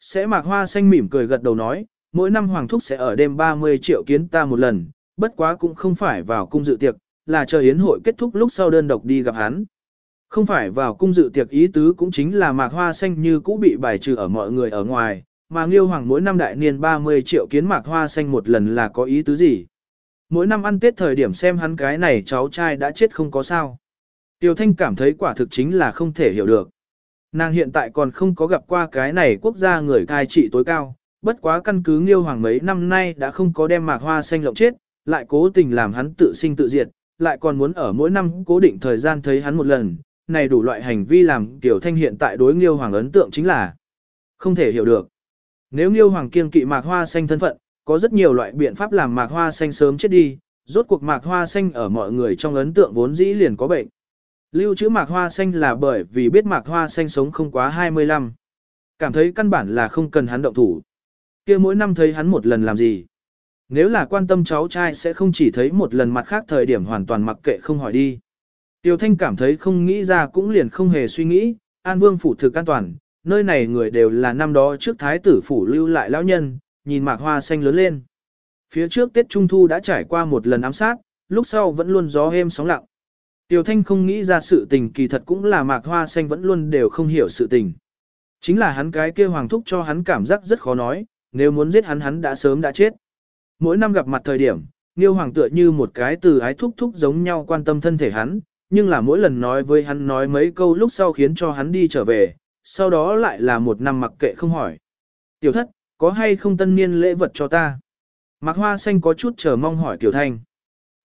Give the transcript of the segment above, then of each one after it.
Sẽ mạc hoa xanh mỉm cười gật đầu nói, mỗi năm hoàng thúc sẽ ở đêm 30 triệu kiến ta một lần, bất quá cũng không phải vào cung dự tiệc, là chờ yến hội kết thúc lúc sau đơn độc đi gặp hắn. Không phải vào cung dự tiệc ý tứ cũng chính là mạc hoa xanh như cũ bị bài trừ ở mọi người ở ngoài, mà Nghiêu Hoàng mỗi năm đại niên 30 triệu kiến mạc hoa xanh một lần là có ý tứ gì. Mỗi năm ăn Tết thời điểm xem hắn cái này cháu trai đã chết không có sao. Tiêu Thanh cảm thấy quả thực chính là không thể hiểu được. Nàng hiện tại còn không có gặp qua cái này quốc gia người cai trị tối cao, bất quá căn cứ Nghiêu Hoàng mấy năm nay đã không có đem mạc hoa xanh lộng chết, lại cố tình làm hắn tự sinh tự diệt, lại còn muốn ở mỗi năm cố định thời gian thấy hắn một lần, này đủ loại hành vi làm Tiểu Thanh hiện tại đối Nghiêu Hoàng ấn tượng chính là không thể hiểu được. Nếu Nghiêu Hoàng kiên kỵ mạc hoa xanh thân phận, có rất nhiều loại biện pháp làm mạc hoa xanh sớm chết đi, rốt cuộc mạc hoa xanh ở mọi người trong ấn tượng vốn dĩ liền có bệnh. Lưu trữ mạc hoa xanh là bởi vì biết mạc hoa xanh sống không quá 25. Cảm thấy căn bản là không cần hắn động thủ. kia mỗi năm thấy hắn một lần làm gì. Nếu là quan tâm cháu trai sẽ không chỉ thấy một lần mặt khác thời điểm hoàn toàn mặc kệ không hỏi đi. Tiêu Thanh cảm thấy không nghĩ ra cũng liền không hề suy nghĩ, An Vương phủ thực an toàn, nơi này người đều là năm đó trước thái tử phủ lưu lại lão nhân, nhìn mạc hoa xanh lớn lên. Phía trước Tết Trung Thu đã trải qua một lần ám sát, lúc sau vẫn luôn gió êm sóng lặng. Tiểu Thanh không nghĩ ra sự tình kỳ thật cũng là mạc hoa xanh vẫn luôn đều không hiểu sự tình. Chính là hắn cái kia hoàng thúc cho hắn cảm giác rất khó nói, nếu muốn giết hắn hắn đã sớm đã chết. Mỗi năm gặp mặt thời điểm, Niêu Hoàng tựa như một cái từ ái thúc thúc giống nhau quan tâm thân thể hắn, nhưng là mỗi lần nói với hắn nói mấy câu lúc sau khiến cho hắn đi trở về, sau đó lại là một năm mặc kệ không hỏi. Tiểu thất, có hay không tân niên lễ vật cho ta? Mạc Hoa Xanh có chút chờ mong hỏi Tiểu Thanh.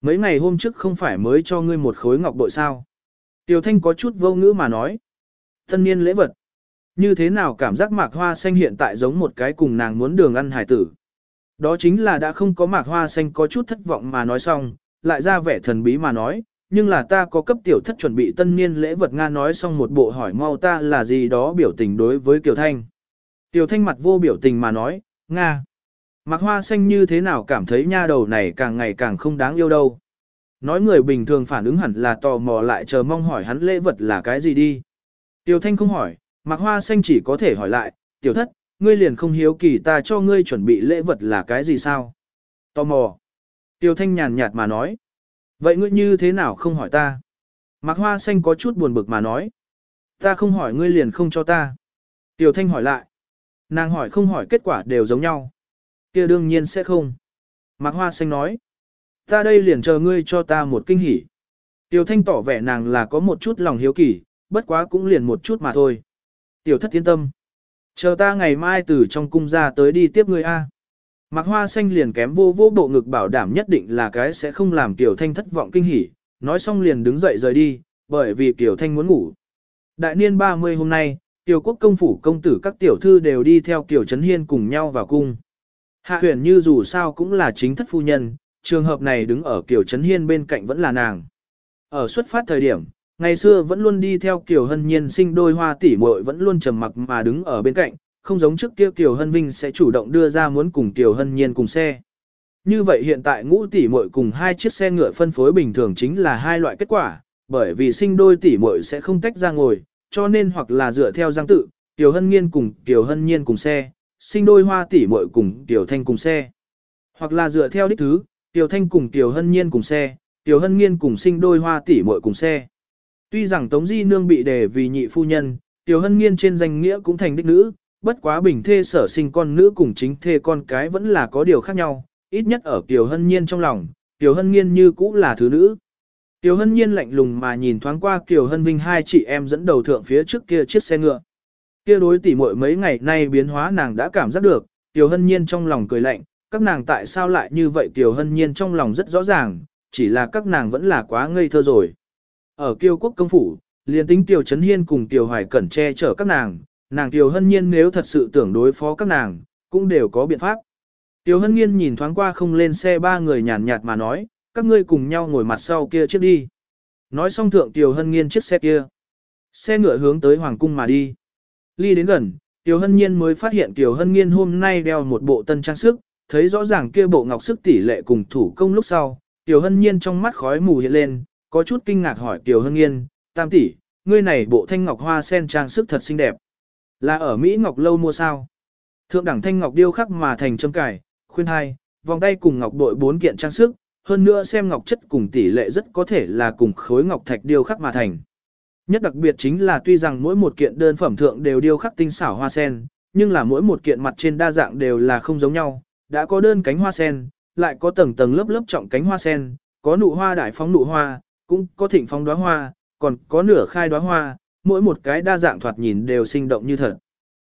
Mấy ngày hôm trước không phải mới cho ngươi một khối ngọc bội sao? Tiểu Thanh có chút vô ngữ mà nói. Tân niên lễ vật. Như thế nào cảm giác Mạc Hoa Xanh hiện tại giống một cái cùng nàng muốn đường ăn hải tử? Đó chính là đã không có Mạc Hoa Xanh có chút thất vọng mà nói xong, lại ra vẻ thần bí mà nói, nhưng là ta có cấp tiểu thất chuẩn bị tân niên lễ vật Nga nói xong một bộ hỏi mau ta là gì đó biểu tình đối với Kiều Thanh. Kiều Thanh mặt vô biểu tình mà nói, Nga. Mạc hoa xanh như thế nào cảm thấy nha đầu này càng ngày càng không đáng yêu đâu. Nói người bình thường phản ứng hẳn là tò mò lại chờ mong hỏi hắn lễ vật là cái gì đi. Tiểu Thanh không hỏi, Mạc hoa xanh chỉ có thể hỏi lại, tiểu thất, ngươi liền không hiếu kỳ ta cho ngươi chuẩn bị lễ vật là cái gì sao? Tò mò. Tiểu Thanh nhàn nhạt mà nói. Vậy ngươi như thế nào không hỏi ta? Mạc Hoa Xanh có chút buồn bực mà nói. Ta không hỏi ngươi liền không cho ta. Tiểu Thanh hỏi lại. Nàng hỏi không hỏi kết quả đều giống nhau. kia đương nhiên sẽ không. Mạc Hoa Xanh nói. Ta đây liền chờ ngươi cho ta một kinh hỉ. Tiểu Thanh tỏ vẻ nàng là có một chút lòng hiếu kỳ, bất quá cũng liền một chút mà thôi. Tiểu thất yên tâm. Chờ ta ngày mai từ trong cung ra tới đi tiếp ngươi A. Mạc Hoa Xanh liền kém vô vô bộ ngực bảo đảm nhất định là cái sẽ không làm Tiểu Thanh thất vọng kinh hỉ, nói xong liền đứng dậy rời đi, bởi vì Tiểu Thanh muốn ngủ. Đại niên 30 hôm nay, Tiểu quốc công phủ công tử các tiểu thư đều đi theo Tiểu Trấn Hiên cùng nhau vào cung. Hạ huyền như dù sao cũng là chính thất phu nhân, trường hợp này đứng ở Kiều Trấn Hiên bên cạnh vẫn là nàng. Ở xuất phát thời điểm, ngày xưa vẫn luôn đi theo Kiều Hân Nhiên sinh đôi hoa tỷ muội vẫn luôn trầm mặc mà đứng ở bên cạnh, không giống trước kia Kiều Hân Vinh sẽ chủ động đưa ra muốn cùng Kiều Hân Nhiên cùng xe. Như vậy hiện tại ngũ tỷ muội cùng hai chiếc xe ngựa phân phối bình thường chính là hai loại kết quả, bởi vì sinh đôi tỷ muội sẽ không tách ra ngồi, cho nên hoặc là dựa theo giang tự, Kiều Hân Nhiên cùng Kiều Hân Nhiên cùng xe, sinh đôi hoa tỷ muội cùng Kiều Thanh cùng xe. Hoặc là dựa theo đích thứ, Tiểu Thanh cùng Tiểu Hân Nhiên cùng xe, Tiểu Hân Nhiên cùng sinh đôi hoa tỷ muội cùng xe. Tuy rằng Tống Di Nương bị đề vì nhị phu nhân, Tiểu Hân Nhiên trên danh nghĩa cũng thành đích nữ, bất quá bình thê sở sinh con nữ cùng chính thê con cái vẫn là có điều khác nhau, ít nhất ở Tiểu Hân Nhiên trong lòng, Tiểu Hân Nhiên như cũ là thứ nữ. Tiểu Hân Nhiên lạnh lùng mà nhìn thoáng qua Tiểu Hân Vinh hai chị em dẫn đầu thượng phía trước kia chiếc xe ngựa. Kia đối tỷ muội mấy ngày nay biến hóa nàng đã cảm giác được, Tiểu Hân Nhiên trong lòng cười lạnh, các nàng tại sao lại như vậy Kiều Hân Nhiên trong lòng rất rõ ràng, chỉ là các nàng vẫn là quá ngây thơ rồi. Ở Kiều Quốc công phủ, liền tính Kiều Trấn Hiên cùng Kiều Hoài Cẩn che chở các nàng, nàng Kiều Hân Nhiên nếu thật sự tưởng đối phó các nàng, cũng đều có biện pháp. Kiều Hân Nhiên nhìn thoáng qua không lên xe ba người nhàn nhạt mà nói, các ngươi cùng nhau ngồi mặt sau kia chiếc đi. Nói xong thượng Kiều Hân Nhiên chiếc xe kia. Xe ngựa hướng tới Hoàng Cung mà đi. Ly đến gần, Tiểu Hân Nhiên mới phát hiện Tiểu Hân Nhiên hôm nay đeo một bộ tân trang sức, thấy rõ ràng kia bộ ngọc sức tỷ lệ cùng thủ công lúc sau. Tiểu Hân Nhiên trong mắt khói mù hiện lên, có chút kinh ngạc hỏi Tiểu Hân Nhiên, tam tỷ, ngươi này bộ thanh ngọc hoa sen trang sức thật xinh đẹp. Là ở Mỹ Ngọc Lâu mua sao? Thượng đẳng thanh ngọc điêu khắc mà thành châm cài, khuyên hai, vòng tay cùng ngọc bội bốn kiện trang sức, hơn nữa xem ngọc chất cùng tỷ lệ rất có thể là cùng khối ngọc thạch điêu khắc mà thành. Nhất đặc biệt chính là tuy rằng mỗi một kiện đơn phẩm thượng đều điêu khắc tinh xảo hoa sen, nhưng là mỗi một kiện mặt trên đa dạng đều là không giống nhau, đã có đơn cánh hoa sen, lại có tầng tầng lớp lớp trọng cánh hoa sen, có nụ hoa đại phóng nụ hoa, cũng có thịnh phóng đóa hoa, còn có nửa khai đóa hoa, mỗi một cái đa dạng thoạt nhìn đều sinh động như thật.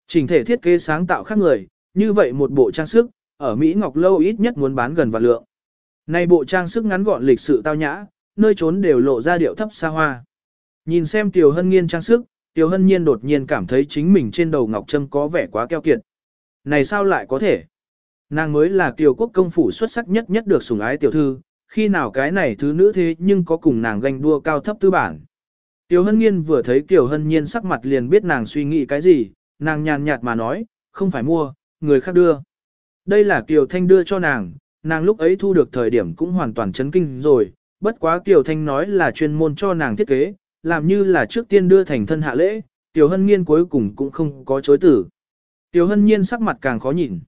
Trình thể thiết kế sáng tạo khác người, như vậy một bộ trang sức, ở Mỹ Ngọc Lâu ít nhất muốn bán gần vạn lượng. nay bộ trang sức ngắn gọn lịch sự tao nhã, nơi trốn đều lộ ra điệu thấp xa hoa. Nhìn xem Tiểu Hân Nghiên trang sức, Tiểu Hân Nhiên đột nhiên cảm thấy chính mình trên đầu ngọc trâm có vẻ quá keo kiệt. Này sao lại có thể? Nàng mới là Kiều quốc công phủ xuất sắc nhất nhất được sủng ái tiểu thư, khi nào cái này thứ nữ thế nhưng có cùng nàng ganh đua cao thấp tư bản. Tiểu Hân Nhiên vừa thấy Tiểu Hân Nhiên sắc mặt liền biết nàng suy nghĩ cái gì, nàng nhàn nhạt mà nói, không phải mua, người khác đưa. Đây là Tiểu Thanh đưa cho nàng, nàng lúc ấy thu được thời điểm cũng hoàn toàn chấn kinh rồi, bất quá Tiểu Thanh nói là chuyên môn cho nàng thiết kế, làm như là trước tiên đưa thành thân hạ lễ, Tiểu Hân Nhiên cuối cùng cũng không có chối tử. Tiểu Hân Nhiên sắc mặt càng khó nhìn.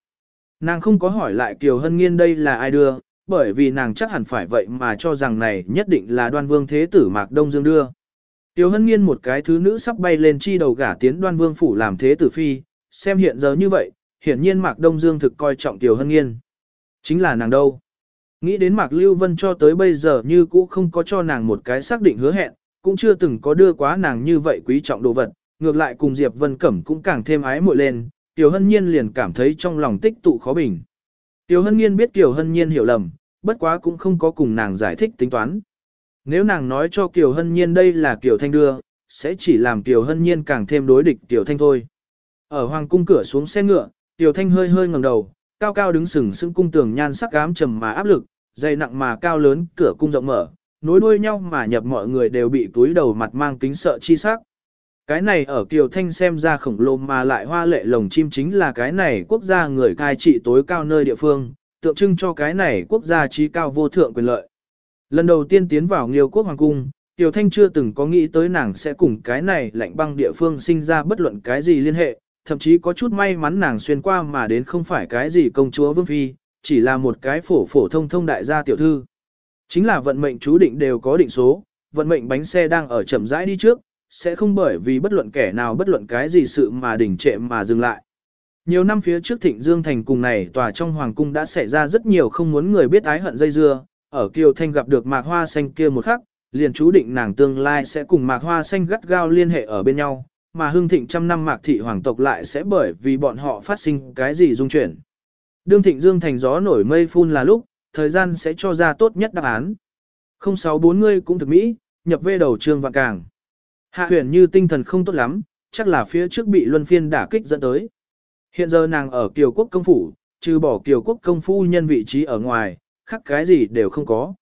Nàng không có hỏi lại Kiều Hân Nhiên đây là ai đưa, bởi vì nàng chắc hẳn phải vậy mà cho rằng này nhất định là đoan vương thế tử Mạc Đông Dương đưa. Kiều Hân Nghiên một cái thứ nữ sắp bay lên chi đầu gả tiến đoan vương phủ làm thế tử phi, xem hiện giờ như vậy, hiển nhiên Mạc Đông Dương thực coi trọng Kiều Hân Nghiên. Chính là nàng đâu. Nghĩ đến Mạc Lưu Vân cho tới bây giờ như cũ không có cho nàng một cái xác định hứa hẹn, cũng chưa từng có đưa quá nàng như vậy quý trọng đồ vật, ngược lại cùng Diệp Vân Cẩm cũng càng thêm ái muội lên, Tiểu Hân Nhiên liền cảm thấy trong lòng tích tụ khó bình. Tiểu Hân Nhiên biết Tiểu Hân Nhiên hiểu lầm, bất quá cũng không có cùng nàng giải thích tính toán. Nếu nàng nói cho Kiều Hân Nhiên đây là Kiều Thanh đưa, sẽ chỉ làm Kiều Hân Nhiên càng thêm đối địch Kiều Thanh thôi. Ở hoàng cung cửa xuống xe ngựa, Kiều Thanh hơi hơi ngẩng đầu, cao cao đứng sừng sững cung tường nhan sắc gám trầm mà áp lực, dày nặng mà cao lớn, cửa cung rộng mở, nối đuôi nhau mà nhập mọi người đều bị túi đầu mặt mang kính sợ chi sắc. Cái này ở Kiều Thanh xem ra khổng lồ mà lại hoa lệ lồng chim chính là cái này quốc gia người cai trị tối cao nơi địa phương, tượng trưng cho cái này quốc gia trí cao vô thượng quyền lợi. Lần đầu tiên tiến vào Nghiêu quốc hoàng cung, Tiểu Thanh chưa từng có nghĩ tới nàng sẽ cùng cái này lạnh băng địa phương sinh ra bất luận cái gì liên hệ, thậm chí có chút may mắn nàng xuyên qua mà đến không phải cái gì công chúa vương phi, chỉ là một cái phổ phổ thông thông đại gia tiểu thư. Chính là vận mệnh chú định đều có định số, vận mệnh bánh xe đang ở chậm rãi đi trước, sẽ không bởi vì bất luận kẻ nào bất luận cái gì sự mà đỉnh trệ mà dừng lại. Nhiều năm phía trước Thịnh Dương Thành cùng này tòa trong hoàng cung đã xảy ra rất nhiều không muốn người biết ái hận dây dưa, ở Kiều Thanh gặp được mạc hoa xanh kia một khắc, liền chú định nàng tương lai sẽ cùng mạc hoa xanh gắt gao liên hệ ở bên nhau, mà hưng thịnh trăm năm mạc thị hoàng tộc lại sẽ bởi vì bọn họ phát sinh cái gì dung chuyển. Đương thịnh dương thành gió nổi mây phun là lúc, thời gian sẽ cho ra tốt nhất đáp án. 064 ngươi cũng thực mỹ, nhập về đầu trường vạn càng. Hạ huyền như tinh thần không tốt lắm, chắc là phía trước bị luân phiên đả kích dẫn tới. Hiện giờ nàng ở Kiều Quốc công phủ, trừ bỏ Kiều Quốc công phu nhân vị trí ở ngoài, khác cái gì đều không có.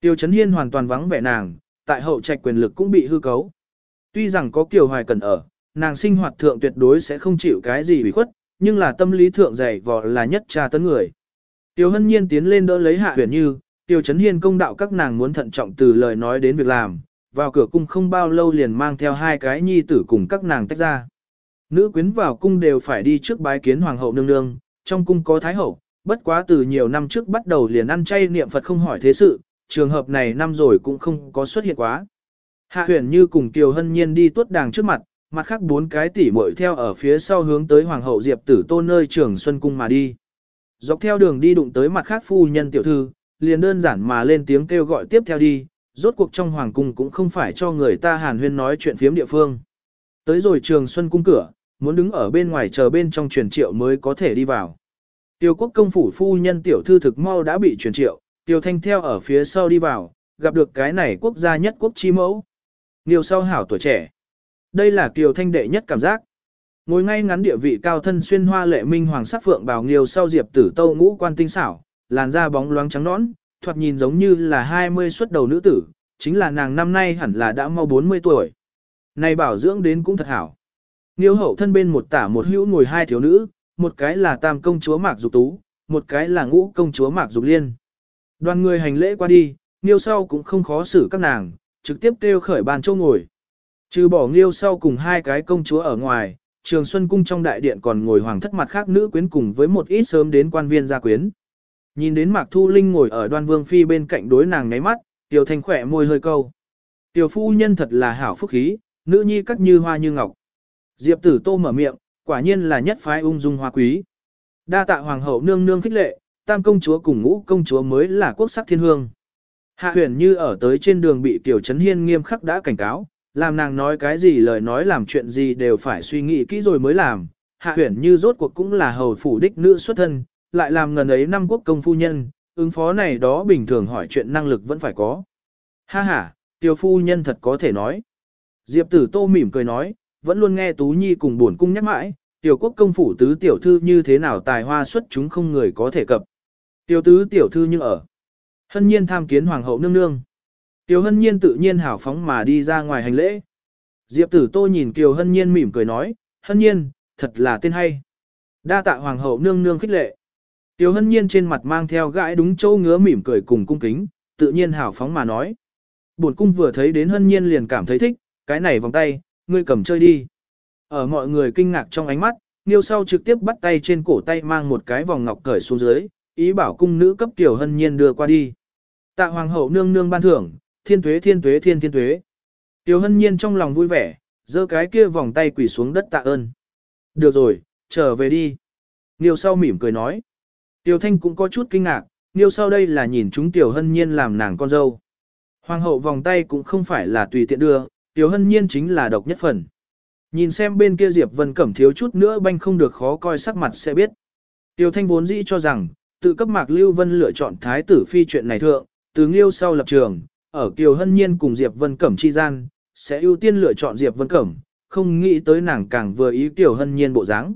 Tiêu Chấn Hiên hoàn toàn vắng vẻ nàng, tại hậu trạch quyền lực cũng bị hư cấu. Tuy rằng có Kiều Hoài Cần ở, nàng sinh hoạt thượng tuyệt đối sẽ không chịu cái gì bị khuất, nhưng là tâm lý thượng dày vò là nhất tra tấn người. Tiêu Hân Nhiên tiến lên đỡ lấy Hạ Huyền Như, Tiêu Chấn Hiên công đạo các nàng muốn thận trọng từ lời nói đến việc làm, vào cửa cung không bao lâu liền mang theo hai cái nhi tử cùng các nàng tách ra. Nữ quyến vào cung đều phải đi trước bái kiến hoàng hậu nương nương, trong cung có thái hậu, bất quá từ nhiều năm trước bắt đầu liền ăn chay niệm Phật không hỏi thế sự, trường hợp này năm rồi cũng không có xuất hiện quá. Hạ huyền như cùng Kiều Hân Nhiên đi tuốt đàng trước mặt, mặt khác bốn cái tỷ muội theo ở phía sau hướng tới Hoàng hậu Diệp Tử Tôn nơi trường Xuân Cung mà đi. Dọc theo đường đi đụng tới mặt khác phu nhân tiểu thư, liền đơn giản mà lên tiếng kêu gọi tiếp theo đi, rốt cuộc trong Hoàng Cung cũng không phải cho người ta hàn huyên nói chuyện phiếm địa phương. Tới rồi trường Xuân Cung cửa, muốn đứng ở bên ngoài chờ bên trong truyền triệu mới có thể đi vào. Tiêu quốc công phủ phu nhân tiểu thư thực mau đã bị truyền triệu, tiêu thanh theo ở phía sau đi vào, gặp được cái này quốc gia nhất quốc chi mẫu. Nhiều sau hảo tuổi trẻ. Đây là kiều thanh đệ nhất cảm giác. Ngồi ngay ngắn địa vị cao thân xuyên hoa lệ minh hoàng sắc phượng bào nghiêu sau diệp tử tâu ngũ quan tinh xảo, làn da bóng loáng trắng nõn, thoạt nhìn giống như là 20 xuất đầu nữ tử, chính là nàng năm nay hẳn là đã mau 40 tuổi. Này bảo dưỡng đến cũng thật hảo. niêu hậu thân bên một tả một hữu ngồi hai thiếu nữ, một cái là tam công chúa Mạc Dục Tú, một cái là ngũ công chúa Mạc Dục Liên. Đoàn người hành lễ qua đi, niêu sau cũng không khó xử các nàng, trực tiếp kêu khởi bàn châu ngồi. Trừ bỏ niêu sau cùng hai cái công chúa ở ngoài, Trường Xuân Cung trong đại điện còn ngồi hoàng thất mặt khác nữ quyến cùng với một ít sớm đến quan viên gia quyến. Nhìn đến Mạc Thu Linh ngồi ở đoan vương phi bên cạnh đối nàng ngáy mắt, Tiểu Thanh khỏe môi hơi câu. Tiểu phu nhân thật là hảo phúc khí, nữ nhi cắt như hoa như ngọc. Diệp tử tô mở miệng, quả nhiên là nhất phái ung dung hoa quý. Đa tạ hoàng hậu nương nương khích lệ, tam công chúa cùng ngũ công chúa mới là quốc sắc thiên hương. Hạ huyền như ở tới trên đường bị Tiểu Trấn Hiên nghiêm khắc đã cảnh cáo, làm nàng nói cái gì lời nói làm chuyện gì đều phải suy nghĩ kỹ rồi mới làm. Hạ huyền như rốt cuộc cũng là hầu phủ đích nữ xuất thân, lại làm ngần ấy năm quốc công phu nhân, ứng phó này đó bình thường hỏi chuyện năng lực vẫn phải có. Ha ha, tiểu phu nhân thật có thể nói. Diệp tử tô mỉm cười nói, vẫn luôn nghe Tú Nhi cùng buồn cung nhắc mãi, tiểu quốc công phủ tứ tiểu thư như thế nào tài hoa xuất chúng không người có thể cập. Tiểu tứ tiểu thư như ở. Hân nhiên tham kiến hoàng hậu nương nương. Tiểu hân nhiên tự nhiên hảo phóng mà đi ra ngoài hành lễ. Diệp tử tô nhìn Kiều hân nhiên mỉm cười nói, hân nhiên, thật là tên hay. Đa tạ hoàng hậu nương nương khích lệ. Tiểu hân nhiên trên mặt mang theo gãi đúng chỗ ngứa mỉm cười cùng cung kính, tự nhiên hảo phóng mà nói. Bổn cung vừa thấy đến hân nhiên liền cảm thấy thích, cái này vòng tay, ngươi cầm chơi đi. Ở mọi người kinh ngạc trong ánh mắt, Niêu sau trực tiếp bắt tay trên cổ tay mang một cái vòng ngọc cởi xuống dưới, ý bảo cung nữ cấp tiểu hân nhiên đưa qua đi. Tạ hoàng hậu nương nương ban thưởng, thiên tuế thiên tuế thiên thiên tuế. Tiểu hân nhiên trong lòng vui vẻ, giơ cái kia vòng tay quỳ xuống đất tạ ơn. Được rồi, trở về đi. Niêu sau mỉm cười nói. Tiểu thanh cũng có chút kinh ngạc, Niêu sau đây là nhìn chúng tiểu hân nhiên làm nàng con dâu. Hoàng hậu vòng tay cũng không phải là tùy tiện đưa, tiểu hân nhiên chính là độc nhất phần. Nhìn xem bên kia Diệp Vân Cẩm thiếu chút nữa banh không được khó coi sắc mặt sẽ biết. Tiểu thanh vốn dĩ cho rằng, tự cấp mạc Lưu Vân lựa chọn thái tử phi chuyện này thượng, từ nghiêu sau lập trường, ở Kiều Hân Nhiên cùng Diệp Vân Cẩm chi gian, sẽ ưu tiên lựa chọn Diệp Vân Cẩm, không nghĩ tới nàng càng vừa ý Kiều Hân Nhiên bộ dáng.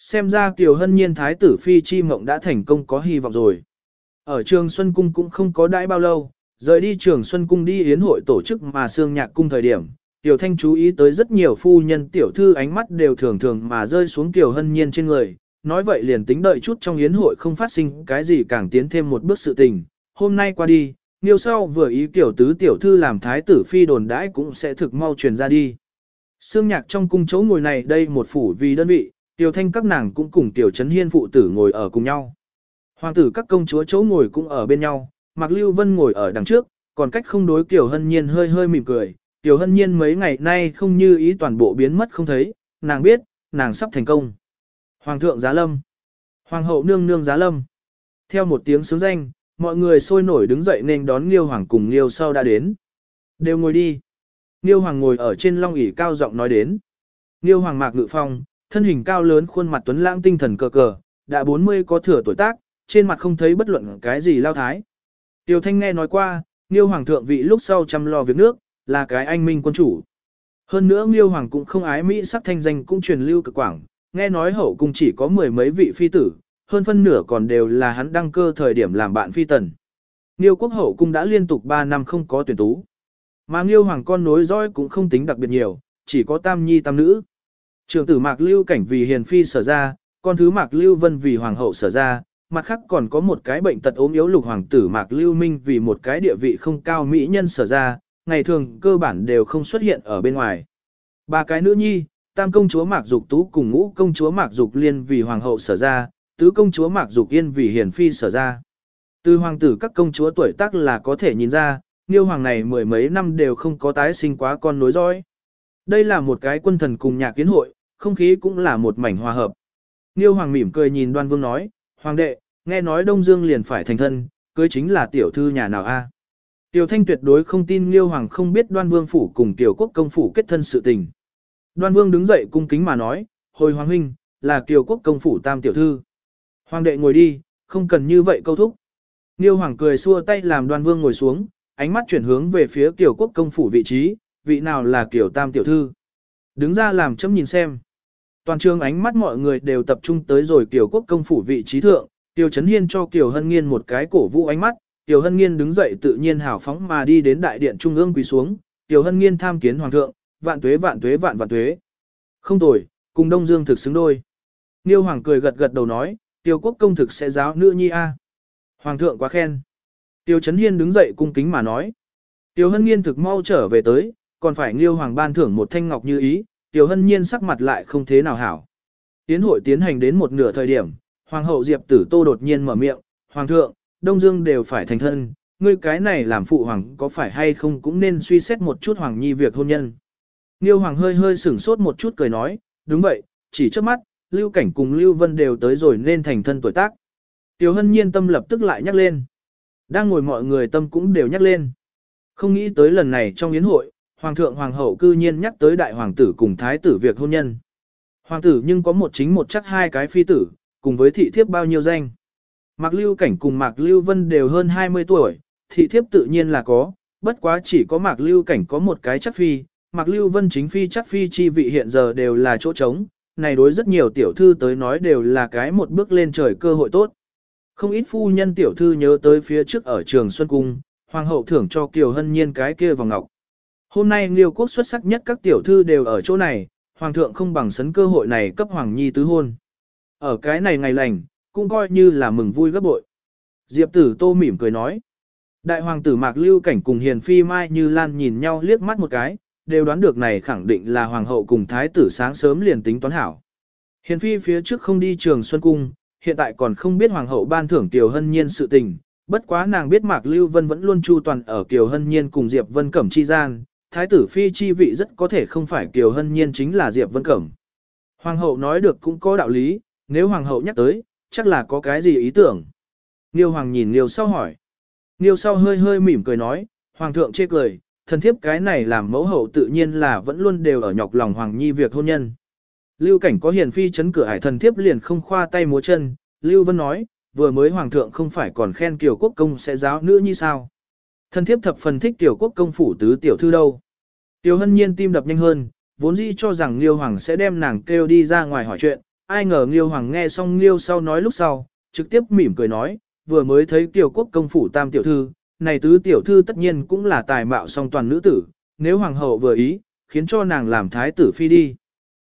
Xem ra Kiều Hân Nhiên thái tử phi chi mộng đã thành công có hy vọng rồi. Ở trường Xuân Cung cũng không có đãi bao lâu, rời đi trường Xuân Cung đi yến hội tổ chức mà xương nhạc cung thời điểm. Tiểu Thanh chú ý tới rất nhiều phu nhân tiểu thư ánh mắt đều thường thường mà rơi xuống Kiều Hân Nhiên trên người, nói vậy liền tính đợi chút trong yến hội không phát sinh cái gì càng tiến thêm một bước sự tình. Hôm nay qua đi, nhiều sau vừa ý tiểu tứ tiểu thư làm thái tử phi đồn đãi cũng sẽ thực mau truyền ra đi. Sương nhạc trong cung chỗ ngồi này đây một phủ vì đơn vị, tiểu thanh các nàng cũng cùng tiểu trấn hiên phụ tử ngồi ở cùng nhau. Hoàng tử các công chúa chỗ ngồi cũng ở bên nhau, Mạc Lưu Vân ngồi ở đằng trước, còn cách không đối Kiều Hân Nhiên hơi hơi mỉm cười. Kiều Hân Nhiên mấy ngày nay không như ý toàn bộ biến mất không thấy, nàng biết, nàng sắp thành công. Hoàng thượng giá lâm. Hoàng hậu nương nương giá lâm. Theo một tiếng sướng danh, mọi người sôi nổi đứng dậy nên đón Nghiêu Hoàng cùng Nghiêu sau đã đến. Đều ngồi đi. Nghiêu Hoàng ngồi ở trên long ỷ cao giọng nói đến. Nghiêu Hoàng mạc ngự phong, thân hình cao lớn khuôn mặt tuấn lãng tinh thần cờ cờ, đã 40 có thừa tuổi tác, trên mặt không thấy bất luận cái gì lao thái. Tiêu Thanh nghe nói qua, Nghiêu Hoàng thượng vị lúc sau chăm lo việc nước, là cái anh minh quân chủ. Hơn nữa Nghiêu Hoàng cũng không ái Mỹ sắc thanh danh cũng truyền lưu cực quảng, nghe nói hậu cung chỉ có mười mấy vị phi tử, hơn phân nửa còn đều là hắn đăng cơ thời điểm làm bạn phi tần. Nghiêu quốc hậu cung đã liên tục 3 năm không có tuyển tú. Mà Nghiêu hoàng con nối dõi cũng không tính đặc biệt nhiều, chỉ có tam nhi tam nữ. Trường tử Mạc Lưu Cảnh vì hiền phi sở ra, con thứ Mạc Lưu Vân vì hoàng hậu sở ra, mặt khác còn có một cái bệnh tật ốm yếu lục hoàng tử Mạc Lưu Minh vì một cái địa vị không cao mỹ nhân sở ra, ngày thường cơ bản đều không xuất hiện ở bên ngoài. Ba cái nữ nhi, tam công chúa Mạc Dục Tú cùng ngũ công chúa Mạc Dục Liên vì hoàng hậu sở ra, tứ công chúa Mạc Dục Yên vì hiền phi sở ra. Từ hoàng tử các công chúa tuổi tác là có thể nhìn ra, Niêu hoàng này mười mấy năm đều không có tái sinh quá con nối dõi. Đây là một cái quân thần cùng nhạc kiến hội, không khí cũng là một mảnh hòa hợp. Niêu hoàng mỉm cười nhìn đoan vương nói, Hoàng đệ, nghe nói Đông Dương liền phải thành thân, cưới chính là tiểu thư nhà nào a? Tiểu Thanh tuyệt đối không tin Niêu Hoàng không biết Đoan Vương phủ cùng Tiểu Quốc công phủ kết thân sự tình. Đoan Vương đứng dậy cung kính mà nói, hồi Hoàng huynh, là Kiều Quốc công phủ tam tiểu thư. Hoàng đệ ngồi đi, không cần như vậy câu thúc. Niêu Hoàng cười xua tay làm Đoan Vương ngồi xuống, ánh mắt chuyển hướng về phía Kiều Quốc công phủ vị trí, vị nào là Kiều tam tiểu thư. Đứng ra làm chấm nhìn xem. Toàn trường ánh mắt mọi người đều tập trung tới rồi Kiều Quốc công phủ vị trí thượng, Tiêu Chấn Hiên cho Kiều Hân Nghiên một cái cổ vũ ánh mắt, Kiều Hân Nghiên đứng dậy tự nhiên hào phóng mà đi đến đại điện trung ương quỳ xuống, Kiều Hân Nghiên tham kiến hoàng thượng, vạn tuế vạn tuế vạn vạn tuế. Không tồi, cùng Đông Dương thực xứng đôi. Niêu Hoàng cười gật gật đầu nói, Tiêu Quốc công thực sẽ giáo nữ nhi a. Hoàng thượng quá khen. Tiêu Chấn Hiên đứng dậy cung kính mà nói. Tiêu Hân Nghiên thực mau trở về tới, còn phải Niêu Hoàng ban thưởng một thanh ngọc như ý, Tiểu Hân Nhiên sắc mặt lại không thế nào hảo. Tiến hội tiến hành đến một nửa thời điểm, Hoàng hậu Diệp Tử Tô đột nhiên mở miệng, Hoàng thượng, Đông Dương đều phải thành thân, ngươi cái này làm phụ hoàng có phải hay không cũng nên suy xét một chút Hoàng Nhi việc hôn nhân. Nghiêu Hoàng hơi hơi sửng sốt một chút cười nói, đúng vậy, chỉ trước mắt, Lưu Cảnh cùng Lưu Vân đều tới rồi nên thành thân tuổi tác. Tiểu Hân Nhiên tâm lập tức lại nhắc lên. Đang ngồi mọi người tâm cũng đều nhắc lên. Không nghĩ tới lần này trong yến hội, Hoàng thượng Hoàng hậu cư nhiên nhắc tới đại hoàng tử cùng thái tử việc hôn nhân. Hoàng tử nhưng có một chính một chắc hai cái phi tử, cùng với thị thiếp bao nhiêu danh. Mạc Lưu Cảnh cùng Mạc Lưu Vân đều hơn 20 tuổi, thị thiếp tự nhiên là có, bất quá chỉ có Mạc Lưu Cảnh có một cái chắc phi, Mạc Lưu Vân chính phi chắc phi chi vị hiện giờ đều là chỗ trống, này đối rất nhiều tiểu thư tới nói đều là cái một bước lên trời cơ hội tốt. Không ít phu nhân tiểu thư nhớ tới phía trước ở trường Xuân Cung, Hoàng hậu thưởng cho Kiều Hân Nhiên cái kia vào ngọc. Hôm nay Liêu quốc xuất sắc nhất các tiểu thư đều ở chỗ này, Hoàng thượng không bằng sấn cơ hội này cấp Hoàng Nhi tứ hôn. Ở cái này ngày lành, cũng coi như là mừng vui gấp bội. Diệp tử tô mỉm cười nói. Đại hoàng tử Mạc Lưu Cảnh cùng Hiền Phi Mai Như Lan nhìn nhau liếc mắt một cái, đều đoán được này khẳng định là hoàng hậu cùng thái tử sáng sớm liền tính toán hảo. Hiền Phi phía trước không đi trường Xuân Cung, hiện tại còn không biết hoàng hậu ban thưởng Kiều Hân Nhiên sự tình, bất quá nàng biết Mạc Lưu Vân vẫn luôn chu toàn ở Kiều Hân Nhiên cùng Diệp Vân Cẩm chi gian, thái tử Phi chi vị rất có thể không phải Kiều Hân Nhiên chính là Diệp Vân Cẩm. Hoàng hậu nói được cũng có đạo lý, nếu hoàng hậu nhắc tới, chắc là có cái gì ý tưởng. Niêu hoàng nhìn Niêu sau hỏi. Niêu sau hơi hơi mỉm cười nói, hoàng thượng chê cười, thần thiếp cái này làm mẫu hậu tự nhiên là vẫn luôn đều ở nhọc lòng hoàng nhi việc hôn nhân. Lưu cảnh có hiền phi chấn cửa hải thần thiếp liền không khoa tay múa chân, Lưu Vân nói, vừa mới hoàng thượng không phải còn khen kiều quốc công sẽ giáo nữ như sao. Thần thiếp thập phần thích tiểu quốc công phủ tứ tiểu thư đâu. Tiểu hân nhiên tim đập nhanh hơn, vốn dĩ cho rằng Liêu Hoàng sẽ đem nàng kêu đi ra ngoài hỏi chuyện, ai ngờ Liêu Hoàng nghe xong Liêu sau nói lúc sau, trực tiếp mỉm cười nói, vừa mới thấy tiểu quốc công phủ tam tiểu thư, này tứ tiểu thư tất nhiên cũng là tài mạo song toàn nữ tử, nếu Hoàng hậu vừa ý, khiến cho nàng làm thái tử phi đi.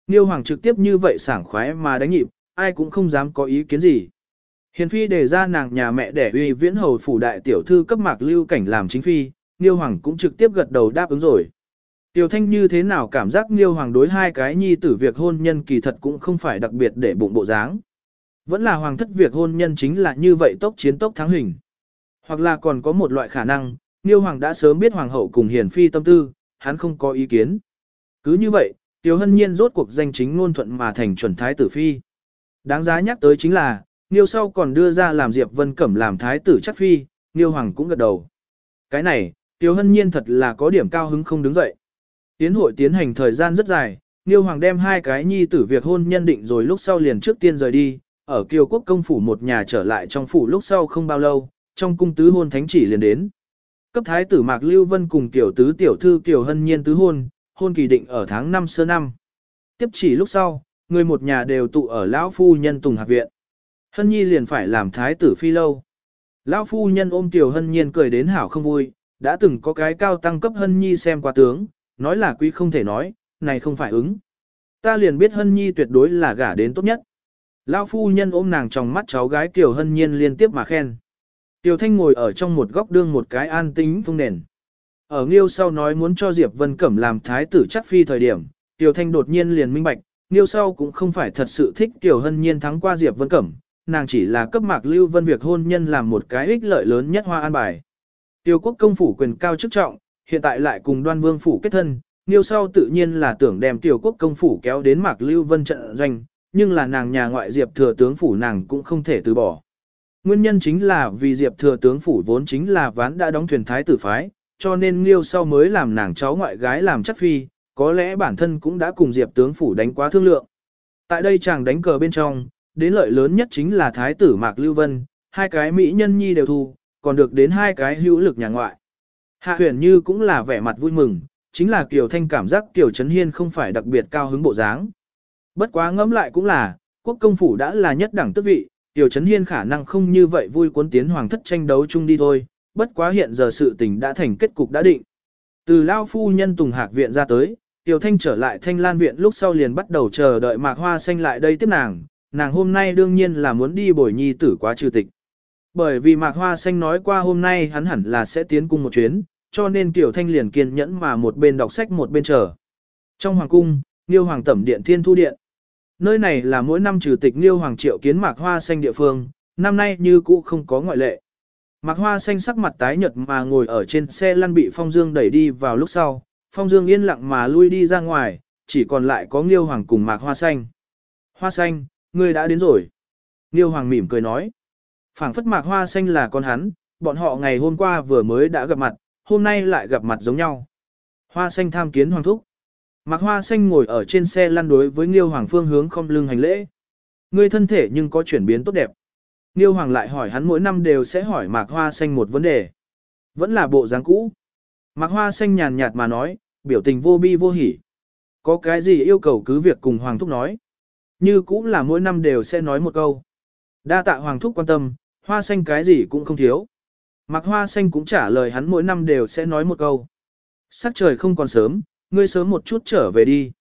Liêu Hoàng trực tiếp như vậy sảng khoái mà đánh nhịp, ai cũng không dám có ý kiến gì. Hiền phi đề ra nàng nhà mẹ đẻ uy viễn hầu phủ đại tiểu thư cấp mạc lưu cảnh làm chính phi, Nghiêu Hoàng cũng trực tiếp gật đầu đáp ứng rồi. Tiểu Thanh như thế nào cảm giác Nghiêu Hoàng đối hai cái nhi tử việc hôn nhân kỳ thật cũng không phải đặc biệt để bụng bộ dáng. Vẫn là Hoàng thất việc hôn nhân chính là như vậy tốc chiến tốc thắng hình. Hoặc là còn có một loại khả năng, Nghiêu Hoàng đã sớm biết Hoàng hậu cùng Hiền Phi tâm tư, hắn không có ý kiến. Cứ như vậy, Tiểu Hân Nhiên rốt cuộc danh chính ngôn thuận mà thành chuẩn thái tử Phi. Đáng giá nhắc tới chính là, Niêu sau còn đưa ra làm Diệp Vân Cẩm làm thái tử chắc Phi, Niêu Hoàng cũng gật đầu. Cái này, Tiểu Hân Nhiên thật là có điểm cao hứng không đứng dậy. Tiến hội tiến hành thời gian rất dài, Niêu Hoàng đem hai cái nhi tử việc hôn nhân định rồi lúc sau liền trước tiên rời đi, ở Kiều Quốc công phủ một nhà trở lại trong phủ lúc sau không bao lâu, trong cung tứ hôn thánh chỉ liền đến. Cấp thái tử Mạc Lưu Vân cùng tiểu tứ tiểu thư Kiều Hân Nhiên tứ hôn, hôn kỳ định ở tháng 5 sơ năm. Tiếp chỉ lúc sau, người một nhà đều tụ ở lão phu nhân Tùng Hạc viện. Hân Nhi liền phải làm thái tử phi lâu. Lão phu nhân ôm Tiểu Hân Nhiên cười đến hảo không vui, đã từng có cái cao tăng cấp Hân Nhi xem qua tướng, nói là quý không thể nói, này không phải ứng. Ta liền biết Hân Nhi tuyệt đối là gả đến tốt nhất. Lão phu nhân ôm nàng trong mắt cháu gái Kiều Hân Nhiên liên tiếp mà khen. Tiểu Thanh ngồi ở trong một góc đương một cái an tính phương nền. Ở Nghiêu sau nói muốn cho Diệp Vân Cẩm làm thái tử chắc phi thời điểm, Tiểu Thanh đột nhiên liền minh bạch, Nghiêu sau cũng không phải thật sự thích Tiểu Hân Nhiên thắng qua Diệp Vân Cẩm, nàng chỉ là cấp mạc Lưu Vân việc hôn nhân làm một cái ích lợi lớn nhất hoa an bài. Tiêu quốc công phủ quyền cao chức trọng, hiện tại lại cùng đoan vương phủ kết thân, Nghiêu sau tự nhiên là tưởng đem tiểu quốc công phủ kéo đến mạc Lưu Vân trận doanh, nhưng là nàng nhà ngoại Diệp thừa tướng phủ nàng cũng không thể từ bỏ. Nguyên nhân chính là vì Diệp thừa tướng phủ vốn chính là ván đã đóng thuyền thái tử phái, cho nên Nghiêu sau mới làm nàng cháu ngoại gái làm chất phi, có lẽ bản thân cũng đã cùng Diệp tướng phủ đánh quá thương lượng. Tại đây chàng đánh cờ bên trong, đến lợi lớn nhất chính là thái tử Mạc Lưu Vân, hai cái mỹ nhân nhi đều thu, còn được đến hai cái hữu lực nhà ngoại. Hạ huyền như cũng là vẻ mặt vui mừng, chính là Kiều Thanh cảm giác Kiều Trấn Hiên không phải đặc biệt cao hứng bộ dáng. Bất quá ngẫm lại cũng là, quốc công phủ đã là nhất đẳng tước vị, Kiều Trấn Hiên khả năng không như vậy vui cuốn tiến hoàng thất tranh đấu chung đi thôi, bất quá hiện giờ sự tình đã thành kết cục đã định. Từ Lao Phu Nhân Tùng Hạc Viện ra tới, Tiểu Thanh trở lại Thanh Lan Viện lúc sau liền bắt đầu chờ đợi Mạc Hoa Xanh lại đây tiếp nàng, nàng hôm nay đương nhiên là muốn đi bồi nhi tử quá trừ tịch. Bởi vì Mạc Hoa Xanh nói qua hôm nay hắn hẳn là sẽ tiến cung một chuyến, cho nên Tiểu Thanh liền kiên nhẫn mà một bên đọc sách một bên chờ. Trong hoàng cung, Niêu Hoàng Tẩm Điện Thiên Thu Điện. Nơi này là mỗi năm trừ tịch Niêu Hoàng triệu kiến mạc hoa xanh địa phương, năm nay như cũ không có ngoại lệ. Mạc hoa xanh sắc mặt tái nhợt mà ngồi ở trên xe lăn bị Phong Dương đẩy đi vào lúc sau, Phong Dương yên lặng mà lui đi ra ngoài, chỉ còn lại có Niêu Hoàng cùng mạc hoa xanh. Hoa xanh, ngươi đã đến rồi. Niêu Hoàng mỉm cười nói. phảng phất mạc hoa xanh là con hắn, bọn họ ngày hôm qua vừa mới đã gặp mặt, hôm nay lại gặp mặt giống nhau. Hoa xanh tham kiến Hoàng Thúc. Mạc Hoa Xanh ngồi ở trên xe lăn đối với Niêu Hoàng phương hướng không lưng hành lễ. Ngươi thân thể nhưng có chuyển biến tốt đẹp. Niêu Hoàng lại hỏi hắn mỗi năm đều sẽ hỏi Mạc Hoa Xanh một vấn đề. Vẫn là bộ dáng cũ. Mạc Hoa Xanh nhàn nhạt mà nói, biểu tình vô bi vô hỉ. Có cái gì yêu cầu cứ việc cùng Hoàng Thúc nói. Như cũng là mỗi năm đều sẽ nói một câu. Đa tạ Hoàng Thúc quan tâm, Hoa Xanh cái gì cũng không thiếu. Mặc Hoa Xanh cũng trả lời hắn mỗi năm đều sẽ nói một câu. Sắc trời không còn sớm, ngươi sớm một chút trở về đi.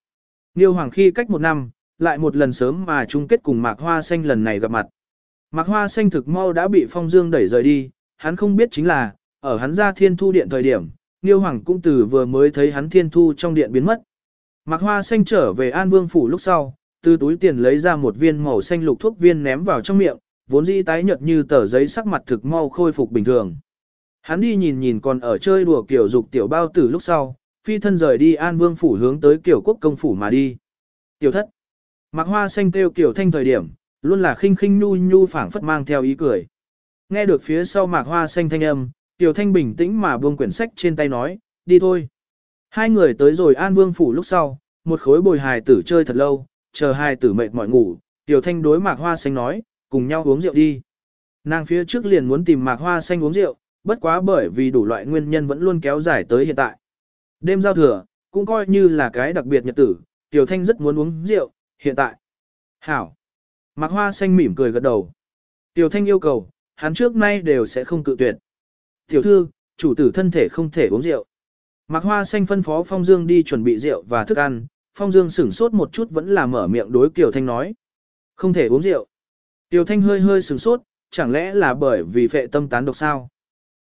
Niêu Hoàng khi cách một năm, lại một lần sớm mà chung kết cùng Mạc Hoa Xanh lần này gặp mặt. Mạc Hoa Xanh thực mau đã bị Phong Dương đẩy rời đi, hắn không biết chính là, ở hắn ra thiên thu điện thời điểm, Niêu Hoàng cũng từ vừa mới thấy hắn thiên thu trong điện biến mất. Mạc Hoa Xanh trở về An Vương Phủ lúc sau, từ túi tiền lấy ra một viên màu xanh lục thuốc viên ném vào trong miệng, vốn dĩ tái nhợt như tờ giấy sắc mặt thực mau khôi phục bình thường. Hắn đi nhìn nhìn còn ở chơi đùa kiểu dục tiểu bao tử lúc sau, phi thân rời đi An Vương phủ hướng tới kiểu quốc công phủ mà đi. Tiểu thất. Mạc Hoa xanh kêu kiểu thanh thời điểm, luôn là khinh khinh nhu nhu phảng phất mang theo ý cười. Nghe được phía sau Mạc Hoa xanh thanh âm, Tiểu Thanh bình tĩnh mà buông quyển sách trên tay nói, đi thôi. Hai người tới rồi An Vương phủ lúc sau, một khối bồi hài tử chơi thật lâu, chờ hai tử mệt mỏi ngủ, Tiểu Thanh đối Mạc Hoa xanh nói, cùng nhau uống rượu đi. Nàng phía trước liền muốn tìm Mạc Hoa xanh uống rượu, bất quá bởi vì đủ loại nguyên nhân vẫn luôn kéo dài tới hiện tại. Đêm giao thừa, cũng coi như là cái đặc biệt nhật tử, Tiểu Thanh rất muốn uống rượu, hiện tại. Hảo. Mạc Hoa xanh mỉm cười gật đầu. Tiểu Thanh yêu cầu, hắn trước nay đều sẽ không cự tuyệt. Tiểu thư, chủ tử thân thể không thể uống rượu. Mạc Hoa xanh phân phó Phong Dương đi chuẩn bị rượu và thức ăn, Phong Dương sửng sốt một chút vẫn là mở miệng đối Kiều Thanh nói. Không thể uống rượu. Tiểu Thanh hơi hơi sửng sốt, chẳng lẽ là bởi vì phệ tâm tán độc sao?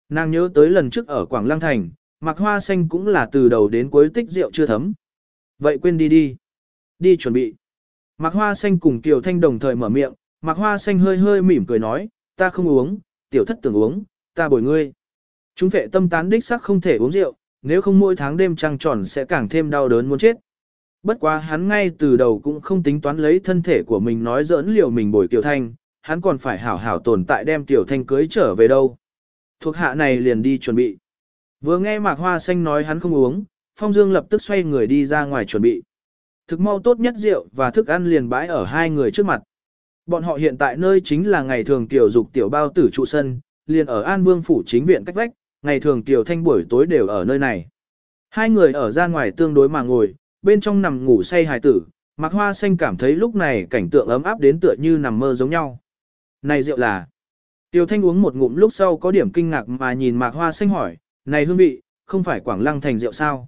Nàng nhớ tới lần trước ở Quảng Lăng Thành, Mặc Hoa Xanh cũng là từ đầu đến cuối tích rượu chưa thấm. Vậy quên đi đi. Đi chuẩn bị. Mạc Hoa Xanh cùng Kiều Thanh đồng thời mở miệng, Mạc Hoa Xanh hơi hơi mỉm cười nói, ta không uống, tiểu thất tưởng uống, ta bồi ngươi. Chúng vệ tâm tán đích sắc không thể uống rượu, nếu không mỗi tháng đêm trăng tròn sẽ càng thêm đau đớn muốn chết. Bất quá hắn ngay từ đầu cũng không tính toán lấy thân thể của mình nói giỡn liều mình bồi Tiểu Thanh, hắn còn phải hảo hảo tồn tại đem Tiểu Thanh cưới trở về đâu. Thuộc hạ này liền đi chuẩn bị. Vừa nghe Mạc Hoa Xanh nói hắn không uống, Phong Dương lập tức xoay người đi ra ngoài chuẩn bị. Thực mau tốt nhất rượu và thức ăn liền bãi ở hai người trước mặt. Bọn họ hiện tại nơi chính là ngày thường tiểu dục tiểu bao tử trụ sân, liền ở An Vương phủ chính viện cách vách, ngày thường tiểu thanh buổi tối đều ở nơi này. Hai người ở ra ngoài tương đối mà ngồi, bên trong nằm ngủ say hài tử, Mạc Hoa Xanh cảm thấy lúc này cảnh tượng ấm áp đến tựa như nằm mơ giống nhau. Này rượu là... Tiểu Thanh uống một ngụm lúc sau có điểm kinh ngạc mà nhìn Mạc Hoa Xanh hỏi, này hương vị, không phải Quảng Lăng Thành rượu sao?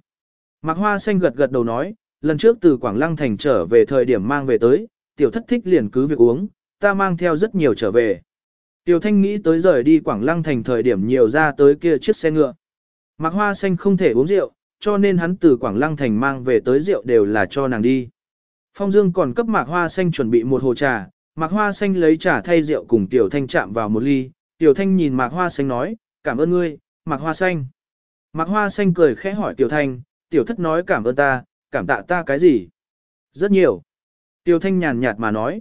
Mạc Hoa Xanh gật gật đầu nói, lần trước từ Quảng Lăng Thành trở về thời điểm mang về tới, tiểu thất thích liền cứ việc uống, ta mang theo rất nhiều trở về. Tiểu Thanh nghĩ tới rời đi Quảng Lăng Thành thời điểm nhiều ra tới kia chiếc xe ngựa. Mạc Hoa Xanh không thể uống rượu, cho nên hắn từ Quảng Lăng Thành mang về tới rượu đều là cho nàng đi. Phong Dương còn cấp Mạc Hoa Xanh chuẩn bị một hồ trà, Mạc Hoa Xanh lấy trà thay rượu cùng Tiểu Thanh chạm vào một ly. Tiểu Thanh nhìn Mạc Hoa Xanh nói, cảm ơn ngươi, Mạc Hoa Xanh. Mạc Hoa Xanh cười khẽ hỏi Tiểu Thanh, Tiểu Thất nói cảm ơn ta, cảm tạ ta cái gì? Rất nhiều. Tiểu Thanh nhàn nhạt mà nói.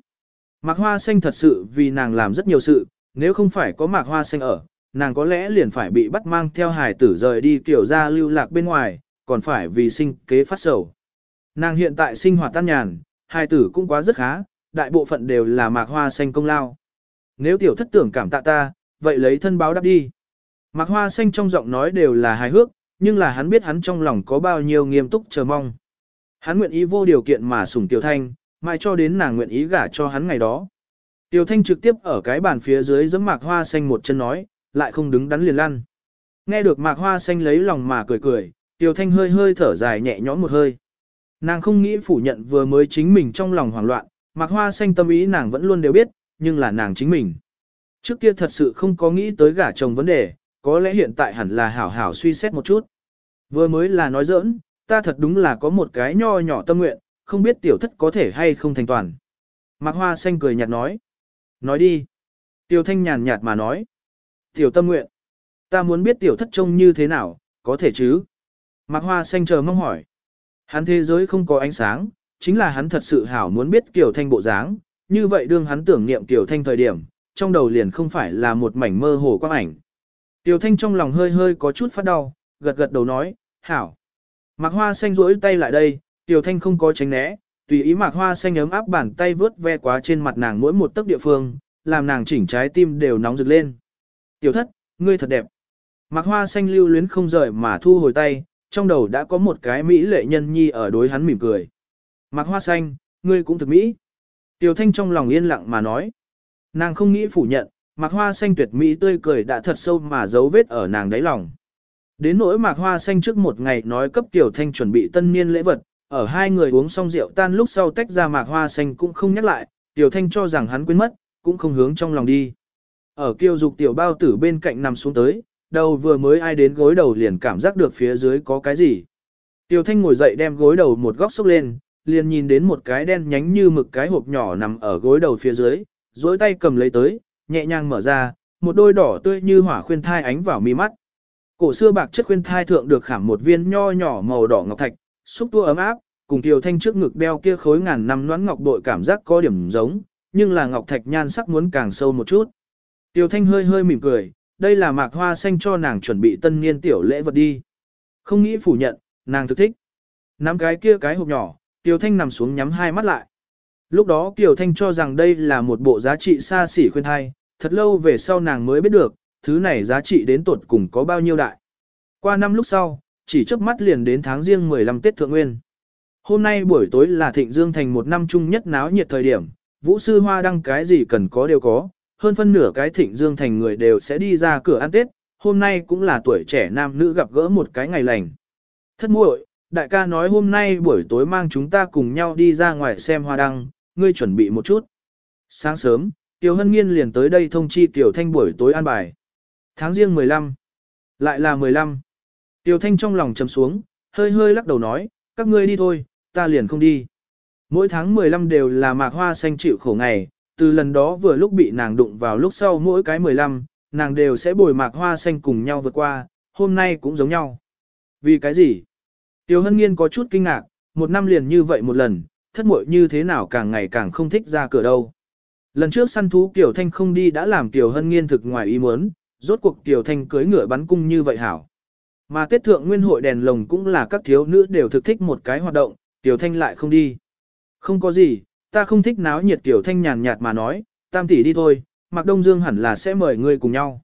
Mạc Hoa Xanh thật sự vì nàng làm rất nhiều sự, nếu không phải có Mạc Hoa Xanh ở, nàng có lẽ liền phải bị bắt mang theo hài tử rời đi kiểu ra lưu lạc bên ngoài, còn phải vì sinh kế phát sầu. Nàng hiện tại sinh hoạt tan nhàn, hai tử cũng quá rất khá, đại bộ phận đều là Mạc Hoa Xanh công lao. Nếu tiểu thất tưởng cảm tạ ta, vậy lấy thân báo đáp đi. Mạc Hoa Xanh trong giọng nói đều là hài hước, nhưng là hắn biết hắn trong lòng có bao nhiêu nghiêm túc chờ mong. Hắn nguyện ý vô điều kiện mà sủng Tiểu Thanh, mai cho đến nàng nguyện ý gả cho hắn ngày đó. Tiểu Thanh trực tiếp ở cái bàn phía dưới giẫm Mạc Hoa Xanh một chân nói, lại không đứng đắn liền lăn. Nghe được Mạc Hoa Xanh lấy lòng mà cười cười, Tiểu Thanh hơi hơi thở dài nhẹ nhõm một hơi. Nàng không nghĩ phủ nhận vừa mới chính mình trong lòng hoảng loạn, Mạc Hoa Xanh tâm ý nàng vẫn luôn đều biết, nhưng là nàng chính mình. Trước kia thật sự không có nghĩ tới gả chồng vấn đề, có lẽ hiện tại hẳn là hảo hảo suy xét một chút. Vừa mới là nói giỡn, ta thật đúng là có một cái nho nhỏ tâm nguyện, không biết tiểu thất có thể hay không thành toàn. Mạc Hoa Xanh cười nhạt nói. Nói đi. Tiểu Thanh nhàn nhạt mà nói. Tiểu tâm nguyện. Ta muốn biết tiểu thất trông như thế nào, có thể chứ? Mạc Hoa Xanh chờ mong hỏi. Hắn thế giới không có ánh sáng, chính là hắn thật sự hảo muốn biết Kiều Thanh bộ dáng, như vậy đương hắn tưởng niệm Kiều Thanh thời điểm, trong đầu liền không phải là một mảnh mơ hồ quang ảnh. Kiều Thanh trong lòng hơi hơi có chút phát đau, gật gật đầu nói, hảo. Mạc Hoa Xanh rỗi tay lại đây, Kiều Thanh không có tránh né, tùy ý Mạc Hoa Xanh ấm áp bàn tay vướt ve quá trên mặt nàng mỗi một tấc địa phương, làm nàng chỉnh trái tim đều nóng rực lên. Tiểu thất, ngươi thật đẹp. Mạc Hoa Xanh lưu luyến không rời mà thu hồi tay, trong đầu đã có một cái mỹ lệ nhân nhi ở đối hắn mỉm cười. Mạc Hoa Xanh, ngươi cũng thực mỹ. Tiểu Thanh trong lòng yên lặng mà nói. Nàng không nghĩ phủ nhận, Mạc Hoa Xanh tuyệt mỹ tươi cười đã thật sâu mà giấu vết ở nàng đáy lòng. Đến nỗi Mạc Hoa Xanh trước một ngày nói cấp Tiểu Thanh chuẩn bị tân niên lễ vật, ở hai người uống xong rượu tan lúc sau tách ra Mạc Hoa Xanh cũng không nhắc lại, Tiểu Thanh cho rằng hắn quên mất, cũng không hướng trong lòng đi. Ở kiêu dục tiểu bao tử bên cạnh nằm xuống tới, đầu vừa mới ai đến gối đầu liền cảm giác được phía dưới có cái gì. Tiểu Thanh ngồi dậy đem gối đầu một góc xúc lên, liền nhìn đến một cái đen nhánh như mực cái hộp nhỏ nằm ở gối đầu phía dưới, dối tay cầm lấy tới, nhẹ nhàng mở ra, một đôi đỏ tươi như hỏa khuyên thai ánh vào mi mắt. Cổ xưa bạc chất khuyên thai thượng được khảm một viên nho nhỏ màu đỏ ngọc thạch, xúc tua ấm áp, cùng Tiểu Thanh trước ngực đeo kia khối ngàn năm noãn ngọc bội cảm giác có điểm giống, nhưng là ngọc thạch nhan sắc muốn càng sâu một chút. Tiểu Thanh hơi hơi mỉm cười, đây là mạc hoa xanh cho nàng chuẩn bị tân niên tiểu lễ vật đi. Không nghĩ phủ nhận, nàng thực thích. Nắm cái kia cái hộp nhỏ, Tiểu Thanh nằm xuống nhắm hai mắt lại. Lúc đó Tiểu Thanh cho rằng đây là một bộ giá trị xa xỉ khuyên thai, thật lâu về sau nàng mới biết được, thứ này giá trị đến tột cùng có bao nhiêu đại. Qua năm lúc sau, chỉ trước mắt liền đến tháng riêng 15 Tết Thượng Nguyên. Hôm nay buổi tối là Thịnh Dương Thành một năm chung nhất náo nhiệt thời điểm, Vũ Sư Hoa đăng cái gì cần có đều có, hơn phân nửa cái Thịnh Dương Thành người đều sẽ đi ra cửa ăn Tết, hôm nay cũng là tuổi trẻ nam nữ gặp gỡ một cái ngày lành. Thất muội, đại ca nói hôm nay buổi tối mang chúng ta cùng nhau đi ra ngoài xem hoa đăng, ngươi chuẩn bị một chút. Sáng sớm, Tiểu Hân Nghiên liền tới đây thông chi Tiểu Thanh buổi tối ăn bài. Tháng riêng 15. Lại là 15. Tiểu Thanh trong lòng trầm xuống, hơi hơi lắc đầu nói, các ngươi đi thôi, ta liền không đi. Mỗi tháng 15 đều là mạc hoa xanh chịu khổ ngày, từ lần đó vừa lúc bị nàng đụng vào lúc sau mỗi cái 15, nàng đều sẽ bồi mạc hoa xanh cùng nhau vượt qua, hôm nay cũng giống nhau. Vì cái gì? Tiểu Hân Nghiên có chút kinh ngạc, một năm liền như vậy một lần, thất muội như thế nào càng ngày càng không thích ra cửa đâu. Lần trước săn thú Kiều Thanh không đi đã làm Tiểu Hân Nghiên thực ngoài ý muốn, rốt cuộc Tiêu Thanh cưới ngựa bắn cung như vậy hảo. Mà Tết Thượng Nguyên hội đèn lồng cũng là các thiếu nữ đều thực thích một cái hoạt động, Tiêu Thanh lại không đi. Không có gì, ta không thích náo nhiệt Tiểu Thanh nhàn nhạt mà nói, tam tỷ đi thôi, Mạc Đông Dương hẳn là sẽ mời ngươi cùng nhau.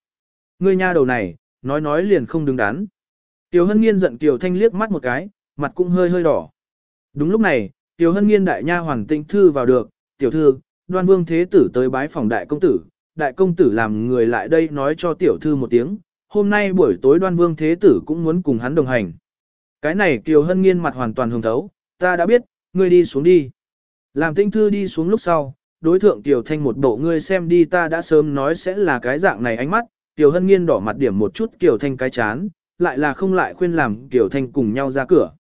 Ngươi nha đầu này, nói nói liền không đứng đắn. Tiểu Hân Nghiên giận Tiểu Thanh liếc mắt một cái, mặt cũng hơi hơi đỏ. Đúng lúc này, Tiểu Hân Nghiên đại nha hoàng tĩnh thư vào được, tiểu thư, đoan vương thế tử tới bái phòng đại công tử, đại công tử làm người lại đây nói cho tiểu thư một tiếng, hôm nay buổi tối đoan vương thế tử cũng muốn cùng hắn đồng hành. Cái này Kiều Hân Nghiên mặt hoàn toàn hồng thấu, ta đã biết, ngươi đi xuống đi. Làm tinh thư đi xuống lúc sau, đối thượng Tiểu Thanh một bộ ngươi xem đi ta đã sớm nói sẽ là cái dạng này ánh mắt, Tiểu Hân Nghiên đỏ mặt điểm một chút Kiều Thanh cái chán, lại là không lại khuyên làm Kiều Thanh cùng nhau ra cửa.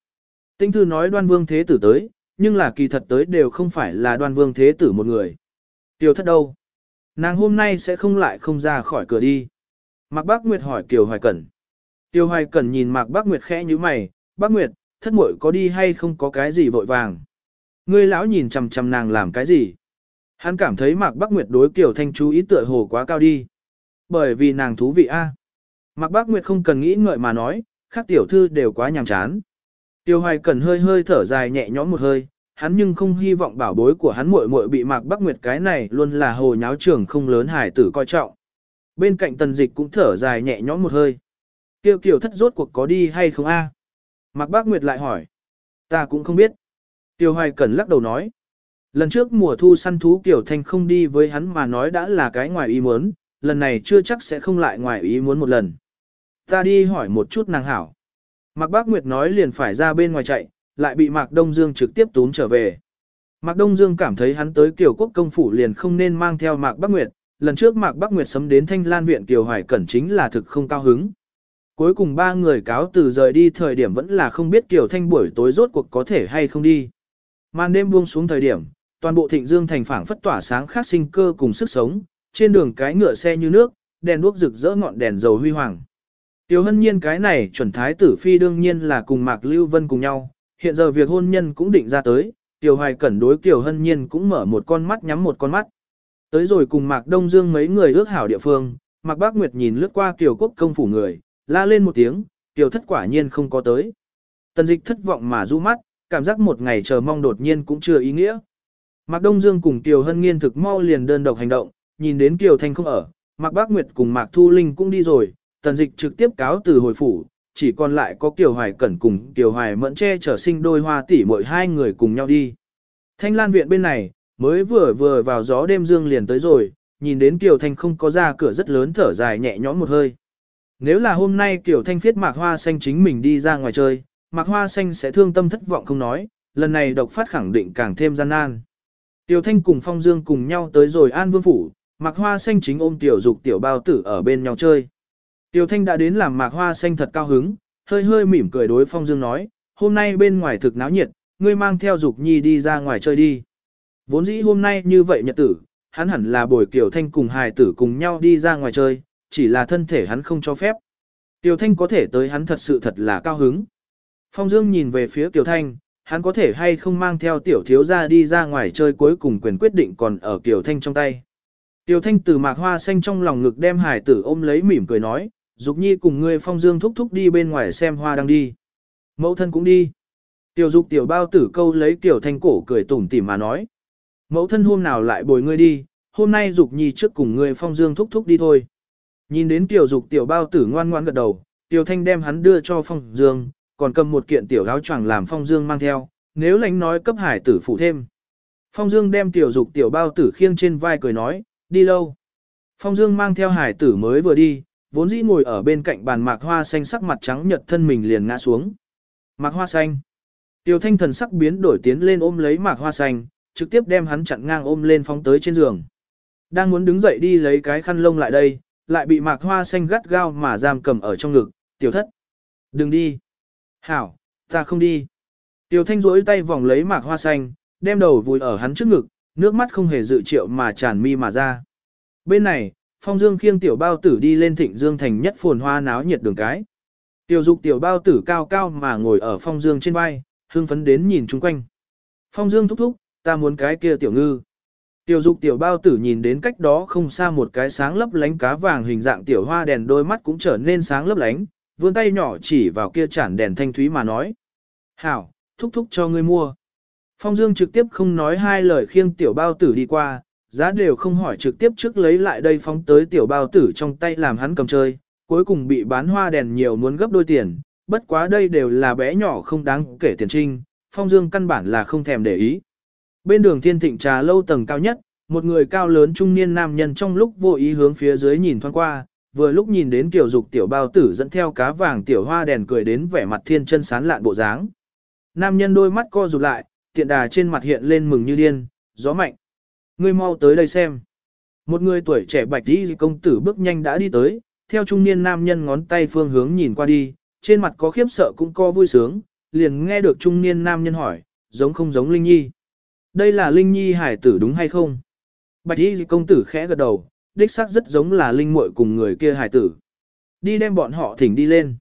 Tinh thư nói đoan vương thế tử tới, nhưng là kỳ thật tới đều không phải là đoan vương thế tử một người. Tiểu thất đâu? Nàng hôm nay sẽ không lại không ra khỏi cửa đi. Mạc Bác Nguyệt hỏi Kiều Hoài Cẩn. Kiều Hoài Cẩn nhìn Mạc Bác Nguyệt khẽ như mày, Bác Nguyệt, thất muội có đi hay không có cái gì vội vàng. Ngươi lão nhìn chằm chằm nàng làm cái gì? Hắn cảm thấy Mạc Bác Nguyệt đối Kiều Thanh chú ý tựa hồ quá cao đi. Bởi vì nàng thú vị a. Mạc Bác Nguyệt không cần nghĩ ngợi mà nói, khác tiểu thư đều quá nhàm chán. Tiêu Hoài cần hơi hơi thở dài nhẹ nhõm một hơi, hắn nhưng không hy vọng bảo bối của hắn muội muội bị Mạc Bắc Nguyệt cái này luôn là hồ nháo trường không lớn hải tử coi trọng. Bên cạnh tần dịch cũng thở dài nhẹ nhõm một hơi. Tiêu Kiều thất rốt cuộc có đi hay không a? Mạc Bác Nguyệt lại hỏi. Ta cũng không biết. Tiêu Hoài Cẩn lắc đầu nói. Lần trước mùa thu săn thú Kiều Thanh không đi với hắn mà nói đã là cái ngoài ý muốn, lần này chưa chắc sẽ không lại ngoài ý muốn một lần. Ta đi hỏi một chút nàng hảo. Mạc Bác Nguyệt nói liền phải ra bên ngoài chạy, lại bị Mạc Đông Dương trực tiếp túm trở về. Mạc Đông Dương cảm thấy hắn tới Kiều Quốc công phủ liền không nên mang theo Mạc Bắc Nguyệt, lần trước Mạc Bắc Nguyệt sấm đến Thanh Lan viện Kiều Hoài Cẩn chính là thực không cao hứng. Cuối cùng ba người cáo từ rời đi thời điểm vẫn là không biết Kiều Thanh buổi tối rốt cuộc có thể hay không đi. Màn đêm buông xuống thời điểm, toàn bộ thịnh dương thành phảng phất tỏa sáng khác sinh cơ cùng sức sống, trên đường cái ngựa xe như nước, đèn đuốc rực rỡ ngọn đèn dầu huy hoàng. Tiểu hân nhiên cái này chuẩn thái tử phi đương nhiên là cùng Mạc Lưu Vân cùng nhau, hiện giờ việc hôn nhân cũng định ra tới, Tiểu Hoài Cẩn đối Tiểu hân nhiên cũng mở một con mắt nhắm một con mắt. Tới rồi cùng Mạc Đông Dương mấy người ước hảo địa phương, Mạc Bác Nguyệt nhìn lướt qua Tiểu Quốc công phủ người, la lên một tiếng, Tiểu thất quả nhiên không có tới. Tần dịch thất vọng mà du mắt, cảm giác một ngày chờ mong đột nhiên cũng chưa ý nghĩa. Mạc Đông Dương cùng Kiều Hân Nghiên thực mau liền đơn độc hành động, nhìn đến Kiều Thanh không ở, Mạc Bác Nguyệt cùng Mạc Thu Linh cũng đi rồi, tần dịch trực tiếp cáo từ hồi phủ, chỉ còn lại có Kiều Hoài Cẩn cùng Kiều Hoài Mẫn che trở sinh đôi hoa tỷ mỗi hai người cùng nhau đi. Thanh Lan viện bên này, mới vừa vừa vào gió đêm dương liền tới rồi, nhìn đến Kiều Thanh không có ra cửa rất lớn thở dài nhẹ nhõm một hơi. Nếu là hôm nay Kiều Thanh viết Mạc Hoa Xanh chính mình đi ra ngoài chơi, Mạc Hoa Xanh sẽ thương tâm thất vọng không nói, lần này độc phát khẳng định càng thêm gian nan. Tiểu Thanh cùng Phong Dương cùng nhau tới rồi An Vương Phủ, Mạc Hoa Xanh chính ôm Tiểu Dục Tiểu Bao Tử ở bên nhau chơi. Tiểu Thanh đã đến làm Mạc Hoa Xanh thật cao hứng, hơi hơi mỉm cười đối Phong Dương nói, hôm nay bên ngoài thực náo nhiệt, ngươi mang theo Dục Nhi đi ra ngoài chơi đi. Vốn dĩ hôm nay như vậy nhật tử, hắn hẳn là bồi Tiểu Thanh cùng hài tử cùng nhau đi ra ngoài chơi, chỉ là thân thể hắn không cho phép. Tiểu Thanh có thể tới hắn thật sự thật là cao hứng. Phong Dương nhìn về phía Tiểu Thanh, hắn có thể hay không mang theo Tiểu Thiếu ra đi ra ngoài chơi cuối cùng quyền quyết định còn ở Tiểu Thanh trong tay. Tiểu Thanh từ mạc hoa xanh trong lòng ngực đem hải tử ôm lấy mỉm cười nói, Dục Nhi cùng ngươi Phong Dương thúc thúc đi bên ngoài xem hoa đang đi. Mẫu thân cũng đi. Tiểu Dục tiểu bao tử câu lấy Tiểu Thanh cổ cười tủm tỉm mà nói. Mẫu thân hôm nào lại bồi ngươi đi, hôm nay Dục Nhi trước cùng ngươi Phong Dương thúc thúc đi thôi. Nhìn đến Tiểu Dục tiểu bao tử ngoan ngoan gật đầu, Tiểu Thanh đem hắn đưa cho Phong Dương, còn cầm một kiện tiểu áo choàng làm Phong Dương mang theo, nếu lánh nói cấp hải tử phụ thêm. Phong Dương đem Tiểu Dục tiểu bao tử khiêng trên vai cười nói, đi lâu. Phong Dương mang theo hải tử mới vừa đi, vốn dĩ ngồi ở bên cạnh bàn mạc hoa xanh sắc mặt trắng nhợt thân mình liền ngã xuống. Mạc hoa xanh. tiểu thanh thần sắc biến đổi tiến lên ôm lấy mạc hoa xanh, trực tiếp đem hắn chặn ngang ôm lên phóng tới trên giường. Đang muốn đứng dậy đi lấy cái khăn lông lại đây, lại bị mạc hoa xanh gắt gao mà giam cầm ở trong ngực, tiểu thất. Đừng đi. Hảo, ta không đi. Tiêu thanh rỗi tay vòng lấy mạc hoa xanh, đem đầu vùi ở hắn trước ngực, nước mắt không hề dự triệu mà tràn mi mà ra. Bên này, Phong Dương khiêng tiểu bao tử đi lên thịnh Dương thành nhất phồn hoa náo nhiệt đường cái. Tiểu dục tiểu bao tử cao cao mà ngồi ở Phong Dương trên vai, hưng phấn đến nhìn chung quanh. Phong Dương thúc thúc, ta muốn cái kia tiểu ngư. Tiểu dục tiểu bao tử nhìn đến cách đó không xa một cái sáng lấp lánh cá vàng hình dạng tiểu hoa đèn đôi mắt cũng trở nên sáng lấp lánh, vươn tay nhỏ chỉ vào kia chản đèn thanh thúy mà nói. Hảo, thúc thúc cho ngươi mua. Phong Dương trực tiếp không nói hai lời khiêng tiểu bao tử đi qua, giá đều không hỏi trực tiếp trước lấy lại đây phóng tới tiểu bao tử trong tay làm hắn cầm chơi, cuối cùng bị bán hoa đèn nhiều muốn gấp đôi tiền, bất quá đây đều là bé nhỏ không đáng kể tiền trinh, Phong Dương căn bản là không thèm để ý. Bên đường thiên thịnh trà lâu tầng cao nhất, một người cao lớn trung niên nam nhân trong lúc vô ý hướng phía dưới nhìn thoáng qua, vừa lúc nhìn đến tiểu dục tiểu bao tử dẫn theo cá vàng tiểu hoa đèn cười đến vẻ mặt thiên chân sán lạn bộ dáng. Nam nhân đôi mắt co rụt lại, tiện đà trên mặt hiện lên mừng như điên, gió mạnh. Ngươi mau tới đây xem. Một người tuổi trẻ bạch đi công tử bước nhanh đã đi tới, theo trung niên nam nhân ngón tay phương hướng nhìn qua đi, trên mặt có khiếp sợ cũng có vui sướng, liền nghe được trung niên nam nhân hỏi, giống không giống Linh Nhi. Đây là Linh Nhi hải tử đúng hay không? Bạch y công tử khẽ gật đầu, đích xác rất giống là Linh muội cùng người kia hải tử. Đi đem bọn họ thỉnh đi lên.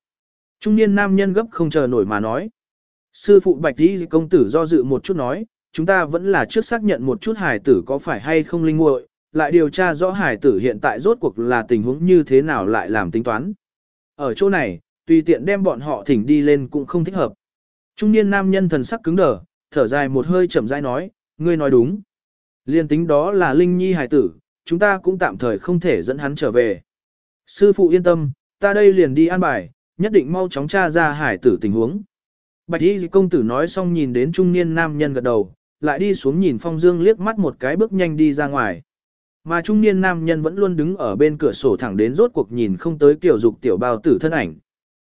Trung niên nam nhân gấp không chờ nổi mà nói. Sư phụ Bạch Đi công tử do dự một chút nói, chúng ta vẫn là trước xác nhận một chút hải tử có phải hay không linh muội, lại điều tra rõ hải tử hiện tại rốt cuộc là tình huống như thế nào lại làm tính toán. Ở chỗ này, tùy tiện đem bọn họ thỉnh đi lên cũng không thích hợp. Trung niên nam nhân thần sắc cứng đờ, thở dài một hơi chậm rãi nói, ngươi nói đúng. Liên tính đó là linh nhi hải tử, chúng ta cũng tạm thời không thể dẫn hắn trở về. Sư phụ yên tâm, ta đây liền đi an bài, nhất định mau chóng tra ra hải tử tình huống. Bạch y công tử nói xong nhìn đến trung niên nam nhân gật đầu, lại đi xuống nhìn Phong Dương liếc mắt một cái bước nhanh đi ra ngoài. Mà trung niên nam nhân vẫn luôn đứng ở bên cửa sổ thẳng đến rốt cuộc nhìn không tới tiểu dục tiểu bao tử thân ảnh.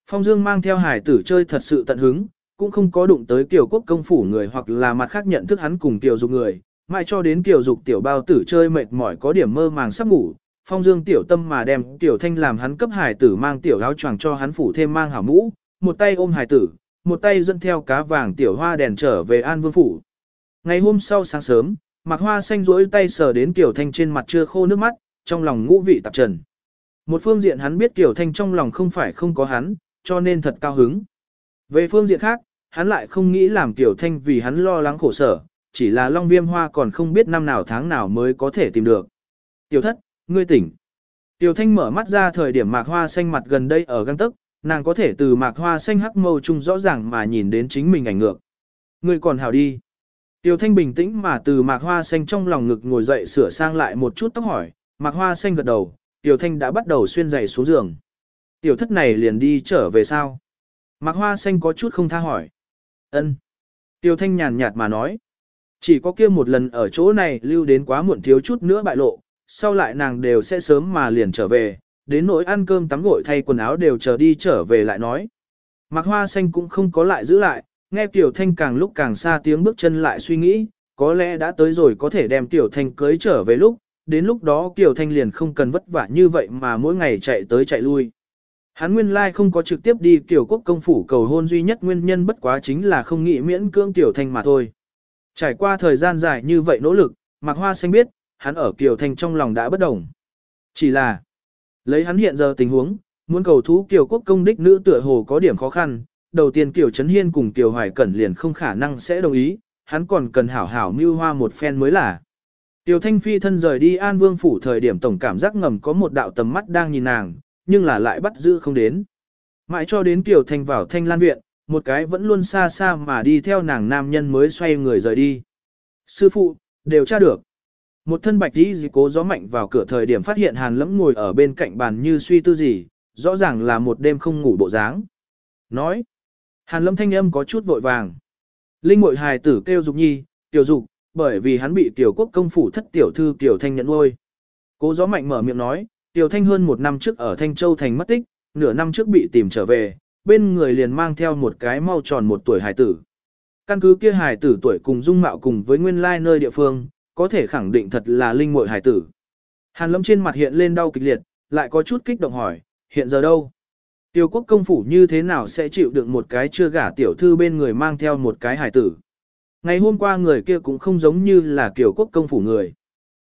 Phong Dương mang theo hải tử chơi thật sự tận hứng, cũng không có đụng tới tiểu quốc công phủ người hoặc là mặt khác nhận thức hắn cùng tiểu dục người, mãi cho đến kiểu dục tiểu bao tử chơi mệt mỏi có điểm mơ màng sắp ngủ. Phong Dương tiểu tâm mà đem tiểu thanh làm hắn cấp hải tử mang tiểu áo choàng cho hắn phủ thêm mang hảo mũ, một tay ôm hải tử, một tay dẫn theo cá vàng tiểu hoa đèn trở về An Vương phủ. Ngày hôm sau sáng sớm, mặc Hoa Xanh rỗi tay sờ đến tiểu Thanh trên mặt chưa khô nước mắt, trong lòng ngũ vị tạp trần. Một phương diện hắn biết tiểu Thanh trong lòng không phải không có hắn, cho nên thật cao hứng. Về phương diện khác, hắn lại không nghĩ làm tiểu Thanh vì hắn lo lắng khổ sở, chỉ là Long Viêm Hoa còn không biết năm nào tháng nào mới có thể tìm được. Tiểu thất, ngươi tỉnh. Tiểu Thanh mở mắt ra thời điểm Mạc Hoa Xanh mặt gần đây ở găng tức, nàng có thể từ Mạc Hoa Xanh hắc mâu chung rõ ràng mà nhìn đến chính mình ảnh ngược. Ngươi còn hảo đi. Tiểu Thanh bình tĩnh mà từ Mạc Hoa Xanh trong lòng ngực ngồi dậy sửa sang lại một chút tóc hỏi, Mạc Hoa Xanh gật đầu, Tiểu Thanh đã bắt đầu xuyên giày xuống giường. Tiểu thất này liền đi trở về sao? Mạc Hoa Xanh có chút không tha hỏi. Ân. Tiểu Thanh nhàn nhạt mà nói. Chỉ có kia một lần ở chỗ này lưu đến quá muộn thiếu chút nữa bại lộ, sau lại nàng đều sẽ sớm mà liền trở về, đến nỗi ăn cơm tắm gội thay quần áo đều chờ đi trở về lại nói. Mạc Hoa Xanh cũng không có lại giữ lại, nghe Tiểu Thanh càng lúc càng xa tiếng bước chân lại suy nghĩ, có lẽ đã tới rồi có thể đem Tiểu Thanh cưới trở về lúc, đến lúc đó Tiểu Thanh liền không cần vất vả như vậy mà mỗi ngày chạy tới chạy lui. Hắn nguyên lai không có trực tiếp đi Tiểu Quốc công phủ cầu hôn duy nhất nguyên nhân bất quá chính là không nghĩ miễn cưỡng Tiểu Thanh mà thôi. Trải qua thời gian dài như vậy nỗ lực, Mạc Hoa Xanh biết, hắn ở Kiều Thanh trong lòng đã bất đồng. Chỉ là, lấy hắn hiện giờ tình huống, muốn cầu thú Kiều Quốc công đích nữ tựa hồ có điểm khó khăn, đầu tiên Kiều Trấn Hiên cùng Kiều Hoài Cẩn liền không khả năng sẽ đồng ý, hắn còn cần hảo hảo mưu hoa một phen mới là. Tiêu Thanh Phi thân rời đi An Vương phủ thời điểm tổng cảm giác ngầm có một đạo tầm mắt đang nhìn nàng, nhưng là lại bắt giữ không đến. Mãi cho đến Kiều Thanh vào Thanh Lan Viện, một cái vẫn luôn xa xa mà đi theo nàng nam nhân mới xoay người rời đi. Sư phụ, đều tra được. Một thân bạch đi gì cố gió mạnh vào cửa thời điểm phát hiện hàn lẫm ngồi ở bên cạnh bàn như suy tư gì, rõ ràng là một đêm không ngủ bộ dáng. Nói, hàn lâm thanh âm có chút vội vàng. Linh mội hài tử kêu dục nhi, tiểu dục, bởi vì hắn bị tiểu quốc công phủ thất tiểu thư tiểu thanh nhận nuôi. Cố gió mạnh mở miệng nói, tiểu thanh hơn một năm trước ở Thanh Châu thành mất tích, nửa năm trước bị tìm trở về, bên người liền mang theo một cái mau tròn một tuổi hài tử. Căn cứ kia hài tử tuổi cùng dung mạo cùng với nguyên lai nơi địa phương, có thể khẳng định thật là linh muội hài tử. Hàn lâm trên mặt hiện lên đau kịch liệt, lại có chút kích động hỏi, hiện giờ đâu? Tiêu quốc công phủ như thế nào sẽ chịu đựng một cái chưa gả tiểu thư bên người mang theo một cái hài tử? Ngày hôm qua người kia cũng không giống như là kiều quốc công phủ người.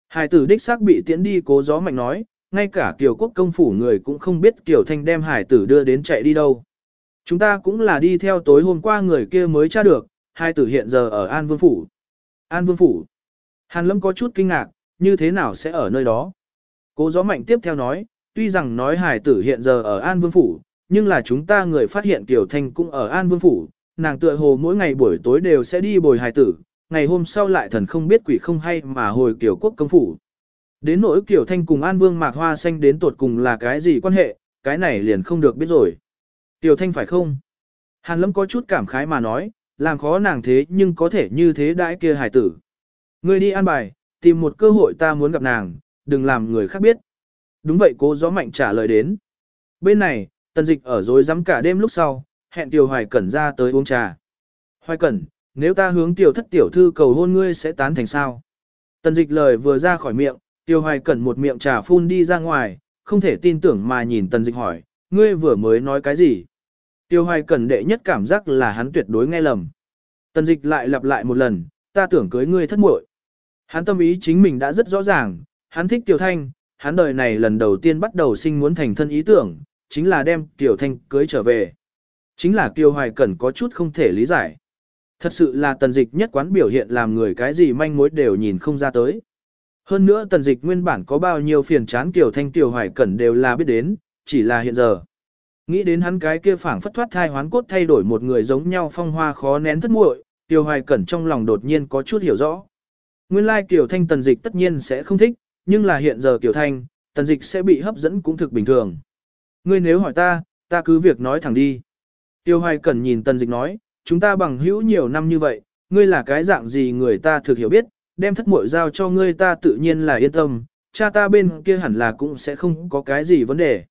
Hài tử đích xác bị tiễn đi cố gió mạnh nói, ngay cả kiều quốc công phủ người cũng không biết kiều thanh đem hài tử đưa đến chạy đi đâu. Chúng ta cũng là đi theo tối hôm qua người kia mới tra được, hai tử hiện giờ ở An Vương Phủ. An Vương Phủ. Hàn Lâm có chút kinh ngạc, như thế nào sẽ ở nơi đó? Cố gió mạnh tiếp theo nói, tuy rằng nói hải tử hiện giờ ở An Vương Phủ, nhưng là chúng ta người phát hiện Kiều Thanh cũng ở An Vương Phủ, nàng tựa hồ mỗi ngày buổi tối đều sẽ đi bồi hải tử, ngày hôm sau lại thần không biết quỷ không hay mà hồi Kiều Quốc công phủ. Đến nỗi Kiều Thanh cùng An Vương Mạc Hoa Xanh đến tột cùng là cái gì quan hệ, cái này liền không được biết rồi. Tiểu Thanh phải không? Hàn Lâm có chút cảm khái mà nói, làm khó nàng thế nhưng có thể như thế đãi kia hải tử. Ngươi đi an bài, tìm một cơ hội ta muốn gặp nàng, đừng làm người khác biết. Đúng vậy cô gió mạnh trả lời đến. Bên này, tần dịch ở dối rắm cả đêm lúc sau, hẹn Tiểu Hoài Cẩn ra tới uống trà. Hoài Cẩn, nếu ta hướng Tiểu thất tiểu thư cầu hôn ngươi sẽ tán thành sao? Tần dịch lời vừa ra khỏi miệng, Tiểu Hoài Cẩn một miệng trà phun đi ra ngoài, không thể tin tưởng mà nhìn tần dịch hỏi, ngươi vừa mới nói cái gì? Tiêu hoài cẩn đệ nhất cảm giác là hắn tuyệt đối nghe lầm. Tần dịch lại lặp lại một lần, ta tưởng cưới ngươi thất muội. Hắn tâm ý chính mình đã rất rõ ràng, hắn thích Tiểu Thanh, hắn đời này lần đầu tiên bắt đầu sinh muốn thành thân ý tưởng, chính là đem Tiểu Thanh cưới trở về. Chính là Tiêu Hoài Cẩn có chút không thể lý giải. Thật sự là tần dịch nhất quán biểu hiện làm người cái gì manh mối đều nhìn không ra tới. Hơn nữa tần dịch nguyên bản có bao nhiêu phiền chán Tiểu Thanh Tiểu Hoài Cẩn đều là biết đến, chỉ là hiện giờ. Nghĩ đến hắn cái kia phảng phất thoát thai hoán cốt thay đổi một người giống nhau phong hoa khó nén thất muội, Tiêu Hoài Cẩn trong lòng đột nhiên có chút hiểu rõ. Nguyên lai Kiều Thanh tần dịch tất nhiên sẽ không thích, nhưng là hiện giờ Kiều Thanh, tần dịch sẽ bị hấp dẫn cũng thực bình thường. Ngươi nếu hỏi ta, ta cứ việc nói thẳng đi. Tiêu Hoài Cẩn nhìn tần dịch nói, chúng ta bằng hữu nhiều năm như vậy, ngươi là cái dạng gì người ta thực hiểu biết, đem thất muội giao cho ngươi ta tự nhiên là yên tâm, cha ta bên kia hẳn là cũng sẽ không có cái gì vấn đề.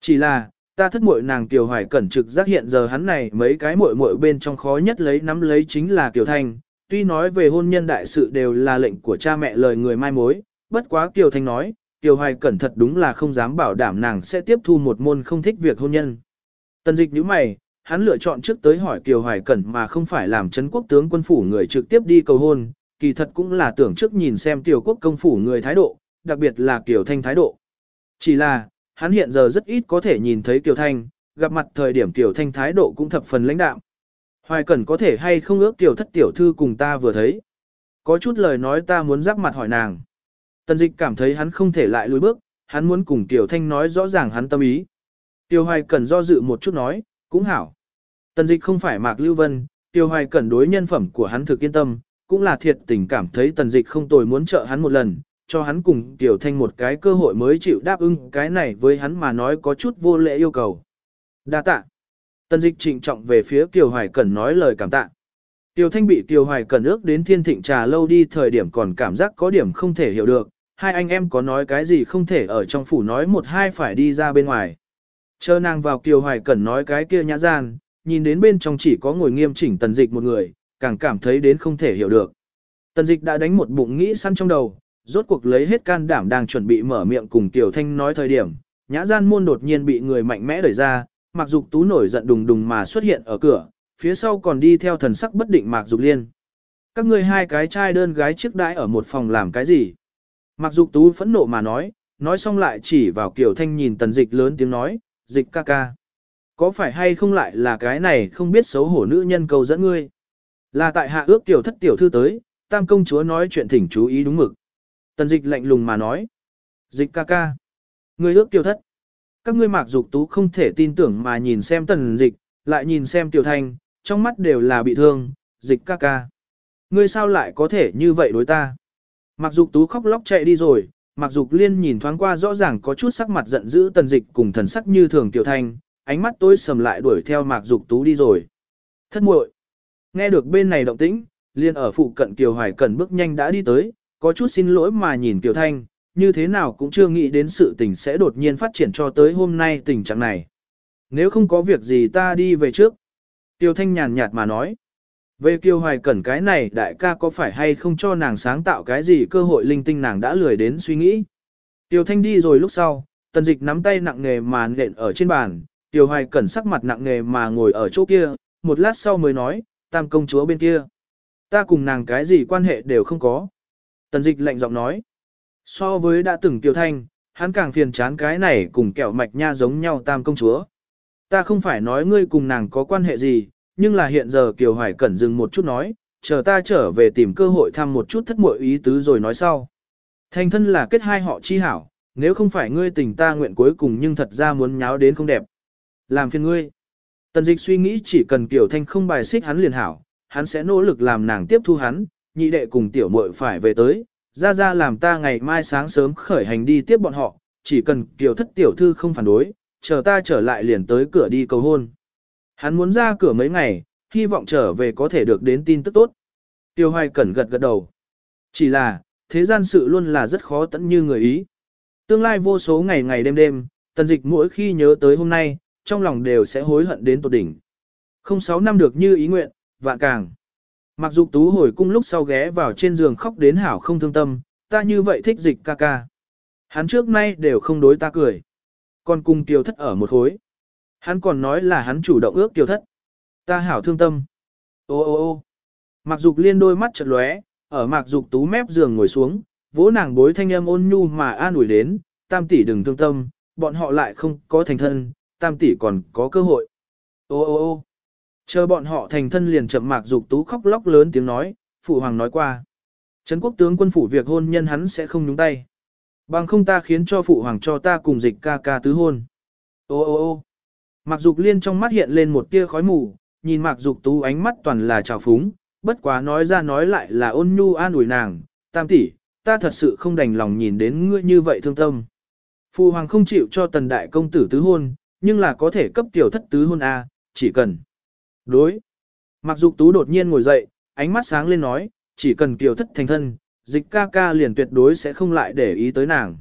Chỉ là, ta thất muội nàng Kiều Hoài Cẩn trực giác hiện giờ hắn này mấy cái muội muội bên trong khó nhất lấy nắm lấy chính là Kiều Thanh, tuy nói về hôn nhân đại sự đều là lệnh của cha mẹ lời người mai mối, bất quá Kiều Thanh nói, Kiều Hoài Cẩn thật đúng là không dám bảo đảm nàng sẽ tiếp thu một môn không thích việc hôn nhân. Tần dịch nhíu mày, hắn lựa chọn trước tới hỏi Kiều Hoài Cẩn mà không phải làm chấn quốc tướng quân phủ người trực tiếp đi cầu hôn, kỳ thật cũng là tưởng trước nhìn xem tiểu quốc công phủ người thái độ, đặc biệt là Kiều Thanh thái độ. Chỉ là, hắn hiện giờ rất ít có thể nhìn thấy Kiều Thanh, gặp mặt thời điểm Kiều Thanh thái độ cũng thập phần lãnh đạm. Hoài Cẩn có thể hay không ước tiểu thất tiểu thư cùng ta vừa thấy. Có chút lời nói ta muốn giáp mặt hỏi nàng. Tần dịch cảm thấy hắn không thể lại lùi bước, hắn muốn cùng Tiểu Thanh nói rõ ràng hắn tâm ý. Tiêu Hoài Cẩn do dự một chút nói, cũng hảo. Tần dịch không phải Mạc Lưu Vân, Tiêu Hoài Cẩn đối nhân phẩm của hắn thực yên tâm, cũng là thiệt tình cảm thấy tần dịch không tồi muốn trợ hắn một lần, cho hắn cùng Tiểu Thanh một cái cơ hội mới chịu đáp ứng cái này với hắn mà nói có chút vô lễ yêu cầu. Đa tạ. Tần dịch trịnh trọng về phía Tiểu Hoài Cẩn nói lời cảm tạ. Tiêu Thanh bị Tiêu Hoài Cẩn ước đến thiên thịnh trà lâu đi thời điểm còn cảm giác có điểm không thể hiểu được, hai anh em có nói cái gì không thể ở trong phủ nói một hai phải đi ra bên ngoài. Chờ nàng vào Kiều Hoài Cẩn nói cái kia nhã gian, nhìn đến bên trong chỉ có ngồi nghiêm chỉnh tần dịch một người, càng cảm thấy đến không thể hiểu được. Tần dịch đã đánh một bụng nghĩ săn trong đầu, rốt cuộc lấy hết can đảm đang chuẩn bị mở miệng cùng Tiểu Thanh nói thời điểm, nhã gian môn đột nhiên bị người mạnh mẽ đẩy ra, Mạc Dục Tú nổi giận đùng đùng mà xuất hiện ở cửa, phía sau còn đi theo thần sắc bất định Mạc Dục Liên. Các ngươi hai cái trai đơn gái trước đãi ở một phòng làm cái gì? Mạc Dục Tú phẫn nộ mà nói, nói xong lại chỉ vào Kiều Thanh nhìn tần dịch lớn tiếng nói, dịch ca ca. Có phải hay không lại là cái này không biết xấu hổ nữ nhân cầu dẫn ngươi? Là tại hạ ước tiểu thất tiểu thư tới, tam công chúa nói chuyện thỉnh chú ý đúng mực. Tần dịch lạnh lùng mà nói. Dịch ca ca. Ngươi ước tiểu thất. Các ngươi mạc dục tú không thể tin tưởng mà nhìn xem tần dịch, lại nhìn xem tiểu thanh, trong mắt đều là bị thương, dịch ca ca. Ngươi sao lại có thể như vậy đối ta? Mạc dục tú khóc lóc chạy đi rồi, Mạc dục liên nhìn thoáng qua rõ ràng có chút sắc mặt giận dữ tần dịch cùng thần sắc như thường tiểu thanh, ánh mắt tối sầm lại đuổi theo Mạc dục tú đi rồi. Thất muội Nghe được bên này động tĩnh, liên ở phụ cận Kiều Hoài Cẩn bước nhanh đã đi tới, có chút xin lỗi mà nhìn Kiều Thanh, như thế nào cũng chưa nghĩ đến sự tình sẽ đột nhiên phát triển cho tới hôm nay tình trạng này. Nếu không có việc gì ta đi về trước. Tiêu Thanh nhàn nhạt mà nói. Về Kiều Hoài Cẩn cái này đại ca có phải hay không cho nàng sáng tạo cái gì cơ hội linh tinh nàng đã lười đến suy nghĩ. Tiêu Thanh đi rồi lúc sau, tần dịch nắm tay nặng nghề mà nện ở trên bàn, Tiêu Hoài Cẩn sắc mặt nặng nghề mà ngồi ở chỗ kia, một lát sau mới nói, tam công chúa bên kia. Ta cùng nàng cái gì quan hệ đều không có. Tần dịch lạnh giọng nói. So với đã từng Tiêu Thanh, hắn càng phiền chán cái này cùng kẹo mạch nha giống nhau tam công chúa. Ta không phải nói ngươi cùng nàng có quan hệ gì, nhưng là hiện giờ Kiều Hoài Cẩn dừng một chút nói, chờ ta trở về tìm cơ hội thăm một chút thất muội ý tứ rồi nói sau. Thành thân là kết hai họ chi hảo, nếu không phải ngươi tình ta nguyện cuối cùng nhưng thật ra muốn nháo đến không đẹp. Làm phiền ngươi. Tần dịch suy nghĩ chỉ cần Kiều Thanh không bài xích hắn liền hảo, hắn sẽ nỗ lực làm nàng tiếp thu hắn, nhị đệ cùng tiểu muội phải về tới, ra ra làm ta ngày mai sáng sớm khởi hành đi tiếp bọn họ, chỉ cần Kiều thất tiểu thư không phản đối, chờ ta trở lại liền tới cửa đi cầu hôn. Hắn muốn ra cửa mấy ngày, hy vọng trở về có thể được đến tin tức tốt. Tiêu hoài cẩn gật gật đầu. Chỉ là, thế gian sự luôn là rất khó tận như người ý. Tương lai vô số ngày ngày đêm đêm, tần dịch mỗi khi nhớ tới hôm nay, trong lòng đều sẽ hối hận đến tột đỉnh. Không sáu năm được như ý nguyện, vạn càng. Mặc dục tú hồi cung lúc sau ghé vào trên giường khóc đến hảo không thương tâm, ta như vậy thích dịch ca ca. Hắn trước nay đều không đối ta cười. Còn cùng tiêu thất ở một khối. Hắn còn nói là hắn chủ động ước tiêu thất. Ta hảo thương tâm. Ô ô ô Mặc Dục liên đôi mắt chật lóe, ở mặc Dục tú mép giường ngồi xuống, vỗ nàng bối thanh âm ôn nhu mà an ủi đến, tam tỷ đừng thương tâm, bọn họ lại không có thành thân, tam tỷ còn có cơ hội. Ô ô ô chờ bọn họ thành thân liền chậm Mạc Dục tú khóc lóc lớn tiếng nói, phụ hoàng nói qua. Trấn quốc tướng quân phủ việc hôn nhân hắn sẽ không nhúng tay. Bằng không ta khiến cho phụ hoàng cho ta cùng dịch ca ca tứ hôn. Ô ô ô Mạc Dục Liên trong mắt hiện lên một tia khói mù, nhìn Mạc Dục Tú ánh mắt toàn là trào phúng, bất quá nói ra nói lại là ôn nhu an ủi nàng, tam tỷ, ta thật sự không đành lòng nhìn đến ngươi như vậy thương tâm. phụ hoàng không chịu cho tần đại công tử tứ hôn, nhưng là có thể cấp tiểu thất tứ hôn A, chỉ cần. Đối. mặc Dục Tú đột nhiên ngồi dậy, ánh mắt sáng lên nói, chỉ cần tiểu thất thành thân, dịch ca ca liền tuyệt đối sẽ không lại để ý tới nàng.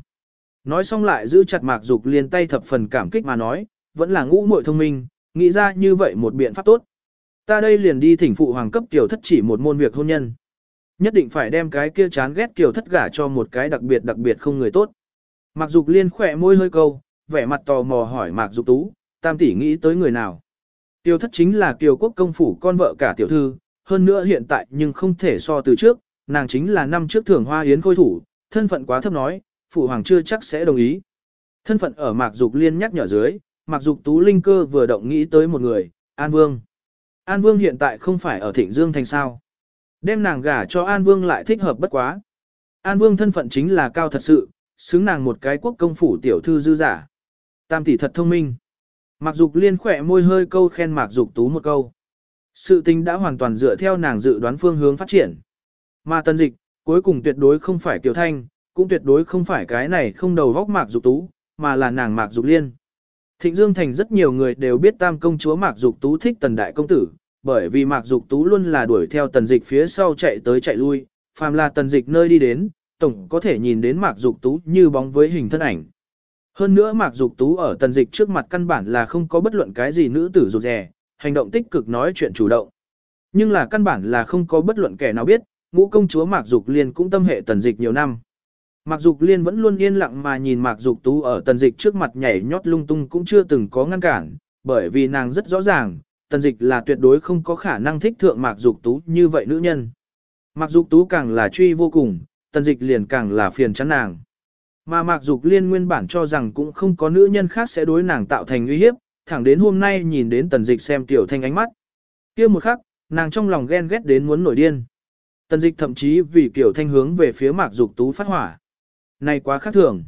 Nói xong lại giữ chặt Mạc Dục Liên tay thập phần cảm kích mà nói, vẫn là ngũ muội thông minh, nghĩ ra như vậy một biện pháp tốt. Ta đây liền đi thỉnh phụ hoàng cấp tiểu thất chỉ một môn việc hôn nhân. Nhất định phải đem cái kia chán ghét tiểu thất gả cho một cái đặc biệt đặc biệt không người tốt. Mạc Dục Liên khỏe môi hơi câu, vẻ mặt tò mò hỏi Mạc Dục Tú, tam tỷ nghĩ tới người nào. Tiêu thất chính là kiều quốc công phủ con vợ cả tiểu thư, hơn nữa hiện tại nhưng không thể so từ trước, nàng chính là năm trước thưởng hoa yến khôi thủ, thân phận quá thấp nói, phụ hoàng chưa chắc sẽ đồng ý. Thân phận ở Mạc Dục Liên nhắc nhở dưới, Mạc Dục Tú linh cơ vừa động nghĩ tới một người, An Vương. An Vương hiện tại không phải ở Thịnh Dương thành sao? Đem nàng gả cho An Vương lại thích hợp bất quá. An Vương thân phận chính là cao thật sự, xứng nàng một cái quốc công phủ tiểu thư dư giả. Tam tỷ thật thông minh. Mạc Dục Liên khỏe môi hơi câu khen Mạc Dục Tú một câu. Sự tình đã hoàn toàn dựa theo nàng dự đoán phương hướng phát triển. Mà tân dịch, cuối cùng tuyệt đối không phải Kiều Thanh, cũng tuyệt đối không phải cái này không đầu vóc Mạc Dục Tú, mà là nàng Mạc Dục Liên. Thịnh Dương Thành rất nhiều người đều biết tam công chúa Mạc Dục Tú thích tần đại công tử, bởi vì Mạc Dục Tú luôn là đuổi theo tần dịch phía sau chạy tới chạy lui, phàm là tần dịch nơi đi đến, tổng có thể nhìn đến Mạc Dục Tú như bóng với hình thân ảnh. Hơn nữa Mạc Dục Tú ở tần dịch trước mặt căn bản là không có bất luận cái gì nữ tử rụt rè, hành động tích cực nói chuyện chủ động. Nhưng là căn bản là không có bất luận kẻ nào biết, ngũ công chúa Mạc Dục Liên cũng tâm hệ tần dịch nhiều năm. Mạc Dục Liên vẫn luôn yên lặng mà nhìn Mạc Dục Tú ở tần dịch trước mặt nhảy nhót lung tung cũng chưa từng có ngăn cản, bởi vì nàng rất rõ ràng, tần dịch là tuyệt đối không có khả năng thích thượng Mạc Dục Tú như vậy nữ nhân. Mạc Dục Tú càng là truy vô cùng, tần dịch liền càng là phiền chán nàng. Mà Mạc Dục Liên nguyên bản cho rằng cũng không có nữ nhân khác sẽ đối nàng tạo thành uy hiếp, thẳng đến hôm nay nhìn đến tần dịch xem tiểu thanh ánh mắt. kia một khắc, nàng trong lòng ghen ghét đến muốn nổi điên. Tần dịch thậm chí vì kiểu thanh hướng về phía Mạc Dục Tú phát hỏa. Này quá khác thường.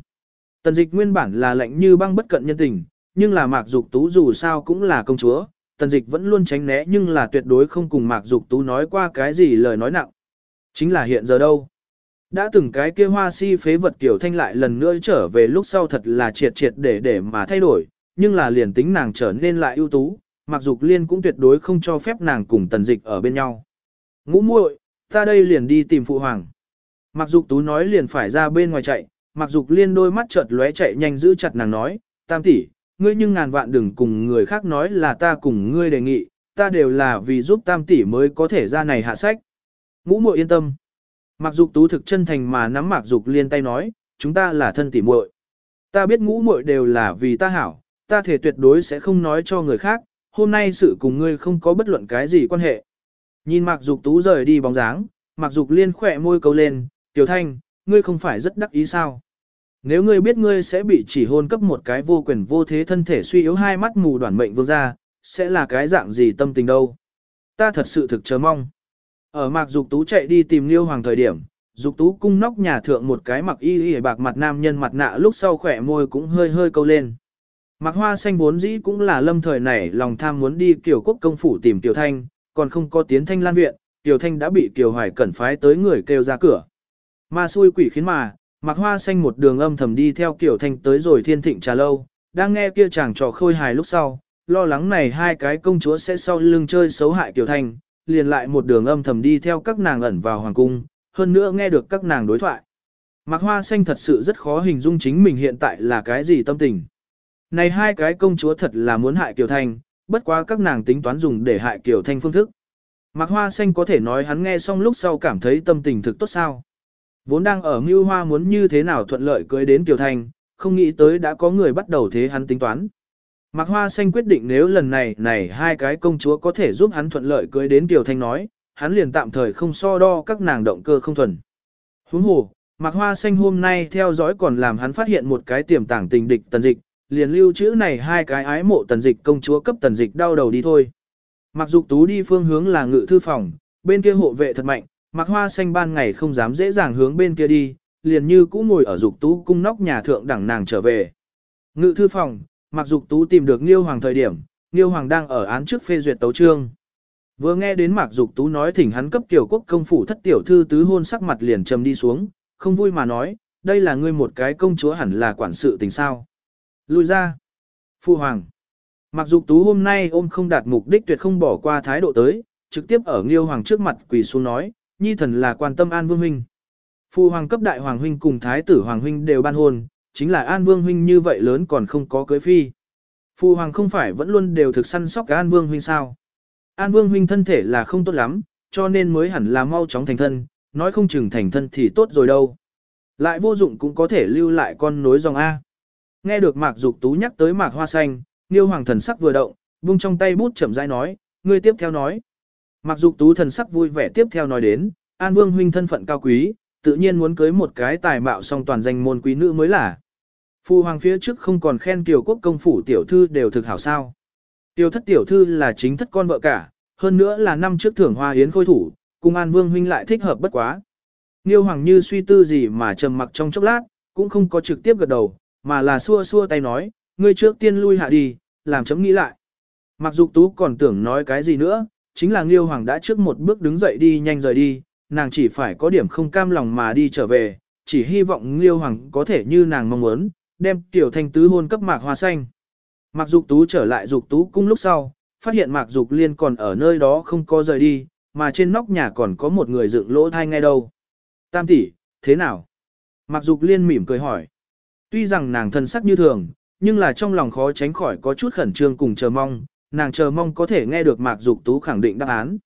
Tần dịch nguyên bản là lạnh như băng bất cận nhân tình, nhưng là Mạc Dục Tú dù sao cũng là công chúa, tần dịch vẫn luôn tránh né nhưng là tuyệt đối không cùng Mạc Dục Tú nói qua cái gì lời nói nặng. Chính là hiện giờ đâu. Đã từng cái kia hoa si phế vật kiểu thanh lại lần nữa trở về lúc sau thật là triệt triệt để để mà thay đổi, nhưng là liền tính nàng trở nên lại ưu tú, Mặc Dục Liên cũng tuyệt đối không cho phép nàng cùng tần dịch ở bên nhau. Ngũ muội, ta đây liền đi tìm phụ hoàng. Mặc Dục Tú nói liền phải ra bên ngoài chạy, Mặc Dục Liên đôi mắt chợt lóe chạy nhanh giữ chặt nàng nói, tam tỷ, ngươi nhưng ngàn vạn đừng cùng người khác nói là ta cùng ngươi đề nghị, ta đều là vì giúp tam tỷ mới có thể ra này hạ sách. Ngũ muội yên tâm. Mạc Dục Tú thực chân thành mà nắm Mạc Dục Liên tay nói, chúng ta là thân tỷ muội. Ta biết ngũ muội đều là vì ta hảo, ta thể tuyệt đối sẽ không nói cho người khác, hôm nay sự cùng ngươi không có bất luận cái gì quan hệ. Nhìn Mạc Dục Tú rời đi bóng dáng, Mạc Dục Liên khỏe môi câu lên, Tiểu Thanh, ngươi không phải rất đắc ý sao? Nếu ngươi biết ngươi sẽ bị chỉ hôn cấp một cái vô quyền vô thế thân thể suy yếu hai mắt mù đoản mệnh vương ra, sẽ là cái dạng gì tâm tình đâu? Ta thật sự thực chờ mong. Ở Mạc Dục Tú chạy đi tìm Liêu Hoàng thời điểm, Dục Tú cung nóc nhà thượng một cái mặc y y bạc mặt nam nhân mặt nạ lúc sau khỏe môi cũng hơi hơi câu lên. Mạc Hoa Xanh vốn dĩ cũng là lâm thời này lòng tham muốn đi Kiều Quốc công phủ tìm Tiểu Thanh, còn không có tiến Thanh Lan viện, Tiểu Thanh đã bị Kiều Hoài cẩn phái tới người kêu ra cửa. Ma xui quỷ khiến mà, Mạc Hoa Xanh một đường âm thầm đi theo Kiều Thanh tới rồi thiên thịnh trà lâu, đang nghe kia chàng trò khôi hài lúc sau, lo lắng này hai cái công chúa sẽ sau lưng chơi xấu hại Kiều Thanh, liền lại một đường âm thầm đi theo các nàng ẩn vào hoàng cung, hơn nữa nghe được các nàng đối thoại. Mạc Hoa Xanh thật sự rất khó hình dung chính mình hiện tại là cái gì tâm tình. Này hai cái công chúa thật là muốn hại Kiều Thanh, bất quá các nàng tính toán dùng để hại Kiều Thanh phương thức. Mạc Hoa Xanh có thể nói hắn nghe xong lúc sau cảm thấy tâm tình thực tốt sao. Vốn đang ở mưu hoa muốn như thế nào thuận lợi cưới đến Kiều Thanh, không nghĩ tới đã có người bắt đầu thế hắn tính toán. Mạc Hoa Xanh quyết định nếu lần này này hai cái công chúa có thể giúp hắn thuận lợi cưới đến Kiều Thanh nói, hắn liền tạm thời không so đo các nàng động cơ không thuần. Huống hồ, Mạc Hoa Xanh hôm nay theo dõi còn làm hắn phát hiện một cái tiềm tàng tình địch tần dịch, liền lưu chữ này hai cái ái mộ tần dịch công chúa cấp tần dịch đau đầu đi thôi. Mặc dục tú đi phương hướng là ngự thư phòng, bên kia hộ vệ thật mạnh, Mạc hoa xanh ban ngày không dám dễ dàng hướng bên kia đi, liền như cũ ngồi ở dục tú cung nóc nhà thượng đẳng nàng trở về. Ngự thư phòng, mặc dục tú tìm được Nghiêu Hoàng thời điểm, Nghiêu Hoàng đang ở án trước phê duyệt tấu trương. Vừa nghe đến Mạc Dục Tú nói thỉnh hắn cấp tiểu quốc công phủ thất tiểu thư tứ hôn sắc mặt liền trầm đi xuống, không vui mà nói, đây là ngươi một cái công chúa hẳn là quản sự tình sao. Lui ra. Phu Hoàng. Mặc dục tú hôm nay ôm không đạt mục đích tuyệt không bỏ qua thái độ tới, trực tiếp ở Nghiêu Hoàng trước mặt quỳ xuống nói, nhi thần là quan tâm An Vương Huynh. Phu Hoàng cấp đại Hoàng Huynh cùng Thái tử Hoàng Huynh đều ban hôn, chính là An Vương Huynh như vậy lớn còn không có cưới phi. Phu Hoàng không phải vẫn luôn đều thực săn sóc An Vương Huynh sao. An Vương Huynh thân thể là không tốt lắm, cho nên mới hẳn là mau chóng thành thân, nói không chừng thành thân thì tốt rồi đâu. Lại vô dụng cũng có thể lưu lại con nối dòng A. Nghe được Mạc Dục Tú nhắc tới Mạc Hoa Xanh, Niêu Hoàng thần sắc vừa động, vung trong tay bút chậm rãi nói, ngươi tiếp theo nói. Mạc Dục Tú thần sắc vui vẻ tiếp theo nói đến, An Vương huynh thân phận cao quý, tự nhiên muốn cưới một cái tài mạo song toàn danh môn quý nữ mới là. Phu hoàng phía trước không còn khen tiểu quốc công phủ tiểu thư đều thực hảo sao. Tiểu thất tiểu thư là chính thất con vợ cả, hơn nữa là năm trước thưởng hoa yến khôi thủ, cùng An Vương huynh lại thích hợp bất quá. Niêu Hoàng như suy tư gì mà trầm mặc trong chốc lát, cũng không có trực tiếp gật đầu, mà là xua xua tay nói, ngươi trước tiên lui hạ đi, làm chấm nghĩ lại. Mặc dục tú còn tưởng nói cái gì nữa, chính là Nghiêu Hoàng đã trước một bước đứng dậy đi nhanh rời đi, nàng chỉ phải có điểm không cam lòng mà đi trở về, chỉ hy vọng liêu Hoàng có thể như nàng mong muốn, đem tiểu thanh tứ hôn cấp mạc hoa xanh. Mạc Dục Tú trở lại Dục Tú cung lúc sau, phát hiện Mạc Dục Liên còn ở nơi đó không có rời đi, mà trên nóc nhà còn có một người dựng lỗ thai ngay đâu. Tam tỷ, thế nào? Mạc Dục Liên mỉm cười hỏi. Tuy rằng nàng thân sắc như thường, nhưng là trong lòng khó tránh khỏi có chút khẩn trương cùng chờ mong, nàng chờ mong có thể nghe được Mạc Dục Tú khẳng định đáp án.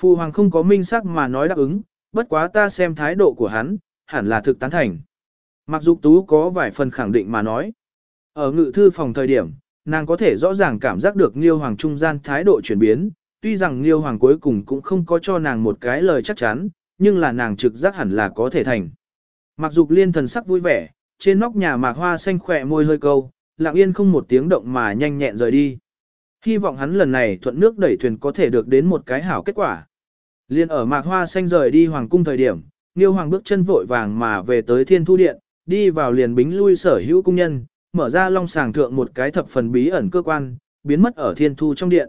Phu hoàng không có minh sắc mà nói đáp ứng, bất quá ta xem thái độ của hắn, hẳn là thực tán thành. Mặc Dục Tú có vài phần khẳng định mà nói. Ở ngự thư phòng thời điểm, nàng có thể rõ ràng cảm giác được Nghiêu Hoàng trung gian thái độ chuyển biến, tuy rằng Nghiêu Hoàng cuối cùng cũng không có cho nàng một cái lời chắc chắn, nhưng là nàng trực giác hẳn là có thể thành. Mặc dục liên thần sắc vui vẻ, trên nóc nhà mạc hoa xanh khỏe môi hơi câu, lặng yên không một tiếng động mà nhanh nhẹn rời đi. Hy vọng hắn lần này thuận nước đẩy thuyền có thể được đến một cái hảo kết quả. Liên ở mạc hoa xanh rời đi hoàng cung thời điểm, Nghiêu Hoàng bước chân vội vàng mà về tới thiên thu điện, đi vào liền bính lui sở hữu cung nhân, mở ra long sàng thượng một cái thập phần bí ẩn cơ quan, biến mất ở thiên thu trong điện.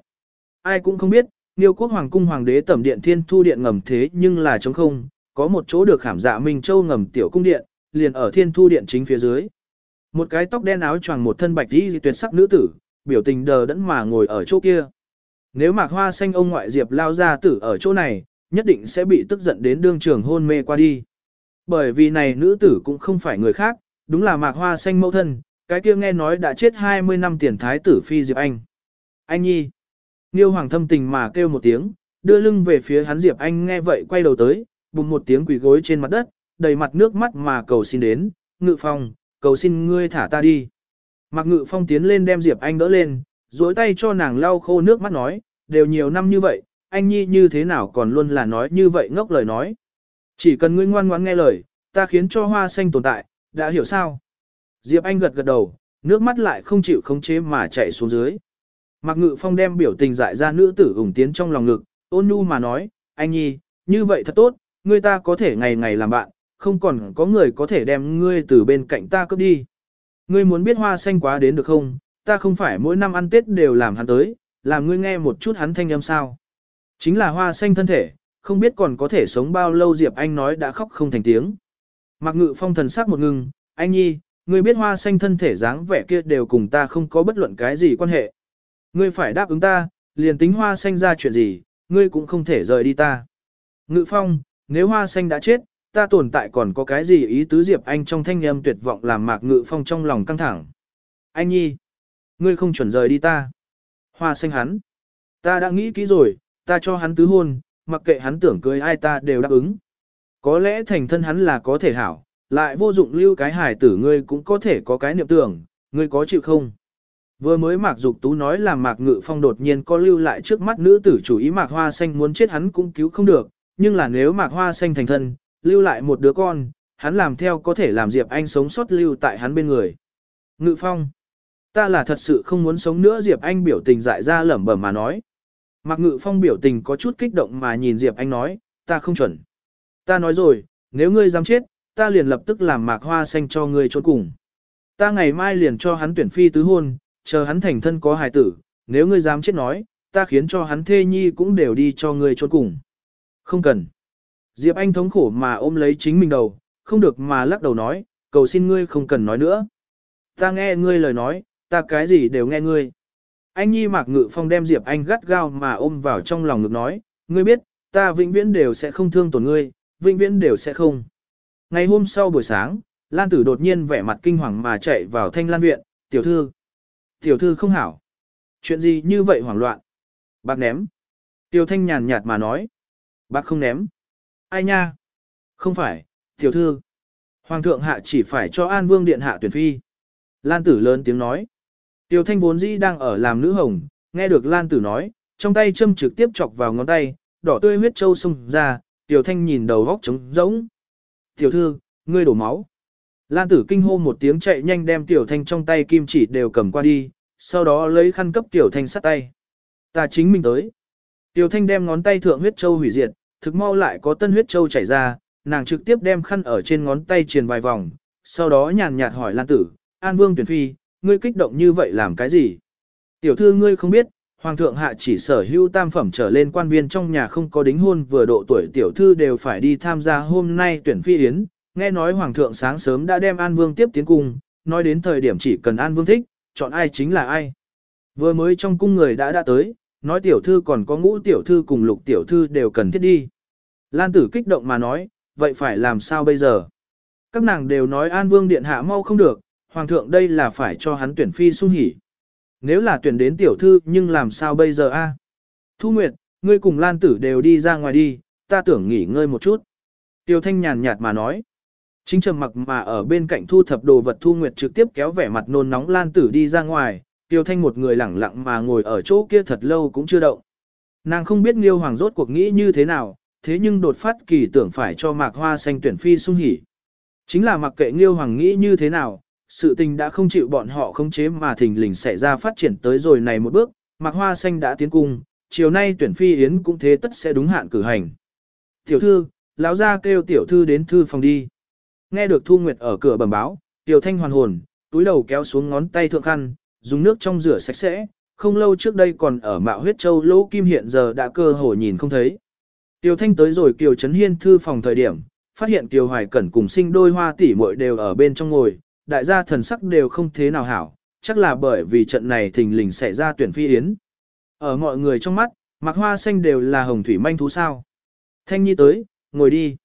Ai cũng không biết, Niêu quốc hoàng cung hoàng đế tẩm điện thiên thu điện ngầm thế nhưng là trống không, có một chỗ được khảm dạ Minh Châu ngầm tiểu cung điện, liền ở thiên thu điện chính phía dưới. Một cái tóc đen áo choàng một thân bạch y tuyệt sắc nữ tử, biểu tình đờ đẫn mà ngồi ở chỗ kia. Nếu mạc hoa xanh ông ngoại diệp lao ra tử ở chỗ này, nhất định sẽ bị tức giận đến đương trường hôn mê qua đi. Bởi vì này nữ tử cũng không phải người khác, đúng là mạc hoa xanh mẫu thân, cái kia nghe nói đã chết 20 năm tiền thái tử phi Diệp Anh. Anh nhi. Niêu hoàng thâm tình mà kêu một tiếng, đưa lưng về phía hắn Diệp Anh nghe vậy quay đầu tới, bùng một tiếng quỳ gối trên mặt đất, đầy mặt nước mắt mà cầu xin đến, ngự phong, cầu xin ngươi thả ta đi. Mạc ngự phong tiến lên đem Diệp Anh đỡ lên, duỗi tay cho nàng lau khô nước mắt nói, đều nhiều năm như vậy, anh nhi như thế nào còn luôn là nói như vậy ngốc lời nói. Chỉ cần ngươi ngoan ngoãn nghe lời, ta khiến cho hoa xanh tồn tại, đã hiểu sao? Diệp Anh gật gật đầu, nước mắt lại không chịu khống chế mà chạy xuống dưới. Mạc Ngự Phong đem biểu tình dại ra nữ tử ủng tiến trong lòng ngực, ôn nhu mà nói, anh nhi, như vậy thật tốt, ngươi ta có thể ngày ngày làm bạn, không còn có người có thể đem ngươi từ bên cạnh ta cướp đi. Ngươi muốn biết hoa xanh quá đến được không, ta không phải mỗi năm ăn Tết đều làm hắn tới, làm ngươi nghe một chút hắn thanh âm sao. Chính là hoa xanh thân thể, không biết còn có thể sống bao lâu Diệp Anh nói đã khóc không thành tiếng. Mạc Ngự Phong thần sắc một ngừng, anh nhi, ngươi biết hoa xanh thân thể dáng vẻ kia đều cùng ta không có bất luận cái gì quan hệ. Ngươi phải đáp ứng ta, liền tính hoa xanh ra chuyện gì, ngươi cũng không thể rời đi ta. Ngự phong, nếu hoa xanh đã chết, ta tồn tại còn có cái gì ý tứ Diệp Anh trong thanh âm tuyệt vọng làm mạc ngự phong trong lòng căng thẳng. Anh nhi, ngươi không chuẩn rời đi ta. Hoa xanh hắn, ta đã nghĩ kỹ rồi, ta cho hắn tứ hôn, mặc kệ hắn tưởng cưới ai ta đều đáp ứng. Có lẽ thành thân hắn là có thể hảo, lại vô dụng lưu cái hài tử ngươi cũng có thể có cái niệm tưởng, ngươi có chịu không? Vừa mới Mạc Dục Tú nói là Mạc Ngự Phong đột nhiên có lưu lại trước mắt nữ tử chủ ý Mạc Hoa Xanh muốn chết hắn cũng cứu không được, nhưng là nếu Mạc Hoa Xanh thành thân, lưu lại một đứa con, hắn làm theo có thể làm Diệp Anh sống sót lưu tại hắn bên người. Ngự Phong, ta là thật sự không muốn sống nữa Diệp Anh biểu tình dại ra lẩm bẩm mà nói. Mạc Ngự Phong biểu tình có chút kích động mà nhìn Diệp Anh nói, ta không chuẩn. Ta nói rồi, nếu ngươi dám chết, ta liền lập tức làm Mạc Hoa Xanh cho ngươi trốn cùng. Ta ngày mai liền cho hắn tuyển phi tứ hôn, chờ hắn thành thân có hài tử, nếu ngươi dám chết nói, ta khiến cho hắn thê nhi cũng đều đi cho ngươi trốn cùng. Không cần. Diệp Anh thống khổ mà ôm lấy chính mình đầu, không được mà lắc đầu nói, cầu xin ngươi không cần nói nữa. Ta nghe ngươi lời nói, ta cái gì đều nghe ngươi. Anh Nhi Mạc Ngự Phong đem Diệp Anh gắt gao mà ôm vào trong lòng ngực nói, ngươi biết, ta vĩnh viễn đều sẽ không thương tổn ngươi, vĩnh viễn đều sẽ không. Ngày hôm sau buổi sáng, Lan Tử đột nhiên vẻ mặt kinh hoàng mà chạy vào thanh lan viện, tiểu thư. Tiểu thư không hảo. Chuyện gì như vậy hoảng loạn? Bác ném. Tiểu thanh nhàn nhạt mà nói. Bác không ném. Ai nha? Không phải, tiểu thư. Hoàng thượng hạ chỉ phải cho An Vương Điện hạ tuyển phi. Lan tử lớn tiếng nói. Tiểu thanh vốn dĩ đang ở làm nữ hồng, nghe được Lan tử nói, trong tay châm trực tiếp chọc vào ngón tay, đỏ tươi huyết châu xông ra, Tiểu Thanh nhìn đầu góc trống rỗng. Tiểu thư, ngươi đổ máu. Lan tử kinh hô một tiếng chạy nhanh đem Tiểu Thanh trong tay kim chỉ đều cầm qua đi, sau đó lấy khăn cấp Tiểu Thanh sát tay. Ta chính mình tới. Tiểu Thanh đem ngón tay thượng huyết châu hủy diệt, thực mau lại có tân huyết châu chảy ra, nàng trực tiếp đem khăn ở trên ngón tay truyền vài vòng, sau đó nhàn nhạt hỏi Lan tử, An Vương tuyển phi, ngươi kích động như vậy làm cái gì? Tiểu thư ngươi không biết, Hoàng thượng hạ chỉ sở hữu tam phẩm trở lên quan viên trong nhà không có đính hôn vừa độ tuổi tiểu thư đều phải đi tham gia hôm nay tuyển phi yến. Nghe nói Hoàng thượng sáng sớm đã đem An Vương tiếp tiến cung, nói đến thời điểm chỉ cần An Vương thích, chọn ai chính là ai. Vừa mới trong cung người đã đã tới, nói tiểu thư còn có ngũ tiểu thư cùng lục tiểu thư đều cần thiết đi. Lan tử kích động mà nói, vậy phải làm sao bây giờ? Các nàng đều nói An Vương điện hạ mau không được, Hoàng thượng đây là phải cho hắn tuyển phi sung hỉ. Nếu là tuyển đến tiểu thư nhưng làm sao bây giờ a? Thu Nguyệt, ngươi cùng Lan Tử đều đi ra ngoài đi, ta tưởng nghỉ ngơi một chút. Tiêu Thanh nhàn nhạt mà nói. Chính trầm mặc mà ở bên cạnh thu thập đồ vật Thu Nguyệt trực tiếp kéo vẻ mặt nôn nóng Lan Tử đi ra ngoài, Tiêu Thanh một người lẳng lặng mà ngồi ở chỗ kia thật lâu cũng chưa động. Nàng không biết Nghiêu Hoàng rốt cuộc nghĩ như thế nào, thế nhưng đột phát kỳ tưởng phải cho Mạc Hoa Xanh tuyển phi sung hỉ. Chính là mặc kệ Nghiêu Hoàng nghĩ như thế nào, sự tình đã không chịu bọn họ khống chế mà thình lình xảy ra phát triển tới rồi này một bước, Mạc Hoa Xanh đã tiến cung, chiều nay tuyển phi yến cũng thế tất sẽ đúng hạn cử hành. Tiểu thư, lão gia kêu tiểu thư đến thư phòng đi. Nghe được Thu Nguyệt ở cửa bẩm báo, Tiểu Thanh hoàn hồn, túi đầu kéo xuống ngón tay thượng khăn, dùng nước trong rửa sạch sẽ, không lâu trước đây còn ở mạo huyết châu lỗ kim hiện giờ đã cơ hồ nhìn không thấy. Tiêu Thanh tới rồi Kiều Trấn Hiên thư phòng thời điểm, phát hiện Kiều Hoài Cẩn cùng sinh đôi hoa tỷ muội đều ở bên trong ngồi, đại gia thần sắc đều không thế nào hảo, chắc là bởi vì trận này thình lình xảy ra tuyển phi yến. Ở mọi người trong mắt, mặc hoa xanh đều là hồng thủy manh thú sao. Thanh Nhi tới, ngồi đi.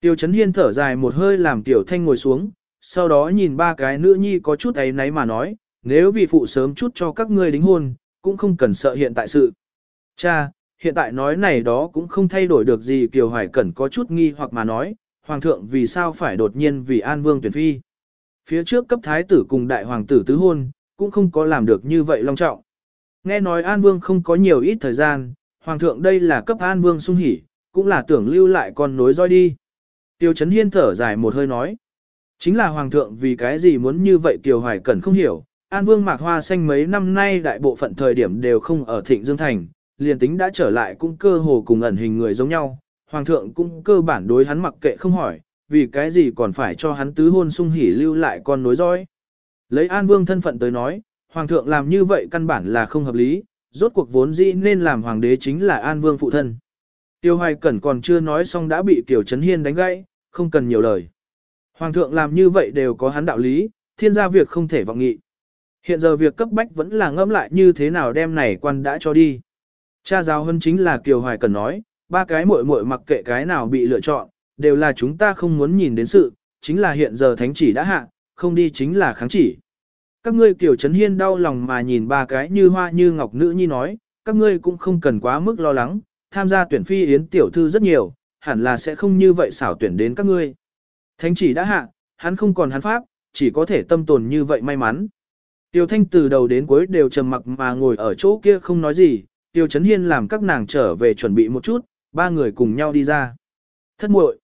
Tiêu Chấn Hiên thở dài một hơi làm Tiểu Thanh ngồi xuống, sau đó nhìn ba cái nữ nhi có chút ấy náy mà nói, nếu vì phụ sớm chút cho các ngươi đính hôn, cũng không cần sợ hiện tại sự. Cha, hiện tại nói này đó cũng không thay đổi được gì Kiều Hoài Cẩn có chút nghi hoặc mà nói, Hoàng thượng vì sao phải đột nhiên vì An Vương tuyển phi phía trước cấp thái tử cùng đại hoàng tử tứ hôn, cũng không có làm được như vậy long trọng. Nghe nói An Vương không có nhiều ít thời gian, hoàng thượng đây là cấp An Vương sung hỉ, cũng là tưởng lưu lại con nối roi đi. Tiêu Chấn Hiên thở dài một hơi nói. Chính là hoàng thượng vì cái gì muốn như vậy kiều Hoài Cẩn không hiểu. An Vương Mạc Hoa Xanh mấy năm nay đại bộ phận thời điểm đều không ở Thịnh Dương Thành, liền tính đã trở lại cũng cơ hồ cùng ẩn hình người giống nhau. Hoàng thượng cũng cơ bản đối hắn mặc kệ không hỏi, vì cái gì còn phải cho hắn tứ hôn sung hỉ lưu lại con nối dõi. Lấy An Vương thân phận tới nói, Hoàng thượng làm như vậy căn bản là không hợp lý, rốt cuộc vốn dĩ nên làm Hoàng đế chính là An Vương phụ thân. Tiêu Hoài Cẩn còn chưa nói xong đã bị Kiều Trấn Hiên đánh gãy, không cần nhiều lời. Hoàng thượng làm như vậy đều có hắn đạo lý, thiên gia việc không thể vọng nghị. Hiện giờ việc cấp bách vẫn là ngẫm lại như thế nào đem này quan đã cho đi. Cha giáo hơn chính là Kiều Hoài cần nói, ba cái muội muội mặc kệ cái nào bị lựa chọn, đều là chúng ta không muốn nhìn đến sự, chính là hiện giờ thánh chỉ đã hạ, không đi chính là kháng chỉ. Các ngươi Kiều Trấn hiên đau lòng mà nhìn ba cái như hoa như ngọc nữ nhi nói, các ngươi cũng không cần quá mức lo lắng, tham gia tuyển phi yến tiểu thư rất nhiều, hẳn là sẽ không như vậy xảo tuyển đến các ngươi. Thánh chỉ đã hạ, hắn không còn hắn pháp, chỉ có thể tâm tồn như vậy may mắn. Tiêu Thanh từ đầu đến cuối đều trầm mặc mà ngồi ở chỗ kia không nói gì, Tiêu Chấn Hiên làm các nàng trở về chuẩn bị một chút, ba người cùng nhau đi ra. Thất muội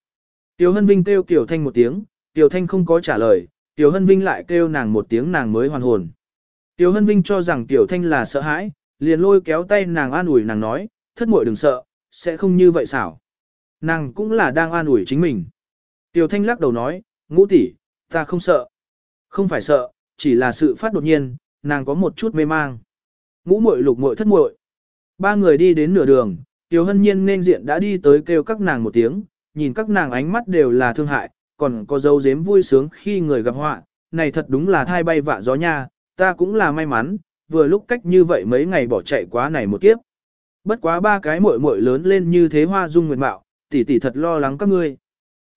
Tiêu Hân Vinh kêu Tiểu Thanh một tiếng, Tiểu Thanh không có trả lời, Tiểu Hân Vinh lại kêu nàng một tiếng nàng mới hoàn hồn. Tiểu Hân Vinh cho rằng Tiểu Thanh là sợ hãi, liền lôi kéo tay nàng an ủi nàng nói, thất muội đừng sợ, sẽ không như vậy xảo. Nàng cũng là đang an ủi chính mình. Tiểu Thanh lắc đầu nói, ngũ tỷ, ta không sợ. Không phải sợ, chỉ là sự phát đột nhiên, nàng có một chút mê mang. Ngũ muội lục muội thất muội. Ba người đi đến nửa đường, Tiểu Hân Nhiên nên diện đã đi tới kêu các nàng một tiếng, nhìn các nàng ánh mắt đều là thương hại, còn có dấu dếm vui sướng khi người gặp họa, này thật đúng là thai bay vạ gió nha, ta cũng là may mắn, vừa lúc cách như vậy mấy ngày bỏ chạy quá này một kiếp. Bất quá ba cái muội muội lớn lên như thế hoa dung nguyệt mạo, tỷ tỷ thật lo lắng các ngươi.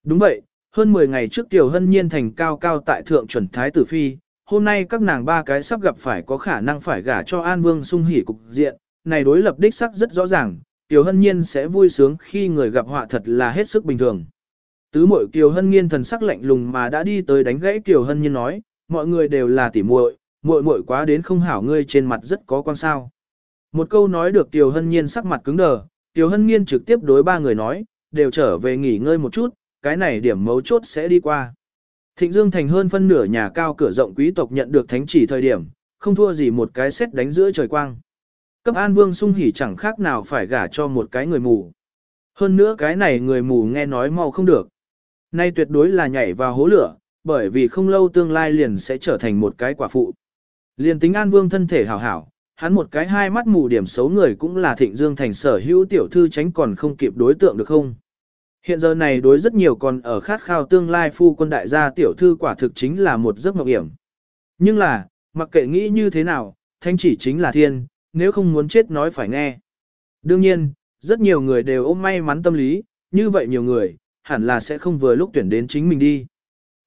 Đúng vậy, hơn 10 ngày trước Tiểu Hân Nhiên thành cao cao tại thượng chuẩn thái tử phi, hôm nay các nàng ba cái sắp gặp phải có khả năng phải gả cho An Vương sung hỉ cục diện, này đối lập đích sắc rất rõ ràng, Tiểu Hân Nhiên sẽ vui sướng khi người gặp họa thật là hết sức bình thường. Tứ muội Kiều Hân Nhiên thần sắc lạnh lùng mà đã đi tới đánh gãy Kiều Hân Nhiên nói, mọi người đều là tỉ muội, muội muội quá đến không hảo ngươi trên mặt rất có quan sao. Một câu nói được Kiều Hân Nhiên sắc mặt cứng đờ, Kiều Hân Nhiên trực tiếp đối ba người nói, đều trở về nghỉ ngơi một chút, cái này điểm mấu chốt sẽ đi qua. Thịnh Dương thành hơn phân nửa nhà cao cửa rộng quý tộc nhận được thánh chỉ thời điểm, không thua gì một cái xét đánh giữa trời quang. Cấp An Vương sung hỉ chẳng khác nào phải gả cho một cái người mù. Hơn nữa cái này người mù nghe nói mau không được. Nay tuyệt đối là nhảy vào hố lửa, bởi vì không lâu tương lai liền sẽ trở thành một cái quả phụ. Liền tính An Vương thân thể hảo hảo, hắn một cái hai mắt mù điểm xấu người cũng là thịnh dương thành sở hữu tiểu thư tránh còn không kịp đối tượng được không. Hiện giờ này đối rất nhiều còn ở khát khao tương lai phu quân đại gia tiểu thư quả thực chính là một giấc mộng hiểm. Nhưng là, mặc kệ nghĩ như thế nào, thanh chỉ chính là thiên, nếu không muốn chết nói phải nghe. Đương nhiên, rất nhiều người đều ôm may mắn tâm lý, như vậy nhiều người, hẳn là sẽ không vừa lúc tuyển đến chính mình đi.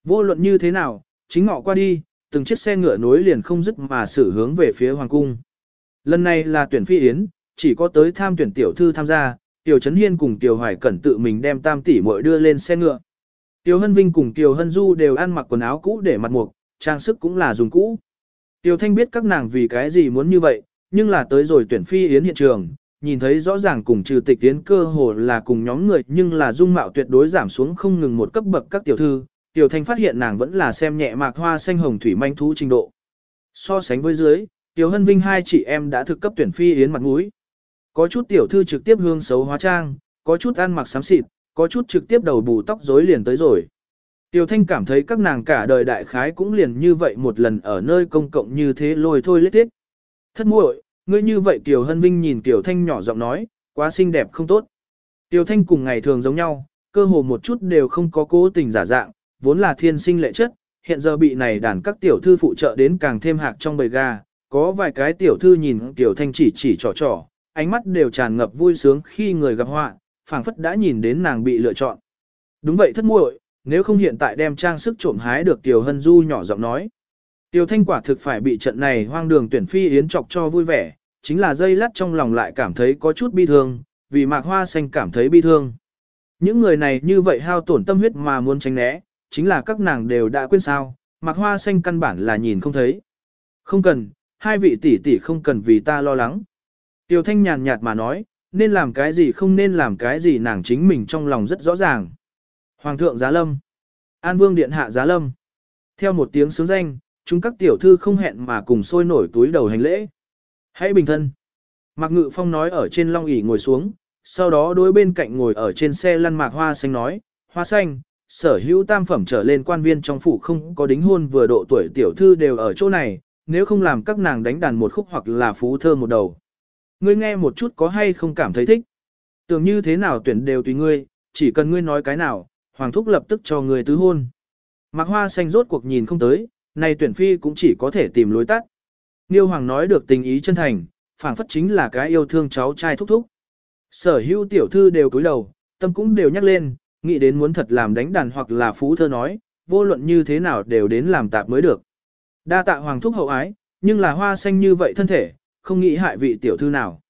Vô luận như thế nào, chính ngọ qua đi, từng chiếc xe ngựa nối liền không dứt mà xử hướng về phía hoàng cung. Lần này là tuyển phi yến, chỉ có tới tham tuyển tiểu thư tham gia, Tiểu Trấn Hiên cùng Tiểu Hoài Cẩn tự mình đem tam tỷ muội đưa lên xe ngựa. Tiểu Hân Vinh cùng Tiểu Hân Du đều ăn mặc quần áo cũ để mặt mục, trang sức cũng là dùng cũ. Tiểu Thanh biết các nàng vì cái gì muốn như vậy, nhưng là tới rồi tuyển phi yến hiện trường, nhìn thấy rõ ràng cùng trừ tịch yến cơ hồ là cùng nhóm người nhưng là dung mạo tuyệt đối giảm xuống không ngừng một cấp bậc các tiểu thư. Tiểu Thanh phát hiện nàng vẫn là xem nhẹ mạc hoa xanh hồng thủy manh thú trình độ. So sánh với dưới, Tiểu Hân Vinh hai chị em đã thực cấp tuyển phi yến mặt mũi. Có chút tiểu thư trực tiếp hương xấu hóa trang, có chút ăn mặc xám xịt, có chút trực tiếp đầu bù tóc rối liền tới rồi. Tiểu Thanh cảm thấy các nàng cả đời đại khái cũng liền như vậy một lần ở nơi công cộng như thế lôi thôi lết thiết. Thất muội, ngươi như vậy Tiểu Hân Vinh nhìn Tiểu Thanh nhỏ giọng nói, quá xinh đẹp không tốt. Tiểu Thanh cùng ngày thường giống nhau, cơ hồ một chút đều không có cố tình giả dạng, vốn là thiên sinh lệ chất, hiện giờ bị này đàn các tiểu thư phụ trợ đến càng thêm hạc trong bầy gà, có vài cái tiểu thư nhìn Tiểu Thanh chỉ chỉ trò trò, ánh mắt đều tràn ngập vui sướng khi người gặp họa, phảng phất đã nhìn đến nàng bị lựa chọn. Đúng vậy thất muội, nếu không hiện tại đem trang sức trộm hái được Tiểu Hân Du nhỏ giọng nói. Tiêu Thanh quả thực phải bị trận này hoang đường tuyển phi yến chọc cho vui vẻ, chính là dây lắt trong lòng lại cảm thấy có chút bi thương, vì mạc hoa xanh cảm thấy bi thương. Những người này như vậy hao tổn tâm huyết mà muốn tránh né, chính là các nàng đều đã quên sao, mạc hoa xanh căn bản là nhìn không thấy. Không cần, hai vị tỷ tỷ không cần vì ta lo lắng. Tiêu thanh nhàn nhạt mà nói, nên làm cái gì không nên làm cái gì nàng chính mình trong lòng rất rõ ràng. Hoàng thượng giá lâm. An vương điện hạ giá lâm. Theo một tiếng sướng danh, chúng các tiểu thư không hẹn mà cùng sôi nổi túi đầu hành lễ. Hãy bình thân. Mạc Ngự Phong nói ở trên long ỷ ngồi xuống, sau đó đối bên cạnh ngồi ở trên xe lăn mạc hoa xanh nói, hoa xanh, sở hữu tam phẩm trở lên quan viên trong phủ không có đính hôn vừa độ tuổi tiểu thư đều ở chỗ này, nếu không làm các nàng đánh đàn một khúc hoặc là phú thơ một đầu. Ngươi nghe một chút có hay không cảm thấy thích. Tưởng như thế nào tuyển đều tùy ngươi, chỉ cần ngươi nói cái nào, hoàng thúc lập tức cho ngươi tứ hôn. Mạc hoa xanh rốt cuộc nhìn không tới, nay tuyển phi cũng chỉ có thể tìm lối tắt. Niêu hoàng nói được tình ý chân thành, phảng phất chính là cái yêu thương cháu trai thúc thúc. Sở hữu tiểu thư đều cúi đầu, tâm cũng đều nhắc lên, nghĩ đến muốn thật làm đánh đàn hoặc là phú thơ nói, vô luận như thế nào đều đến làm tạp mới được. Đa tạ hoàng thúc hậu ái, nhưng là hoa xanh như vậy thân thể, không nghĩ hại vị tiểu thư nào.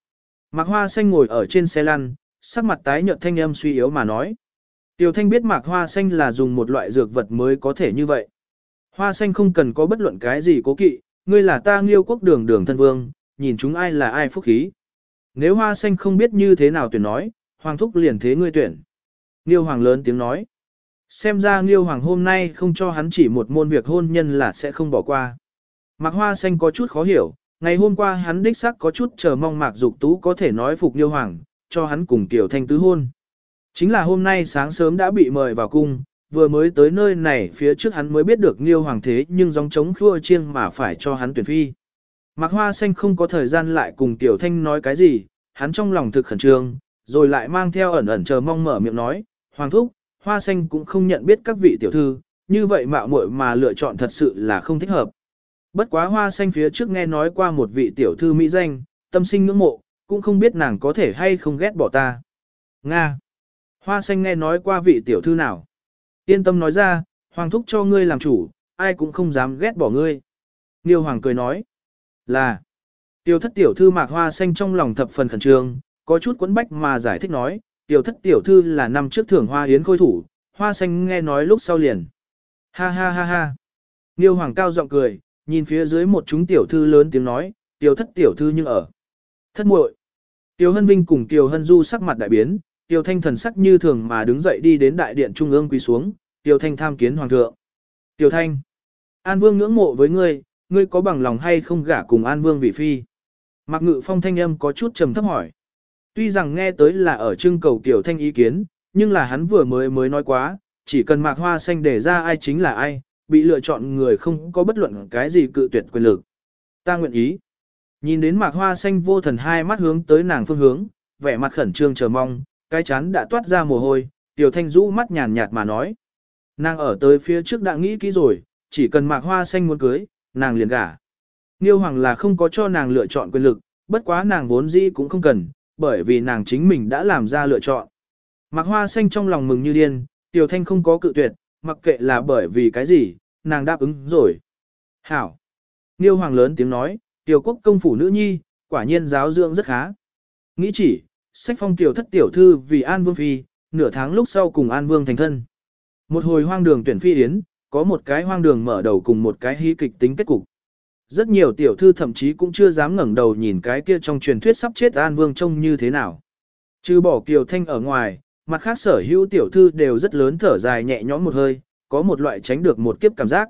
Mạc Hoa Xanh ngồi ở trên xe lăn, sắc mặt tái nhợt thanh âm suy yếu mà nói. Tiểu Thanh biết Mạc Hoa Xanh là dùng một loại dược vật mới có thể như vậy. Hoa Xanh không cần có bất luận cái gì cố kỵ, ngươi là ta nghiêu quốc đường đường thân vương, nhìn chúng ai là ai phúc khí. Nếu Hoa Xanh không biết như thế nào tuyển nói, Hoàng Thúc liền thế ngươi tuyển. Nghiêu Hoàng lớn tiếng nói. Xem ra Nghiêu Hoàng hôm nay không cho hắn chỉ một môn việc hôn nhân là sẽ không bỏ qua. Mạc Hoa Xanh có chút khó hiểu, ngày hôm qua hắn đích xác có chút chờ mong Mạc Dục Tú có thể nói phục Nghiêu Hoàng, cho hắn cùng Tiểu Thanh tứ hôn. Chính là hôm nay sáng sớm đã bị mời vào cung, vừa mới tới nơi này phía trước hắn mới biết được Liêu Hoàng thế nhưng giống chống khua chiêng mà phải cho hắn tuyển phi. Mạc Hoa Xanh không có thời gian lại cùng Tiểu Thanh nói cái gì, hắn trong lòng thực khẩn trương, rồi lại mang theo ẩn ẩn chờ mong mở miệng nói, Hoàng Thúc, Hoa Xanh cũng không nhận biết các vị tiểu thư, như vậy mạo muội mà lựa chọn thật sự là không thích hợp. Bất quá hoa xanh phía trước nghe nói qua một vị tiểu thư mỹ danh, tâm sinh ngưỡng mộ, cũng không biết nàng có thể hay không ghét bỏ ta. Nga. Hoa xanh nghe nói qua vị tiểu thư nào. Yên tâm nói ra, hoàng thúc cho ngươi làm chủ, ai cũng không dám ghét bỏ ngươi. Nghiêu hoàng cười nói. Là. Tiểu thất tiểu thư mạc hoa xanh trong lòng thập phần khẩn trương, có chút quấn bách mà giải thích nói, tiểu thất tiểu thư là năm trước thưởng hoa yến khôi thủ, hoa xanh nghe nói lúc sau liền. Ha ha ha ha. Nghiêu hoàng cao giọng cười, nhìn phía dưới một chúng tiểu thư lớn tiếng nói, tiểu thất tiểu thư như ở. Thất muội. Tiểu Hân Vinh cùng Tiểu Hân Du sắc mặt đại biến, Tiêu Thanh thần sắc như thường mà đứng dậy đi đến đại điện trung ương quỳ xuống, Tiêu Thanh tham kiến hoàng thượng. Tiêu Thanh, An Vương ngưỡng mộ với ngươi, ngươi có bằng lòng hay không gả cùng An Vương vị phi? Mạc Ngự Phong thanh âm có chút trầm thấp hỏi. Tuy rằng nghe tới là ở trưng cầu Tiểu Thanh ý kiến, nhưng là hắn vừa mới mới nói quá, chỉ cần Mạc Hoa Xanh để ra ai chính là ai, bị lựa chọn người không có bất luận cái gì cự tuyệt quyền lực. Ta nguyện ý. Nhìn đến Mạc Hoa Xanh vô thần hai mắt hướng tới nàng phương hướng, vẻ mặt khẩn trương chờ mong, cái chán đã toát ra mồ hôi, Tiểu Thanh rũ mắt nhàn nhạt mà nói. Nàng ở tới phía trước đã nghĩ kỹ rồi, chỉ cần Mạc Hoa Xanh muốn cưới, nàng liền gả. Nghiêu Hoàng là không có cho nàng lựa chọn quyền lực, bất quá nàng vốn dĩ cũng không cần, bởi vì nàng chính mình đã làm ra lựa chọn. Mạc Hoa Xanh trong lòng mừng như điên, Tiểu Thanh không có cự tuyệt, mặc kệ là bởi vì cái gì, nàng đáp ứng rồi. Hảo. Nghiêu Hoàng lớn tiếng nói, Tiểu quốc công phủ nữ nhi, quả nhiên giáo dưỡng rất khá. Nghĩ chỉ, sách phong tiểu thất tiểu thư vì An Vương Phi, nửa tháng lúc sau cùng An Vương thành thân. Một hồi hoang đường tuyển phi yến, có một cái hoang đường mở đầu cùng một cái hí kịch tính kết cục. Rất nhiều tiểu thư thậm chí cũng chưa dám ngẩng đầu nhìn cái kia trong truyền thuyết sắp chết An Vương trông như thế nào. Trừ bỏ Kiều Thanh ở ngoài, mặt khác sở hữu tiểu thư đều rất lớn thở dài nhẹ nhõm một hơi, có một loại tránh được một kiếp cảm giác.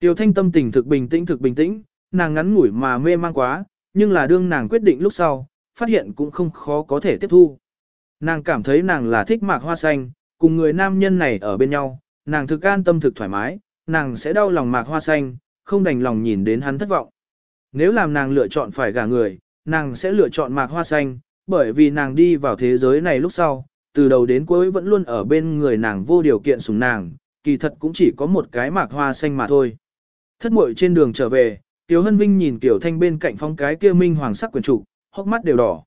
Tiểu Thanh tâm tình thực bình tĩnh thực bình tĩnh, nàng ngắn ngủi mà mê mang quá, nhưng là đương nàng quyết định lúc sau, phát hiện cũng không khó có thể tiếp thu. Nàng cảm thấy nàng là thích mạc hoa xanh, cùng người nam nhân này ở bên nhau, nàng thực an tâm thực thoải mái, nàng sẽ đau lòng mạc hoa xanh, không đành lòng nhìn đến hắn thất vọng. Nếu làm nàng lựa chọn phải gả người, nàng sẽ lựa chọn mạc hoa xanh, bởi vì nàng đi vào thế giới này lúc sau, từ đầu đến cuối vẫn luôn ở bên người nàng vô điều kiện sủng nàng, kỳ thật cũng chỉ có một cái mạc hoa xanh mà thôi. Thất muội trên đường trở về, Tiểu Hân Vinh nhìn Tiểu Thanh bên cạnh phong cái kia minh hoàng sắc quyền trụ, hốc mắt đều đỏ.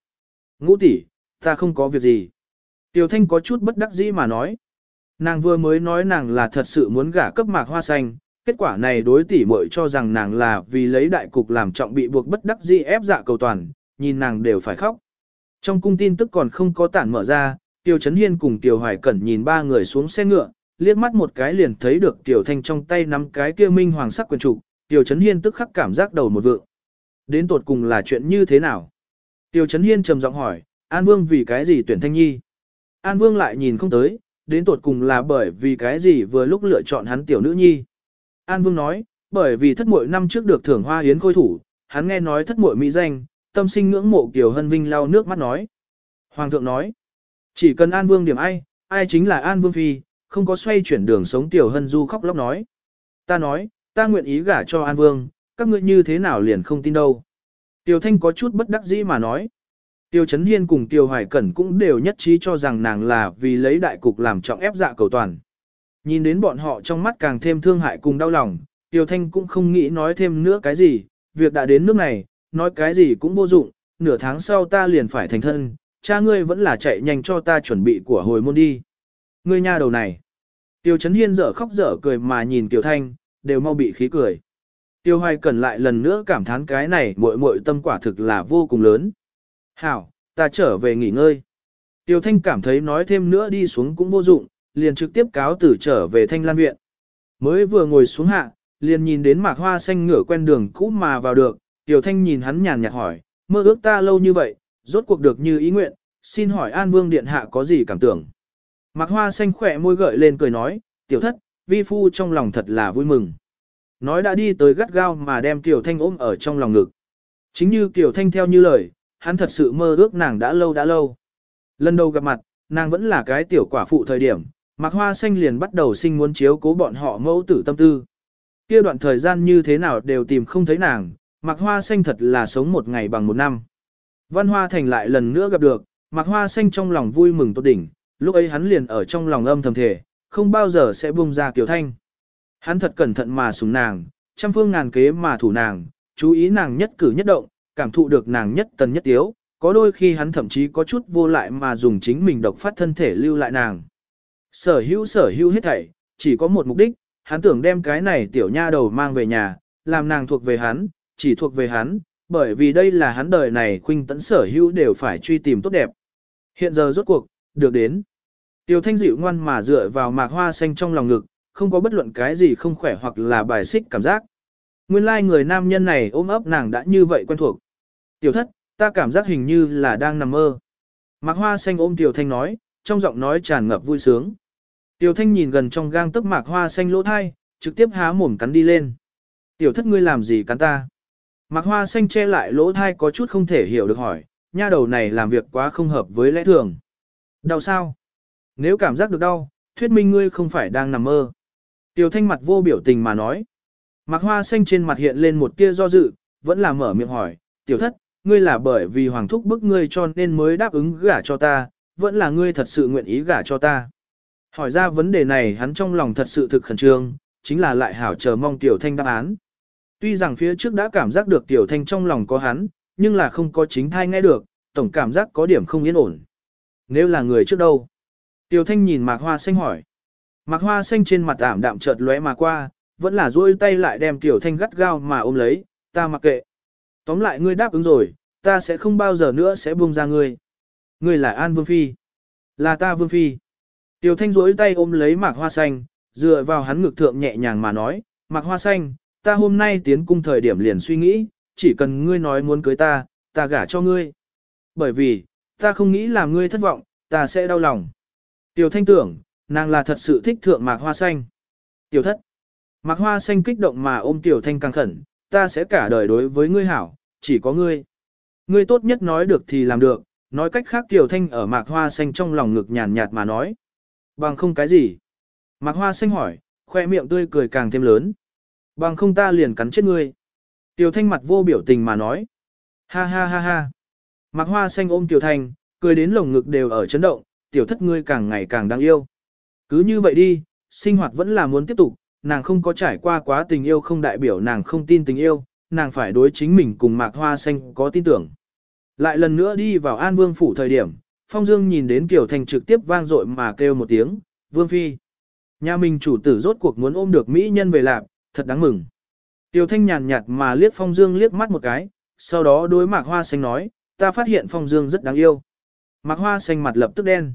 Ngũ tỷ, ta không có việc gì. Tiểu Thanh có chút bất đắc dĩ mà nói. Nàng vừa mới nói nàng là thật sự muốn gả cấp mạc hoa xanh, kết quả này đối tỷ muội cho rằng nàng là vì lấy đại cục làm trọng bị buộc bất đắc dĩ ép dạ cầu toàn, nhìn nàng đều phải khóc. Trong cung tin tức còn không có tản mở ra, Tiêu Chấn Hiên cùng Tiêu Hoài Cẩn nhìn ba người xuống xe ngựa, liếc mắt một cái liền thấy được Tiểu Thanh trong tay nắm cái kia minh hoàng sắc quyền trục, Tiêu Chấn Hiên tức khắc cảm giác đầu một vượng. Đến tột cùng là chuyện như thế nào? Tiêu Trấn Hiên trầm giọng hỏi, An Vương vì cái gì tuyển Thanh Nhi? An Vương lại nhìn không tới, đến tột cùng là bởi vì cái gì vừa lúc lựa chọn hắn tiểu nữ nhi. An Vương nói, bởi vì thất muội năm trước được thưởng hoa hiến khôi thủ, hắn nghe nói thất muội mỹ danh, tâm sinh ngưỡng mộ Kiều Hân Vinh lau nước mắt nói. Hoàng thượng nói, chỉ cần An Vương điểm ai, ai chính là An Vương Phi, không có xoay chuyển đường sống Tiểu Hân Du khóc lóc nói. Ta nói, ta nguyện ý gả cho An Vương, các ngươi như thế nào liền không tin đâu. Tiêu Thanh có chút bất đắc dĩ mà nói. Tiêu Chấn Hiên cùng Tiêu Hoài Cẩn cũng đều nhất trí cho rằng nàng là vì lấy đại cục làm trọng ép dạ cầu toàn. Nhìn đến bọn họ trong mắt càng thêm thương hại cùng đau lòng, Tiêu Thanh cũng không nghĩ nói thêm nữa cái gì, việc đã đến nước này, nói cái gì cũng vô dụng, nửa tháng sau ta liền phải thành thân, cha ngươi vẫn là chạy nhanh cho ta chuẩn bị của hồi môn đi. Ngươi nha đầu này. Tiêu Chấn Hiên dở khóc dở cười mà nhìn Tiêu Thanh, đều mau bị khí cười. Tiêu Hoài Cẩn lại lần nữa cảm thán cái này muội muội tâm quả thực là vô cùng lớn. Hảo, ta trở về nghỉ ngơi. Tiêu Thanh cảm thấy nói thêm nữa đi xuống cũng vô dụng, liền trực tiếp cáo tử trở về Thanh Lan Viện. Mới vừa ngồi xuống hạ, liền nhìn đến mạc hoa xanh ngửa quen đường cũ mà vào được, Tiêu Thanh nhìn hắn nhàn nhạt hỏi, mơ ước ta lâu như vậy, rốt cuộc được như ý nguyện, xin hỏi An Vương Điện Hạ có gì cảm tưởng. Mạc hoa xanh khỏe môi gợi lên cười nói, tiểu thất, vi phu trong lòng thật là vui mừng. Nói đã đi tới gắt gao mà đem Tiểu Thanh ôm ở trong lòng ngực. Chính như Tiểu Thanh theo như lời, hắn thật sự mơ ước nàng đã lâu đã lâu. Lần đầu gặp mặt, nàng vẫn là cái tiểu quả phụ thời điểm, Mạc Hoa Xanh liền bắt đầu sinh muốn chiếu cố bọn họ mẫu tử tâm tư. Kia đoạn thời gian như thế nào đều tìm không thấy nàng, Mạc Hoa Xanh thật là sống một ngày bằng một năm. Văn Hoa Thành lại lần nữa gặp được, Mạc Hoa Xanh trong lòng vui mừng tốt đỉnh, lúc ấy hắn liền ở trong lòng âm thầm thể, không bao giờ sẽ buông ra Kiều Thanh. Hắn thật cẩn thận mà sùng nàng, trăm phương ngàn kế mà thủ nàng, chú ý nàng nhất cử nhất động, cảm thụ được nàng nhất tần nhất tiếu, có đôi khi hắn thậm chí có chút vô lại mà dùng chính mình độc phát thân thể lưu lại nàng. Sở hữu sở hữu hết thảy, chỉ có một mục đích, hắn tưởng đem cái này tiểu nha đầu mang về nhà, làm nàng thuộc về hắn, chỉ thuộc về hắn, bởi vì đây là hắn đời này khuynh tấn sở hữu đều phải truy tìm tốt đẹp. Hiện giờ rốt cuộc, được đến. Tiểu thanh dịu ngoan mà dựa vào mạc hoa xanh trong lòng ngực, không có bất luận cái gì không khỏe hoặc là bài xích cảm giác. Nguyên lai like người nam nhân này ôm ấp nàng đã như vậy quen thuộc. Tiểu thất, ta cảm giác hình như là đang nằm mơ. Mạc hoa xanh ôm tiểu thanh nói, trong giọng nói tràn ngập vui sướng. Tiểu thanh nhìn gần trong gang tức mạc hoa xanh lỗ thai, trực tiếp há mồm cắn đi lên. Tiểu thất ngươi làm gì cắn ta? Mạc hoa xanh che lại lỗ thai có chút không thể hiểu được hỏi, nha đầu này làm việc quá không hợp với lẽ thường. Đau sao? Nếu cảm giác được đau, thuyết minh ngươi không phải đang nằm mơ. Tiểu thanh mặt vô biểu tình mà nói. Mạc hoa xanh trên mặt hiện lên một tia do dự, vẫn là mở miệng hỏi, tiểu thất, ngươi là bởi vì hoàng thúc bức ngươi cho nên mới đáp ứng gả cho ta, vẫn là ngươi thật sự nguyện ý gả cho ta. Hỏi ra vấn đề này hắn trong lòng thật sự thực khẩn trương, chính là lại hảo chờ mong tiểu thanh đáp án. Tuy rằng phía trước đã cảm giác được tiểu thanh trong lòng có hắn, nhưng là không có chính thai nghe được, tổng cảm giác có điểm không yên ổn. Nếu là người trước đâu? Tiểu thanh nhìn mạc hoa xanh hỏi. Mạc hoa xanh trên mặt ảm đạm chợt lóe mà qua, vẫn là duỗi tay lại đem tiểu thanh gắt gao mà ôm lấy, ta mặc kệ. Tóm lại ngươi đáp ứng rồi, ta sẽ không bao giờ nữa sẽ buông ra ngươi. Ngươi là An Vương Phi. Là ta Vương Phi. Tiểu thanh duỗi tay ôm lấy mạc hoa xanh, dựa vào hắn ngực thượng nhẹ nhàng mà nói, mạc hoa xanh, ta hôm nay tiến cung thời điểm liền suy nghĩ, chỉ cần ngươi nói muốn cưới ta, ta gả cho ngươi. Bởi vì, ta không nghĩ làm ngươi thất vọng, ta sẽ đau lòng. Tiểu thanh tưởng, nàng là thật sự thích thượng mạc hoa xanh. Tiểu thất. Mạc hoa xanh kích động mà ôm tiểu thanh càng khẩn, ta sẽ cả đời đối với ngươi hảo, chỉ có ngươi. Ngươi tốt nhất nói được thì làm được, nói cách khác tiểu thanh ở mạc hoa xanh trong lòng ngực nhàn nhạt mà nói. Bằng không cái gì. Mạc hoa xanh hỏi, khoe miệng tươi cười càng thêm lớn. Bằng không ta liền cắn chết ngươi. Tiểu thanh mặt vô biểu tình mà nói. Ha ha ha ha. Mạc hoa xanh ôm tiểu thanh, cười đến lồng ngực đều ở chấn động, tiểu thất ngươi càng ngày càng đáng yêu. Cứ như vậy đi, sinh hoạt vẫn là muốn tiếp tục, nàng không có trải qua quá tình yêu không đại biểu nàng không tin tình yêu, nàng phải đối chính mình cùng mạc hoa xanh có tin tưởng. Lại lần nữa đi vào An Vương phủ thời điểm, Phong Dương nhìn đến Kiều Thanh trực tiếp vang dội mà kêu một tiếng, Vương Phi. Nhà mình chủ tử rốt cuộc muốn ôm được Mỹ nhân về lạc, thật đáng mừng. Tiêu Thanh nhàn nhạt mà liếc Phong Dương liếc mắt một cái, sau đó đối mạc hoa xanh nói, ta phát hiện Phong Dương rất đáng yêu. Mạc hoa xanh mặt lập tức đen.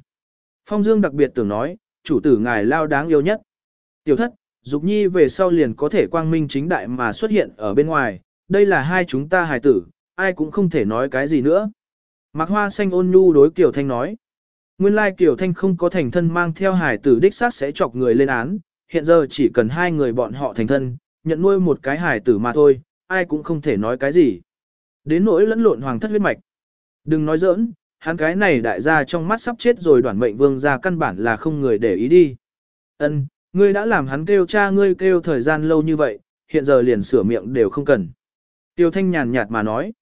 Phong Dương đặc biệt tưởng nói, chủ tử ngài lao đáng yêu nhất. Tiểu thất, Dục Nhi về sau liền có thể quang minh chính đại mà xuất hiện ở bên ngoài, đây là hai chúng ta hài tử, ai cũng không thể nói cái gì nữa. Mạc Hoa Xanh ôn nhu đối Kiều Thanh nói. Nguyên lai Kiều Thanh không có thành thân mang theo hài tử đích xác sẽ chọc người lên án, hiện giờ chỉ cần hai người bọn họ thành thân, nhận nuôi một cái hài tử mà thôi, ai cũng không thể nói cái gì. Đến nỗi lẫn lộn hoàng thất huyết mạch. Đừng nói giỡn, hắn cái này đại gia trong mắt sắp chết rồi đoạn mệnh vương gia căn bản là không người để ý đi. Ân, Ngươi đã làm hắn kêu cha ngươi kêu thời gian lâu như vậy, hiện giờ liền sửa miệng đều không cần. Tiêu Thanh nhàn nhạt mà nói.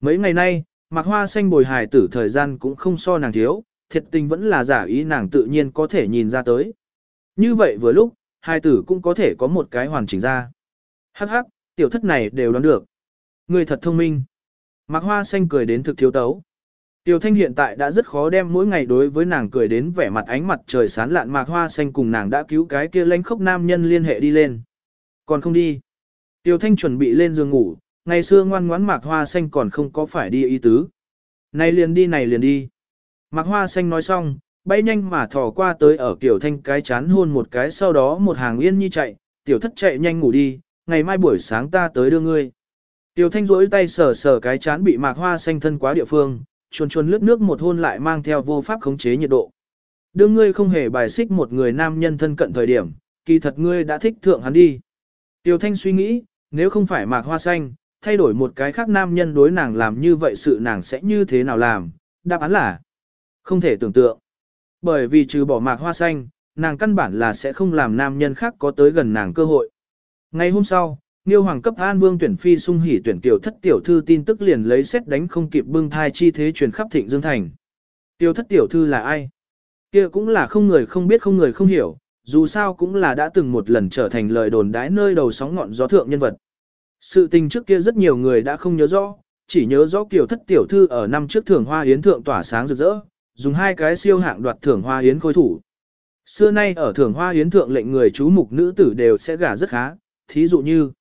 Mấy ngày nay, mặc Hoa Xanh bồi hài tử thời gian cũng không so nàng thiếu, thiệt tình vẫn là giả ý nàng tự nhiên có thể nhìn ra tới. Như vậy vừa lúc, hài tử cũng có thể có một cái hoàn chỉnh ra. Hắc hắc, tiểu thất này đều đoán được. Ngươi thật thông minh. Mạc Hoa Xanh cười đến thực thiếu tấu. Tiểu Thanh hiện tại đã rất khó đem mỗi ngày đối với nàng cười đến vẻ mặt ánh mặt trời sán lạn mạc hoa xanh cùng nàng đã cứu cái kia lãnh khốc nam nhân liên hệ đi lên. Còn không đi. Tiểu Thanh chuẩn bị lên giường ngủ, ngày xưa ngoan ngoãn mạc hoa xanh còn không có phải đi ý tứ. Này liền đi này liền đi. Mạc hoa xanh nói xong, bay nhanh mà thò qua tới ở Tiểu Thanh cái chán hôn một cái sau đó một hàng yên nhi chạy, tiểu thất chạy nhanh ngủ đi, ngày mai buổi sáng ta tới đưa ngươi. Tiểu Thanh rỗi tay sờ sờ cái chán bị mạc hoa xanh thân quá địa phương, chuồn chuồn lướt nước một hôn lại mang theo vô pháp khống chế nhiệt độ. Đương ngươi không hề bài xích một người nam nhân thân cận thời điểm, kỳ thật ngươi đã thích thượng hắn đi. Tiêu Thanh suy nghĩ, nếu không phải mạc hoa xanh, thay đổi một cái khác nam nhân đối nàng làm như vậy sự nàng sẽ như thế nào làm, đáp án là không thể tưởng tượng. Bởi vì trừ bỏ mạc hoa xanh, nàng căn bản là sẽ không làm nam nhân khác có tới gần nàng cơ hội. Ngày hôm sau, Niêu hoàng cấp An Vương tuyển phi sung hỉ tuyển tiểu thất tiểu thư tin tức liền lấy xét đánh không kịp bưng thai chi thế truyền khắp Thịnh Dương thành. Tiểu thất tiểu thư là ai? Kia cũng là không người không biết không người không hiểu, dù sao cũng là đã từng một lần trở thành lời đồn đái nơi đầu sóng ngọn gió thượng nhân vật. Sự tình trước kia rất nhiều người đã không nhớ rõ, chỉ nhớ rõ tiểu thất tiểu thư ở năm trước thưởng hoa yến thượng tỏa sáng rực rỡ, dùng hai cái siêu hạng đoạt thưởng hoa yến khôi thủ. Xưa nay ở thưởng hoa yến thượng lệnh người chú mục nữ tử đều sẽ gả rất khá, thí dụ như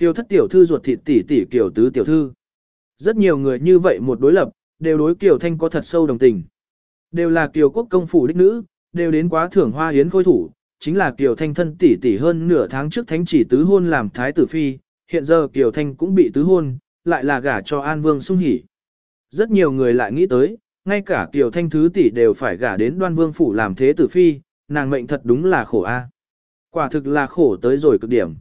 tiêu thất tiểu thư ruột thịt tỷ tỷ kiểu tứ tiểu thư. Rất nhiều người như vậy một đối lập, đều đối Kiều Thanh có thật sâu đồng tình. Đều là Kiều quốc công phủ đích nữ, đều đến quá thưởng hoa hiến khôi thủ, chính là Kiều Thanh thân tỷ tỷ hơn nửa tháng trước thánh chỉ tứ hôn làm thái tử phi, hiện giờ Kiều Thanh cũng bị tứ hôn, lại là gả cho An Vương sung hỉ. Rất nhiều người lại nghĩ tới, ngay cả Kiều Thanh Thứ tỷ đều phải gả đến đoan vương phủ làm thế tử phi, nàng mệnh thật đúng là khổ a. Quả thực là khổ tới rồi cực điểm.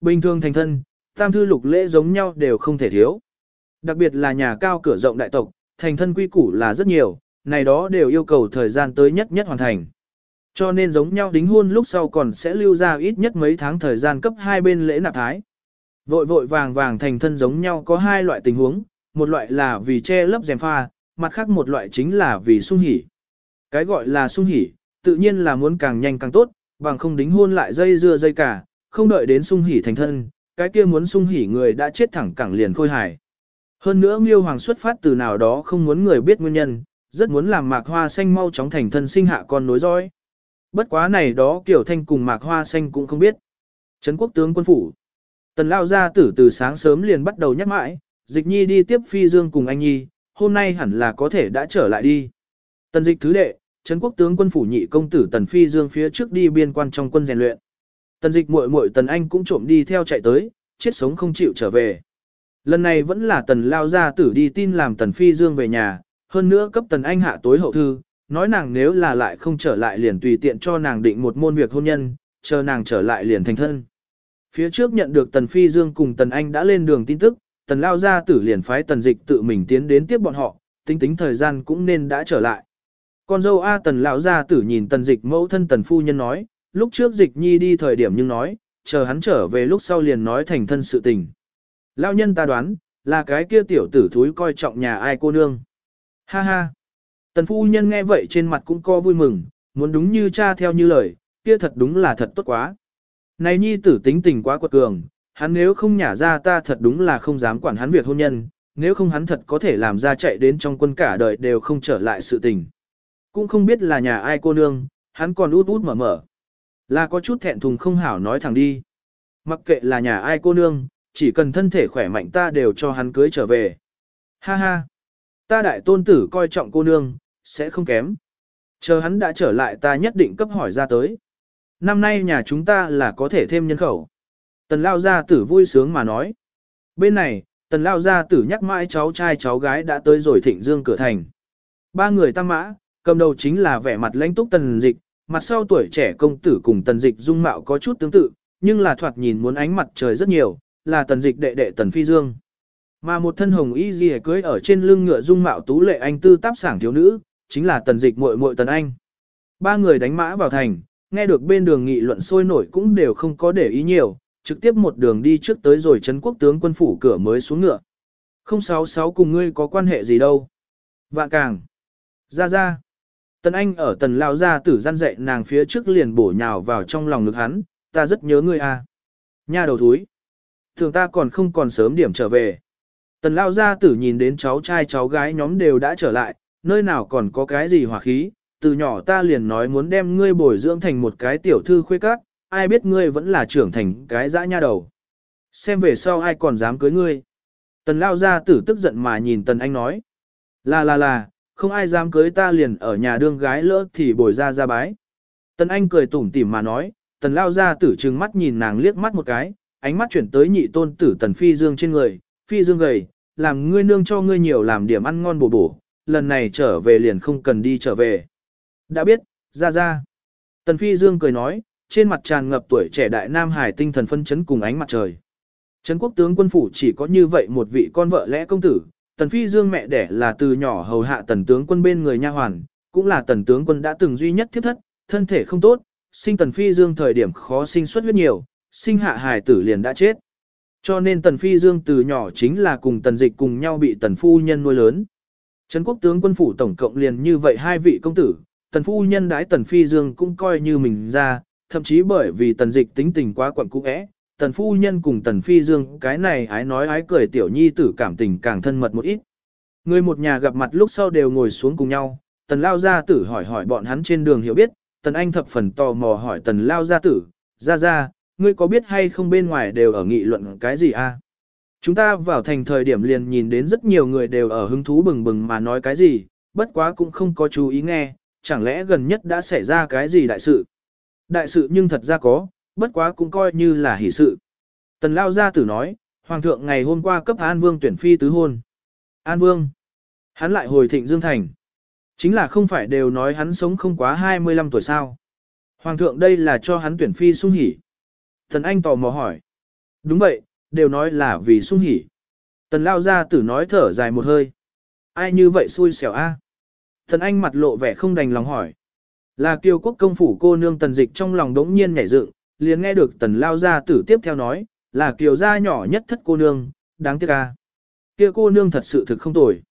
Bình thường thành thân, tam thư lục lễ giống nhau đều không thể thiếu. Đặc biệt là nhà cao cửa rộng đại tộc, thành thân quy củ là rất nhiều, này đó đều yêu cầu thời gian tới nhất nhất hoàn thành. Cho nên giống nhau đính hôn lúc sau còn sẽ lưu ra ít nhất mấy tháng thời gian cấp hai bên lễ nạp thái. Vội vội vàng vàng thành thân giống nhau có hai loại tình huống, một loại là vì che lấp rèm pha, mặt khác một loại chính là vì sung hỉ. Cái gọi là sung hỉ, tự nhiên là muốn càng nhanh càng tốt, bằng không đính hôn lại dây dưa dây cả, không đợi đến sung hỉ thành thân, cái kia muốn sung hỉ người đã chết thẳng cẳng liền khôi hài. Hơn nữa Nghiêu Hoàng xuất phát từ nào đó không muốn người biết nguyên nhân, rất muốn làm mạc hoa xanh mau chóng thành thân sinh hạ con nối dõi. Bất quá này đó Kiều Thanh cùng mạc hoa xanh cũng không biết. Trấn quốc tướng quân phủ. Tần Lao gia tử từ sáng sớm liền bắt đầu nhắc mãi, dịch nhi đi tiếp phi dương cùng anh nhi, hôm nay hẳn là có thể đã trở lại đi. Tần dịch thứ đệ, Trấn quốc tướng quân phủ nhị công tử Tần Phi Dương phía trước đi biên quan trong quân rèn luyện. Tần dịch muội muội Tần Anh cũng trộm đi theo chạy tới, chết sống không chịu trở về. Lần này vẫn là Tần lao gia tử đi tin làm Tần Phi Dương về nhà, hơn nữa cấp Tần Anh hạ tối hậu thư, nói nàng nếu là lại không trở lại liền tùy tiện cho nàng định một môn việc hôn nhân, chờ nàng trở lại liền thành thân. Phía trước nhận được Tần Phi Dương cùng Tần Anh đã lên đường tin tức, Tần Lao Gia tử liền phái Tần Dịch tự mình tiến đến tiếp bọn họ, tính tính thời gian cũng nên đã trở lại. Con dâu A Tần Lão Gia tử nhìn Tần Dịch mẫu thân Tần Phu Nhân nói, lúc trước Dịch Nhi đi thời điểm nhưng nói, chờ hắn trở về lúc sau liền nói thành thân sự tình. Lão nhân ta đoán, là cái kia tiểu tử thúi coi trọng nhà ai cô nương. Ha ha. Tần Phu Nhân nghe vậy trên mặt cũng co vui mừng, muốn đúng như cha theo như lời, kia thật đúng là thật tốt quá. Này nhi tử tính tình quá quật cường, hắn nếu không nhả ra ta thật đúng là không dám quản hắn việc hôn nhân, nếu không hắn thật có thể làm ra chạy đến trong quân cả đời đều không trở lại sự tình. Cũng không biết là nhà ai cô nương, hắn còn út út mở mở. Là có chút thẹn thùng không hảo nói thẳng đi. Mặc kệ là nhà ai cô nương, chỉ cần thân thể khỏe mạnh ta đều cho hắn cưới trở về. Ha ha, ta đại tôn tử coi trọng cô nương, sẽ không kém. Chờ hắn đã trở lại ta nhất định cấp hỏi ra tới. Năm nay nhà chúng ta là có thể thêm nhân khẩu. Tần lao gia tử vui sướng mà nói. Bên này, tần lao gia tử nhắc mãi cháu trai cháu gái đã tới rồi thịnh dương cửa thành. Ba người tăng mã, cầm đầu chính là vẻ mặt lãnh túc tần dịch, mặt sau tuổi trẻ công tử cùng tần dịch dung mạo có chút tương tự, nhưng là thoạt nhìn muốn ánh mặt trời rất nhiều, là tần dịch đệ đệ tần phi dương. Mà một thân hồng y gì cưới ở trên lưng ngựa dung mạo tú lệ anh tư táp sảng thiếu nữ, chính là tần dịch muội muội tần anh. Ba người đánh mã vào thành, nghe được bên đường nghị luận sôi nổi cũng đều không có để ý nhiều, trực tiếp một đường đi trước tới rồi Trấn quốc tướng quân phủ cửa mới xuống ngựa. 066 cùng ngươi có quan hệ gì đâu. Vạn càng. Ra ra. Tần Anh ở tần lao ra tử gian dạy nàng phía trước liền bổ nhào vào trong lòng ngực hắn, ta rất nhớ ngươi à. Nha đầu thúi. Thường ta còn không còn sớm điểm trở về. Tần lao gia tử nhìn đến cháu trai cháu gái nhóm đều đã trở lại, nơi nào còn có cái gì hòa khí, từ nhỏ ta liền nói muốn đem ngươi bồi dưỡng thành một cái tiểu thư khuê các, ai biết ngươi vẫn là trưởng thành cái dã nha đầu. Xem về sau ai còn dám cưới ngươi. Tần lao gia tử tức giận mà nhìn tần anh nói. Là là là, không ai dám cưới ta liền ở nhà đương gái lỡ thì bồi ra ra bái. Tần anh cười tủm tỉm mà nói, tần lao ra tử trừng mắt nhìn nàng liếc mắt một cái, ánh mắt chuyển tới nhị tôn tử tần phi dương trên người, phi dương gầy, làm ngươi nương cho ngươi nhiều làm điểm ăn ngon bổ bổ, lần này trở về liền không cần đi trở về. Đã biết, ra ra. Tần phi dương cười nói, trên mặt tràn ngập tuổi trẻ đại nam hải tinh thần phân chấn cùng ánh mặt trời. Trấn quốc tướng quân phủ chỉ có như vậy một vị con vợ lẽ công tử, tần phi dương mẹ đẻ là từ nhỏ hầu hạ tần tướng quân bên người nha hoàn, cũng là tần tướng quân đã từng duy nhất thiết thất, thân thể không tốt, sinh tần phi dương thời điểm khó sinh xuất huyết nhiều, sinh hạ hài tử liền đã chết. Cho nên tần phi dương từ nhỏ chính là cùng tần dịch cùng nhau bị tần phu nhân nuôi lớn. Trấn quốc tướng quân phủ tổng cộng liền như vậy hai vị công tử, tần phu nhân đãi tần phi dương cũng coi như mình ra, thậm chí bởi vì tần dịch tính tình quá quẩn cũ é, tần phu nhân cùng tần phi dương cái này ái nói ái cười tiểu nhi tử cảm tình càng thân mật một ít. Người một nhà gặp mặt lúc sau đều ngồi xuống cùng nhau, tần lao gia tử hỏi hỏi bọn hắn trên đường hiểu biết, tần anh thập phần tò mò hỏi tần lao gia tử, ra ra, ngươi có biết hay không bên ngoài đều ở nghị luận cái gì a? Chúng ta vào thành thời điểm liền nhìn đến rất nhiều người đều ở hứng thú bừng bừng mà nói cái gì, bất quá cũng không có chú ý nghe, chẳng lẽ gần nhất đã xảy ra cái gì đại sự. Đại sự nhưng thật ra có, bất quá cũng coi như là hỷ sự. Tần Lao Gia Tử nói, Hoàng thượng ngày hôm qua cấp An Vương tuyển phi tứ hôn. An Vương. Hắn lại hồi thịnh Dương Thành. Chính là không phải đều nói hắn sống không quá 25 tuổi sao. Hoàng thượng đây là cho hắn tuyển phi sung hỉ. Thần Anh tò mò hỏi. Đúng vậy, đều nói là vì sung hỉ. Tần lao gia tử nói thở dài một hơi. Ai như vậy xui xẻo a? Thần Anh mặt lộ vẻ không đành lòng hỏi. Là kiều quốc công phủ cô nương tần dịch trong lòng đống nhiên nhảy dựng, liền nghe được tần lao gia tử tiếp theo nói, là kiều gia nhỏ nhất thất cô nương, đáng tiếc ca. Kia cô nương thật sự thực không tồi.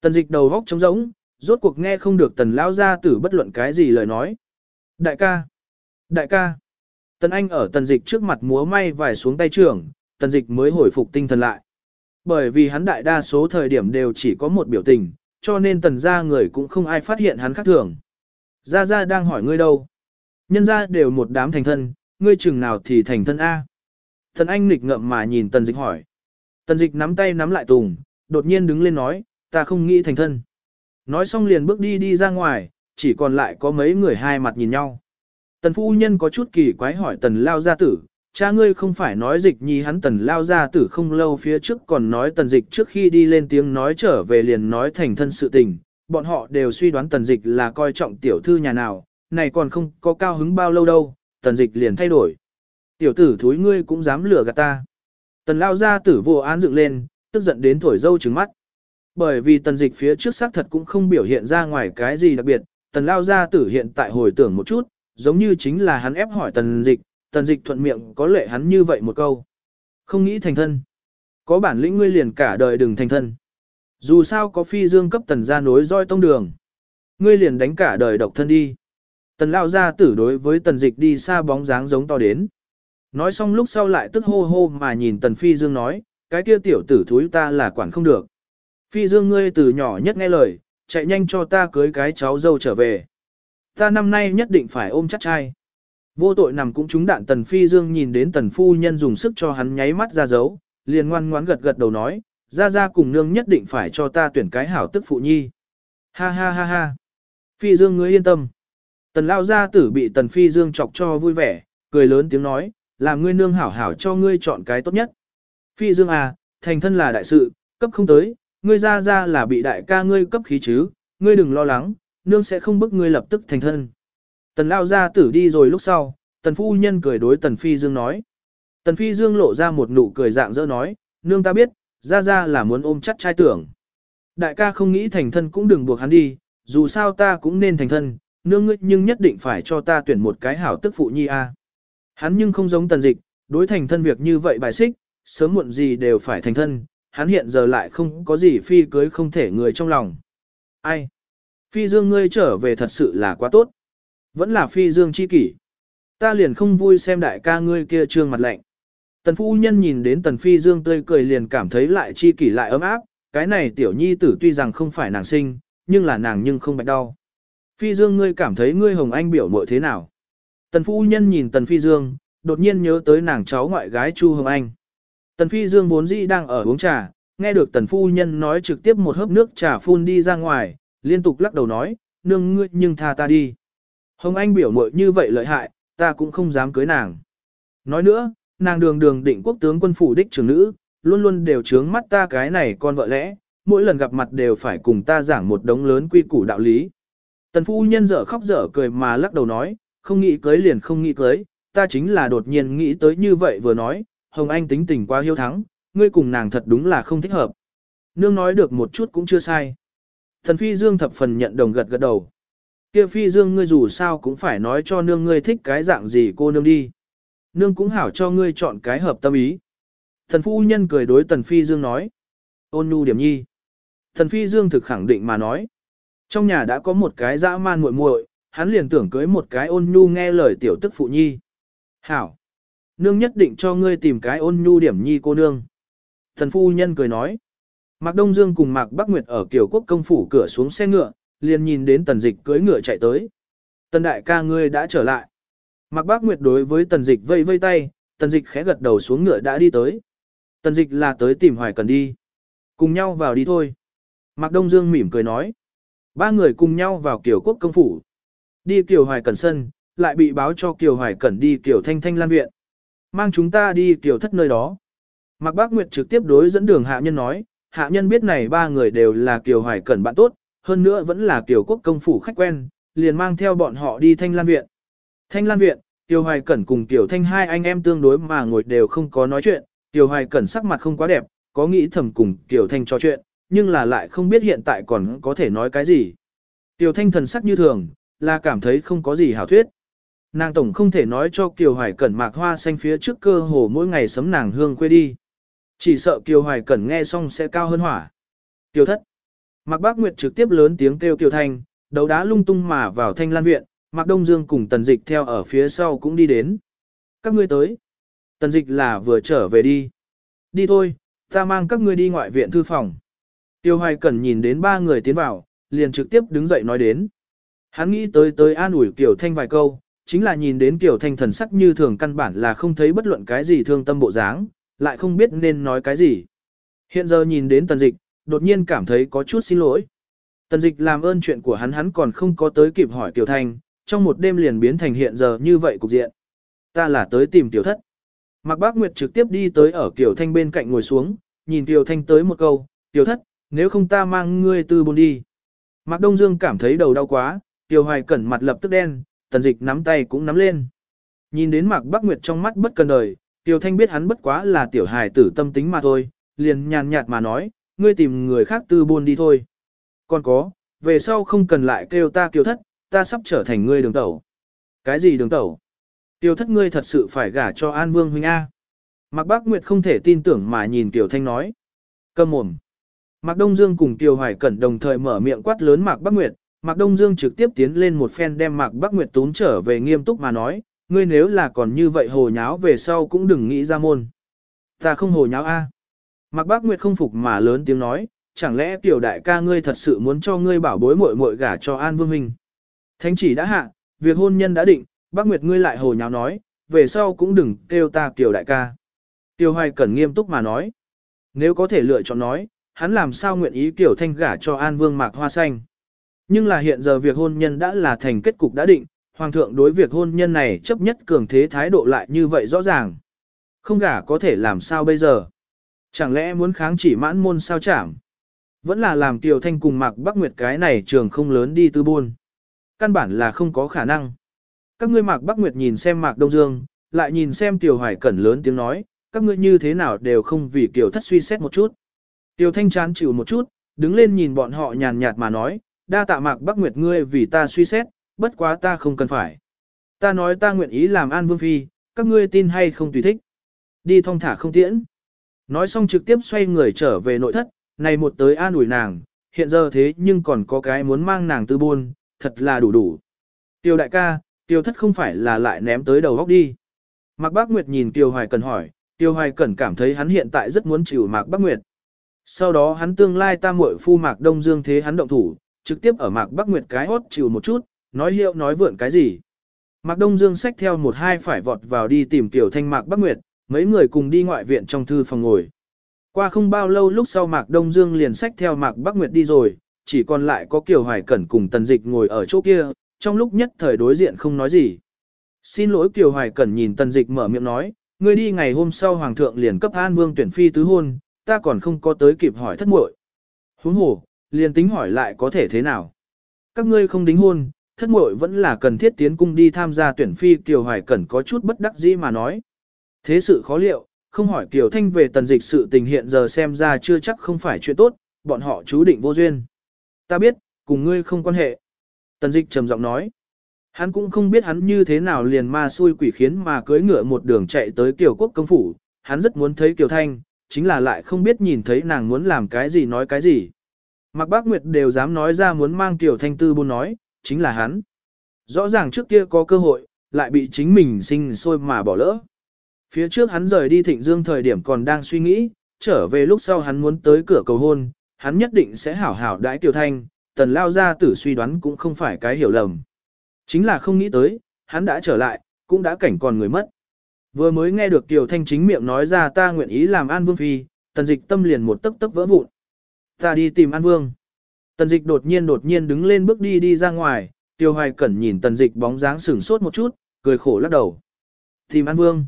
Tần dịch đầu góc trống rỗng, rốt cuộc nghe không được tần lao gia tử bất luận cái gì lời nói. Đại ca! Đại ca! Tần Anh ở tần dịch trước mặt múa may vài xuống tay trưởng, tần dịch mới hồi phục tinh thần lại. Bởi vì hắn đại đa số thời điểm đều chỉ có một biểu tình, cho nên tần gia người cũng không ai phát hiện hắn khác thường. Gia Gia đang hỏi ngươi đâu? Nhân gia đều một đám thành thân, ngươi chừng nào thì thành thân A. Thần Anh nghịch ngậm mà nhìn tần dịch hỏi. Tần dịch nắm tay nắm lại tùng, đột nhiên đứng lên nói, ta không nghĩ thành thân. Nói xong liền bước đi đi ra ngoài, chỉ còn lại có mấy người hai mặt nhìn nhau. Tần phu nhân có chút kỳ quái hỏi tần lao gia tử, cha ngươi không phải nói dịch nhi hắn tần lao gia tử không lâu phía trước còn nói tần dịch trước khi đi lên tiếng nói trở về liền nói thành thân sự tình, bọn họ đều suy đoán tần dịch là coi trọng tiểu thư nhà nào, này còn không có cao hứng bao lâu đâu, tần dịch liền thay đổi. Tiểu tử thúi ngươi cũng dám lừa gạt ta. Tần lao gia tử vô án dựng lên, tức giận đến thổi dâu trứng mắt. Bởi vì tần dịch phía trước xác thật cũng không biểu hiện ra ngoài cái gì đặc biệt, tần lao gia tử hiện tại hồi tưởng một chút, giống như chính là hắn ép hỏi tần dịch, tần dịch thuận miệng có lệ hắn như vậy một câu. Không nghĩ thành thân. Có bản lĩnh ngươi liền cả đời đừng thành thân. Dù sao có phi dương cấp tần gia nối roi tông đường. Ngươi liền đánh cả đời độc thân đi. Tần lao gia tử đối với tần dịch đi xa bóng dáng giống to đến. Nói xong lúc sau lại tức hô hô mà nhìn tần phi dương nói, cái kia tiểu tử thúi ta là quản không được. Phi dương ngươi từ nhỏ nhất nghe lời, chạy nhanh cho ta cưới cái cháu dâu trở về. Ta năm nay nhất định phải ôm chắc trai. Vô tội nằm cũng trúng đạn tần phi dương nhìn đến tần phu nhân dùng sức cho hắn nháy mắt ra dấu, liền ngoan ngoãn gật gật đầu nói, ra ra cùng nương nhất định phải cho ta tuyển cái hảo tức phụ nhi. Ha ha ha ha. Phi dương ngươi yên tâm. Tần lao gia tử bị tần phi dương chọc cho vui vẻ, cười lớn tiếng nói, làm ngươi nương hảo hảo cho ngươi chọn cái tốt nhất. Phi dương à, thành thân là đại sự, cấp không tới, ngươi ra ra là bị đại ca ngươi cấp khí chứ, ngươi đừng lo lắng, nương sẽ không bức ngươi lập tức thành thân. Tần lao gia tử đi rồi lúc sau, tần phu nhân cười đối tần phi dương nói. Tần phi dương lộ ra một nụ cười dạng dỡ nói, nương ta biết, ra ra là muốn ôm chắc trai tưởng. Đại ca không nghĩ thành thân cũng đừng buộc hắn đi, dù sao ta cũng nên thành thân, nương ngươi nhưng nhất định phải cho ta tuyển một cái hảo tức phụ nhi a. Hắn nhưng không giống tần dịch, đối thành thân việc như vậy bài xích, sớm muộn gì đều phải thành thân, hắn hiện giờ lại không có gì phi cưới không thể người trong lòng. Ai? Phi dương ngươi trở về thật sự là quá tốt. Vẫn là phi dương chi kỷ. Ta liền không vui xem đại ca ngươi kia trương mặt lạnh. Tần phu nhân nhìn đến tần phi dương tươi cười liền cảm thấy lại chi kỷ lại ấm áp, cái này tiểu nhi tử tuy rằng không phải nàng sinh, nhưng là nàng nhưng không bạch đau. Phi dương ngươi cảm thấy ngươi hồng anh biểu muội thế nào? Tần phu nhân nhìn tần phi dương, đột nhiên nhớ tới nàng cháu ngoại gái Chu Hồng Anh. Tần phi dương vốn dĩ đang ở uống trà, nghe được tần phu nhân nói trực tiếp một hớp nước trà phun đi ra ngoài, liên tục lắc đầu nói, nương ngươi nhưng tha ta đi. Hồng Anh biểu muội như vậy lợi hại, ta cũng không dám cưới nàng. Nói nữa, nàng đường đường định quốc tướng quân phủ đích trưởng nữ, luôn luôn đều trướng mắt ta cái này con vợ lẽ, mỗi lần gặp mặt đều phải cùng ta giảng một đống lớn quy củ đạo lý. Tần phu nhân dở khóc dở cười mà lắc đầu nói, không nghĩ cưới liền không nghĩ cưới, ta chính là đột nhiên nghĩ tới như vậy vừa nói, Hồng Anh tính tình quá hiếu thắng, ngươi cùng nàng thật đúng là không thích hợp. Nương nói được một chút cũng chưa sai. Thần phi dương thập phần nhận đồng gật gật đầu. Kia phi dương ngươi dù sao cũng phải nói cho nương ngươi thích cái dạng gì cô nương đi. Nương cũng hảo cho ngươi chọn cái hợp tâm ý. Thần phu nhân cười đối tần phi dương nói. Ôn nhu điểm nhi. Thần phi dương thực khẳng định mà nói. Trong nhà đã có một cái dã man muội muội, hắn liền tưởng cưới một cái ôn nhu nghe lời tiểu tức phụ nhi. Hảo. Nương nhất định cho ngươi tìm cái ôn nhu điểm nhi cô nương. Thần phu nhân cười nói. Mạc Đông Dương cùng Mạc Bắc Nguyệt ở Kiều Quốc công phủ cửa xuống xe ngựa, liền nhìn đến tần dịch cưỡi ngựa chạy tới. Tần đại ca ngươi đã trở lại. Mạc Bắc Nguyệt đối với tần dịch vây vây tay, tần dịch khẽ gật đầu xuống ngựa đã đi tới. Tần dịch là tới tìm hoài cần đi. Cùng nhau vào đi thôi. Mạc Đông Dương mỉm cười nói. Ba người cùng nhau vào Kiều Quốc công phủ. Đi Kiều Hoài Cẩn sân, lại bị báo cho Kiều Hoài Cẩn đi Kiều Thanh Thanh Lan Viện. Mang chúng ta đi Kiều thất nơi đó. Mạc Bác Nguyệt trực tiếp đối dẫn đường hạ nhân nói, hạ nhân biết này ba người đều là Kiều Hoài Cẩn bạn tốt, hơn nữa vẫn là kiểu quốc công phủ khách quen, liền mang theo bọn họ đi Thanh Lan Viện. Thanh Lan Viện, Tiêu Hoài Cẩn cùng Tiểu Thanh hai anh em tương đối mà ngồi đều không có nói chuyện, Tiêu Hoài Cẩn sắc mặt không quá đẹp, có nghĩ thầm cùng Tiểu Thanh trò chuyện, nhưng là lại không biết hiện tại còn có thể nói cái gì. Tiểu Thanh thần sắc như thường, là cảm thấy không có gì hảo thuyết. Nàng tổng không thể nói cho Kiều Hoài Cẩn mạc hoa xanh phía trước cơ hồ mỗi ngày sấm nàng hương quê đi. Chỉ sợ Kiều Hoài Cẩn nghe xong sẽ cao hơn hỏa. Kiều thất. Mạc Bác Nguyệt trực tiếp lớn tiếng kêu Kiều Thanh, đấu đá lung tung mà vào thanh lan viện, Mạc Đông Dương cùng Tần Dịch theo ở phía sau cũng đi đến. Các ngươi tới. Tần Dịch là vừa trở về đi. Đi thôi, ta mang các ngươi đi ngoại viện thư phòng. Tiêu Hoài Cẩn nhìn đến ba người tiến vào, liền trực tiếp đứng dậy nói đến. Hắn nghĩ tới tới an ủi Kiều Thanh vài câu, chính là nhìn đến Kiều Thanh thần sắc như thường căn bản là không thấy bất luận cái gì thương tâm bộ dáng, lại không biết nên nói cái gì. Hiện giờ nhìn đến Tần Dịch, đột nhiên cảm thấy có chút xin lỗi. Tần Dịch làm ơn chuyện của hắn hắn còn không có tới kịp hỏi Kiều Thanh, trong một đêm liền biến thành hiện giờ như vậy cục diện. Ta là tới tìm Tiểu Thất. Mạc Bác Nguyệt trực tiếp đi tới ở Kiều Thanh bên cạnh ngồi xuống, nhìn Kiều Thanh tới một câu, Tiểu Thất, nếu không ta mang ngươi từ bồn đi. Mạc Đông Dương cảm thấy đầu đau quá, Tiêu Hoài Cẩn mặt lập tức đen, tần dịch nắm tay cũng nắm lên. Nhìn đến Mạc Bắc Nguyệt trong mắt bất cần đời, Tiêu Thanh biết hắn bất quá là tiểu hài tử tâm tính mà thôi, liền nhàn nhạt mà nói, ngươi tìm người khác tư buôn đi thôi. Còn có, về sau không cần lại kêu ta kiều thất, ta sắp trở thành ngươi đường tẩu. Cái gì đường tẩu? Tiêu thất ngươi thật sự phải gả cho An Vương huynh A. Mạc Bắc Nguyệt không thể tin tưởng mà nhìn Tiểu Thanh nói. Cầm mồm. Mạc Đông Dương cùng Tiêu Hoài Cẩn đồng thời mở miệng quát lớn Mạc Bắc Nguyệt, Mạc Đông Dương trực tiếp tiến lên một phen đem Mạc Bắc Nguyệt tún trở về nghiêm túc mà nói, ngươi nếu là còn như vậy hồ nháo về sau cũng đừng nghĩ ra môn. Ta không hồ nháo a. Mạc Bắc Nguyệt không phục mà lớn tiếng nói, chẳng lẽ tiểu đại ca ngươi thật sự muốn cho ngươi bảo bối muội muội gả cho An Vương Minh. Thánh chỉ đã hạ, việc hôn nhân đã định, Bắc Nguyệt ngươi lại hồ nháo nói, về sau cũng đừng kêu ta tiểu đại ca. Tiêu Hoài Cẩn nghiêm túc mà nói, nếu có thể lựa chọn nói, hắn làm sao nguyện ý kiểu thanh gả cho An Vương Mạc Hoa Xanh. Nhưng là hiện giờ việc hôn nhân đã là thành kết cục đã định, Hoàng thượng đối việc hôn nhân này chấp nhất cường thế thái độ lại như vậy rõ ràng. Không gả có thể làm sao bây giờ? Chẳng lẽ muốn kháng chỉ mãn môn sao chảm? Vẫn là làm Kiều Thanh cùng Mạc Bắc Nguyệt cái này trường không lớn đi tư buôn. Căn bản là không có khả năng. Các ngươi Mạc Bắc Nguyệt nhìn xem Mạc Đông Dương, lại nhìn xem Tiểu Hoài Cẩn lớn tiếng nói, các ngươi như thế nào đều không vì Kiều Thất suy xét một chút. Tiêu Thanh chán chịu một chút, đứng lên nhìn bọn họ nhàn nhạt mà nói, đa tạ mạc Bắc Nguyệt ngươi vì ta suy xét, bất quá ta không cần phải. Ta nói ta nguyện ý làm an vương phi, các ngươi tin hay không tùy thích. Đi thong thả không tiễn. Nói xong trực tiếp xoay người trở về nội thất, này một tới an ủi nàng, hiện giờ thế nhưng còn có cái muốn mang nàng tư buôn, thật là đủ đủ. Tiêu đại ca, tiêu thất không phải là lại ném tới đầu góc đi. Mạc Bác Nguyệt nhìn Tiêu Hoài Cẩn hỏi, Tiêu Hoài Cẩn cảm thấy hắn hiện tại rất muốn chịu Mạc Bác Nguyệt. Sau đó hắn tương lai ta muội phu Mạc Đông Dương thế hắn động thủ, trực tiếp ở Mạc Bắc Nguyệt cái hốt chịu một chút, nói hiệu nói vượn cái gì. Mạc Đông Dương xách theo một hai phải vọt vào đi tìm Tiểu Thanh Mạc Bắc Nguyệt, mấy người cùng đi ngoại viện trong thư phòng ngồi. Qua không bao lâu lúc sau Mạc Đông Dương liền xách theo Mạc Bắc Nguyệt đi rồi, chỉ còn lại có Kiều Hoài Cẩn cùng Tần Dịch ngồi ở chỗ kia, trong lúc nhất thời đối diện không nói gì. Xin lỗi Kiều Hoài Cẩn nhìn Tần Dịch mở miệng nói, ngươi đi ngày hôm sau Hoàng thượng liền cấp An Vương tuyển phi tứ hôn, ta còn không có tới kịp hỏi thất muội. Huống hồ, liền tính hỏi lại có thể thế nào. Các ngươi không đính hôn, thất muội vẫn là cần thiết tiến cung đi tham gia tuyển phi Kiều Hoài Cẩn có chút bất đắc dĩ mà nói. Thế sự khó liệu, không hỏi Kiều Thanh về tần dịch sự tình hiện giờ xem ra chưa chắc không phải chuyện tốt, bọn họ chú định vô duyên. Ta biết, cùng ngươi không quan hệ. Tần dịch trầm giọng nói. Hắn cũng không biết hắn như thế nào liền ma xui quỷ khiến mà cưới ngựa một đường chạy tới Kiều Quốc công phủ, hắn rất muốn thấy Kiều Thanh, chính là lại không biết nhìn thấy nàng muốn làm cái gì nói cái gì. Mạc Bác Nguyệt đều dám nói ra muốn mang Tiểu Thanh Tư buôn nói, chính là hắn. Rõ ràng trước kia có cơ hội, lại bị chính mình sinh sôi mà bỏ lỡ. Phía trước hắn rời đi Thịnh Dương thời điểm còn đang suy nghĩ, trở về lúc sau hắn muốn tới cửa cầu hôn, hắn nhất định sẽ hảo hảo đãi Tiểu Thanh, tần lao ra tử suy đoán cũng không phải cái hiểu lầm. Chính là không nghĩ tới, hắn đã trở lại, cũng đã cảnh còn người mất. Vừa mới nghe được Tiểu Thanh chính miệng nói ra ta nguyện ý làm An Vương Phi, tần dịch tâm liền một tấc tấc vỡ vụn. Ta đi tìm An Vương. Tần dịch đột nhiên đột nhiên đứng lên bước đi đi ra ngoài, tiêu hoài cẩn nhìn tần dịch bóng dáng sửng sốt một chút, cười khổ lắc đầu. Tìm An Vương.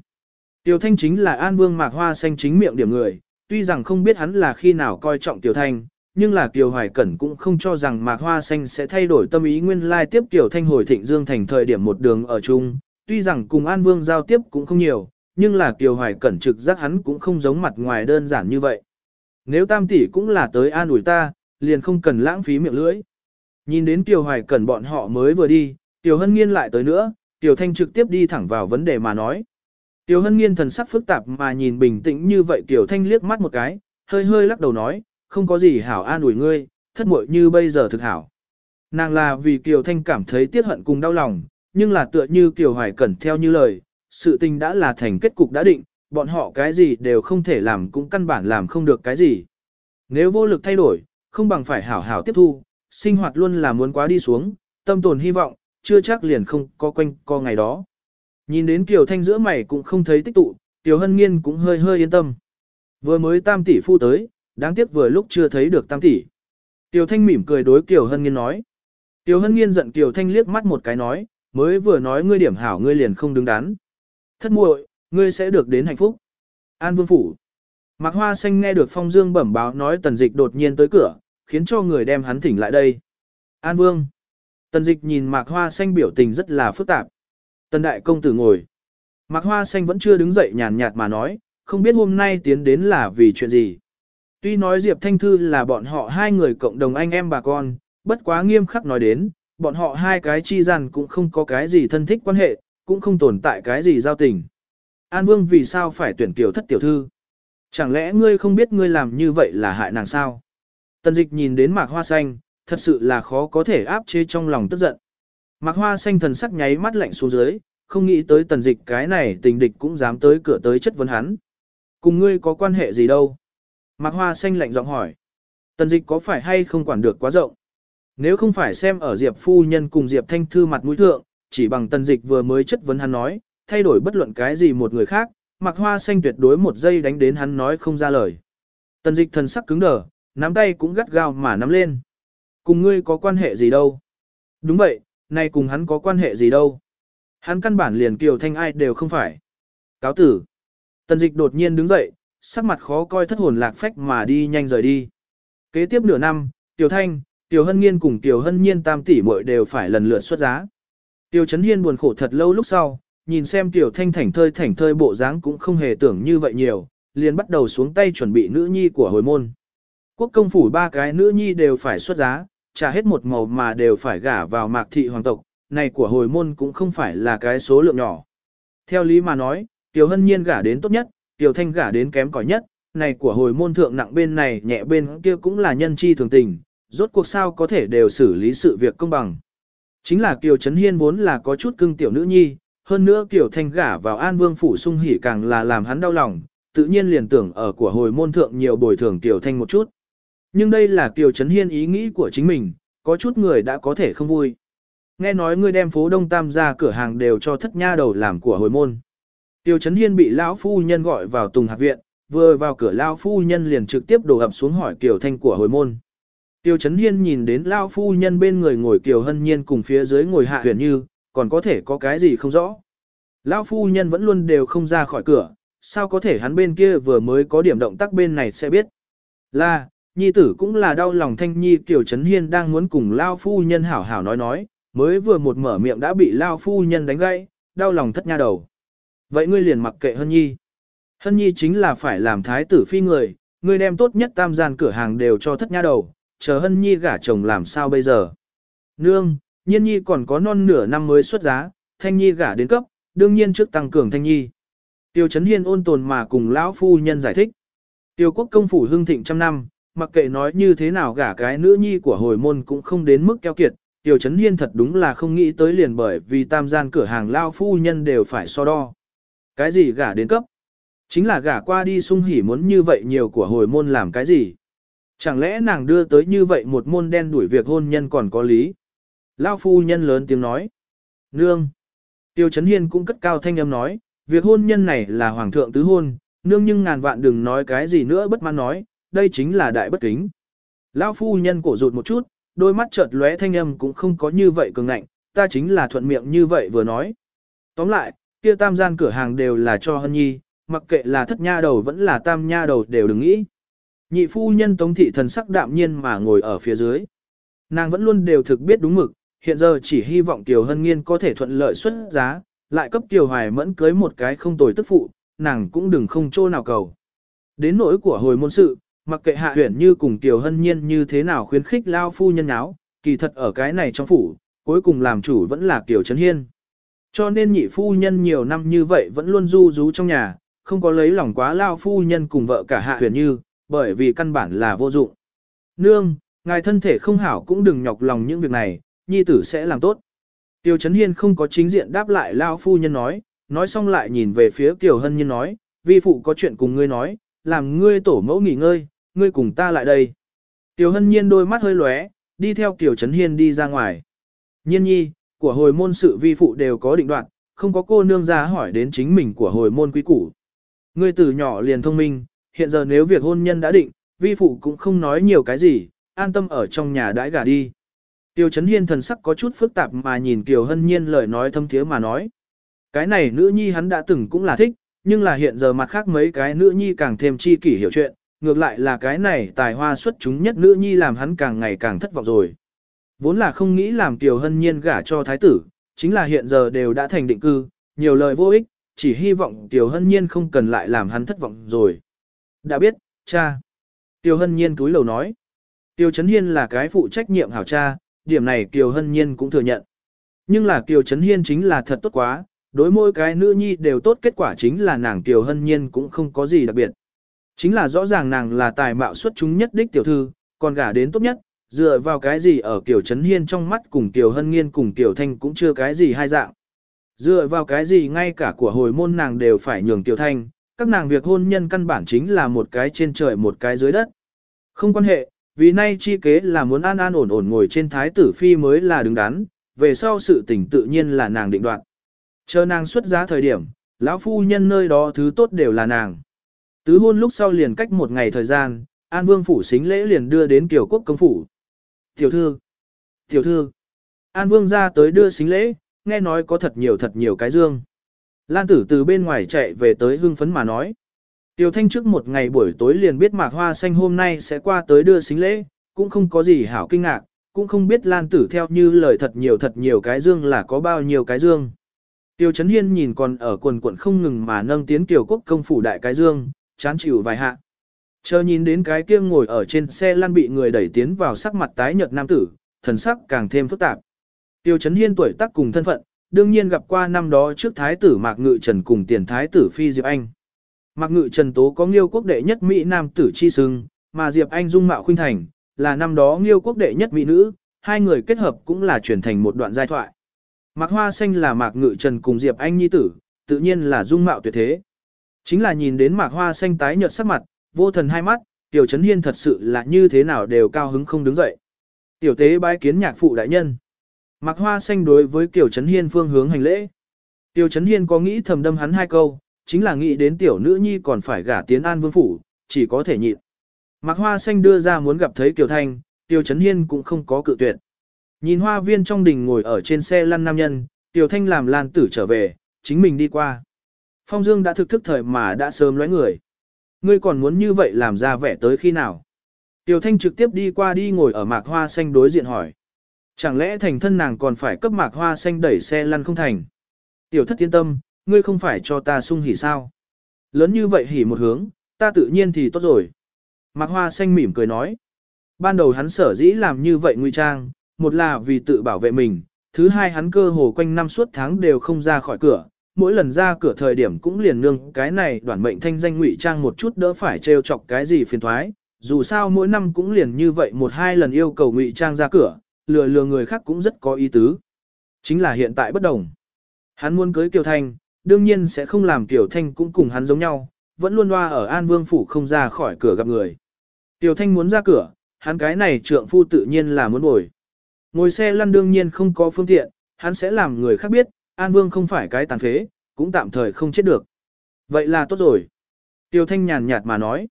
Tiêu Thanh chính là An Vương mạc hoa xanh chính miệng điểm người, tuy rằng không biết hắn là khi nào coi trọng Tiêu Thanh, nhưng là Tiêu Hoài Cẩn cũng không cho rằng Mạc Hoa Xanh sẽ thay đổi tâm ý nguyên lai tiếp tiểu Thanh hồi Thịnh Dương thành thời điểm một đường ở chung, tuy rằng cùng An Vương giao tiếp cũng không nhiều, nhưng là Kiều Hoài Cẩn trực giác hắn cũng không giống mặt ngoài đơn giản như vậy. Nếu tam tỷ cũng là tới an ủi ta, liền không cần lãng phí miệng lưỡi. Nhìn đến Kiều Hoài Cẩn bọn họ mới vừa đi, Tiểu Hân Nghiên lại tới nữa, Tiểu Thanh trực tiếp đi thẳng vào vấn đề mà nói. Tiểu Hân Nghiên thần sắc phức tạp mà nhìn bình tĩnh như vậy Tiểu Thanh liếc mắt một cái, hơi hơi lắc đầu nói, không có gì hảo an ủi ngươi, thất muội như bây giờ thực hảo. Nàng là vì Kiều Thanh cảm thấy tiếc hận cùng đau lòng, nhưng là tựa như Kiều Hoài Cẩn theo như lời, sự tình đã là thành kết cục đã định, bọn họ cái gì đều không thể làm cũng căn bản làm không được cái gì. Nếu vô lực thay đổi, không bằng phải hảo hảo tiếp thu, sinh hoạt luôn là muốn quá đi xuống, tâm tồn hy vọng, chưa chắc liền không có quanh co ngày đó. Nhìn đến Kiều Thanh giữa mày cũng không thấy tích tụ, Kiều Hân Nghiên cũng hơi hơi yên tâm. Vừa mới tam tỷ phu tới, đáng tiếc vừa lúc chưa thấy được tam tỷ. Kiều Thanh mỉm cười đối Kiều Hân Nghiên nói. Kiều Hân Nghiên giận Kiều Thanh liếc mắt một cái nói, mới vừa nói ngươi điểm hảo ngươi liền không đứng đắn. Thất muội, ngươi sẽ được đến hạnh phúc. An Vương Phủ. Mạc Hoa Xanh nghe được Phong Dương bẩm báo nói tần dịch đột nhiên tới cửa, khiến cho người đem hắn thỉnh lại đây. An Vương. Tần dịch nhìn Mạc Hoa Xanh biểu tình rất là phức tạp. Tần Đại Công Tử ngồi. Mạc Hoa Xanh vẫn chưa đứng dậy nhàn nhạt mà nói, không biết hôm nay tiến đến là vì chuyện gì. Tuy nói Diệp Thanh Thư là bọn họ hai người cộng đồng anh em bà con, bất quá nghiêm khắc nói đến, bọn họ hai cái chi gian cũng không có cái gì thân thích quan hệ, cũng không tồn tại cái gì giao tình. An Vương vì sao phải tuyển tiểu thất tiểu thư? Chẳng lẽ ngươi không biết ngươi làm như vậy là hại nàng sao? Tần dịch nhìn đến mạc hoa xanh, thật sự là khó có thể áp chế trong lòng tức giận. Mạc hoa xanh thần sắc nháy mắt lạnh xuống dưới, không nghĩ tới tần dịch cái này tình địch cũng dám tới cửa tới chất vấn hắn. Cùng ngươi có quan hệ gì đâu? Mạc hoa xanh lạnh giọng hỏi. Tần dịch có phải hay không quản được quá rộng? Nếu không phải xem ở Diệp phu nhân cùng Diệp thanh thư mặt mũi thượng, chỉ bằng tần dịch vừa mới chất vấn hắn nói, thay đổi bất luận cái gì một người khác, mặc hoa xanh tuyệt đối một giây đánh đến hắn nói không ra lời. Tần dịch thần sắc cứng đờ, nắm tay cũng gắt gao mà nắm lên. Cùng ngươi có quan hệ gì đâu? Đúng vậy, nay cùng hắn có quan hệ gì đâu? Hắn căn bản liền kiều thanh ai đều không phải. Cáo tử. Tần dịch đột nhiên đứng dậy, sắc mặt khó coi thất hồn lạc phách mà đi nhanh rời đi. Kế tiếp nửa năm, Tiểu Thanh, Tiểu Hân Nghiên cùng Tiểu Hân Nhiên tam tỷ muội đều phải lần lượt xuất giá. Tiểu Trấn Hiên buồn khổ thật lâu lúc sau, nhìn xem Tiểu Thanh thảnh thơi thảnh thơi bộ dáng cũng không hề tưởng như vậy nhiều, liền bắt đầu xuống tay chuẩn bị nữ nhi của hồi môn. Quốc công phủ ba cái nữ nhi đều phải xuất giá, trả hết một màu mà đều phải gả vào mạc thị hoàng tộc, này của hồi môn cũng không phải là cái số lượng nhỏ. Theo lý mà nói, Tiểu Hân Nhiên gả đến tốt nhất, Tiểu Thanh gả đến kém cỏi nhất, này của hồi môn thượng nặng bên này nhẹ bên kia cũng là nhân chi thường tình, rốt cuộc sao có thể đều xử lý sự việc công bằng. Chính là Kiều Trấn Hiên vốn là có chút cưng tiểu nữ nhi, hơn nữa Kiều Thanh gả vào An Vương phủ sung hỉ càng là làm hắn đau lòng, tự nhiên liền tưởng ở của hồi môn thượng nhiều bồi thường Kiều Thanh một chút. Nhưng đây là Kiều Trấn Hiên ý nghĩ của chính mình, có chút người đã có thể không vui. Nghe nói ngươi đem phố Đông Tam ra cửa hàng đều cho thất nha đầu làm của hồi môn. Tiêu Trấn Hiên bị lão phu nhân gọi vào Tùng Hạc viện, vừa vào cửa lão phu nhân liền trực tiếp đổ ập xuống hỏi Kiều Thanh của hồi môn. Tiêu Chấn Hiên nhìn đến Lao Phu Nhân bên người ngồi Kiều Hân Nhiên cùng phía dưới ngồi Hạ Huyền Như, còn có thể có cái gì không rõ. Lao Phu Nhân vẫn luôn đều không ra khỏi cửa, sao có thể hắn bên kia vừa mới có điểm động tác bên này sẽ biết. Là, Nhi tử cũng là đau lòng thanh nhi Kiều Chấn Hiên đang muốn cùng Lao Phu Nhân hảo hảo nói nói, mới vừa một mở miệng đã bị Lao Phu Nhân đánh gãy, đau lòng thất nha đầu. Vậy ngươi liền mặc kệ Hân Nhi. Hân Nhi chính là phải làm thái tử phi người, ngươi đem tốt nhất tam gian cửa hàng đều cho thất nha đầu, chờ hân nhi gả chồng làm sao bây giờ. Nương, nhiên nhi còn có non nửa năm mới xuất giá, thanh nhi gả đến cấp, đương nhiên trước tăng cường thanh nhi. Tiêu Chấn Hiên ôn tồn mà cùng lão phu nhân giải thích. Tiêu quốc công phủ hưng thịnh trăm năm, mặc kệ nói như thế nào gả cái nữ nhi của hồi môn cũng không đến mức keo kiệt. Tiêu Chấn Hiên thật đúng là không nghĩ tới liền bởi vì tam gian cửa hàng lão phu nhân đều phải so đo. Cái gì gả đến cấp? Chính là gả qua đi sung hỉ muốn như vậy nhiều của hồi môn làm cái gì? Chẳng lẽ nàng đưa tới như vậy một môn đen đuổi việc hôn nhân còn có lý? Lao phu nhân lớn tiếng nói. Nương. Tiêu Chấn Hiên cũng cất cao thanh âm nói, việc hôn nhân này là hoàng thượng tứ hôn, nương nhưng ngàn vạn đừng nói cái gì nữa bất mãn nói, đây chính là đại bất kính. Lao phu nhân cổ rụt một chút, đôi mắt chợt lóe thanh âm cũng không có như vậy cường ngạnh, ta chính là thuận miệng như vậy vừa nói. Tóm lại, kia tam gian cửa hàng đều là cho hân nhi, mặc kệ là thất nha đầu vẫn là tam nha đầu đều đừng nghĩ. Nhị phu nhân tống thị thần sắc đạm nhiên mà ngồi ở phía dưới. Nàng vẫn luôn đều thực biết đúng mực, hiện giờ chỉ hy vọng Tiểu Hân Nghiên có thể thuận lợi xuất giá, lại cấp Tiểu Hoài Mẫn cưới một cái không tồi tức phụ, nàng cũng đừng không chỗ nào cầu. Đến nỗi của hồi môn sự, mặc kệ hạ huyển như cùng Tiểu Hân Nhiên như thế nào khuyến khích lao phu nhân áo, kỳ thật ở cái này trong phủ, cuối cùng làm chủ vẫn là Tiểu Trấn Hiên. Cho nên nhị phu nhân nhiều năm như vậy vẫn luôn du rú trong nhà, không có lấy lòng quá lao phu nhân cùng vợ cả hạ huyển như, bởi vì căn bản là vô dụng. Nương, ngài thân thể không hảo cũng đừng nhọc lòng những việc này, nhi tử sẽ làm tốt. Tiêu Chấn Hiên không có chính diện đáp lại lao phu nhân nói, nói xong lại nhìn về phía Kiều Hân Nhiên nói, vi phụ có chuyện cùng ngươi nói, làm ngươi tổ mẫu nghỉ ngơi, ngươi cùng ta lại đây. Tiêu Hân Nhiên đôi mắt hơi lóe, đi theo Kiều Chấn Hiên đi ra ngoài. Nhiên nhi, của hồi môn sự vi phụ đều có định đoạn, không có cô nương ra hỏi đến chính mình của hồi môn quý củ. Ngươi từ nhỏ liền thông minh, hiện giờ nếu việc hôn nhân đã định, vi phụ cũng không nói nhiều cái gì, an tâm ở trong nhà đãi gà đi. Tiêu Chấn Hiên thần sắc có chút phức tạp mà nhìn Kiều Hân Nhiên lời nói thâm thiế mà nói. Cái này nữ nhi hắn đã từng cũng là thích, nhưng là hiện giờ mặt khác mấy cái nữ nhi càng thêm chi kỷ hiểu chuyện, ngược lại là cái này tài hoa xuất chúng nhất nữ nhi làm hắn càng ngày càng thất vọng rồi. Vốn là không nghĩ làm Kiều Hân Nhiên gả cho thái tử, chính là hiện giờ đều đã thành định cư, nhiều lời vô ích, chỉ hy vọng Kiều Hân Nhiên không cần lại làm hắn thất vọng rồi. Đã biết, cha. Tiêu Hân Nhiên túi lầu nói. Tiêu Trấn Hiên là cái phụ trách nhiệm hảo cha, điểm này Kiều Hân Nhiên cũng thừa nhận. Nhưng là Kiều Trấn Hiên chính là thật tốt quá, đối mỗi cái nữ nhi đều tốt kết quả chính là nàng Kiều Hân Nhiên cũng không có gì đặc biệt. Chính là rõ ràng nàng là tài mạo xuất chúng nhất đích tiểu thư, còn gả đến tốt nhất, dựa vào cái gì ở Kiều Trấn Hiên trong mắt cùng Kiều Hân Nghiên cùng Kiều Thanh cũng chưa cái gì hai dạng. Dựa vào cái gì ngay cả của hồi môn nàng đều phải nhường Kiều Thanh, các nàng việc hôn nhân căn bản chính là một cái trên trời một cái dưới đất. Không quan hệ, vì nay chi kế là muốn an an ổn ổn ngồi trên thái tử phi mới là đứng đắn, về sau sự tình tự nhiên là nàng định đoạt. Chờ nàng xuất giá thời điểm, lão phu nhân nơi đó thứ tốt đều là nàng. Tứ hôn lúc sau liền cách một ngày thời gian, An Vương phủ xính lễ liền đưa đến Kiều Quốc công phủ. Tiểu thư, tiểu thư, An Vương ra tới đưa xính lễ, nghe nói có thật nhiều thật nhiều cái dương. Lan tử từ bên ngoài chạy về tới hưng phấn mà nói. Tiêu thanh trước một ngày buổi tối liền biết mạc hoa xanh hôm nay sẽ qua tới đưa xính lễ, cũng không có gì hảo kinh ngạc, cũng không biết Lan tử theo như lời thật nhiều thật nhiều cái dương là có bao nhiêu cái dương. Tiêu Chấn Hiên nhìn còn ở quần quận không ngừng mà nâng tiến Kiều Quốc công phủ đại cái dương, chán chịu vài hạ. Chờ nhìn đến cái kia ngồi ở trên xe lăn bị người đẩy tiến vào sắc mặt tái nhợt nam tử, thần sắc càng thêm phức tạp. Tiêu Chấn Hiên tuổi tác cùng thân phận, đương nhiên gặp qua năm đó trước thái tử Mạc Ngự Trần cùng tiền thái tử Phi Diệp Anh. Mạc Ngự Trần tố có Nghiêu quốc đệ nhất mỹ nam tử chi sưng, mà Diệp Anh dung mạo khuynh thành, là năm đó Nghiêu quốc đệ nhất mỹ nữ, hai người kết hợp cũng là chuyển thành một đoạn giai thoại. Mạc Hoa Xanh là Mạc Ngự Trần cùng Diệp Anh nhi tử, tự nhiên là dung mạo tuyệt thế. Chính là nhìn đến Mạc Hoa Xanh tái nhợt sắc mặt, vô thần hai mắt, Tiểu Trấn Hiên thật sự là như thế nào đều cao hứng không đứng dậy. Tiểu tế bái kiến nhạc phụ đại nhân. Mạc Hoa Xanh đối với Tiểu Trấn Hiên phương hướng hành lễ. Tiểu Trấn Hiên có nghĩ thầm đâm hắn hai câu, chính là nghĩ đến tiểu nữ nhi còn phải gả tiến an vương phủ, chỉ có thể nhịn. Mạc Hoa Xanh đưa ra muốn gặp thấy Kiều Thanh, Tiểu Trấn Hiên cũng không có cự tuyệt. Nhìn hoa viên trong đình ngồi ở trên xe lăn nam nhân, Tiểu Thanh làm lan tử trở về, chính mình đi qua. Phong Dương đã thực thức thời mà đã sớm lóe người. Ngươi còn muốn như vậy làm ra vẻ tới khi nào? Tiểu Thanh trực tiếp đi qua đi ngồi ở mạc hoa xanh đối diện hỏi. Chẳng lẽ thành thân nàng còn phải cấp mạc hoa xanh đẩy xe lăn không thành? Tiểu thất yên tâm, ngươi không phải cho ta sung hỉ sao? Lớn như vậy hỉ một hướng, ta tự nhiên thì tốt rồi. Mạc hoa xanh mỉm cười nói. Ban đầu hắn sở dĩ làm như vậy ngụy trang, một là vì tự bảo vệ mình, thứ hai hắn cơ hồ quanh năm suốt tháng đều không ra khỏi cửa, mỗi lần ra cửa thời điểm cũng liền nương cái này đoạn mệnh thanh danh ngụy trang một chút đỡ phải trêu chọc cái gì phiền thoái, dù sao mỗi năm cũng liền như vậy một hai lần yêu cầu ngụy trang ra cửa, lừa lừa người khác cũng rất có ý tứ. Chính là hiện tại bất đồng. Hắn muốn cưới Kiều Thanh, đương nhiên sẽ không làm Kiều Thanh cũng cùng hắn giống nhau, vẫn luôn loa ở An Vương Phủ không ra khỏi cửa gặp người. Kiều Thanh muốn ra cửa, hắn cái này trượng phu tự nhiên là muốn ngồi. Ngồi xe lăn đương nhiên không có phương tiện, hắn sẽ làm người khác biết, An Vương không phải cái tàn phế, cũng tạm thời không chết được. Vậy là tốt rồi. Tiêu Thanh nhàn nhạt mà nói.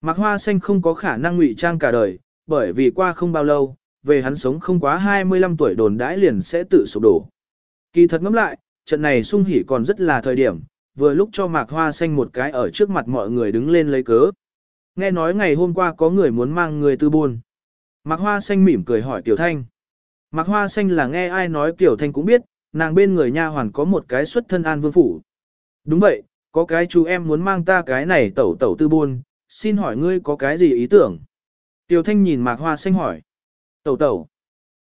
Mạc Hoa Xanh không có khả năng ngụy trang cả đời, bởi vì qua không bao lâu, về hắn sống không quá 25 tuổi đồn đãi liền sẽ tự sụp đổ. Kỳ thật ngẫm lại, trận này sung hỉ còn rất là thời điểm, vừa lúc cho Mạc Hoa Xanh một cái ở trước mặt mọi người đứng lên lấy cớ. nghe nói ngày hôm qua có người muốn mang người tư buôn. Mạc Hoa Xanh mỉm cười hỏi Tiểu Thanh. Mạc Hoa Xanh là nghe ai nói Tiểu Thanh cũng biết, nàng bên người nha hoàn có một cái xuất thân an vương phủ. Đúng vậy, có cái chú em muốn mang ta cái này tẩu tẩu tư buôn, xin hỏi ngươi có cái gì ý tưởng? Tiểu Thanh nhìn Mạc Hoa Xanh hỏi. Tẩu tẩu.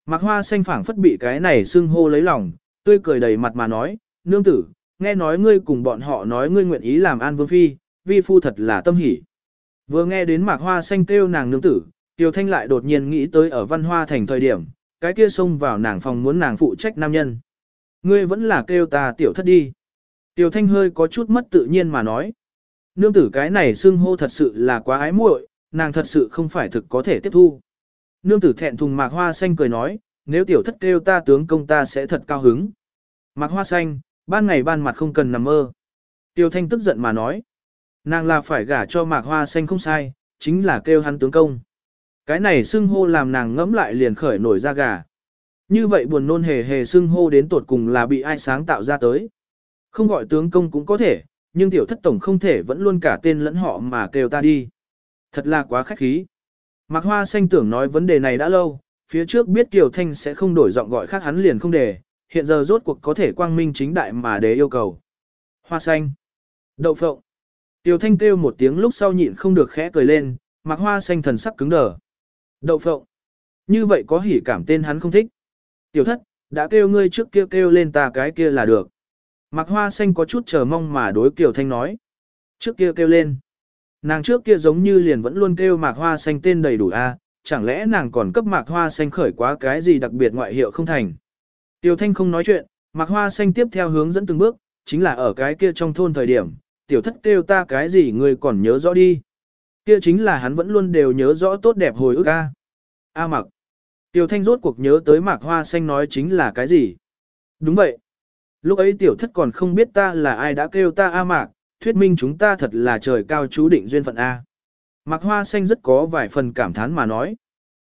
Mạc Hoa Xanh phảng phất bị cái này xưng hô lấy lòng, tươi cười đầy mặt mà nói, nương tử, nghe nói ngươi cùng bọn họ nói ngươi nguyện ý làm an vương phi, vi phu thật là tâm hỉ. Vừa nghe đến Mạc Hoa Xanh kêu nàng nương tử, tiêu Thanh lại đột nhiên nghĩ tới ở văn hoa thành thời điểm, cái kia xông vào nàng phòng muốn nàng phụ trách nam nhân. Ngươi vẫn là kêu ta tiểu thất đi. Tiểu Thanh hơi có chút mất tự nhiên mà nói. Nương tử cái này xưng hô thật sự là quá ái muội, nàng thật sự không phải thực có thể tiếp thu. Nương tử thẹn thùng Mạc Hoa Xanh cười nói, nếu tiểu thất kêu ta tướng công ta sẽ thật cao hứng. Mạc Hoa Xanh, ban ngày ban mặt không cần nằm mơ. tiêu Thanh tức giận mà nói. Nàng là phải gả cho Mạc Hoa Xanh không sai, chính là kêu hắn tướng công. Cái này xưng hô làm nàng ngẫm lại liền khởi nổi ra gà. Như vậy buồn nôn hề hề xưng hô đến tột cùng là bị ai sáng tạo ra tới. Không gọi tướng công cũng có thể, nhưng tiểu thất tổng không thể vẫn luôn cả tên lẫn họ mà kêu ta đi. Thật là quá khách khí. Mạc Hoa Xanh tưởng nói vấn đề này đã lâu, phía trước biết Kiều Thanh sẽ không đổi giọng gọi khác hắn liền không để, hiện giờ rốt cuộc có thể quang minh chính đại mà để yêu cầu. Hoa Xanh. Đậu phộng. Tiểu Thanh kêu một tiếng lúc sau nhịn không được khẽ cười lên, Mạc Hoa Xanh thần sắc cứng đờ. Đậu phộng. Như vậy có hỉ cảm tên hắn không thích. Tiểu thất, đã kêu ngươi trước kia kêu lên ta cái kia là được. Mạc Hoa Xanh có chút chờ mong mà đối Kiều Thanh nói. Trước kia kêu lên. Nàng trước kia giống như liền vẫn luôn kêu Mạc Hoa Xanh tên đầy đủ a, chẳng lẽ nàng còn cấp Mạc Hoa Xanh khởi quá cái gì đặc biệt ngoại hiệu không thành. Tiểu Thanh không nói chuyện, Mạc Hoa Xanh tiếp theo hướng dẫn từng bước, chính là ở cái kia trong thôn thời điểm, tiểu thất kêu ta cái gì người còn nhớ rõ đi. Kia chính là hắn vẫn luôn đều nhớ rõ tốt đẹp hồi ức a. A Mạc. Tiểu Thanh rốt cuộc nhớ tới Mạc Hoa Xanh nói chính là cái gì. Đúng vậy. Lúc ấy tiểu thất còn không biết ta là ai đã kêu ta A Mạc, thuyết minh chúng ta thật là trời cao chú định duyên phận A. Mạc Hoa Xanh rất có vài phần cảm thán mà nói.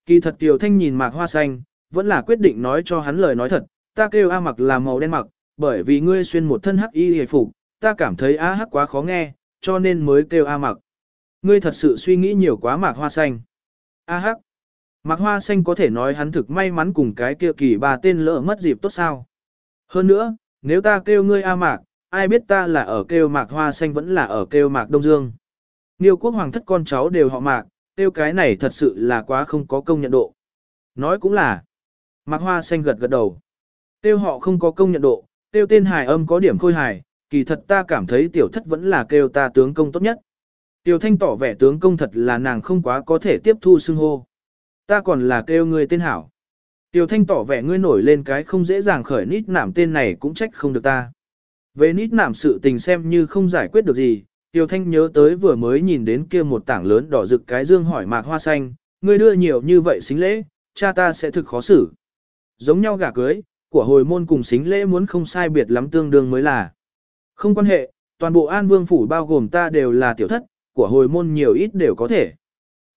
Kỳ thật Tiểu Thanh nhìn Mạc Hoa Xanh, vẫn là quyết định nói cho hắn lời nói thật, ta kêu A Mặc là màu đen mặc, bởi vì ngươi xuyên một thân hắc y hề phục, ta cảm thấy A hắc quá khó nghe, cho nên mới kêu A Mặc. Ngươi thật sự suy nghĩ nhiều quá Mạc Hoa Xanh. A hắc. Mạc Hoa Xanh có thể nói hắn thực may mắn cùng cái kia kỳ bà tên lỡ mất dịp tốt sao. Hơn nữa, nếu ta kêu ngươi A Mạc, ai biết ta là ở kêu Mạc Hoa Xanh vẫn là ở kêu Mạc Đông Dương. Niêu quốc hoàng thất con cháu đều họ Mạc, kêu cái này thật sự là quá không có công nhận độ. Nói cũng là, Mạc Hoa Xanh gật gật đầu. Kêu họ không có công nhận độ, kêu tên hài âm có điểm khôi hài, kỳ thật ta cảm thấy tiểu thất vẫn là kêu ta tướng công tốt nhất. Tiểu thanh tỏ vẻ tướng công thật là nàng không quá có thể tiếp thu xưng hô. Ta còn là kêu người tên hảo. Tiểu thanh tỏ vẻ ngươi nổi lên cái không dễ dàng khởi nít nảm tên này cũng trách không được ta. Về nít nảm sự tình xem như không giải quyết được gì, Tiêu thanh nhớ tới vừa mới nhìn đến kia một tảng lớn đỏ rực cái dương hỏi mạc hoa xanh, ngươi đưa nhiều như vậy xính lễ, cha ta sẽ thực khó xử. Giống nhau gả cưới, của hồi môn cùng xính lễ muốn không sai biệt lắm tương đương mới là. Không quan hệ, toàn bộ an vương phủ bao gồm ta đều là tiểu thất, của hồi môn nhiều ít đều có thể.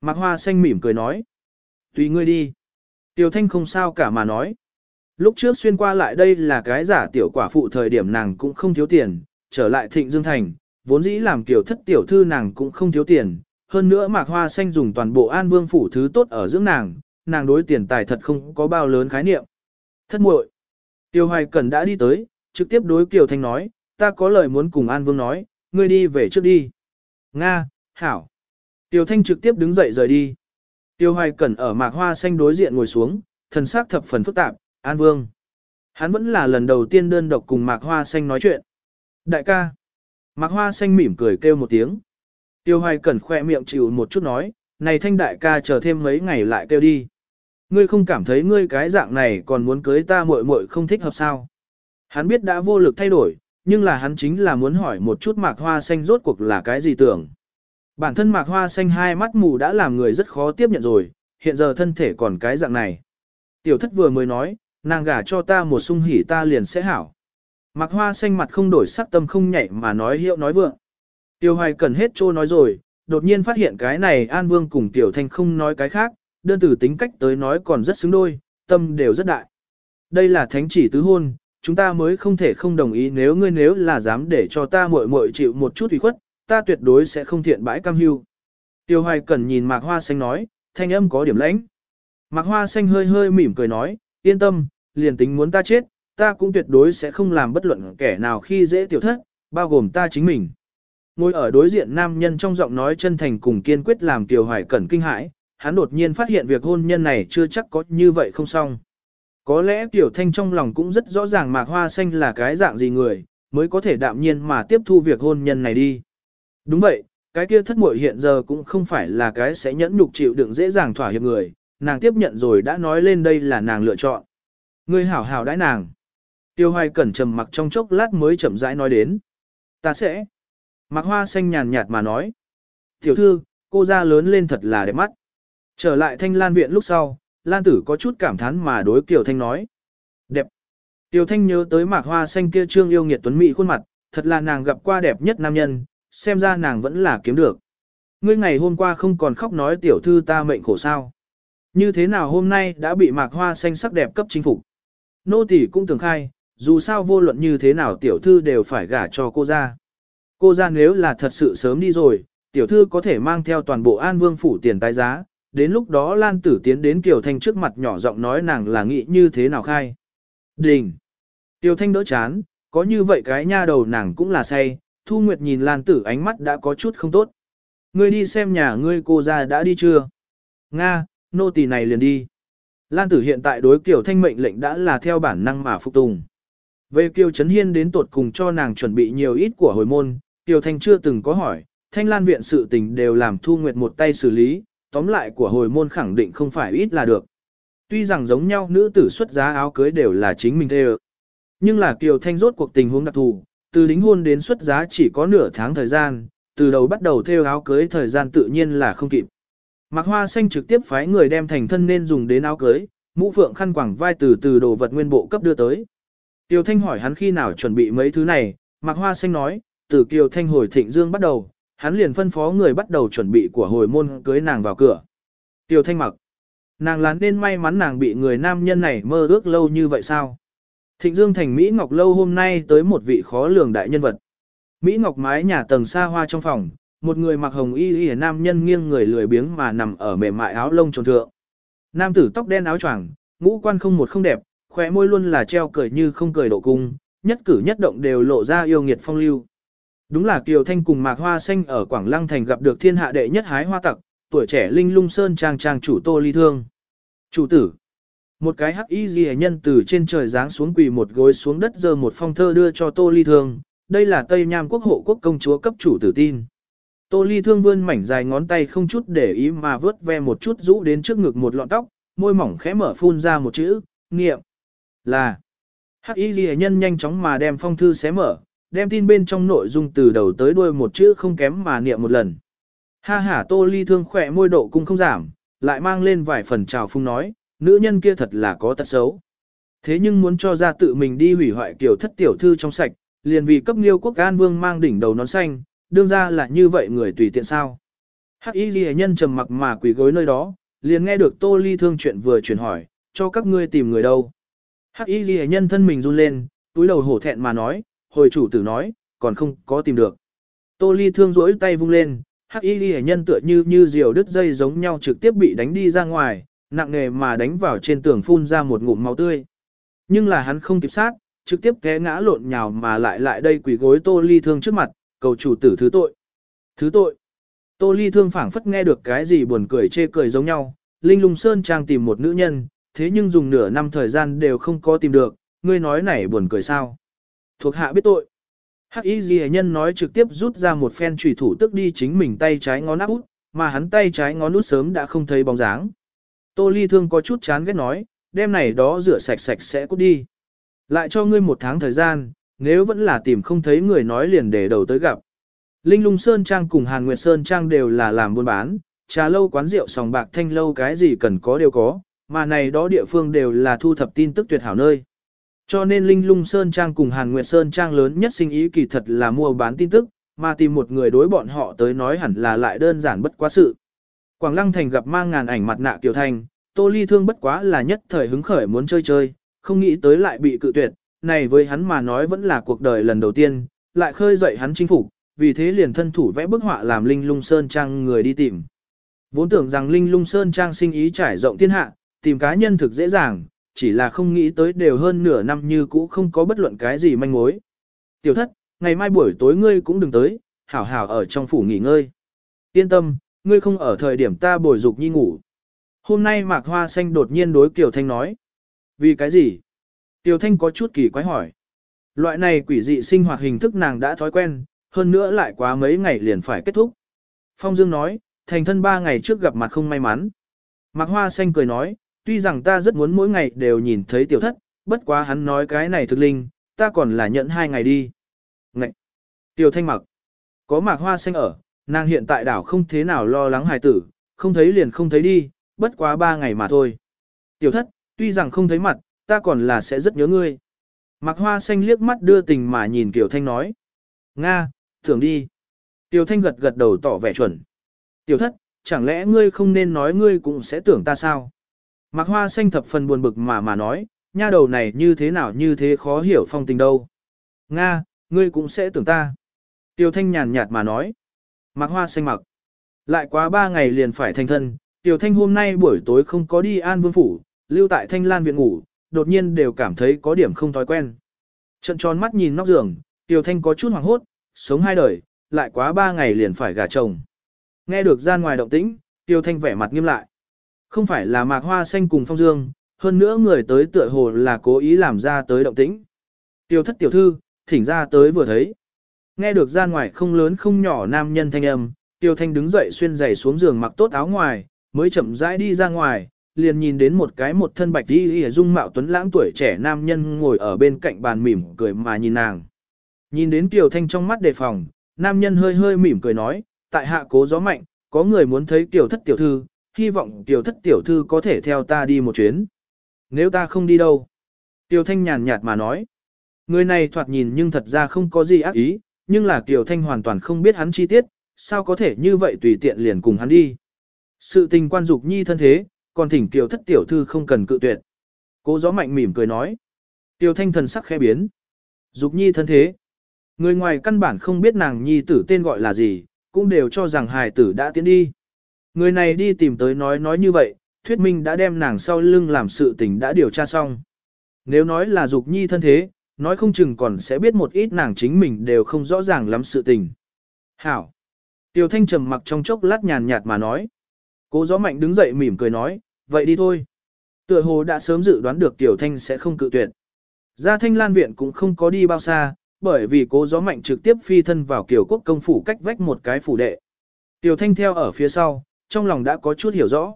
Mạc hoa xanh mỉm cười nói. Tùy ngươi đi. Tiêu thanh không sao cả mà nói. Lúc trước xuyên qua lại đây là cái giả tiểu quả phụ thời điểm nàng cũng không thiếu tiền, trở lại thịnh dương thành, vốn dĩ làm kiểu thất tiểu thư nàng cũng không thiếu tiền, hơn nữa mạc hoa xanh dùng toàn bộ an vương phủ thứ tốt ở dưỡng nàng, nàng đối tiền tài thật không có bao lớn khái niệm. Thất muội Tiêu hoài cẩn đã đi tới, trực tiếp đối Kiều Thanh nói, ta có lời muốn cùng An Vương nói, ngươi đi về trước đi. Nga, Hảo. Tiêu Thanh trực tiếp đứng dậy rời đi. Tiêu hoài cẩn ở mạc hoa xanh đối diện ngồi xuống, thần sắc thập phần phức tạp, An Vương. Hắn vẫn là lần đầu tiên đơn độc cùng mạc hoa xanh nói chuyện. Đại ca. Mạc hoa xanh mỉm cười kêu một tiếng. Tiêu hoài cẩn khỏe miệng chịu một chút nói, này thanh đại ca chờ thêm mấy ngày lại kêu đi. Ngươi không cảm thấy ngươi cái dạng này còn muốn cưới ta muội muội không thích hợp sao? Hắn biết đã vô lực thay đổi, nhưng là hắn chính là muốn hỏi một chút mạc hoa xanh rốt cuộc là cái gì tưởng. Bản thân mạc hoa xanh hai mắt mù đã làm người rất khó tiếp nhận rồi, hiện giờ thân thể còn cái dạng này. Tiểu thất vừa mới nói, nàng gả cho ta một sung hỉ ta liền sẽ hảo. Mặc hoa xanh mặt không đổi sắc tâm không nhảy mà nói hiệu nói vượng. Tiêu hoài cần hết trô nói rồi, đột nhiên phát hiện cái này An Vương cùng Tiểu Thanh không nói cái khác, đơn từ tính cách tới nói còn rất xứng đôi, tâm đều rất đại. Đây là thánh chỉ tứ hôn, chúng ta mới không thể không đồng ý nếu ngươi nếu là dám để cho ta muội muội chịu một chút ủy khuất, ta tuyệt đối sẽ không thiện bãi cam hưu. Tiêu hoài cần nhìn mạc hoa xanh nói, thanh âm có điểm lãnh. Mạc hoa xanh hơi hơi mỉm cười nói, yên tâm, liền tính muốn ta chết, ta cũng tuyệt đối sẽ không làm bất luận kẻ nào khi dễ tiểu thất, bao gồm ta chính mình. Ngồi ở đối diện nam nhân trong giọng nói chân thành cùng kiên quyết làm Tiêu Hoài Cẩn kinh hãi, hắn đột nhiên phát hiện việc hôn nhân này chưa chắc có như vậy không xong. Có lẽ Tiểu Thanh trong lòng cũng rất rõ ràng Mạc Hoa Xanh là cái dạng gì người, mới có thể đạm nhiên mà tiếp thu việc hôn nhân này đi. Đúng vậy, cái kia thất muội hiện giờ cũng không phải là cái sẽ nhẫn nhục chịu đựng dễ dàng thỏa hiệp người, nàng tiếp nhận rồi đã nói lên đây là nàng lựa chọn. Ngươi hảo hảo đãi nàng. Tiêu hoài cẩn trầm mặc trong chốc lát mới chậm rãi nói đến. Ta sẽ. Mặc hoa xanh nhàn nhạt mà nói. Tiểu thư, cô ra lớn lên thật là đẹp mắt. Trở lại thanh lan viện lúc sau, lan tử có chút cảm thán mà đối Kiều Thanh nói. Đẹp. Tiểu Thanh nhớ tới mạc hoa xanh kia trương yêu nghiệt tuấn mỹ khuôn mặt, thật là nàng gặp qua đẹp nhất nam nhân, xem ra nàng vẫn là kiếm được. Ngươi ngày hôm qua không còn khóc nói tiểu thư ta mệnh khổ sao. Như thế nào hôm nay đã bị mạc hoa xanh sắc đẹp cấp chính phục. Nô tỷ cũng tưởng khai, dù sao vô luận như thế nào tiểu thư đều phải gả cho cô ra. Cô ra nếu là thật sự sớm đi rồi, tiểu thư có thể mang theo toàn bộ an vương phủ tiền tái giá, đến lúc đó Lan Tử tiến đến Kiều Thanh trước mặt nhỏ giọng nói nàng là nghĩ như thế nào khai. Đình! Kiều Thanh đỡ chán, có như vậy cái nha đầu nàng cũng là say, Thu Nguyệt nhìn Lan Tử ánh mắt đã có chút không tốt. Ngươi đi xem nhà ngươi cô ra đã đi chưa? Nga, nô tỳ này liền đi. Lan Tử hiện tại đối Kiều Thanh mệnh lệnh đã là theo bản năng mà phục tùng. Về Kiều Trấn Hiên đến tột cùng cho nàng chuẩn bị nhiều ít của hồi môn, Kiều Thanh chưa từng có hỏi, Thanh Lan viện sự tình đều làm Thu Nguyệt một tay xử lý, tóm lại của hồi môn khẳng định không phải ít là được. Tuy rằng giống nhau nữ tử xuất giá áo cưới đều là chính mình thê Nhưng là Kiều Thanh rốt cuộc tình huống đặc thù, từ đính hôn đến xuất giá chỉ có nửa tháng thời gian, từ đầu bắt đầu thêu áo cưới thời gian tự nhiên là không kịp. Mạc Hoa Xanh trực tiếp phái người đem thành thân nên dùng đến áo cưới, mũ phượng khăn quàng vai từ từ đồ vật nguyên bộ cấp đưa tới. Tiêu Thanh hỏi hắn khi nào chuẩn bị mấy thứ này, Mạc Hoa Xanh nói, từ Kiều Thanh hồi thịnh dương bắt đầu, hắn liền phân phó người bắt đầu chuẩn bị của hồi môn cưới nàng vào cửa. Tiêu Thanh mặc, nàng lán nên may mắn nàng bị người nam nhân này mơ ước lâu như vậy sao? Thịnh Dương thành Mỹ Ngọc lâu hôm nay tới một vị khó lường đại nhân vật. Mỹ Ngọc mái nhà tầng xa hoa trong phòng, một người mặc hồng y y nam nhân nghiêng người lười biếng mà nằm ở mềm mại áo lông trồn thượng. Nam tử tóc đen áo choàng, ngũ quan không một không đẹp, khóe môi luôn là treo cười như không cười độ cung, nhất cử nhất động đều lộ ra yêu nghiệt phong lưu. Đúng là Kiều Thanh cùng Mạc Hoa Xanh ở Quảng Lăng Thành gặp được thiên hạ đệ nhất hái hoa tặc, tuổi trẻ linh lung sơn trang trang chủ Tô Ly Thương. Chủ tử. Một cái hắc y ghi nhân từ trên trời giáng xuống quỳ một gối xuống đất giơ một phong thơ đưa cho Tô Ly Thương. Đây là Tây Nham quốc hộ quốc công chúa cấp chủ tử tin. Tô Ly Thương vươn mảnh dài ngón tay không chút để ý mà vớt ve một chút rũ đến trước ngực một lọn tóc, môi mỏng khẽ mở phun ra một chữ, nghiệm. Là. Hắc y ghi nhân nhanh chóng mà đem phong thư xé mở, đem tin bên trong nội dung từ đầu tới đuôi một chữ không kém mà niệm một lần. Ha ha Tô Ly Thương khỏe môi độ cũng không giảm, lại mang lên vài phần trào phung nói, nữ nhân kia thật là có tật xấu. Thế nhưng muốn cho ra tự mình đi hủy hoại kiểu thất tiểu thư trong sạch, liền vì cấp nghiêu quốc an vương mang đỉnh đầu nón xanh, đương ra là như vậy người tùy tiện sao. Hắc y ghi nhân trầm mặc mà quỳ gối nơi đó, liền nghe được tô ly thương chuyện vừa chuyển hỏi, cho các ngươi tìm người đâu. Hắc y ghi nhân thân mình run lên, túi đầu hổ thẹn mà nói, hồi chủ tử nói, còn không có tìm được. Tô ly thương rỗi tay vung lên, hắc y ghi nhân tựa như như diều đứt dây giống nhau trực tiếp bị đánh đi ra ngoài, nặng nghề mà đánh vào trên tường phun ra một ngụm máu tươi. Nhưng là hắn không kịp sát, trực tiếp té ngã lộn nhào mà lại lại đây quỳ gối tô ly thương trước mặt, cầu chủ tử thứ tội. Thứ tội. Tô ly thương phảng phất nghe được cái gì buồn cười chê cười giống nhau, Linh lung sơn trang tìm một nữ nhân, thế nhưng dùng nửa năm thời gian đều không có tìm được, ngươi nói này buồn cười sao. Thuộc hạ biết tội. Hắc y Dì nhân nói trực tiếp rút ra một phen trùy thủ tức đi chính mình tay trái ngón áp út, mà hắn tay trái ngón út sớm đã không thấy bóng dáng. Tô ly thương có chút chán ghét nói, đêm này đó rửa sạch sạch sẽ cút đi. Lại cho ngươi một tháng thời gian, nếu vẫn là tìm không thấy người nói liền để đầu tới gặp. Linh lung Sơn Trang cùng Hàn Nguyệt Sơn Trang đều là làm buôn bán, trà lâu quán rượu sòng bạc thanh lâu cái gì cần có đều có, mà này đó địa phương đều là thu thập tin tức tuyệt hảo nơi. Cho nên Linh lung Sơn Trang cùng Hàn Nguyệt Sơn Trang lớn nhất sinh ý kỳ thật là mua bán tin tức, mà tìm một người đối bọn họ tới nói hẳn là lại đơn giản bất quá sự. Quảng Lăng Thành gặp mang ngàn ảnh mặt nạ Kiều Thành, Tô Ly Thương bất quá là nhất thời hứng khởi muốn chơi chơi, không nghĩ tới lại bị cự tuyệt, này với hắn mà nói vẫn là cuộc đời lần đầu tiên, lại khơi dậy hắn chinh phục, vì thế liền thân thủ vẽ bức họa làm Linh Lung Sơn Trang người đi tìm. Vốn tưởng rằng Linh Lung Sơn Trang sinh ý trải rộng thiên hạ, tìm cá nhân thực dễ dàng, chỉ là không nghĩ tới đều hơn nửa năm như cũ không có bất luận cái gì manh mối. Tiểu thất, ngày mai buổi tối ngươi cũng đừng tới, hảo hảo ở trong phủ nghỉ ngơi. Yên tâm, ngươi không ở thời điểm ta bồi dục nhi ngủ. Hôm nay Mạc Hoa Xanh đột nhiên đối Kiều Thanh nói. Vì cái gì? Tiểu Thanh có chút kỳ quái hỏi. Loại này quỷ dị sinh hoạt hình thức nàng đã thói quen, hơn nữa lại quá mấy ngày liền phải kết thúc. Phong Dương nói, thành thân ba ngày trước gặp mặt không may mắn. Mạc Hoa Xanh cười nói, tuy rằng ta rất muốn mỗi ngày đều nhìn thấy tiểu thất, bất quá hắn nói cái này thực linh, ta còn là nhận hai ngày đi. Ngậy! Tiểu Thanh mặc. Có Mạc Hoa Xanh ở, nàng hiện tại đảo không thế nào lo lắng hài tử, không thấy liền không thấy đi, bất quá ba ngày mà thôi. Tiểu thất, tuy rằng không thấy mặt, ta còn là sẽ rất nhớ ngươi. Mạc Hoa Xanh liếc mắt đưa tình mà nhìn Tiểu Thanh nói. Nga, tưởng đi. Tiểu Thanh gật gật đầu tỏ vẻ chuẩn. Tiểu thất, chẳng lẽ ngươi không nên nói ngươi cũng sẽ tưởng ta sao? Mạc Hoa Xanh thập phần buồn bực mà mà nói, nha đầu này như thế nào như thế khó hiểu phong tình đâu. Nga, ngươi cũng sẽ tưởng ta. Tiểu Thanh nhàn nhạt mà nói. Mạc Hoa Xanh mặc. Lại quá ba ngày liền phải thành thân, Tiểu Thanh hôm nay buổi tối không có đi An Vương Phủ, lưu tại Thanh Lan Viện ngủ, đột nhiên đều cảm thấy có điểm không thói quen. Trận tròn mắt nhìn nóc giường, Tiểu Thanh có chút hoảng hốt, sống hai đời, lại quá ba ngày liền phải gả chồng. Nghe được gian ngoài động tĩnh, Tiểu Thanh vẻ mặt nghiêm lại. Không phải là Mạc Hoa Xanh cùng Phong Dương, hơn nữa người tới tựa hồ là cố ý làm ra tới động tĩnh. Tiểu thất tiểu thư, thỉnh ra tới vừa thấy. Nghe được gian ngoài không lớn không nhỏ nam nhân thanh âm, Tiêu Thanh đứng dậy xuyên giày xuống giường mặc tốt áo ngoài, mới chậm rãi đi ra ngoài, liền nhìn đến một cái một thân bạch đi y dung mạo tuấn lãng tuổi trẻ nam nhân ngồi ở bên cạnh bàn mỉm cười mà nhìn nàng. Nhìn đến Kiều Thanh trong mắt đề phòng, nam nhân hơi hơi mỉm cười nói, tại hạ cố gió mạnh, có người muốn thấy tiểu thất tiểu thư, hy vọng tiểu thất tiểu thư có thể theo ta đi một chuyến. Nếu ta không đi đâu? Kiều Thanh nhàn nhạt mà nói. Người này thoạt nhìn nhưng thật ra không có gì ác ý, nhưng là Kiều Thanh hoàn toàn không biết hắn chi tiết, sao có thể như vậy tùy tiện liền cùng hắn đi. Sự tình quan dục nhi thân thế, còn thỉnh Kiều thất tiểu thư không cần cự tuyệt. Cố gió mạnh mỉm cười nói. Kiều Thanh thần sắc khẽ biến. Dục nhi thân thế. Người ngoài căn bản không biết nàng nhi tử tên gọi là gì, cũng đều cho rằng hài tử đã tiến đi. Người này đi tìm tới nói nói như vậy, thuyết minh đã đem nàng sau lưng làm sự tình đã điều tra xong. Nếu nói là dục nhi thân thế, nói không chừng còn sẽ biết một ít nàng chính mình đều không rõ ràng lắm sự tình. Hảo. Tiêu Thanh trầm mặc trong chốc lát nhàn nhạt mà nói. Cố gió mạnh đứng dậy mỉm cười nói, vậy đi thôi. Tựa hồ đã sớm dự đoán được Tiểu Thanh sẽ không cự tuyệt. Gia Thanh Lan Viện cũng không có đi bao xa, bởi vì cố gió mạnh trực tiếp phi thân vào Kiều quốc công phủ cách vách một cái phủ đệ. Tiểu Thanh theo ở phía sau, trong lòng đã có chút hiểu rõ.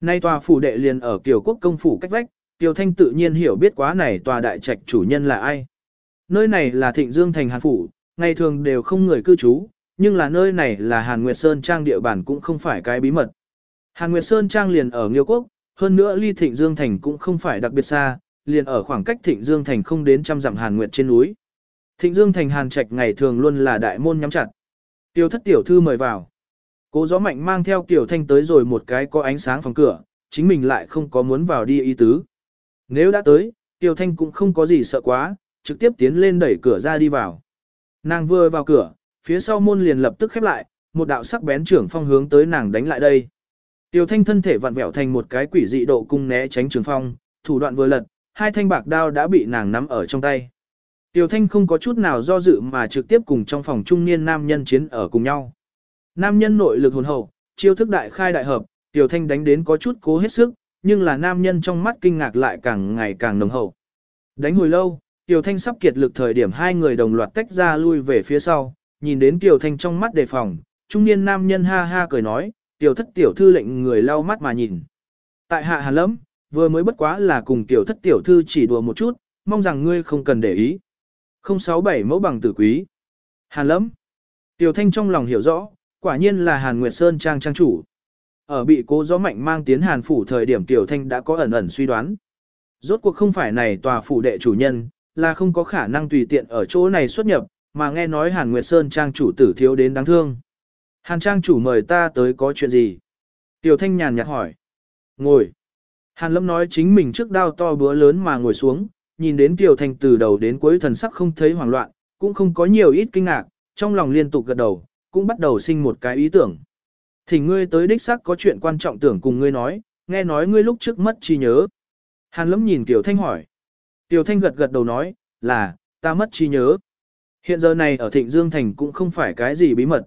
Nay tòa phủ đệ liền ở Kiều quốc công phủ cách vách, Tiểu Thanh tự nhiên hiểu biết quá này tòa đại trạch chủ nhân là ai. Nơi này là Thịnh Dương thành Hàn phủ, ngày thường đều không người cư trú, nhưng là nơi này là Hàn Nguyệt Sơn Trang địa bàn cũng không phải cái bí mật. Hàn Nguyệt Sơn Trang liền ở Nghiêu Quốc, hơn nữa ly Thịnh Dương thành cũng không phải đặc biệt xa, liền ở khoảng cách Thịnh Dương thành không đến trăm dặm Hàn Nguyệt trên núi. Thịnh Dương thành Hàn Trạch ngày thường luôn là đại môn nhắm chặt. Tiêu thất tiểu thư mời vào. Cố gió mạnh mang theo Kiều Thanh tới rồi một cái có ánh sáng phòng cửa, chính mình lại không có muốn vào đi ý tứ. Nếu đã tới, Tiêu Thanh cũng không có gì sợ quá, trực tiếp tiến lên đẩy cửa ra đi vào. Nàng vừa vào cửa, phía sau môn liền lập tức khép lại, một đạo sắc bén trưởng phong hướng tới nàng đánh lại đây. Tiêu Thanh thân thể vặn vẹo thành một cái quỷ dị độ cung né tránh trường phong, thủ đoạn vừa lật, hai thanh bạc đao đã bị nàng nắm ở trong tay. Tiêu Thanh không có chút nào do dự mà trực tiếp cùng trong phòng trung niên nam nhân chiến ở cùng nhau. Nam nhân nội lực hồn hậu, chiêu thức đại khai đại hợp, Tiêu Thanh đánh đến có chút cố hết sức, nhưng là nam nhân trong mắt kinh ngạc lại càng ngày càng nồng hậu. Đánh hồi lâu, Tiêu Thanh sắp kiệt lực thời điểm hai người đồng loạt tách ra lui về phía sau, nhìn đến Tiêu Thanh trong mắt đề phòng, trung niên nam nhân ha ha cười nói, tiểu thất tiểu thư lệnh người lau mắt mà nhìn. Tại hạ hàn lắm, vừa mới bất quá là cùng tiểu thất tiểu thư chỉ đùa một chút, mong rằng ngươi không cần để ý. 067 mẫu bằng tử quý. Hàn lắm. Tiểu Thanh trong lòng hiểu rõ, quả nhiên là Hàn Nguyệt Sơn trang trang chủ. Ở bị cố gió mạnh mang tiến hàn phủ thời điểm Tiểu Thanh đã có ẩn ẩn suy đoán. Rốt cuộc không phải này tòa phủ đệ chủ nhân, là không có khả năng tùy tiện ở chỗ này xuất nhập, mà nghe nói Hàn Nguyệt Sơn trang chủ tử thiếu đến đáng thương. Hàn trang chủ mời ta tới có chuyện gì? Tiểu Thanh nhàn nhạt hỏi. Ngồi. Hàn Lâm nói chính mình trước đao to búa lớn mà ngồi xuống, nhìn đến Tiểu Thanh từ đầu đến cuối thần sắc không thấy hoảng loạn, cũng không có nhiều ít kinh ngạc, trong lòng liên tục gật đầu, cũng bắt đầu sinh một cái ý tưởng. Thỉnh ngươi tới đích xác có chuyện quan trọng tưởng cùng ngươi nói, nghe nói ngươi lúc trước mất trí nhớ. Hàn lâm nhìn Tiểu Thanh hỏi. Tiểu Thanh gật gật đầu nói, là, ta mất trí nhớ. Hiện giờ này ở Thịnh Dương Thành cũng không phải cái gì bí mật.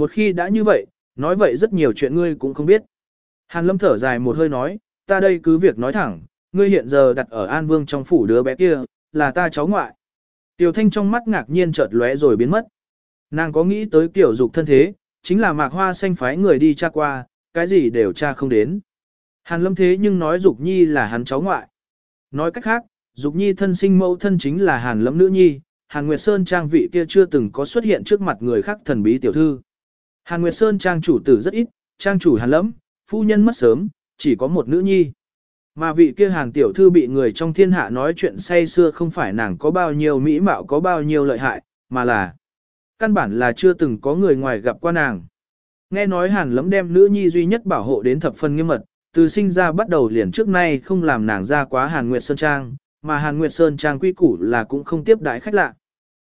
Một khi đã như vậy, nói vậy rất nhiều chuyện ngươi cũng không biết. Hàn lâm thở dài một hơi nói, ta đây cứ việc nói thẳng, ngươi hiện giờ đặt ở An Vương trong phủ đứa bé kia, là ta cháu ngoại. Tiểu Thanh trong mắt ngạc nhiên chợt lóe rồi biến mất. Nàng có nghĩ tới kiểu dục thân thế, chính là mạc hoa xanh phái người đi tra qua, cái gì đều tra không đến. Hàn lâm thế nhưng nói Dục Nhi là hắn cháu ngoại. Nói cách khác, Dục Nhi thân sinh mẫu thân chính là Hàn lâm nữ nhi, Hàn Nguyệt Sơn trang vị kia chưa từng có xuất hiện trước mặt người khác thần bí tiểu thư. Hàn Nguyệt Sơn trang chủ tử rất ít, trang chủ Hàn lẫm, phu nhân mất sớm, chỉ có một nữ nhi. Mà vị kia Hàn tiểu thư bị người trong thiên hạ nói chuyện say xưa không phải nàng có bao nhiêu mỹ mạo có bao nhiêu lợi hại, mà là căn bản là chưa từng có người ngoài gặp qua nàng. Nghe nói Hàn lẫm đem nữ nhi duy nhất bảo hộ đến thập phần nghiêm mật, từ sinh ra bắt đầu liền trước nay không làm nàng ra quá Hàn Nguyệt Sơn Trang, mà Hàn Nguyệt Sơn Trang quy củ là cũng không tiếp đãi khách lạ.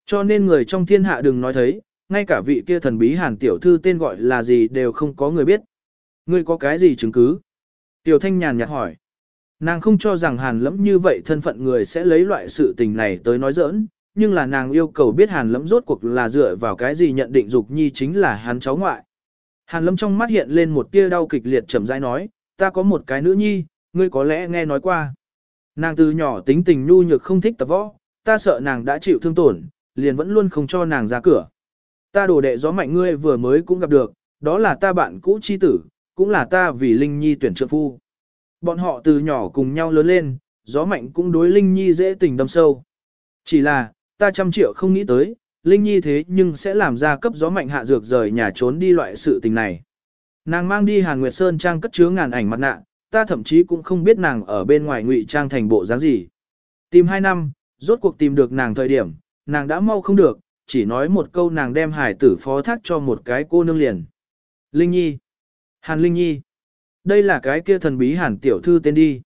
Cho nên người trong thiên hạ đừng nói thấy, ngay cả vị kia thần bí Hàn tiểu thư tên gọi là gì đều không có người biết. Ngươi có cái gì chứng cứ? Tiểu Thanh nhàn nhạt hỏi. Nàng không cho rằng Hàn lẫm như vậy thân phận người sẽ lấy loại sự tình này tới nói giỡn, nhưng là nàng yêu cầu biết Hàn lẫm rốt cuộc là dựa vào cái gì nhận định Dục Nhi chính là hắn cháu ngoại. Hàn lâm trong mắt hiện lên một tia đau kịch liệt chậm rãi nói, ta có một cái nữ nhi, ngươi có lẽ nghe nói qua. Nàng từ nhỏ tính tình nhu nhược không thích tập võ, ta sợ nàng đã chịu thương tổn, liền vẫn luôn không cho nàng ra cửa. Ta đồ đệ gió mạnh ngươi vừa mới cũng gặp được, đó là ta bạn cũ chi tử, cũng là ta vì Linh Nhi tuyển trượng phu. Bọn họ từ nhỏ cùng nhau lớn lên, gió mạnh cũng đối Linh Nhi dễ tình đâm sâu. Chỉ là, ta trăm triệu không nghĩ tới, Linh Nhi thế nhưng sẽ làm ra cấp gió mạnh hạ dược rời nhà trốn đi loại sự tình này. Nàng mang đi Hàn Nguyệt Sơn trang cất chứa ngàn ảnh mặt nạ, ta thậm chí cũng không biết nàng ở bên ngoài ngụy trang thành bộ dáng gì. Tìm hai năm, rốt cuộc tìm được nàng thời điểm, nàng đã mau không được, chỉ nói một câu nàng đem hải tử phó thác cho một cái cô nương liền. Linh Nhi. Hàn Linh Nhi. Đây là cái kia thần bí Hàn tiểu thư tên đi.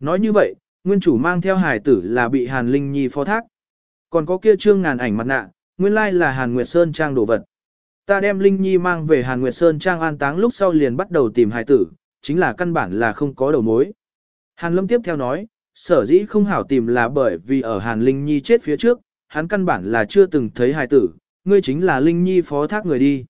Nói như vậy, nguyên chủ mang theo hải tử là bị Hàn Linh Nhi phó thác. Còn có kia trương ngàn ảnh mặt nạ, nguyên lai là Hàn Nguyệt Sơn trang đồ vật. Ta đem Linh Nhi mang về Hàn Nguyệt Sơn trang an táng lúc sau liền bắt đầu tìm hải tử, chính là căn bản là không có đầu mối. Hàn Lâm tiếp theo nói, sở dĩ không hảo tìm là bởi vì ở Hàn Linh Nhi chết phía trước, hắn căn bản là chưa từng thấy hài tử, ngươi chính là Linh Nhi phó thác người đi.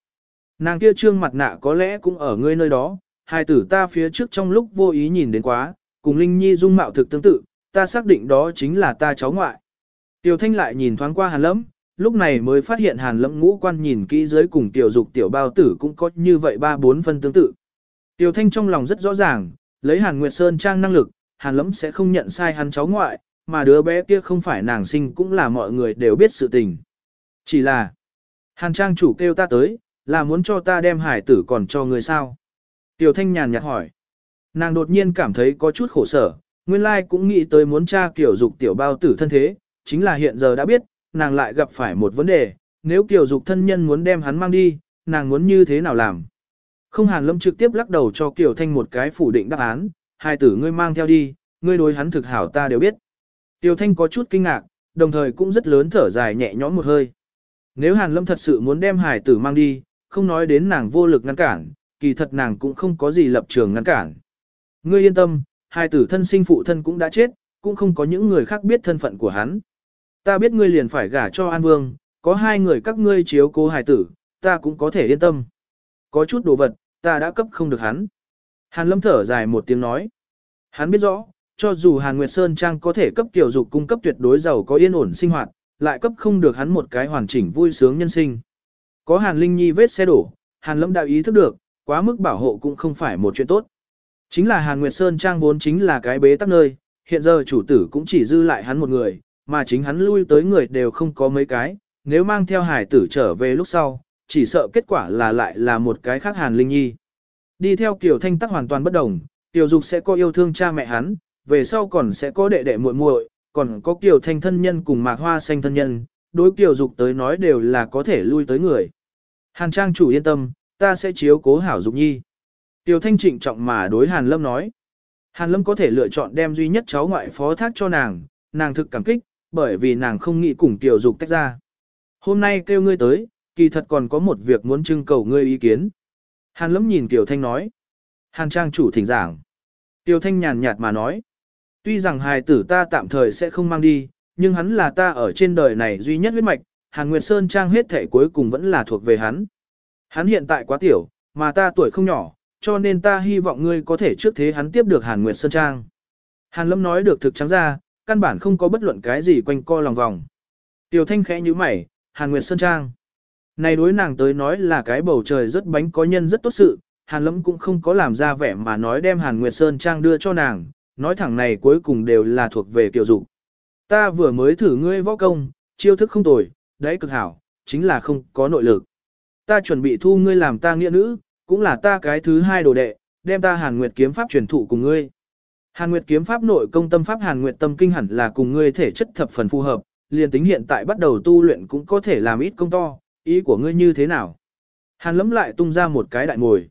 Nàng kia trương mặt nạ có lẽ cũng ở ngươi nơi đó, hài tử ta phía trước trong lúc vô ý nhìn đến quá, cùng Linh Nhi dung mạo thực tương tự, ta xác định đó chính là ta cháu ngoại. tiểu Thanh lại nhìn thoáng qua Hàn Lâm, lúc này mới phát hiện hàn lâm ngũ quan nhìn kỹ dưới cùng tiểu dục tiểu bao tử cũng có như vậy ba bốn phân tương tự. Tiểu thanh trong lòng rất rõ ràng, lấy hàn nguyệt sơn trang năng lực, hàn lâm sẽ không nhận sai hắn cháu ngoại, mà đứa bé kia không phải nàng sinh cũng là mọi người đều biết sự tình. Chỉ là, hàn trang chủ kêu ta tới, là muốn cho ta đem hải tử còn cho người sao? Tiểu thanh nhàn nhạt hỏi. Nàng đột nhiên cảm thấy có chút khổ sở, nguyên lai cũng nghĩ tới muốn tra kiểu dục tiểu bao tử thân thế, chính là hiện giờ đã biết, nàng lại gặp phải một vấn đề, nếu kiểu dục thân nhân muốn đem hắn mang đi, nàng muốn như thế nào làm? Không hàn lâm trực tiếp lắc đầu cho kiều thanh một cái phủ định đáp án, hai tử ngươi mang theo đi, ngươi đối hắn thực hảo ta đều biết. Tiêu thanh có chút kinh ngạc, đồng thời cũng rất lớn thở dài nhẹ nhõm một hơi. Nếu hàn lâm thật sự muốn đem hải tử mang đi, không nói đến nàng vô lực ngăn cản, kỳ thật nàng cũng không có gì lập trường ngăn cản. Ngươi yên tâm, Hải tử thân sinh phụ thân cũng đã chết, cũng không có những người khác biết thân phận của hắn. Ta biết ngươi liền phải gả cho An Vương, có hai người các ngươi chiếu cố Hải tử, ta cũng có thể yên tâm. Có chút đồ vật, ta đã cấp không được hắn. Hàn Lâm thở dài một tiếng nói. Hắn biết rõ, cho dù Hàn Nguyệt Sơn Trang có thể cấp tiểu dục cung cấp tuyệt đối giàu có yên ổn sinh hoạt, lại cấp không được hắn một cái hoàn chỉnh vui sướng nhân sinh. Có Hàn Linh Nhi vết xe đổ, Hàn Lâm đạo ý thức được, quá mức bảo hộ cũng không phải một chuyện tốt. Chính là Hàn Nguyệt Sơn Trang vốn chính là cái bế tắc nơi, hiện giờ chủ tử cũng chỉ dư lại hắn một người, mà chính hắn lui tới người đều không có mấy cái, nếu mang theo hải tử trở về lúc sau, chỉ sợ kết quả là lại là một cái khác Hàn Linh Nhi. Đi theo kiểu Thanh tắc hoàn toàn bất đồng, Tiểu Dục sẽ có yêu thương cha mẹ hắn, về sau còn sẽ có đệ đệ muội muội, còn có Kiều Thanh thân nhân cùng Mạc Hoa xanh thân nhân, đối Kiều Dục tới nói đều là có thể lui tới người. Hàn Trang chủ yên tâm, ta sẽ chiếu cố hảo Dục Nhi. Tiểu Thanh trịnh trọng mà đối Hàn Lâm nói. Hàn Lâm có thể lựa chọn đem duy nhất cháu ngoại phó thác cho nàng, nàng thực cảm kích, bởi vì nàng không nghĩ cùng tiểu dục tách ra. Hôm nay kêu ngươi tới, kỳ thật còn có một việc muốn trưng cầu ngươi ý kiến. Hàn lâm nhìn Tiểu Thanh nói. Hàn trang chủ thỉnh giảng. Tiểu Thanh nhàn nhạt mà nói. Tuy rằng hài tử ta tạm thời sẽ không mang đi, nhưng hắn là ta ở trên đời này duy nhất huyết mạch, Hàn Nguyệt Sơn Trang hết thể cuối cùng vẫn là thuộc về hắn. Hắn hiện tại quá tiểu, mà ta tuổi không nhỏ, cho nên ta hy vọng ngươi có thể trước thế hắn tiếp được Hàn Nguyệt Sơn Trang. Hàn Lâm nói được thực trắng ra, căn bản không có bất luận cái gì quanh co lòng vòng. Tiểu Thanh khẽ như mày, Hàn Nguyệt Sơn Trang. Này đối nàng tới nói là cái bầu trời rất bánh có nhân rất tốt sự, Hàn Lâm cũng không có làm ra vẻ mà nói đem Hàn Nguyệt Sơn Trang đưa cho nàng, nói thẳng này cuối cùng đều là thuộc về kiểu dục. Ta vừa mới thử ngươi võ công, chiêu thức không tồi, đấy cực hảo, chính là không có nội lực. Ta chuẩn bị thu ngươi làm ta nghĩa nữ, cũng là ta cái thứ hai đồ đệ, đem ta Hàn Nguyệt kiếm pháp truyền thụ cùng ngươi. Hàn Nguyệt kiếm pháp nội công tâm pháp Hàn Nguyệt tâm kinh hẳn là cùng ngươi thể chất thập phần phù hợp, liền tính hiện tại bắt đầu tu luyện cũng có thể làm ít công to, ý của ngươi như thế nào? Hàn lấm lại tung ra một cái đại ngồi.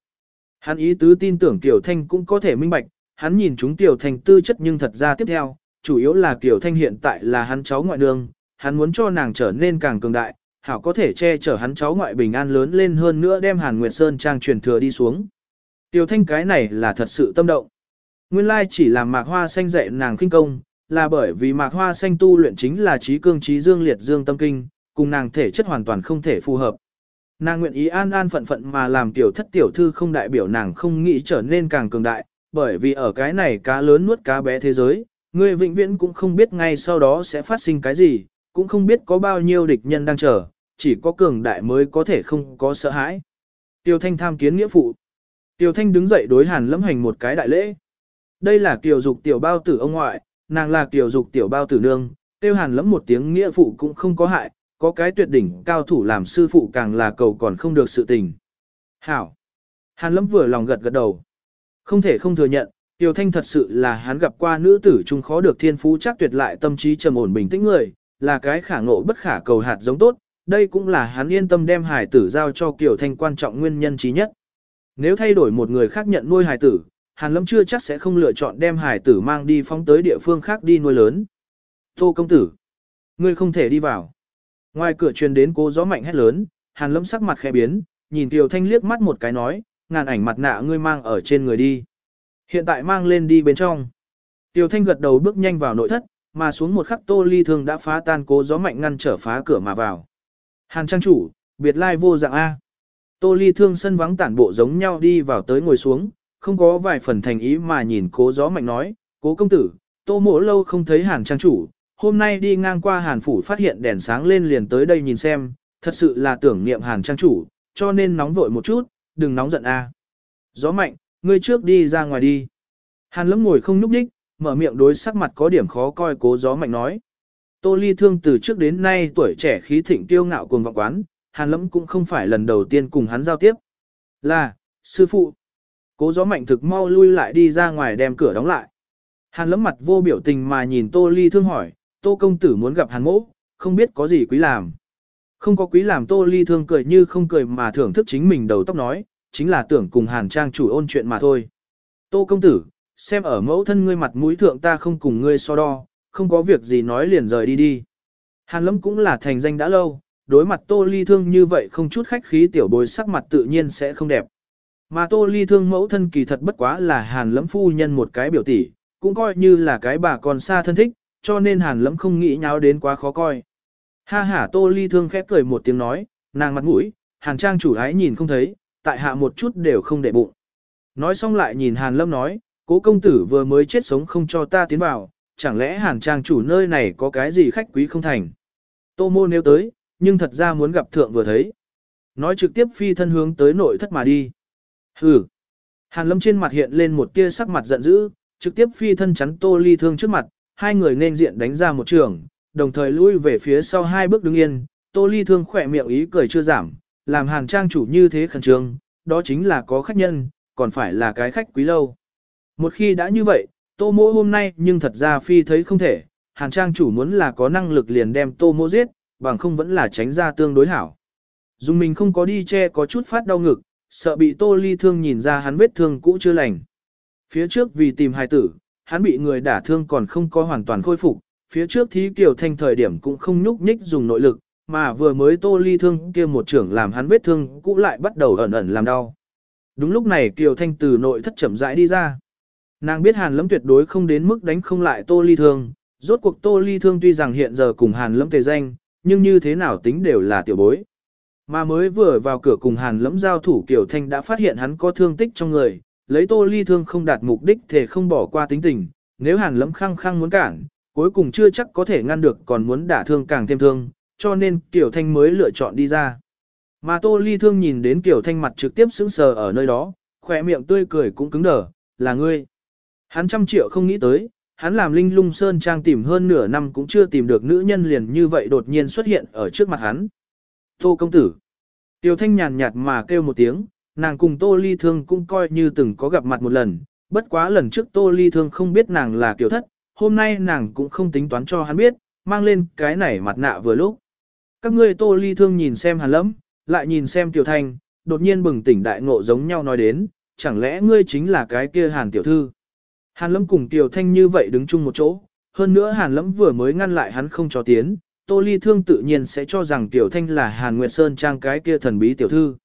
Hàn ý tứ tin tưởng Tiểu Thanh cũng có thể minh bạch, hắn nhìn chúng Tiểu Thanh tư chất nhưng thật ra tiếp theo, chủ yếu là Tiểu Thanh hiện tại là hắn cháu ngoại nương, hắn muốn cho nàng trở nên càng cường đại, hảo có thể che chở hắn cháu ngoại bình an lớn lên hơn nữa đem Hàn Nguyệt Sơn trang truyền thừa đi xuống. Tiểu Thanh cái này là thật sự tâm động. Nguyên lai chỉ làm mạc hoa xanh dạy nàng kinh công, là bởi vì mạc hoa xanh tu luyện chính là trí cương trí dương liệt dương tâm kinh, cùng nàng thể chất hoàn toàn không thể phù hợp. Nàng nguyện ý an an phận phận mà làm tiểu thất tiểu thư không đại biểu nàng không nghĩ trở nên càng cường đại, bởi vì ở cái này cá lớn nuốt cá bé thế giới, người vĩnh viễn cũng không biết ngay sau đó sẽ phát sinh cái gì, cũng không biết có bao nhiêu địch nhân đang chờ, chỉ có cường đại mới có thể không có sợ hãi. Tiêu Thanh tham kiến nghĩa phụ. Tiêu Thanh đứng dậy đối Hàn Lâm hành một cái đại lễ. Đây là kiều dục tiểu bao tử ông ngoại, nàng là kiều dục tiểu bao tử nương, tiêu Hàn Lâm một tiếng nghĩa phụ cũng không có hại, có cái tuyệt đỉnh cao thủ làm sư phụ càng là cầu còn không được sự tình. Hảo. Hàn Lâm vừa lòng gật gật đầu. Không thể không thừa nhận, Tiêu Thanh thật sự là hắn gặp qua nữ tử trung khó được thiên phú chắc tuyệt lại tâm trí trầm ổn bình tĩnh người, là cái khả ngộ bất khả cầu hạt giống tốt, đây cũng là hắn yên tâm đem hài tử giao cho Kiều Thanh quan trọng nguyên nhân trí nhất. Nếu thay đổi một người khác nhận nuôi hài tử, Hàn Lâm chưa chắc sẽ không lựa chọn đem hài tử mang đi phóng tới địa phương khác đi nuôi lớn. Tô công tử, ngươi không thể đi vào. Ngoài cửa truyền đến cố gió mạnh hét lớn, Hàn Lâm sắc mặt khẽ biến, nhìn Kiều Thanh liếc mắt một cái nói, ngàn ảnh mặt nạ ngươi mang ở trên người đi. Hiện tại mang lên đi bên trong. Tiểu Thanh gật đầu bước nhanh vào nội thất, mà xuống một khắc tô ly thương đã phá tan cố gió mạnh ngăn trở phá cửa mà vào. Hàn trang chủ, biệt lai vô dạng A. Tô ly thương sân vắng tản bộ giống nhau đi vào tới ngồi xuống, không có vài phần thành ý mà nhìn cố gió mạnh nói, cố công tử, tô mỗ lâu không thấy hàn trang chủ, hôm nay đi ngang qua hàn phủ phát hiện đèn sáng lên liền tới đây nhìn xem, thật sự là tưởng niệm hàn trang chủ, cho nên nóng vội một chút, đừng nóng giận a. Gió mạnh, ngươi trước đi ra ngoài đi. Hàn lâm ngồi không nhúc đích, mở miệng đối sắc mặt có điểm khó coi cố gió mạnh nói. Tô ly thương từ trước đến nay tuổi trẻ khí thịnh tiêu ngạo cuồng vọng quán, hàn lâm cũng không phải lần đầu tiên cùng hắn giao tiếp. Là, sư phụ. Cố gió mạnh thực mau lui lại đi ra ngoài đem cửa đóng lại. Hàn lâm mặt vô biểu tình mà nhìn tô ly thương hỏi, tô công tử muốn gặp hàn mỗ, không biết có gì quý làm. Không có quý làm tô ly thương cười như không cười mà thưởng thức chính mình đầu tóc nói, chính là tưởng cùng hàn trang chủ ôn chuyện mà thôi. Tô công tử, xem ở mẫu thân ngươi mặt mũi thượng ta không cùng ngươi so đo, không có việc gì nói liền rời đi đi. Hàn lâm cũng là thành danh đã lâu, đối mặt tô ly thương như vậy không chút khách khí tiểu bối sắc mặt tự nhiên sẽ không đẹp. Mà tô ly thương mẫu thân kỳ thật bất quá là hàn lâm phu nhân một cái biểu tỷ, cũng coi như là cái bà con xa thân thích, cho nên hàn lâm không nghĩ nháo đến quá khó coi. Ha ha tô ly thương khẽ cười một tiếng nói, nàng mặt mũi, hàn trang chủ ái nhìn không thấy, tại hạ một chút đều không để bụng. Nói xong lại nhìn hàn lâm nói, cố công tử vừa mới chết sống không cho ta tiến vào, chẳng lẽ hàn trang chủ nơi này có cái gì khách quý không thành. Tô mô nếu tới, nhưng thật ra muốn gặp thượng vừa thấy. Nói trực tiếp phi thân hướng tới nội thất mà đi. Hừ. Hàn lâm trên mặt hiện lên một tia sắc mặt giận dữ, trực tiếp phi thân chắn tô ly thương trước mặt, hai người nên diện đánh ra một trường, đồng thời lui về phía sau hai bước đứng yên, tô ly thương khỏe miệng ý cười chưa giảm, làm hàng trang chủ như thế khẩn trương, đó chính là có khách nhân, còn phải là cái khách quý lâu. Một khi đã như vậy, tô mỗ hôm nay nhưng thật ra phi thấy không thể, Hàng trang chủ muốn là có năng lực liền đem tô mỗ giết, bằng không vẫn là tránh ra tương đối hảo. Dùng mình không có đi che có chút phát đau ngực, sợ bị tô ly thương nhìn ra hắn vết thương cũ chưa lành. Phía trước vì tìm hài tử, hắn bị người đả thương còn không có hoàn toàn khôi phục, phía trước thí kiều thanh thời điểm cũng không nhúc nhích dùng nội lực, mà vừa mới tô ly thương kia một trưởng làm hắn vết thương cũng lại bắt đầu ẩn ẩn làm đau. Đúng lúc này Kiều Thanh từ nội thất chậm rãi đi ra. Nàng biết Hàn Lâm tuyệt đối không đến mức đánh không lại Tô Ly Thương, rốt cuộc Tô Ly Thương tuy rằng hiện giờ cùng Hàn Lâm tề danh, nhưng như thế nào tính đều là tiểu bối. Mà mới vừa vào cửa cùng Hàn Lâm giao thủ Kiều Thanh đã phát hiện hắn có thương tích trong người, lấy Tô Ly Thương không đạt mục đích thể không bỏ qua tính tình, nếu Hàn Lâm khăng khăng muốn cản, cuối cùng chưa chắc có thể ngăn được còn muốn đả thương càng thêm thương, cho nên Kiều Thanh mới lựa chọn đi ra. Mà Tô Ly Thương nhìn đến Kiều Thanh mặt trực tiếp sững sờ ở nơi đó, khỏe miệng tươi cười cũng cứng đờ, là ngươi. Hắn trăm triệu không nghĩ tới, hắn làm linh lung sơn trang tìm hơn nửa năm cũng chưa tìm được nữ nhân liền như vậy đột nhiên xuất hiện ở trước mặt hắn. Tô công tử. Tiêu Thanh nhàn nhạt mà kêu một tiếng, nàng cùng Tô Ly Thương cũng coi như từng có gặp mặt một lần, bất quá lần trước Tô Ly Thương không biết nàng là Kiều Thất, hôm nay nàng cũng không tính toán cho hắn biết, mang lên cái này mặt nạ vừa lúc. Các ngươi Tô Ly Thương nhìn xem Hàn Lẫm, lại nhìn xem Tiểu Thanh, đột nhiên bừng tỉnh đại ngộ giống nhau nói đến, chẳng lẽ ngươi chính là cái kia Hàn Tiểu Thư. Hàn Lẫm cùng Tiểu Thanh như vậy đứng chung một chỗ, hơn nữa Hàn Lẫm vừa mới ngăn lại hắn không cho tiến, Tô Ly Thương tự nhiên sẽ cho rằng Tiểu Thanh là Hàn Nguyệt Sơn trang cái kia thần bí tiểu thư.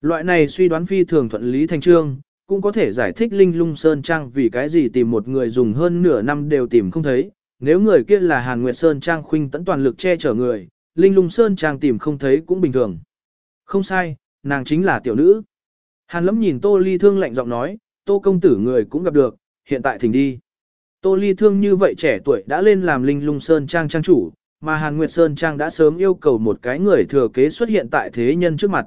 Loại này suy đoán phi thường thuận lý thành trương, cũng có thể giải thích Linh Lung Sơn trang vì cái gì tìm một người dùng hơn nửa năm đều tìm không thấy. Nếu người kia là Hàn Nguyệt Sơn trang khuynh tận toàn lực che chở người, Linh Lung Sơn trang tìm không thấy cũng bình thường. Không sai, nàng chính là tiểu nữ. Hàn Lâm nhìn Tô Ly Thương lạnh giọng nói, Tô công tử người cũng gặp được, hiện tại thỉnh đi. Tô Ly Thương như vậy trẻ tuổi đã lên làm Linh Lung Sơn trang trang chủ, mà Hàn Nguyệt Sơn Trang đã sớm yêu cầu một cái người thừa kế xuất hiện tại thế nhân trước mặt.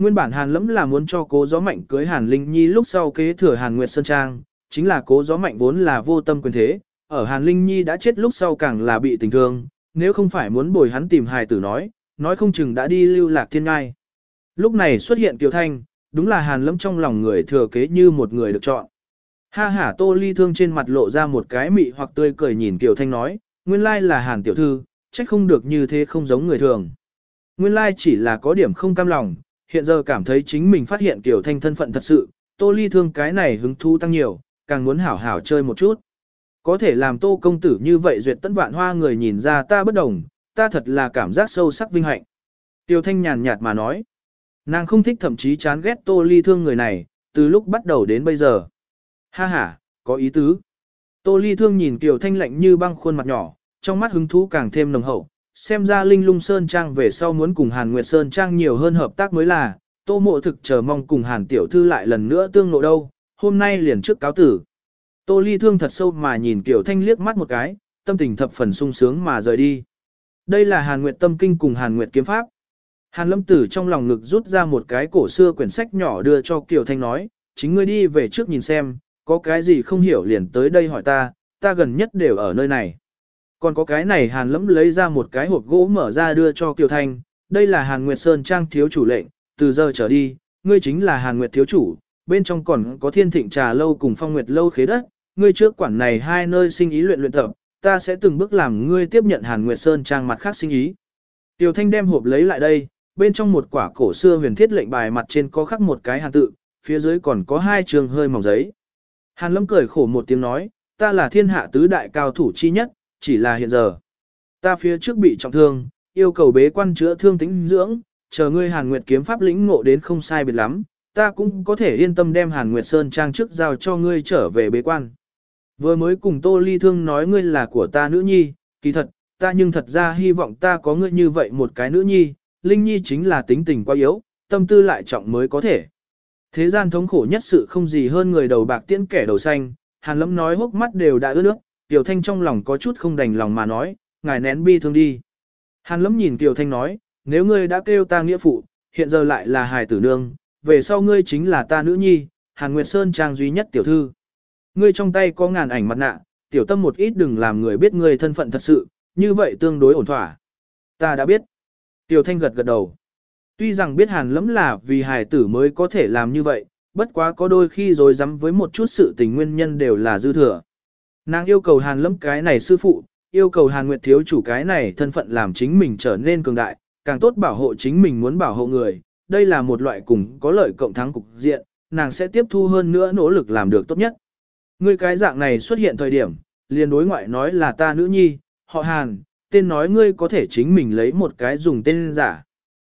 Nguyên bản Hàn Lẫm là muốn cho cố gió mạnh cưới Hàn Linh Nhi lúc sau kế thừa Hàn Nguyệt Sơn Trang, chính là cố gió mạnh vốn là vô tâm quyền thế, ở Hàn Linh Nhi đã chết lúc sau càng là bị tình thương, nếu không phải muốn bồi hắn tìm hài tử nói, nói không chừng đã đi lưu lạc thiên ngai. Lúc này xuất hiện Kiều Thanh, đúng là Hàn Lẫm trong lòng người thừa kế như một người được chọn. Ha ha Tô Ly Thương trên mặt lộ ra một cái mị hoặc tươi cười nhìn Kiều Thanh nói, nguyên lai là Hàn tiểu thư, trách không được như thế không giống người thường. Nguyên lai chỉ là có điểm không cam lòng, hiện giờ cảm thấy chính mình phát hiện Kiều Thanh thân phận thật sự, Tô Ly thương cái này hứng thú tăng nhiều, càng muốn hảo hảo chơi một chút. Có thể làm Tô công tử như vậy duyệt tân vạn hoa người nhìn ra ta bất đồng, ta thật là cảm giác sâu sắc vinh hạnh. Tiêu Thanh nhàn nhạt mà nói, nàng không thích thậm chí chán ghét Tô Ly thương người này, từ lúc bắt đầu đến bây giờ. Ha ha, có ý tứ. Tô Ly thương nhìn Kiều Thanh lạnh như băng khuôn mặt nhỏ, trong mắt hứng thú càng thêm nồng hậu. Xem ra Linh Lung Sơn Trang về sau muốn cùng Hàn Nguyệt Sơn Trang nhiều hơn hợp tác mới là, tô mộ thực chờ mong cùng Hàn Tiểu Thư lại lần nữa tương lộ đâu, hôm nay liền trước cáo tử. Tô Ly thương thật sâu mà nhìn Kiều Thanh liếc mắt một cái, tâm tình thập phần sung sướng mà rời đi. Đây là Hàn Nguyệt Tâm Kinh cùng Hàn Nguyệt Kiếm Pháp. Hàn Lâm Tử trong lòng ngực rút ra một cái cổ xưa quyển sách nhỏ đưa cho Kiều Thanh nói, chính ngươi đi về trước nhìn xem, có cái gì không hiểu liền tới đây hỏi ta, ta gần nhất đều ở nơi này. Còn có cái này Hàn Lẫm lấy ra một cái hộp gỗ mở ra đưa cho Kiều Thanh, đây là Hàn Nguyệt Sơn Trang thiếu chủ lệnh, từ giờ trở đi, ngươi chính là Hàn Nguyệt thiếu chủ, bên trong còn có thiên thịnh trà lâu cùng phong nguyệt lâu khế đất, ngươi trước quản này hai nơi sinh ý luyện luyện tập, ta sẽ từng bước làm ngươi tiếp nhận Hàn Nguyệt Sơn Trang mặt khác sinh ý. Tiểu Thanh đem hộp lấy lại đây, bên trong một quả cổ xưa huyền thiết lệnh bài mặt trên có khắc một cái hàn tự, phía dưới còn có hai trường hơi mỏng giấy. Hàn Lâm cười khổ một tiếng nói, ta là thiên hạ tứ đại cao thủ chi nhất, chỉ là hiện giờ. Ta phía trước bị trọng thương, yêu cầu bế quan chữa thương tính dưỡng, chờ ngươi Hàn Nguyệt kiếm pháp lĩnh ngộ đến không sai biệt lắm, ta cũng có thể yên tâm đem Hàn Nguyệt Sơn trang trước giao cho ngươi trở về bế quan. Vừa mới cùng Tô Ly Thương nói ngươi là của ta nữ nhi, kỳ thật, ta nhưng thật ra hy vọng ta có ngươi như vậy một cái nữ nhi, Linh Nhi chính là tính tình quá yếu, tâm tư lại trọng mới có thể. Thế gian thống khổ nhất sự không gì hơn người đầu bạc tiễn kẻ đầu xanh, Hàn Lâm nói hốc mắt đều đã ướt nước, Tiểu Thanh trong lòng có chút không đành lòng mà nói, ngài nén bi thương đi. Hàn lấm nhìn Tiểu Thanh nói, nếu ngươi đã kêu ta nghĩa phụ, hiện giờ lại là hài tử nương, về sau ngươi chính là ta nữ nhi, Hàn Nguyệt Sơn trang duy nhất tiểu thư. Ngươi trong tay có ngàn ảnh mặt nạ, tiểu tâm một ít đừng làm người biết ngươi thân phận thật sự, như vậy tương đối ổn thỏa. Ta đã biết. Tiểu Thanh gật gật đầu. Tuy rằng biết Hàn lấm là vì hài tử mới có thể làm như vậy, bất quá có đôi khi rồi dám với một chút sự tình nguyên nhân đều là dư thừa. Nàng yêu cầu Hàn Lâm cái này sư phụ, yêu cầu Hàn Nguyệt thiếu chủ cái này thân phận làm chính mình trở nên cường đại, càng tốt bảo hộ chính mình muốn bảo hộ người. Đây là một loại cùng có lợi cộng thắng cục diện, nàng sẽ tiếp thu hơn nữa nỗ lực làm được tốt nhất. Người cái dạng này xuất hiện thời điểm, liền đối ngoại nói là ta nữ nhi, họ Hàn, tên nói ngươi có thể chính mình lấy một cái dùng tên giả.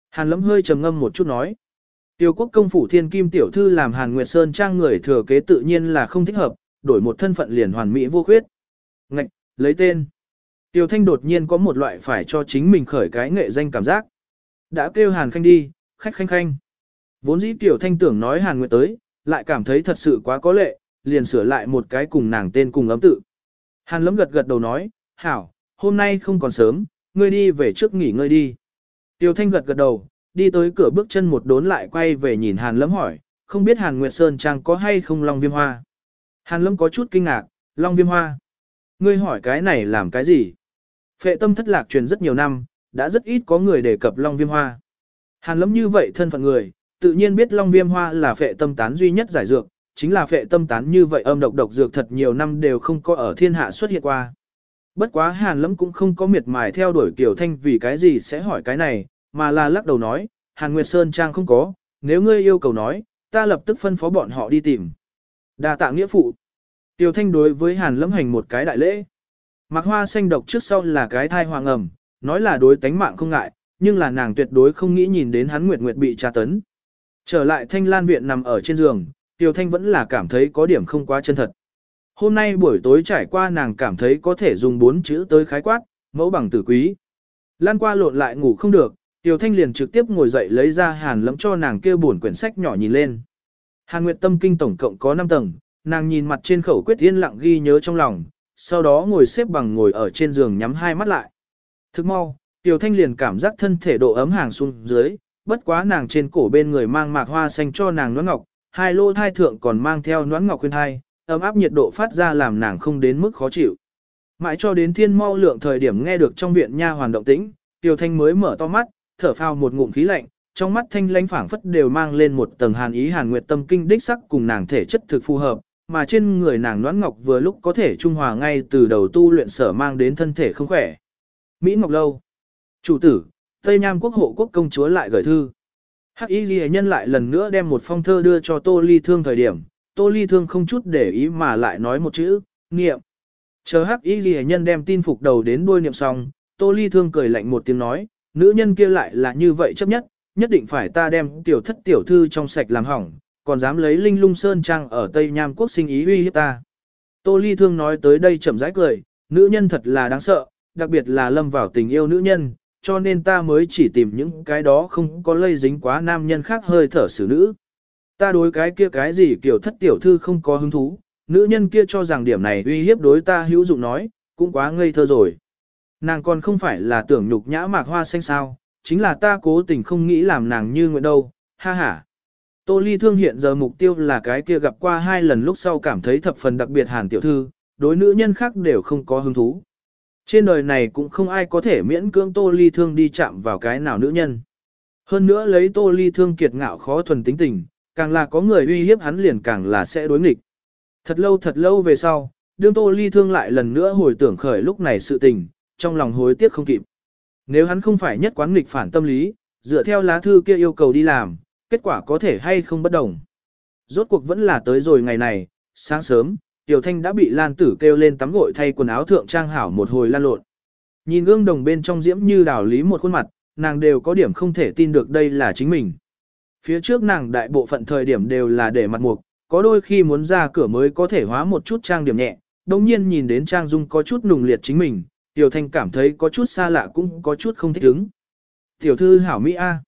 Hàn Lâm hơi trầm ngâm một chút nói. Tiêu quốc công phủ thiên kim tiểu thư làm Hàn Nguyệt Sơn trang người thừa kế tự nhiên là không thích hợp, đổi một thân phận liền hoàn mỹ vô khuyết. Ngạch, lấy tên. Tiêu Thanh đột nhiên có một loại phải cho chính mình khởi cái nghệ danh cảm giác. Đã kêu Hàn Khanh đi, khách khanh khanh. Vốn dĩ Tiểu Thanh tưởng nói Hàn Nguyệt tới, lại cảm thấy thật sự quá có lệ, liền sửa lại một cái cùng nàng tên cùng ấm tự. Hàn lấm gật gật đầu nói, hảo, hôm nay không còn sớm, ngươi đi về trước nghỉ ngơi đi. Tiêu Thanh gật gật đầu, đi tới cửa bước chân một đốn lại quay về nhìn Hàn lấm hỏi, không biết Hàn Nguyệt Sơn Trang có hay không Long Viêm Hoa. Hàn Lâm có chút kinh ngạc, Long Viêm Hoa. Ngươi hỏi cái này làm cái gì? Phệ tâm thất lạc truyền rất nhiều năm, đã rất ít có người đề cập Long Viêm Hoa. Hàn Lâm như vậy thân phận người, tự nhiên biết Long Viêm Hoa là phệ tâm tán duy nhất giải dược, chính là phệ tâm tán như vậy âm độc độc dược thật nhiều năm đều không có ở thiên hạ xuất hiện qua. Bất quá Hàn Lâm cũng không có miệt mài theo đuổi kiểu Thanh vì cái gì sẽ hỏi cái này, mà là lắc đầu nói, Hàn Nguyệt Sơn Trang không có, nếu ngươi yêu cầu nói, ta lập tức phân phó bọn họ đi tìm. Đa tạ nghĩa phụ. Tiêu Thanh đối với Hàn Lâm hành một cái đại lễ. Mạc hoa xanh độc trước sau là cái thai hoàng ẩm, nói là đối tánh mạng không ngại, nhưng là nàng tuyệt đối không nghĩ nhìn đến hắn Nguyệt Nguyệt bị tra tấn. Trở lại thanh lan viện nằm ở trên giường, Tiêu Thanh vẫn là cảm thấy có điểm không quá chân thật. Hôm nay buổi tối trải qua nàng cảm thấy có thể dùng bốn chữ tới khái quát, mẫu bằng tử quý. Lan qua lộn lại ngủ không được, Tiêu Thanh liền trực tiếp ngồi dậy lấy ra hàn Lâm cho nàng kia buồn quyển sách nhỏ nhìn lên. Hàn Nguyệt Tâm Kinh tổng cộng có 5 tầng, nàng nhìn mặt trên khẩu quyết yên lặng ghi nhớ trong lòng, sau đó ngồi xếp bằng ngồi ở trên giường nhắm hai mắt lại. Thức mau, Tiểu Thanh liền cảm giác thân thể độ ấm hàng xuống dưới, bất quá nàng trên cổ bên người mang mạc hoa xanh cho nàng nón ngọc, hai lô thai thượng còn mang theo nón ngọc khuyên thai, ấm áp nhiệt độ phát ra làm nàng không đến mức khó chịu. Mãi cho đến thiên mau lượng thời điểm nghe được trong viện nha hoàn động tĩnh, Tiểu Thanh mới mở to mắt, thở phào một ngụm khí lạnh, trong mắt thanh lãnh phảng phất đều mang lên một tầng hàn ý hàn nguyệt tâm kinh đích sắc cùng nàng thể chất thực phù hợp, mà trên người nàng noãn ngọc vừa lúc có thể trung hòa ngay từ đầu tu luyện sở mang đến thân thể không khỏe. Mỹ Ngọc Lâu Chủ tử, Tây nam quốc hộ quốc công chúa lại gửi thư. Hắc Y Ghi nhân lại lần nữa đem một phong thơ đưa cho Tô Ly Thương thời điểm, Tô Ly Thương không chút để ý mà lại nói một chữ, niệm. Chờ Hắc Y Ghi nhân đem tin phục đầu đến đuôi niệm xong, Tô Ly Thương cười lạnh một tiếng nói, nữ nhân kia lại là như vậy chấp nhất, nhất định phải ta đem tiểu thất tiểu thư trong sạch làm hỏng, còn dám lấy linh lung sơn trang ở Tây Nham quốc sinh ý uy hiếp ta. Tô Ly Thương nói tới đây chậm rãi cười, nữ nhân thật là đáng sợ, đặc biệt là lâm vào tình yêu nữ nhân, cho nên ta mới chỉ tìm những cái đó không có lây dính quá nam nhân khác hơi thở xử nữ. Ta đối cái kia cái gì kiểu thất tiểu thư không có hứng thú, nữ nhân kia cho rằng điểm này uy hiếp đối ta hữu dụng nói, cũng quá ngây thơ rồi. Nàng còn không phải là tưởng nhục nhã mạc hoa xanh sao, chính là ta cố tình không nghĩ làm nàng như nguyện đâu, ha ha. Tô Ly Thương hiện giờ mục tiêu là cái kia gặp qua hai lần lúc sau cảm thấy thập phần đặc biệt hàn tiểu thư, đối nữ nhân khác đều không có hứng thú. Trên đời này cũng không ai có thể miễn cưỡng Tô Ly Thương đi chạm vào cái nào nữ nhân. Hơn nữa lấy Tô Ly Thương kiệt ngạo khó thuần tính tình, càng là có người uy hiếp hắn liền càng là sẽ đối nghịch. Thật lâu thật lâu về sau, đương Tô Ly Thương lại lần nữa hồi tưởng khởi lúc này sự tình, trong lòng hối tiếc không kịp. Nếu hắn không phải nhất quán nghịch phản tâm lý, dựa theo lá thư kia yêu cầu đi làm, kết quả có thể hay không bất đồng. Rốt cuộc vẫn là tới rồi ngày này, sáng sớm, Tiểu Thanh đã bị Lan Tử kêu lên tắm gội thay quần áo thượng trang hảo một hồi lan lộn. Nhìn gương đồng bên trong diễm như đảo lý một khuôn mặt, nàng đều có điểm không thể tin được đây là chính mình. Phía trước nàng đại bộ phận thời điểm đều là để mặt mục, có đôi khi muốn ra cửa mới có thể hóa một chút trang điểm nhẹ, đồng nhiên nhìn đến trang dung có chút nùng liệt chính mình, Tiểu Thanh cảm thấy có chút xa lạ cũng có chút không thích ứng. Tiểu thư hảo Mỹ A.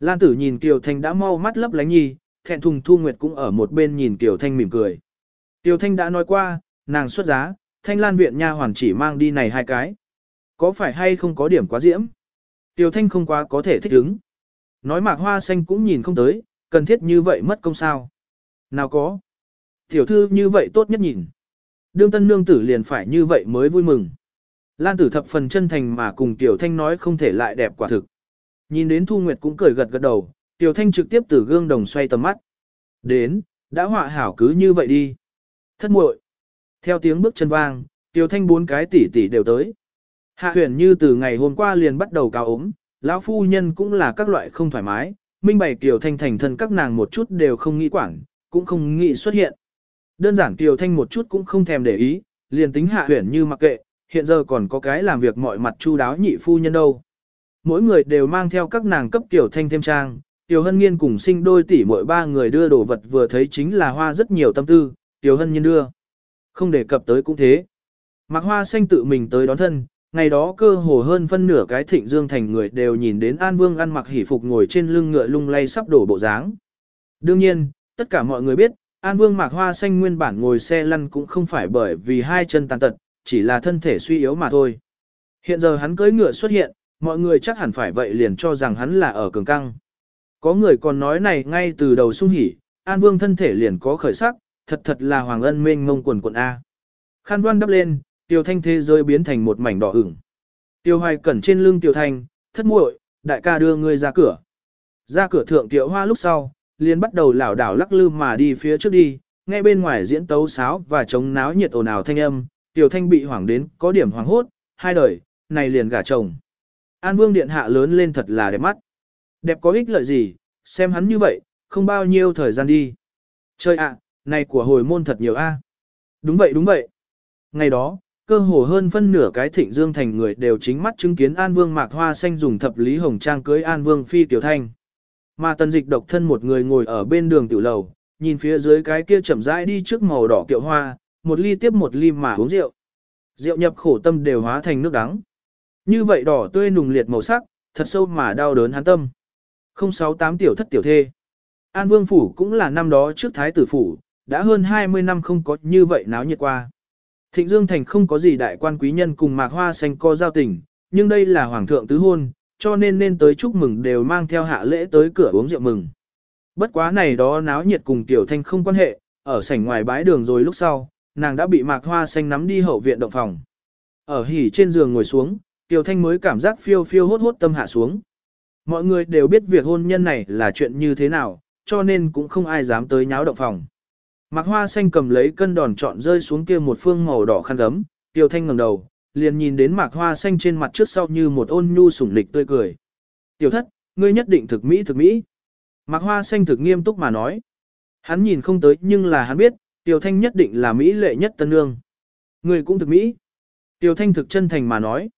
Lan tử nhìn Tiểu Thanh đã mau mắt lấp lánh nhi, thẹn thùng Thu Nguyệt cũng ở một bên nhìn Tiểu Thanh mỉm cười. Tiểu Thanh đã nói qua, nàng xuất giá, Thanh Lan viện nha hoàn chỉ mang đi này hai cái. Có phải hay không có điểm quá diễm? Tiểu Thanh không quá có thể thích ứng. Nói mạc hoa xanh cũng nhìn không tới, cần thiết như vậy mất công sao. Nào có. Tiểu thư như vậy tốt nhất nhìn. Đương tân nương tử liền phải như vậy mới vui mừng. Lan tử thập phần chân thành mà cùng Tiểu Thanh nói không thể lại đẹp quả thực. Nhìn đến Thu Nguyệt cũng cười gật gật đầu, Tiểu Thanh trực tiếp từ gương đồng xoay tầm mắt. Đến, đã họa hảo cứ như vậy đi. Thất muội. Theo tiếng bước chân vang, Tiểu Thanh bốn cái tỷ tỷ đều tới. Hạ huyền như từ ngày hôm qua liền bắt đầu cao ốm, lão phu nhân cũng là các loại không thoải mái, minh bày Tiểu Thanh thành thân các nàng một chút đều không nghĩ quản, cũng không nghĩ xuất hiện. Đơn giản Tiểu Thanh một chút cũng không thèm để ý, liền tính hạ huyền như mặc kệ, hiện giờ còn có cái làm việc mọi mặt chu đáo nhị phu nhân đâu. Mỗi người đều mang theo các nàng cấp tiểu thanh thêm trang, Tiểu Hân Nghiên cùng sinh đôi tỷ mỗi ba người đưa đồ vật vừa thấy chính là hoa rất nhiều tâm tư, Tiểu Hân Nhiên đưa. Không đề cập tới cũng thế. Mạc Hoa Xanh tự mình tới đón thân, ngày đó cơ hồ hơn phân nửa cái thịnh dương thành người đều nhìn đến An Vương ăn mặc hỉ phục ngồi trên lưng ngựa lung lay sắp đổ bộ dáng. Đương nhiên, tất cả mọi người biết, An Vương mặc Hoa Xanh nguyên bản ngồi xe lăn cũng không phải bởi vì hai chân tàn tật, chỉ là thân thể suy yếu mà thôi. Hiện giờ hắn cưỡi ngựa xuất hiện, mọi người chắc hẳn phải vậy liền cho rằng hắn là ở cường căng. Có người còn nói này ngay từ đầu sung hỉ, An Vương thân thể liền có khởi sắc, thật thật là hoàng ân mênh mông quần quần A. Khăn đoan đắp lên, tiêu thanh thế rơi biến thành một mảnh đỏ ửng. Tiêu hoài cẩn trên lưng tiêu thanh, thất muội, đại ca đưa người ra cửa. Ra cửa thượng tiểu hoa lúc sau, liền bắt đầu lảo đảo lắc lư mà đi phía trước đi, nghe bên ngoài diễn tấu sáo và chống náo nhiệt ồn ào thanh âm, tiểu thanh bị hoảng đến có điểm hoảng hốt, hai đời, này liền gả chồng. An Vương điện hạ lớn lên thật là đẹp mắt. Đẹp có ích lợi gì, xem hắn như vậy, không bao nhiêu thời gian đi. Chơi ạ, này của hồi môn thật nhiều a. Đúng vậy đúng vậy. Ngày đó, cơ hồ hơn phân nửa cái thịnh dương thành người đều chính mắt chứng kiến An Vương Mạc Hoa Xanh dùng thập lý hồng trang cưới An Vương Phi Tiểu Thanh. Mà tần dịch độc thân một người ngồi ở bên đường tiểu lầu, nhìn phía dưới cái kia chậm rãi đi trước màu đỏ kiệu hoa, một ly tiếp một ly mà uống rượu. Rượu nhập khổ tâm đều hóa thành nước đắng. Như vậy đỏ tươi nùng liệt màu sắc, thật sâu mà đau đớn hắn tâm. 068 tiểu thất tiểu thê. An Vương Phủ cũng là năm đó trước Thái tử Phủ, đã hơn 20 năm không có như vậy náo nhiệt qua. Thịnh Dương Thành không có gì đại quan quý nhân cùng mạc hoa xanh co giao tình, nhưng đây là Hoàng thượng tứ hôn, cho nên nên tới chúc mừng đều mang theo hạ lễ tới cửa uống rượu mừng. Bất quá này đó náo nhiệt cùng Tiểu Thanh không quan hệ, ở sảnh ngoài bái đường rồi lúc sau, nàng đã bị mạc hoa xanh nắm đi hậu viện động phòng. Ở hỉ trên giường ngồi xuống, Tiểu Thanh mới cảm giác phiêu phiêu hốt hốt tâm hạ xuống. Mọi người đều biết việc hôn nhân này là chuyện như thế nào, cho nên cũng không ai dám tới nháo động phòng. Mạc Hoa Xanh cầm lấy cân đòn trọn rơi xuống kia một phương màu đỏ khăn gấm, Tiêu Thanh ngẩng đầu, liền nhìn đến Mạc Hoa Xanh trên mặt trước sau như một ôn nhu sủng lịch tươi cười. Tiểu thất, ngươi nhất định thực mỹ thực mỹ. Mạc Hoa Xanh thực nghiêm túc mà nói. Hắn nhìn không tới nhưng là hắn biết, Tiêu Thanh nhất định là mỹ lệ nhất tân nương. người cũng thực mỹ. Tiêu Thanh thực chân thành mà nói.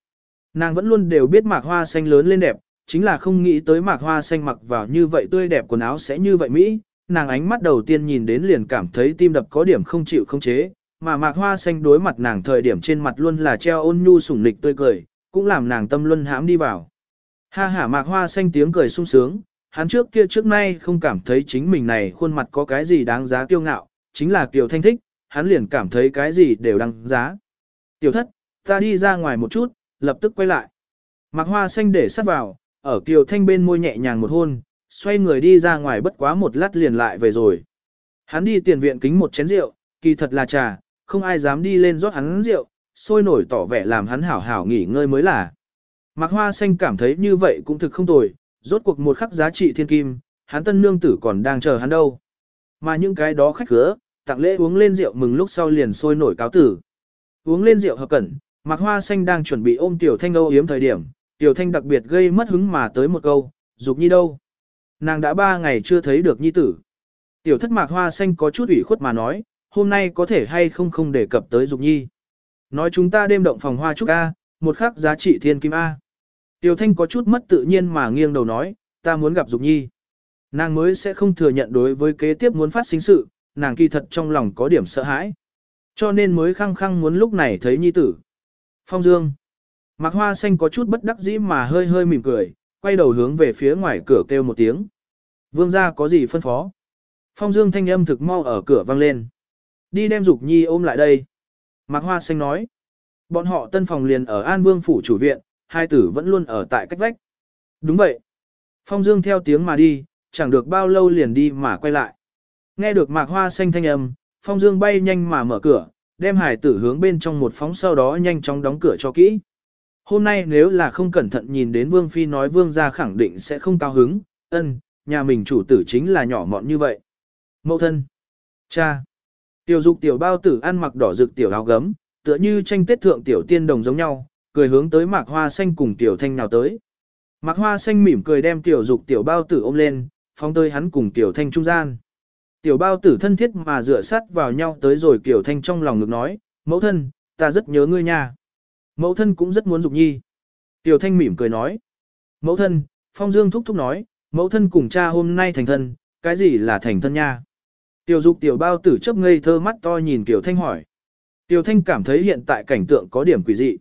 Nàng vẫn luôn đều biết Mạc Hoa Xanh lớn lên đẹp, chính là không nghĩ tới Mạc Hoa Xanh mặc vào như vậy tươi đẹp quần áo sẽ như vậy mỹ, nàng ánh mắt đầu tiên nhìn đến liền cảm thấy tim đập có điểm không chịu không chế, mà mạc hoa xanh đối mặt nàng thời điểm trên mặt luôn là treo ôn nhu sủng nịch tươi cười, cũng làm nàng tâm luân hãm đi vào. Ha ha mạc hoa xanh tiếng cười sung sướng, hắn trước kia trước nay không cảm thấy chính mình này khuôn mặt có cái gì đáng giá kiêu ngạo, chính là kiều thanh thích, hắn liền cảm thấy cái gì đều đăng giá. Tiểu thất, ta đi ra ngoài một chút, lập tức quay lại. Mạc hoa xanh để sát vào, ở kiều thanh bên môi nhẹ nhàng một hôn, xoay người đi ra ngoài bất quá một lát liền lại về rồi. Hắn đi tiền viện kính một chén rượu, kỳ thật là trà, không ai dám đi lên rót hắn rượu, sôi nổi tỏ vẻ làm hắn hảo hảo nghỉ ngơi mới là. Mạc Hoa Xanh cảm thấy như vậy cũng thực không tồi, rốt cuộc một khắc giá trị thiên kim, hắn tân nương tử còn đang chờ hắn đâu. Mà những cái đó khách khứa, tặng lễ uống lên rượu mừng lúc sau liền sôi nổi cáo tử. Uống lên rượu hợp cẩn, Mạc Hoa Xanh đang chuẩn bị ôm Tiểu Thanh âu yếm thời điểm, Tiểu Thanh đặc biệt gây mất hứng mà tới một câu, dục nhi đâu. Nàng đã ba ngày chưa thấy được nhi tử. Tiểu thất mạc hoa xanh có chút ủy khuất mà nói, hôm nay có thể hay không không đề cập tới dục nhi. Nói chúng ta đêm động phòng hoa trúc A, một khắc giá trị thiên kim A. Tiểu thanh có chút mất tự nhiên mà nghiêng đầu nói, ta muốn gặp dục nhi. Nàng mới sẽ không thừa nhận đối với kế tiếp muốn phát sinh sự, nàng kỳ thật trong lòng có điểm sợ hãi. Cho nên mới khăng khăng muốn lúc này thấy nhi tử. Phong Dương. Mạc hoa xanh có chút bất đắc dĩ mà hơi hơi mỉm cười, quay đầu hướng về phía ngoài cửa kêu một tiếng. Vương gia có gì phân phó? Phong Dương thanh âm thực mau ở cửa vang lên. Đi đem Dục Nhi ôm lại đây. Mạc Hoa Xanh nói. Bọn họ tân phòng liền ở An Vương phủ chủ viện, hai tử vẫn luôn ở tại cách vách. Đúng vậy. Phong Dương theo tiếng mà đi, chẳng được bao lâu liền đi mà quay lại. Nghe được Mạc Hoa Xanh thanh âm, Phong Dương bay nhanh mà mở cửa, đem hải tử hướng bên trong một phóng sau đó nhanh chóng đóng cửa cho kỹ. Hôm nay nếu là không cẩn thận nhìn đến Vương Phi nói Vương gia khẳng định sẽ không cao hứng, ân, nhà mình chủ tử chính là nhỏ mọn như vậy. Mậu thân, cha, tiểu dục tiểu bao tử ăn mặc đỏ rực tiểu áo gấm, tựa như tranh tết thượng tiểu tiên đồng giống nhau, cười hướng tới mạc hoa xanh cùng tiểu thanh nào tới. Mạc hoa xanh mỉm cười đem tiểu dục tiểu bao tử ôm lên, phóng tới hắn cùng tiểu thanh trung gian. Tiểu bao tử thân thiết mà dựa sát vào nhau tới rồi tiểu thanh trong lòng ngực nói, mẫu thân, ta rất nhớ ngươi nha. Mẫu thân cũng rất muốn dục nhi. Tiểu thanh mỉm cười nói. Mẫu thân, Phong Dương thúc thúc nói, Mẫu thân cùng cha hôm nay thành thân, cái gì là thành thân nha? Tiểu dục tiểu bao tử chấp ngây thơ mắt to nhìn Tiểu Thanh hỏi. Tiểu Thanh cảm thấy hiện tại cảnh tượng có điểm quỷ dị.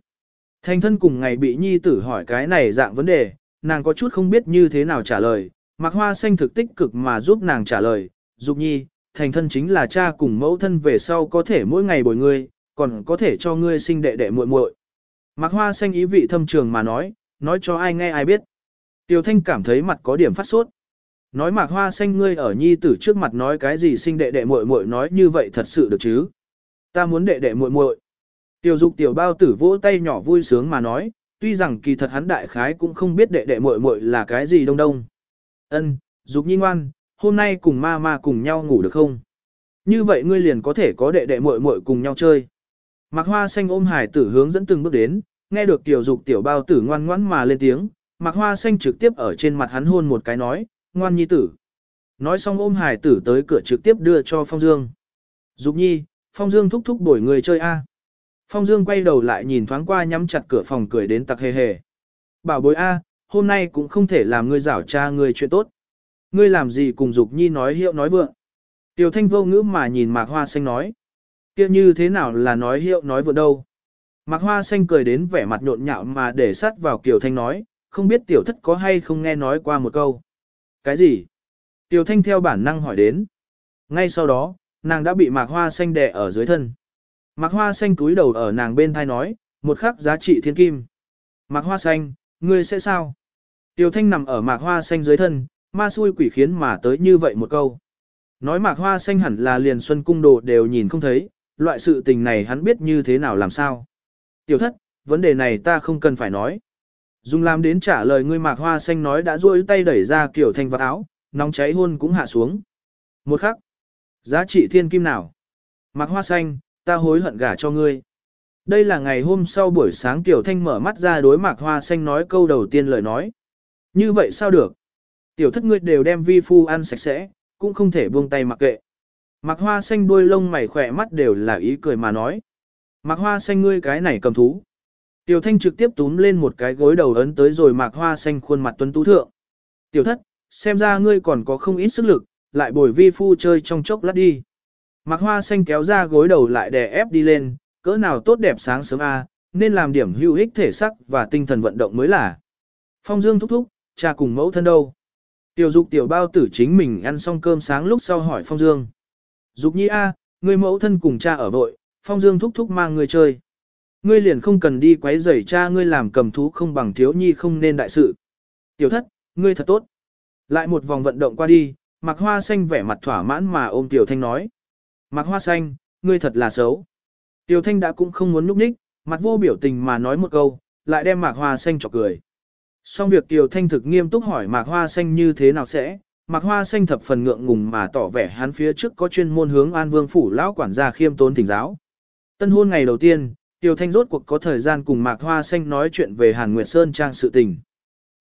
Thành thân cùng ngày bị nhi tử hỏi cái này dạng vấn đề, nàng có chút không biết như thế nào trả lời. Mạc Hoa Xanh thực tích cực mà giúp nàng trả lời. Dục nhi, thành thân chính là cha cùng mẫu thân về sau có thể mỗi ngày bồi ngươi, còn có thể cho ngươi sinh đệ đệ muội muội. Mạc Hoa Xanh ý vị thâm trường mà nói, nói cho ai nghe ai biết. Tiêu Thanh cảm thấy mặt có điểm phát sốt. Nói Mạc Hoa Xanh ngươi ở nhi tử trước mặt nói cái gì sinh đệ đệ muội muội nói như vậy thật sự được chứ? Ta muốn đệ đệ muội muội. Tiêu Dục tiểu bao tử vỗ tay nhỏ vui sướng mà nói, tuy rằng kỳ thật hắn đại khái cũng không biết đệ đệ muội muội là cái gì đông đông. Ân, Dục nhi ngoan, hôm nay cùng ma ma cùng nhau ngủ được không? Như vậy ngươi liền có thể có đệ đệ muội muội cùng nhau chơi. Mạc Hoa Xanh ôm hải tử hướng dẫn từng bước đến, nghe được tiểu dục tiểu bao tử ngoan ngoãn mà lên tiếng, Mạc Hoa Xanh trực tiếp ở trên mặt hắn hôn một cái nói, ngoan nhi tử. Nói xong ôm hải tử tới cửa trực tiếp đưa cho Phong Dương. Dục nhi, Phong Dương thúc thúc đổi người chơi A. Phong Dương quay đầu lại nhìn thoáng qua nhắm chặt cửa phòng cười đến tặc hề hề. Bảo bối A, hôm nay cũng không thể làm ngươi rảo cha ngươi chuyện tốt. Ngươi làm gì cùng Dục nhi nói hiệu nói vượng. Tiểu thanh vô ngữ mà nhìn Mạc Hoa Xanh nói. kia như thế nào là nói hiệu nói vượng đâu. Mạc Hoa Xanh cười đến vẻ mặt nhộn nhạo mà để sát vào Kiều Thanh nói, không biết tiểu thất có hay không nghe nói qua một câu. Cái gì? Tiểu Thanh theo bản năng hỏi đến. Ngay sau đó, nàng đã bị Mạc Hoa Xanh đè ở dưới thân. Mạc Hoa Xanh cúi đầu ở nàng bên thai nói, một khắc giá trị thiên kim. Mạc Hoa Xanh, ngươi sẽ sao? Tiểu Thanh nằm ở Mạc Hoa Xanh dưới thân, ma xui quỷ khiến mà tới như vậy một câu. Nói Mạc Hoa Xanh hẳn là liền xuân cung đồ đều nhìn không thấy, loại sự tình này hắn biết như thế nào làm sao. Tiểu thất, vấn đề này ta không cần phải nói. Dung làm đến trả lời ngươi mạc hoa xanh nói đã duỗi tay đẩy ra kiểu thanh vật áo, nóng cháy hôn cũng hạ xuống. Một khắc. Giá trị thiên kim nào? Mạc hoa xanh, ta hối hận gả cho ngươi. Đây là ngày hôm sau buổi sáng Tiểu Thanh mở mắt ra đối mạc hoa xanh nói câu đầu tiên lời nói. Như vậy sao được? Tiểu thất ngươi đều đem vi phu ăn sạch sẽ, cũng không thể buông tay mặc kệ. Mạc hoa xanh đuôi lông mày khỏe mắt đều là ý cười mà nói. Mạc hoa xanh ngươi cái này cầm thú. Tiểu thanh trực tiếp túm lên một cái gối đầu ấn tới rồi mạc hoa xanh khuôn mặt tuấn tú thượng. Tiểu thất, xem ra ngươi còn có không ít sức lực, lại bồi vi phu chơi trong chốc lát đi. Mạc hoa xanh kéo ra gối đầu lại đè ép đi lên, cỡ nào tốt đẹp sáng sớm a, nên làm điểm hữu ích thể sắc và tinh thần vận động mới là. Phong Dương thúc thúc, cha cùng mẫu thân đâu? Tiểu dục tiểu bao tử chính mình ăn xong cơm sáng lúc sau hỏi Phong Dương. Dục nhi a, người mẫu thân cùng cha ở vội, Phong Dương thúc thúc mang người chơi. Ngươi liền không cần đi quấy rầy cha ngươi làm cầm thú không bằng thiếu nhi không nên đại sự. Tiểu thất, ngươi thật tốt. Lại một vòng vận động qua đi, Mạc Hoa Xanh vẻ mặt thỏa mãn mà ôm Tiểu Thanh nói. Mạc Hoa Xanh, ngươi thật là xấu. Tiểu Thanh đã cũng không muốn núp ních, mặt vô biểu tình mà nói một câu, lại đem Mạc Hoa Xanh chọc cười. Xong việc Kiều Thanh thực nghiêm túc hỏi Mạc Hoa Xanh như thế nào sẽ, Mạc Hoa Xanh thập phần ngượng ngùng mà tỏ vẻ hắn phía trước có chuyên môn hướng An Vương phủ lão quản gia khiêm tốn thỉnh giáo. Tân hôn ngày đầu tiên, Tiêu Thanh rốt cuộc có thời gian cùng Mạc Hoa Xanh nói chuyện về Hàn Nguyệt Sơn trang sự tình.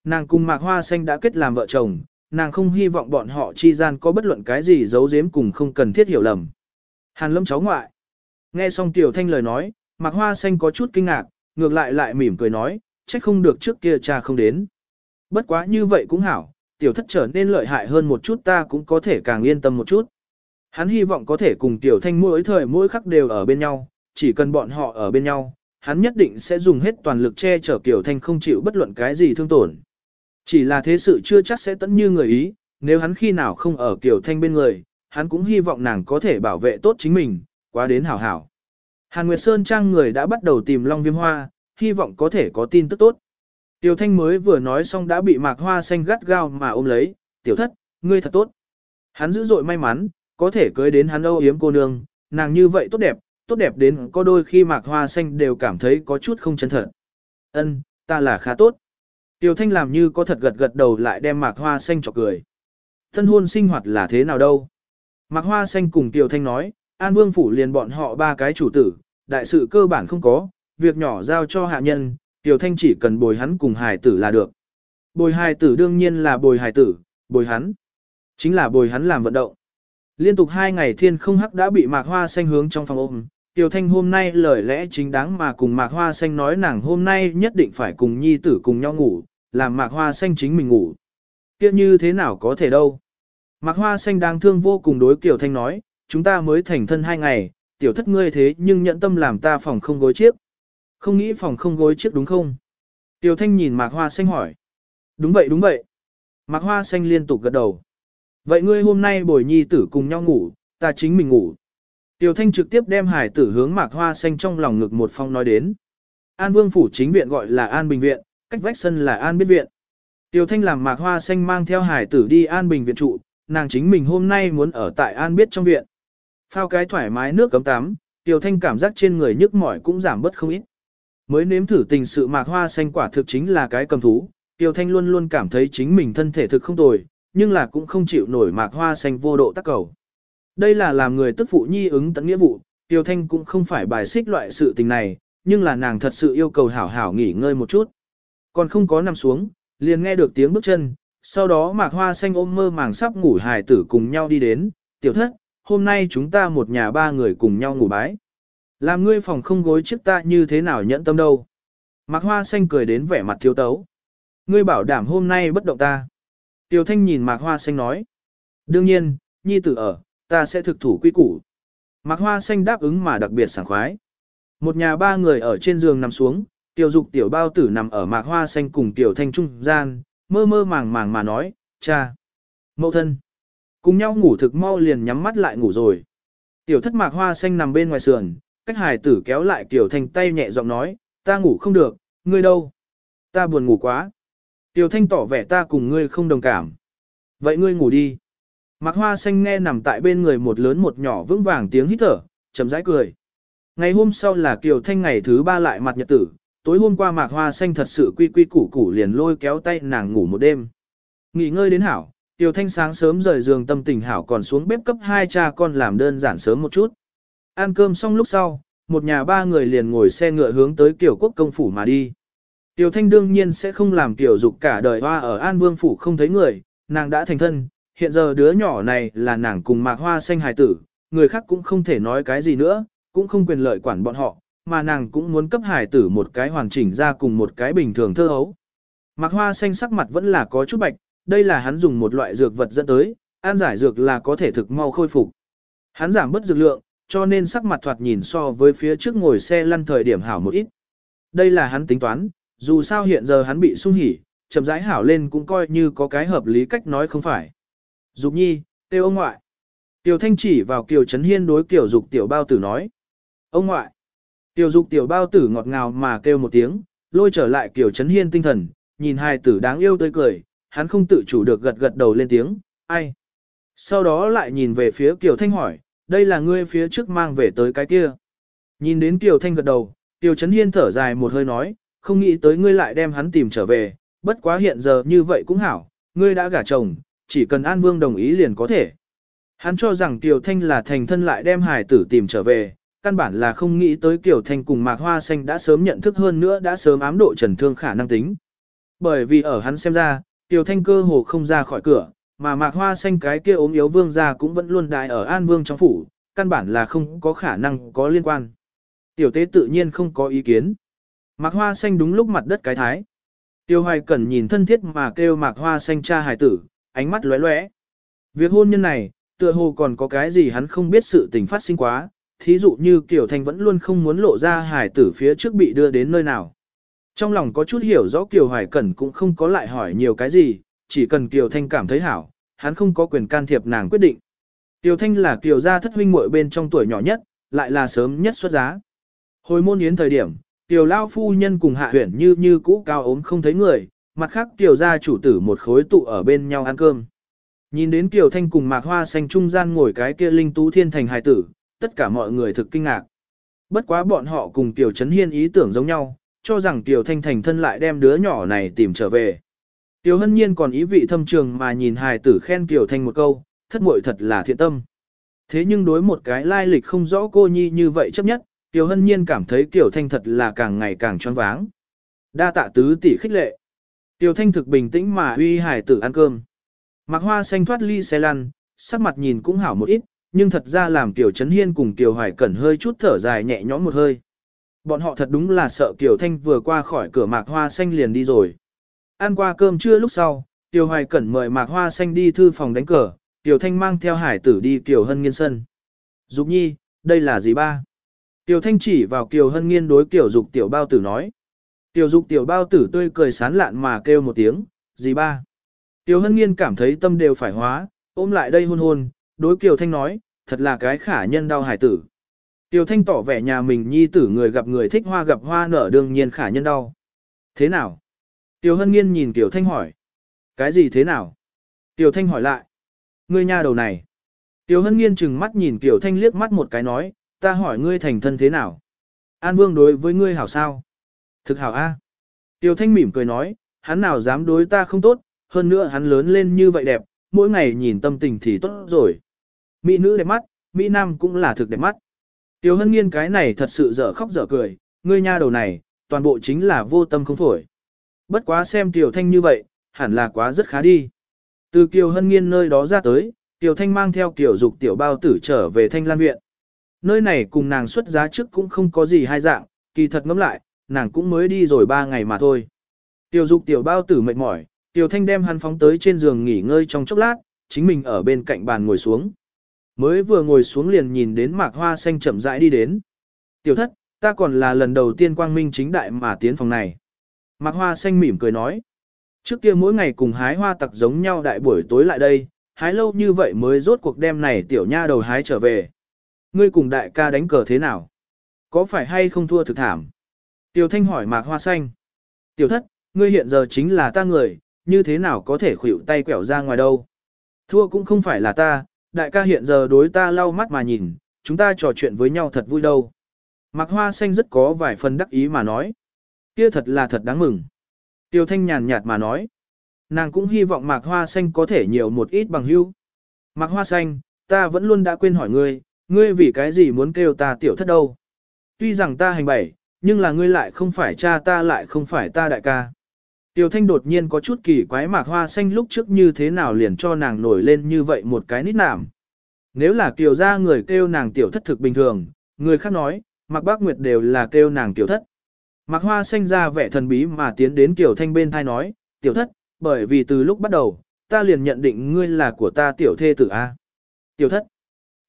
Nàng cùng Mạc Hoa Xanh đã kết làm vợ chồng, nàng không hy vọng bọn họ chi gian có bất luận cái gì giấu giếm cùng không cần thiết hiểu lầm. Hàn lâm cháu ngoại. Nghe xong Tiểu Thanh lời nói, Mạc Hoa Xanh có chút kinh ngạc, ngược lại lại mỉm cười nói, trách không được trước kia cha không đến. Bất quá như vậy cũng hảo, tiểu thất trở nên lợi hại hơn một chút ta cũng có thể càng yên tâm một chút. Hắn hy vọng có thể cùng tiểu thanh mỗi thời mỗi khắc đều ở bên nhau, chỉ cần bọn họ ở bên nhau, hắn nhất định sẽ dùng hết toàn lực che chở tiểu thanh không chịu bất luận cái gì thương tổn. Chỉ là thế sự chưa chắc sẽ tận như người ý, nếu hắn khi nào không ở tiểu thanh bên người, hắn cũng hy vọng nàng có thể bảo vệ tốt chính mình, quá đến hảo hảo. Hàn Nguyệt Sơn Trang người đã bắt đầu tìm Long Viêm Hoa, hy vọng có thể có tin tức tốt. Tiểu Thanh mới vừa nói xong đã bị mạc hoa xanh gắt gao mà ôm lấy, tiểu thất, ngươi thật tốt. Hắn dữ dội may mắn, có thể cưới đến hắn âu yếm cô nương, nàng như vậy tốt đẹp, tốt đẹp đến có đôi khi mạc hoa xanh đều cảm thấy có chút không chân thật. Ân, ta là khá tốt. Tiểu Thanh làm như có thật gật gật đầu lại đem mạc hoa xanh chọc cười. Thân hôn sinh hoạt là thế nào đâu? Mạc hoa xanh cùng Tiểu Thanh nói, An Vương Phủ liền bọn họ ba cái chủ tử, đại sự cơ bản không có, việc nhỏ giao cho hạ nhân, Tiểu Thanh chỉ cần bồi hắn cùng hài tử là được. Bồi hài tử đương nhiên là bồi hài tử, bồi hắn. Chính là bồi hắn làm vận động. Liên tục hai ngày thiên không hắc đã bị mạc hoa xanh hướng trong phòng ôm. Tiểu Thanh hôm nay lời lẽ chính đáng mà cùng mạc hoa xanh nói nàng hôm nay nhất định phải cùng nhi tử cùng nhau ngủ, làm mạc hoa xanh chính mình ngủ. Kiếp như thế nào có thể đâu. Mạc Hoa Xanh đáng thương vô cùng đối Kiều Thanh nói, chúng ta mới thành thân hai ngày, tiểu thất ngươi thế nhưng nhận tâm làm ta phòng không gối chiếc. Không nghĩ phòng không gối chiếc đúng không? Tiểu Thanh nhìn Mạc Hoa Xanh hỏi. Đúng vậy đúng vậy. Mạc Hoa Xanh liên tục gật đầu. Vậy ngươi hôm nay bồi nhi tử cùng nhau ngủ, ta chính mình ngủ. Tiểu Thanh trực tiếp đem hải tử hướng Mạc Hoa Xanh trong lòng ngực một phong nói đến. An Vương Phủ chính viện gọi là An Bình Viện, cách vách sân là An Biết Viện. Tiểu Thanh làm Mạc Hoa Xanh mang theo hải tử đi An Bình Viện trụ, nàng chính mình hôm nay muốn ở tại An Biết trong viện. Phao cái thoải mái nước cấm tắm, Tiểu Thanh cảm giác trên người nhức mỏi cũng giảm bớt không ít. Mới nếm thử tình sự Mạc Hoa Xanh quả thực chính là cái cầm thú, Tiêu Thanh luôn luôn cảm thấy chính mình thân thể thực không tồi, nhưng là cũng không chịu nổi Mạc Hoa Xanh vô độ tác cầu. Đây là làm người tức phụ nhi ứng tận nghĩa vụ, Tiêu Thanh cũng không phải bài xích loại sự tình này, nhưng là nàng thật sự yêu cầu hảo hảo nghỉ ngơi một chút. Còn không có nằm xuống, liền nghe được tiếng bước chân, sau đó Mạc Hoa Xanh ôm mơ màng sắp ngủ hài tử cùng nhau đi đến, tiểu thất, hôm nay chúng ta một nhà ba người cùng nhau ngủ bái. Làm ngươi phòng không gối trước ta như thế nào nhẫn tâm đâu. Mạc Hoa Xanh cười đến vẻ mặt thiếu tấu. Ngươi bảo đảm hôm nay bất động ta. Tiểu Thanh nhìn Mạc Hoa Xanh nói. Đương nhiên, nhi tử ở, ta sẽ thực thủ quy củ. Mạc Hoa Xanh đáp ứng mà đặc biệt sảng khoái. Một nhà ba người ở trên giường nằm xuống, tiểu dục tiểu bao tử nằm ở Mạc Hoa Xanh cùng tiểu Thanh trung gian, mơ mơ màng màng mà nói, cha, mẫu thân. Cùng nhau ngủ thực mau liền nhắm mắt lại ngủ rồi. Tiểu thất Mạc Hoa Xanh nằm bên ngoài sườn, cách hài tử kéo lại tiểu Thanh tay nhẹ giọng nói, ta ngủ không được, ngươi đâu? Ta buồn ngủ quá. Tiểu Thanh tỏ vẻ ta cùng ngươi không đồng cảm. Vậy ngươi ngủ đi. Mạc Hoa Xanh nghe nằm tại bên người một lớn một nhỏ vững vàng tiếng hít thở, chậm rãi cười. Ngày hôm sau là Kiều Thanh ngày thứ ba lại mặt nhật tử, tối hôm qua Mạc Hoa Xanh thật sự quy quy củ củ liền lôi kéo tay nàng ngủ một đêm. Nghỉ ngơi đến hảo, Kiều Thanh sáng sớm rời giường tâm tình hảo còn xuống bếp cấp hai cha con làm đơn giản sớm một chút. Ăn cơm xong lúc sau, một nhà ba người liền ngồi xe ngựa hướng tới Kiều Quốc công phủ mà đi. Tiểu Thanh đương nhiên sẽ không làm Tiểu Dục cả đời hoa ở An Vương phủ không thấy người, nàng đã thành thân, hiện giờ đứa nhỏ này là nàng cùng Mạc Hoa Xanh hài tử, người khác cũng không thể nói cái gì nữa, cũng không quyền lợi quản bọn họ, mà nàng cũng muốn cấp hải tử một cái hoàn chỉnh ra cùng một cái bình thường thơ hấu. Mạc hoa xanh sắc mặt vẫn là có chút bạch, đây là hắn dùng một loại dược vật dẫn tới, ăn giải dược là có thể thực mau khôi phục. Hắn giảm bớt dược lượng, cho nên sắc mặt thoạt nhìn so với phía trước ngồi xe lăn thời điểm hảo một ít. Đây là hắn tính toán, dù sao hiện giờ hắn bị sung hỉ, chậm rãi hảo lên cũng coi như có cái hợp lý cách nói không phải. Dục nhi, tiêu ông ngoại. Tiểu thanh chỉ vào kiều trấn hiên đối kiểu dục tiểu bao tử nói. Ông ngoại. Tiểu dục tiểu bao tử ngọt ngào mà kêu một tiếng, lôi trở lại kiểu Trấn hiên tinh thần, nhìn hai tử đáng yêu tươi cười, hắn không tự chủ được gật gật đầu lên tiếng, ai. Sau đó lại nhìn về phía Kiều Thanh hỏi, đây là ngươi phía trước mang về tới cái kia. Nhìn đến Kiều Thanh gật đầu, Kiều Trấn Hiên thở dài một hơi nói, không nghĩ tới ngươi lại đem hắn tìm trở về, bất quá hiện giờ như vậy cũng hảo, ngươi đã gả chồng, chỉ cần An Vương đồng ý liền có thể. Hắn cho rằng Kiều Thanh là thành thân lại đem hải tử tìm trở về, căn bản là không nghĩ tới Kiều Thanh cùng Mạc Hoa Xanh đã sớm nhận thức hơn nữa đã sớm ám độ trần thương khả năng tính. Bởi vì ở hắn xem ra, Kiều Thanh cơ hồ không ra khỏi cửa, mà Mạc Hoa Xanh cái kia ốm yếu vương gia cũng vẫn luôn đại ở An Vương trong phủ, căn bản là không có khả năng có liên quan. Tiểu tế tự nhiên không có ý kiến. Mạc Hoa Xanh đúng lúc mặt đất cái thái. Tiêu Hoài Cẩn nhìn thân thiết mà kêu Mạc Hoa Xanh cha hải tử, ánh mắt lóe lóe. Việc hôn nhân này, tựa hồ còn có cái gì hắn không biết sự tình phát sinh quá, thí dụ như Kiều Thanh vẫn luôn không muốn lộ ra hải tử phía trước bị đưa đến nơi nào. Trong lòng có chút hiểu rõ Kiều Hoài Cẩn cũng không có lại hỏi nhiều cái gì, chỉ cần Kiều Thanh cảm thấy hảo, hắn không có quyền can thiệp nàng quyết định. Kiều Thanh là Kiều gia thất huynh muội bên trong tuổi nhỏ nhất, lại là sớm nhất xuất giá. Hồi môn yến thời điểm, Kiều Lao phu nhân cùng hạ huyển như như cũ cao ốm không thấy người, mặt khác Kiều gia chủ tử một khối tụ ở bên nhau ăn cơm. Nhìn đến Kiều Thanh cùng Mạc Hoa xanh trung gian ngồi cái kia linh tú thiên thành hài tử, tất cả mọi người thực kinh ngạc. Bất quá bọn họ cùng Kiều Trấn Hiên ý tưởng giống nhau, cho rằng Kiều Thanh thành thân lại đem đứa nhỏ này tìm trở về. Tiểu Hân Nhiên còn ý vị thâm trường mà nhìn hài tử khen Kiều Thanh một câu, thất muội thật là thiện tâm. Thế nhưng đối một cái lai lịch không rõ cô nhi như vậy chấp nhất, Tiểu Hân Nhiên cảm thấy Kiều Thanh thật là càng ngày càng choáng váng. Đa tạ tứ tỷ khích lệ. Tiểu Thanh thực bình tĩnh mà uy hài tử ăn cơm. Mạc Hoa xanh thoát ly xe lăn, sắc mặt nhìn cũng hảo một ít, nhưng thật ra làm Kiều Trấn Hiên cùng Kiều Hoài Cẩn hơi chút thở dài nhẹ nhõm một hơi. Bọn họ thật đúng là sợ Kiều Thanh vừa qua khỏi cửa mạc hoa xanh liền đi rồi. Ăn qua cơm trưa lúc sau, Tiểu Hoài Cẩn mời Mạc Hoa Xanh đi thư phòng đánh cờ, Tiểu Thanh mang theo hải tử đi Kiều Hân Nghiên sân. Dục nhi, đây là gì ba? Tiểu Thanh chỉ vào Kiều Hân Nghiên đối Kiều Dục tiểu bao tử nói. Tiểu Dục tiểu bao tử tươi cười sán lạn mà kêu một tiếng, gì ba? Tiểu Hân Nghiên cảm thấy tâm đều phải hóa, ôm lại đây hôn hôn, đối Kiều Thanh nói, thật là cái khả nhân đau hải tử. Tiểu Thanh tỏ vẻ nhà mình nhi tử người gặp người thích hoa gặp hoa nở đương nhiên khả nhân đau. Thế nào? Tiêu Hân Nghiên nhìn Tiêu Thanh hỏi. Cái gì thế nào? Tiêu Thanh hỏi lại. Ngươi nha đầu này. Tiêu Hân Nghiên chừng mắt nhìn Tiêu Thanh liếc mắt một cái nói, ta hỏi ngươi thành thân thế nào? An Vương đối với ngươi hảo sao? Thực hảo A. Tiêu Thanh mỉm cười nói, hắn nào dám đối ta không tốt, hơn nữa hắn lớn lên như vậy đẹp, mỗi ngày nhìn tâm tình thì tốt rồi. Mỹ nữ đẹp mắt, Mỹ Nam cũng là thực đẹp mắt. Tiêu Hân Nghiên cái này thật sự dở khóc dở cười, ngươi nha đầu này, toàn bộ chính là vô tâm không phổi. Bất quá xem Tiểu Thanh như vậy, hẳn là quá rất khá đi. Từ Kiều Hân Nghiên nơi đó ra tới, Tiểu Thanh mang theo Kiều Dục Tiểu Bao Tử trở về Thanh Lan Viện. Nơi này cùng nàng xuất giá trước cũng không có gì hai dạng, kỳ thật ngẫm lại, nàng cũng mới đi rồi ba ngày mà thôi. Tiểu Dục Tiểu Bao Tử mệt mỏi, Tiểu Thanh đem hắn phóng tới trên giường nghỉ ngơi trong chốc lát, chính mình ở bên cạnh bàn ngồi xuống. Mới vừa ngồi xuống liền nhìn đến mạc hoa xanh chậm rãi đi đến. Tiểu thất, ta còn là lần đầu tiên quang minh chính đại mà tiến phòng này. Mạc hoa xanh mỉm cười nói. Trước kia mỗi ngày cùng hái hoa tặc giống nhau đại buổi tối lại đây, hái lâu như vậy mới rốt cuộc đêm này tiểu nha đầu hái trở về. Ngươi cùng đại ca đánh cờ thế nào? Có phải hay không thua thực thảm? Tiểu thanh hỏi mạc hoa xanh. Tiểu thất, ngươi hiện giờ chính là ta người, như thế nào có thể khuỵu tay quẹo ra ngoài đâu? Thua cũng không phải là ta, đại ca hiện giờ đối ta lau mắt mà nhìn, chúng ta trò chuyện với nhau thật vui đâu. Mạc Hoa Xanh rất có vài phần đắc ý mà nói. Kia thật là thật đáng mừng. Tiêu Thanh nhàn nhạt mà nói. Nàng cũng hy vọng Mạc Hoa Xanh có thể nhiều một ít bằng hữu. Mạc Hoa Xanh, ta vẫn luôn đã quên hỏi ngươi, ngươi vì cái gì muốn kêu ta tiểu thất đâu. Tuy rằng ta hành bảy, nhưng là ngươi lại không phải cha ta lại không phải ta đại ca. Tiêu Thanh đột nhiên có chút kỳ quái mạc hoa xanh lúc trước như thế nào liền cho nàng nổi lên như vậy một cái nít nảm. Nếu là kiều gia người kêu nàng tiểu thất thực bình thường, người khác nói, mạc bác nguyệt đều là kêu nàng tiểu thất. Mạc hoa xanh ra vẻ thần bí mà tiến đến Kiều Thanh bên thai nói, tiểu thất, bởi vì từ lúc bắt đầu, ta liền nhận định ngươi là của ta tiểu thê tử A. Tiểu thất,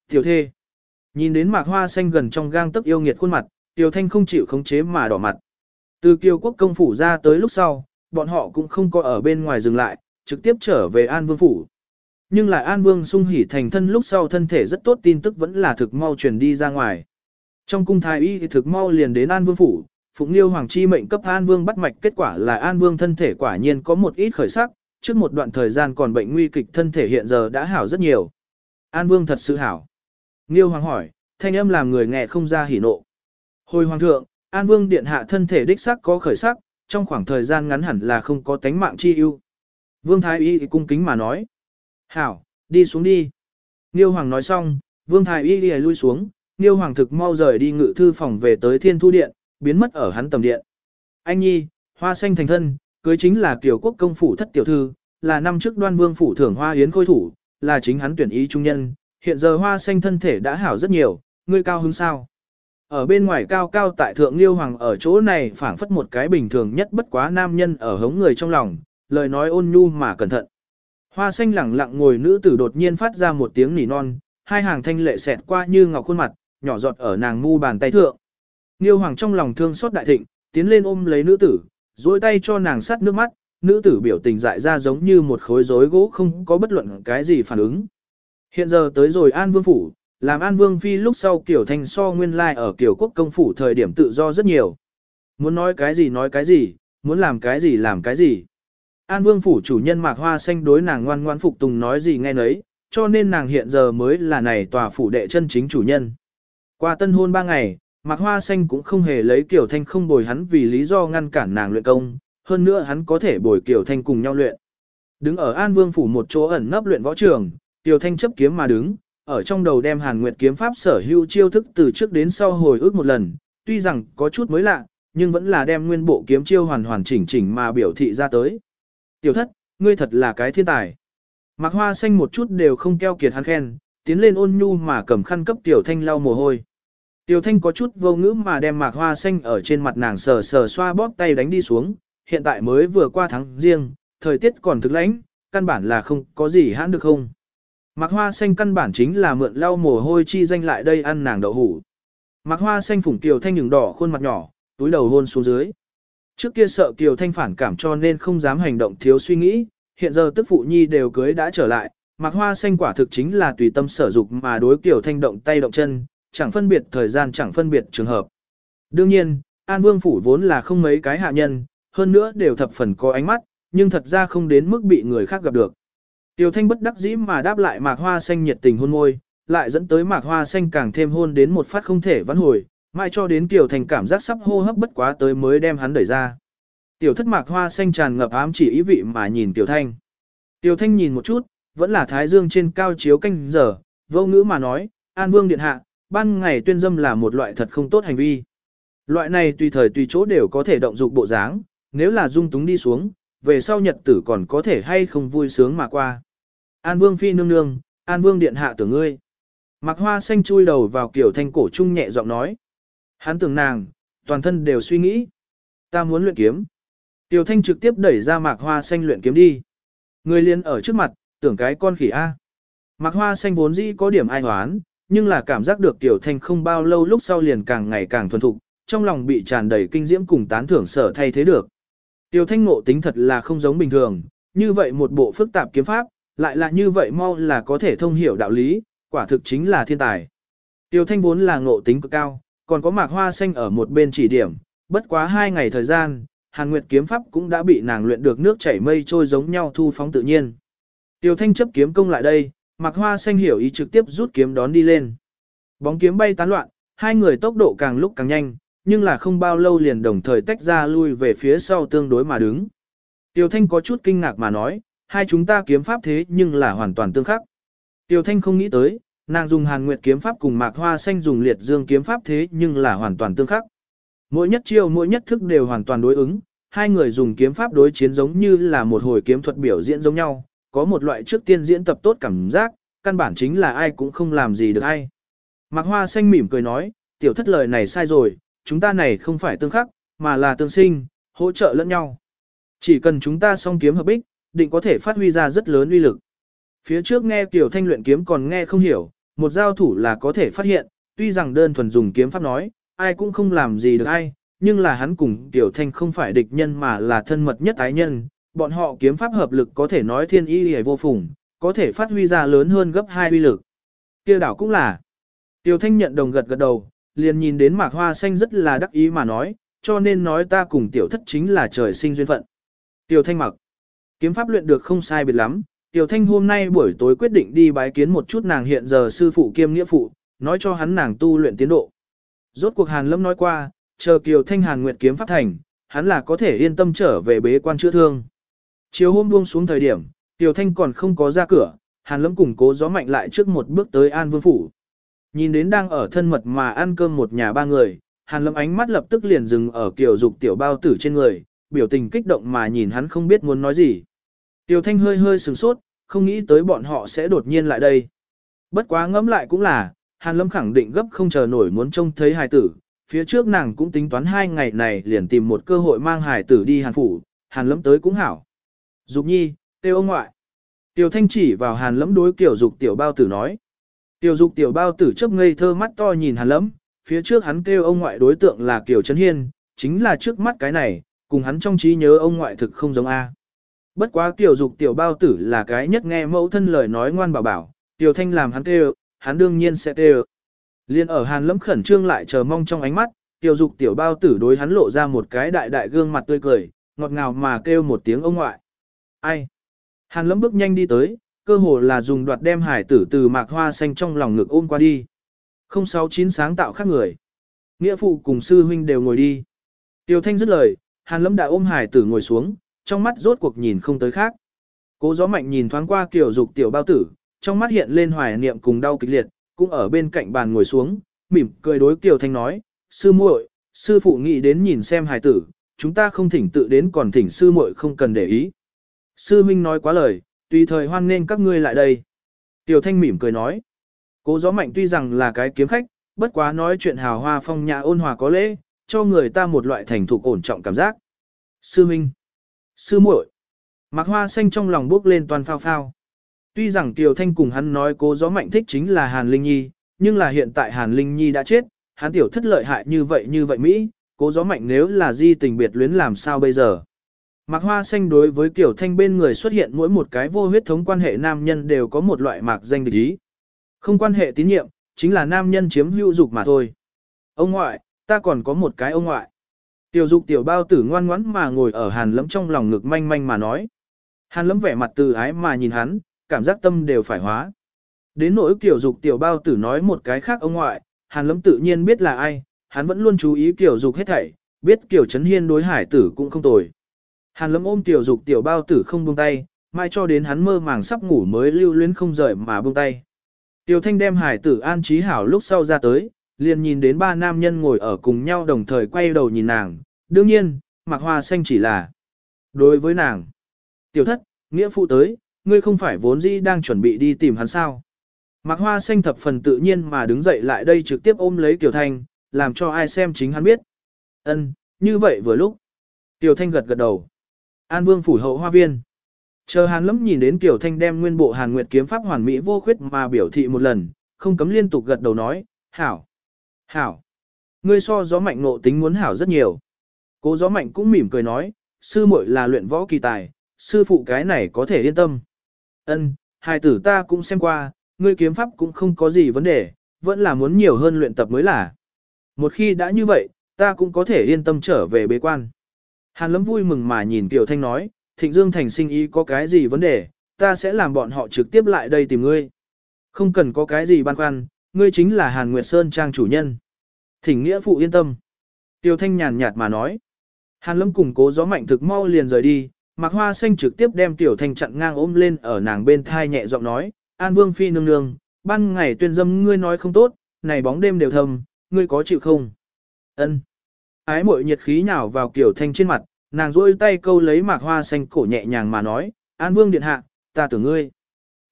tiểu thê. Nhìn đến mạc hoa xanh gần trong gang tấc yêu nghiệt khuôn mặt, Tiểu Thanh không chịu khống chế mà đỏ mặt. Từ Kiều Quốc công phủ ra tới lúc sau, bọn họ cũng không có ở bên ngoài dừng lại, trực tiếp trở về An Vương Phủ. Nhưng lại An Vương sung hỉ thành thân lúc sau thân thể rất tốt tin tức vẫn là thực mau truyền đi ra ngoài. Trong cung thái y thì thực mau liền đến An Vương Phủ, Phụng Liêu Hoàng Chi mệnh cấp An Vương bắt mạch kết quả là An Vương thân thể quả nhiên có một ít khởi sắc, trước một đoạn thời gian còn bệnh nguy kịch thân thể hiện giờ đã hảo rất nhiều. An Vương thật sự hảo. Liêu Hoàng hỏi, thanh âm làm người nghe không ra hỉ nộ. Hồi Hoàng thượng, An Vương điện hạ thân thể đích sắc có khởi sắc, trong khoảng thời gian ngắn hẳn là không có tánh mạng chi ưu. Vương Thái Y cung kính mà nói. Hảo, đi xuống đi. Niêu Hoàng nói xong, Vương Thái Y đi lui xuống, Niêu Hoàng thực mau rời đi ngự thư phòng về tới thiên thu điện, biến mất ở hắn tầm điện. Anh Nhi, hoa xanh thành thân, cưới chính là kiều quốc công phủ thất tiểu thư, là năm trước đoan vương phủ thưởng hoa yến khôi thủ, là chính hắn tuyển ý trung nhân, hiện giờ hoa xanh thân thể đã hảo rất nhiều, ngươi cao hứng sao. Ở bên ngoài cao cao tại thượng liêu hoàng ở chỗ này phảng phất một cái bình thường nhất bất quá nam nhân ở hống người trong lòng, lời nói ôn nhu mà cẩn thận. Hoa xanh lẳng lặng ngồi nữ tử đột nhiên phát ra một tiếng nỉ non, hai hàng thanh lệ xẹt qua như ngọc khuôn mặt, nhỏ giọt ở nàng mu bàn tay thượng. Nhiêu hoàng trong lòng thương xót đại thịnh, tiến lên ôm lấy nữ tử, duỗi tay cho nàng sắt nước mắt, nữ tử biểu tình dại ra giống như một khối rối gỗ không có bất luận cái gì phản ứng. Hiện giờ tới rồi An Vương Phủ, làm An Vương Phi lúc sau Kiều Thanh so nguyên lai ở Kiều Quốc công phủ thời điểm tự do rất nhiều. Muốn nói cái gì nói cái gì, muốn làm cái gì làm cái gì. An Vương phủ chủ nhân Mạc Hoa Xanh đối nàng ngoan ngoan phục tùng nói gì nghe nấy, cho nên nàng hiện giờ mới là này tòa phủ đệ chân chính chủ nhân. Qua tân hôn ba ngày, Mạc Hoa Xanh cũng không hề lấy Kiều Thanh không bồi hắn vì lý do ngăn cản nàng luyện công, hơn nữa hắn có thể bồi Kiều Thanh cùng nhau luyện. Đứng ở An Vương phủ một chỗ ẩn nấp luyện võ trường, Kiều Thanh chấp kiếm mà đứng, ở trong đầu đem Hàn Nguyệt kiếm pháp sở hữu chiêu thức từ trước đến sau hồi ức một lần, tuy rằng có chút mới lạ, nhưng vẫn là đem nguyên bộ kiếm chiêu hoàn hoàn chỉnh chỉnh mà biểu thị ra tới. Tiểu thất, ngươi thật là cái thiên tài. Mạc Hoa xanh một chút đều không keo kiệt hắn khen, tiến lên ôn nhu mà cầm khăn cấp Tiểu Thanh lau mồ hôi. Tiểu Thanh có chút vô ngữ mà đem Mạc Hoa xanh ở trên mặt nàng sờ sờ xoa bóp tay đánh đi xuống, hiện tại mới vừa qua tháng riêng, thời tiết còn thực lãnh, căn bản là không có gì hãn được không. Mạc hoa xanh căn bản chính là mượn lau mồ hôi chi danh lại đây ăn nàng đậu hủ. Mạc hoa xanh phủng kiều thanh nhường đỏ khuôn mặt nhỏ, túi đầu hôn xuống dưới. Trước kia sợ kiều thanh phản cảm cho nên không dám hành động thiếu suy nghĩ, hiện giờ tức phụ nhi đều cưới đã trở lại, Mạc hoa xanh quả thực chính là tùy tâm sở dục mà đối kiều thanh động tay động chân, chẳng phân biệt thời gian chẳng phân biệt trường hợp. Đương nhiên, An Vương Phủ vốn là không mấy cái hạ nhân, hơn nữa đều thập phần có ánh mắt, nhưng thật ra không đến mức bị người khác gặp được. tiểu Thanh bất đắc dĩ mà đáp lại mạc hoa xanh nhiệt tình hôn môi, lại dẫn tới mạc hoa xanh càng thêm hôn đến một phát không thể vãn hồi, mãi cho đến tiểu Thành cảm giác sắp hô hấp bất quá tới mới đem hắn đẩy ra. Tiểu thất mạc hoa xanh tràn ngập ám chỉ ý vị mà nhìn Tiểu Thanh. Tiểu Thanh nhìn một chút, vẫn là thái dương trên cao chiếu canh giờ, vô ngữ mà nói, An Vương Điện Hạ, ban ngày tuyên dâm là một loại thật không tốt hành vi. Loại này tùy thời tùy chỗ đều có thể động dục bộ dáng, nếu là dung túng đi xuống, về sau nhật tử còn có thể hay không vui sướng mà qua. An Vương phi nương nương, An Vương điện hạ tưởng ngươi. Mặc hoa xanh chui đầu vào kiểu thanh cổ trung nhẹ giọng nói. Hắn tưởng nàng, toàn thân đều suy nghĩ. Ta muốn luyện kiếm. Tiểu thanh trực tiếp đẩy ra mạc hoa xanh luyện kiếm đi. Người liền ở trước mặt, tưởng cái con khỉ A. Mạc hoa xanh vốn dĩ có điểm ai hoán, nhưng là cảm giác được tiểu thanh không bao lâu lúc sau liền càng ngày càng thuần thục, trong lòng bị tràn đầy kinh diễm cùng tán thưởng sở thay thế được. Tiểu thanh ngộ tính thật là không giống bình thường, như vậy một bộ phức tạp kiếm pháp, lại là như vậy mau là có thể thông hiểu đạo lý, quả thực chính là thiên tài. Tiểu thanh vốn là ngộ tính cực cao, còn có mạc hoa xanh ở một bên chỉ điểm, bất quá hai ngày thời gian, Hàn Nguyệt kiếm pháp cũng đã bị nàng luyện được nước chảy mây trôi giống nhau thu phóng tự nhiên. Tiểu thanh chấp kiếm công lại đây, mạc hoa xanh hiểu ý trực tiếp rút kiếm đón đi lên. Bóng kiếm bay tán loạn, hai người tốc độ càng lúc càng nhanh, nhưng là không bao lâu liền đồng thời tách ra lui về phía sau tương đối mà đứng. Tiêu Thanh có chút kinh ngạc mà nói, hai chúng ta kiếm pháp thế nhưng là hoàn toàn tương khắc. Tiêu Thanh không nghĩ tới, nàng dùng Hàn Nguyệt kiếm pháp cùng Mạc Hoa Xanh dùng Liệt Dương kiếm pháp thế nhưng là hoàn toàn tương khắc. Mỗi nhất chiêu mỗi nhất thức đều hoàn toàn đối ứng, hai người dùng kiếm pháp đối chiến giống như là một hồi kiếm thuật biểu diễn giống nhau, có một loại trước tiên diễn tập tốt cảm giác, căn bản chính là ai cũng không làm gì được ai. Mạc Hoa Xanh mỉm cười nói, tiểu thất lời này sai rồi, chúng ta này không phải tương khắc, mà là tương sinh, hỗ trợ lẫn nhau. Chỉ cần chúng ta song kiếm hợp bích, định có thể phát huy ra rất lớn uy lực. Phía trước nghe Tiểu Thanh luyện kiếm còn nghe không hiểu, một giao thủ là có thể phát hiện, tuy rằng đơn thuần dùng kiếm pháp nói, ai cũng không làm gì được ai, nhưng là hắn cùng Tiểu Thanh không phải địch nhân mà là thân mật nhất ái nhân, bọn họ kiếm pháp hợp lực có thể nói thiên y hề vô phùng, có thể phát huy ra lớn hơn gấp hai uy lực. Kia đảo cũng là. Tiểu Thanh nhận đồng gật gật đầu, liền nhìn đến mạc hoa xanh rất là đắc ý mà nói, cho nên nói ta cùng tiểu thất chính là trời sinh duyên phận. Tiểu thanh mặc, kiếm pháp luyện được không sai biệt lắm, tiểu thanh hôm nay buổi tối quyết định đi bái kiến một chút nàng hiện giờ sư phụ kiêm nghĩa phụ, nói cho hắn nàng tu luyện tiến độ. Rốt cuộc hàn lâm nói qua, chờ kiều thanh hàn nguyệt kiếm pháp thành, hắn là có thể yên tâm trở về bế quan chữa thương. Chiều hôm buông xuống thời điểm, tiểu thanh còn không có ra cửa, hàn lâm cùng cố gió mạnh lại trước một bước tới an vương phủ. Nhìn đến đang ở thân mật mà ăn cơm một nhà ba người, Hàn Lâm ánh mắt lập tức liền dừng ở kiểu dục tiểu bao tử trên người, biểu tình kích động mà nhìn hắn không biết muốn nói gì. Tiểu Thanh hơi hơi sửng sốt, không nghĩ tới bọn họ sẽ đột nhiên lại đây. Bất quá ngẫm lại cũng là, Hàn Lâm khẳng định gấp không chờ nổi muốn trông thấy hài tử, phía trước nàng cũng tính toán hai ngày này liền tìm một cơ hội mang hài tử đi Hàn phủ, Hàn Lâm tới cũng hảo. Dục nhi, têu ông ngoại. Tiểu Thanh chỉ vào Hàn Lẫm đối kiểu dục tiểu bao tử nói. Tiểu dục tiểu bao tử chấp ngây thơ mắt to nhìn hàn lẫm, phía trước hắn kêu ông ngoại đối tượng là Kiều Trấn Hiên, chính là trước mắt cái này, cùng hắn trong trí nhớ ông ngoại thực không giống A. Bất quá tiểu dục tiểu bao tử là cái nhất nghe mẫu thân lời nói ngoan bảo bảo, tiểu thanh làm hắn kêu, hắn đương nhiên sẽ kêu. Liên ở hàn lẫm khẩn trương lại chờ mong trong ánh mắt, tiểu dục tiểu bao tử đối hắn lộ ra một cái đại đại gương mặt tươi cười, ngọt ngào mà kêu một tiếng ông ngoại. Ai? Hàn lẫm bước nhanh đi tới, cơ hồ là dùng đoạt đem hải tử từ mạc hoa xanh trong lòng ngực ôm qua đi. 069 sáng tạo khác người. Nghĩa phụ cùng sư huynh đều ngồi đi. Tiêu thanh dứt lời, hàn lâm đã ôm hải tử ngồi xuống, trong mắt rốt cuộc nhìn không tới khác. Cố gió mạnh nhìn thoáng qua kiểu dục tiểu bao tử, trong mắt hiện lên hoài niệm cùng đau kịch liệt, cũng ở bên cạnh bàn ngồi xuống, mỉm cười đối Kiều Thanh nói, sư muội, sư phụ nghĩ đến nhìn xem hài tử, chúng ta không thỉnh tự đến còn thỉnh sư muội không cần để ý. Sư huynh nói quá lời, Tùy thời hoan nên các ngươi lại đây. Tiểu thanh mỉm cười nói. Cố gió mạnh tuy rằng là cái kiếm khách, bất quá nói chuyện hào hoa phong nhã ôn hòa có lễ, cho người ta một loại thành thục ổn trọng cảm giác. Sư Minh. Sư muội. Mạc Hoa Xanh trong lòng bước lên toàn phao phao. Tuy rằng Tiểu Thanh cùng hắn nói cố gió mạnh thích chính là Hàn Linh Nhi, nhưng là hiện tại Hàn Linh Nhi đã chết, hắn tiểu thất lợi hại như vậy như vậy Mỹ, cố gió mạnh nếu là di tình biệt luyến làm sao bây giờ. Mạc Hoa Xanh đối với Kiều Thanh bên người xuất hiện mỗi một cái vô huyết thống quan hệ nam nhân đều có một loại mạc danh địch ý. Không quan hệ tín nhiệm, chính là nam nhân chiếm hữu dục mà thôi. Ông ngoại, ta còn có một cái ông ngoại. Tiểu dục tiểu bao tử ngoan ngoãn mà ngồi ở hàn lẫm trong lòng ngực manh manh mà nói. Hàn lẫm vẻ mặt từ ái mà nhìn hắn, cảm giác tâm đều phải hóa. Đến nỗi kiểu dục tiểu bao tử nói một cái khác ông ngoại, hàn lẫm tự nhiên biết là ai, hắn vẫn luôn chú ý kiểu dục hết thảy, biết kiểu chấn hiên đối hải tử cũng không tồi. Hàn lấm ôm tiểu dục tiểu bao tử không buông tay, mai cho đến hắn mơ màng sắp ngủ mới lưu luyến không rời mà buông tay. Tiểu thanh đem hải tử an trí hảo lúc sau ra tới, liền nhìn đến ba nam nhân ngồi ở cùng nhau đồng thời quay đầu nhìn nàng, đương nhiên, mặc hoa xanh chỉ là đối với nàng. Tiểu thất, nghĩa phụ tới, ngươi không phải vốn dĩ đang chuẩn bị đi tìm hắn sao. Mạc Hoa Xanh thập phần tự nhiên mà đứng dậy lại đây trực tiếp ôm lấy Tiểu Thanh, làm cho ai xem chính hắn biết. Ân, như vậy vừa lúc. Tiểu Thanh gật gật đầu. An Vương phủ hậu hoa viên. Chờ Hàn Lâm nhìn đến kiều Thanh đem nguyên bộ Hàn Nguyệt kiếm pháp hoàn mỹ vô khuyết mà biểu thị một lần, không cấm liên tục gật đầu nói, "Hảo, hảo." Ngươi so gió mạnh nộ tính muốn hảo rất nhiều. Cố gió mạnh cũng mỉm cười nói, sư muội là luyện võ kỳ tài, sư phụ cái này có thể yên tâm. Ân, hai tử ta cũng xem qua, ngươi kiếm pháp cũng không có gì vấn đề, vẫn là muốn nhiều hơn luyện tập mới là. Một khi đã như vậy, ta cũng có thể yên tâm trở về bế quan. Hàn lâm vui mừng mà nhìn Tiểu Thanh nói, Thịnh Dương Thành sinh ý có cái gì vấn đề, ta sẽ làm bọn họ trực tiếp lại đây tìm ngươi. Không cần có cái gì băn khoăn, ngươi chính là Hàn Nguyệt Sơn trang chủ nhân. Thỉnh nghĩa phụ yên tâm. Tiểu Thanh nhàn nhạt mà nói. Hàn lâm cùng cố gió mạnh thực mau liền rời đi, Mạc Hoa Xanh trực tiếp đem Tiểu Thanh chặn ngang ôm lên ở nàng bên thai nhẹ giọng nói, An Vương Phi nương nương, ban ngày tuyên dâm ngươi nói không tốt, này bóng đêm đều thầm, ngươi có chịu không? Ân. Ái mội nhiệt khí nhào vào kiểu Thanh trên mặt, nàng rôi tay câu lấy Mạc Hoa Xanh cổ nhẹ nhàng mà nói, An Vương điện hạ, ta tưởng ngươi.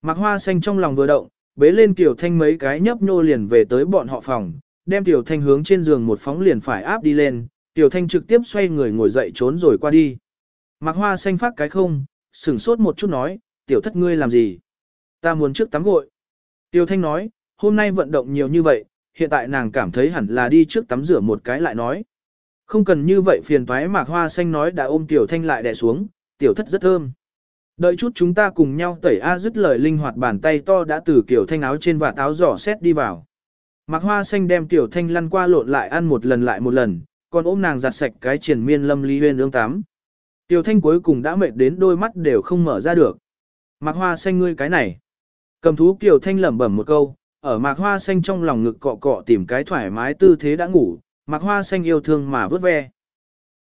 Mạc Hoa Xanh trong lòng vừa động, bế lên kiểu Thanh mấy cái nhấp nhô liền về tới bọn họ phòng, đem Tiểu Thanh hướng trên giường một phóng liền phải áp đi lên, Tiểu Thanh trực tiếp xoay người ngồi dậy trốn rồi qua đi. Mạc hoa xanh phát cái không, sửng sốt một chút nói, tiểu thất ngươi làm gì? Ta muốn trước tắm gội. Tiêu thanh nói, hôm nay vận động nhiều như vậy, hiện tại nàng cảm thấy hẳn là đi trước tắm rửa một cái lại nói. Không cần như vậy phiền toái mạc hoa xanh nói đã ôm tiểu thanh lại đè xuống, tiểu thất rất thơm. Đợi chút chúng ta cùng nhau tẩy A dứt lời linh hoạt bàn tay to đã từ kiểu thanh áo trên và táo giỏ xét đi vào. Mạc hoa xanh đem tiểu thanh lăn qua lộn lại ăn một lần lại một lần, còn ôm nàng giặt sạch cái triển miên lâm ly huyên ương tám Tiểu thanh cuối cùng đã mệt đến đôi mắt đều không mở ra được. Mạc hoa xanh ngươi cái này. Cầm thú kiểu Thanh lẩm bẩm một câu, ở mạc hoa xanh trong lòng ngực cọ cọ tìm cái thoải mái tư thế đã ngủ, mặc hoa xanh yêu thương mà vớt ve.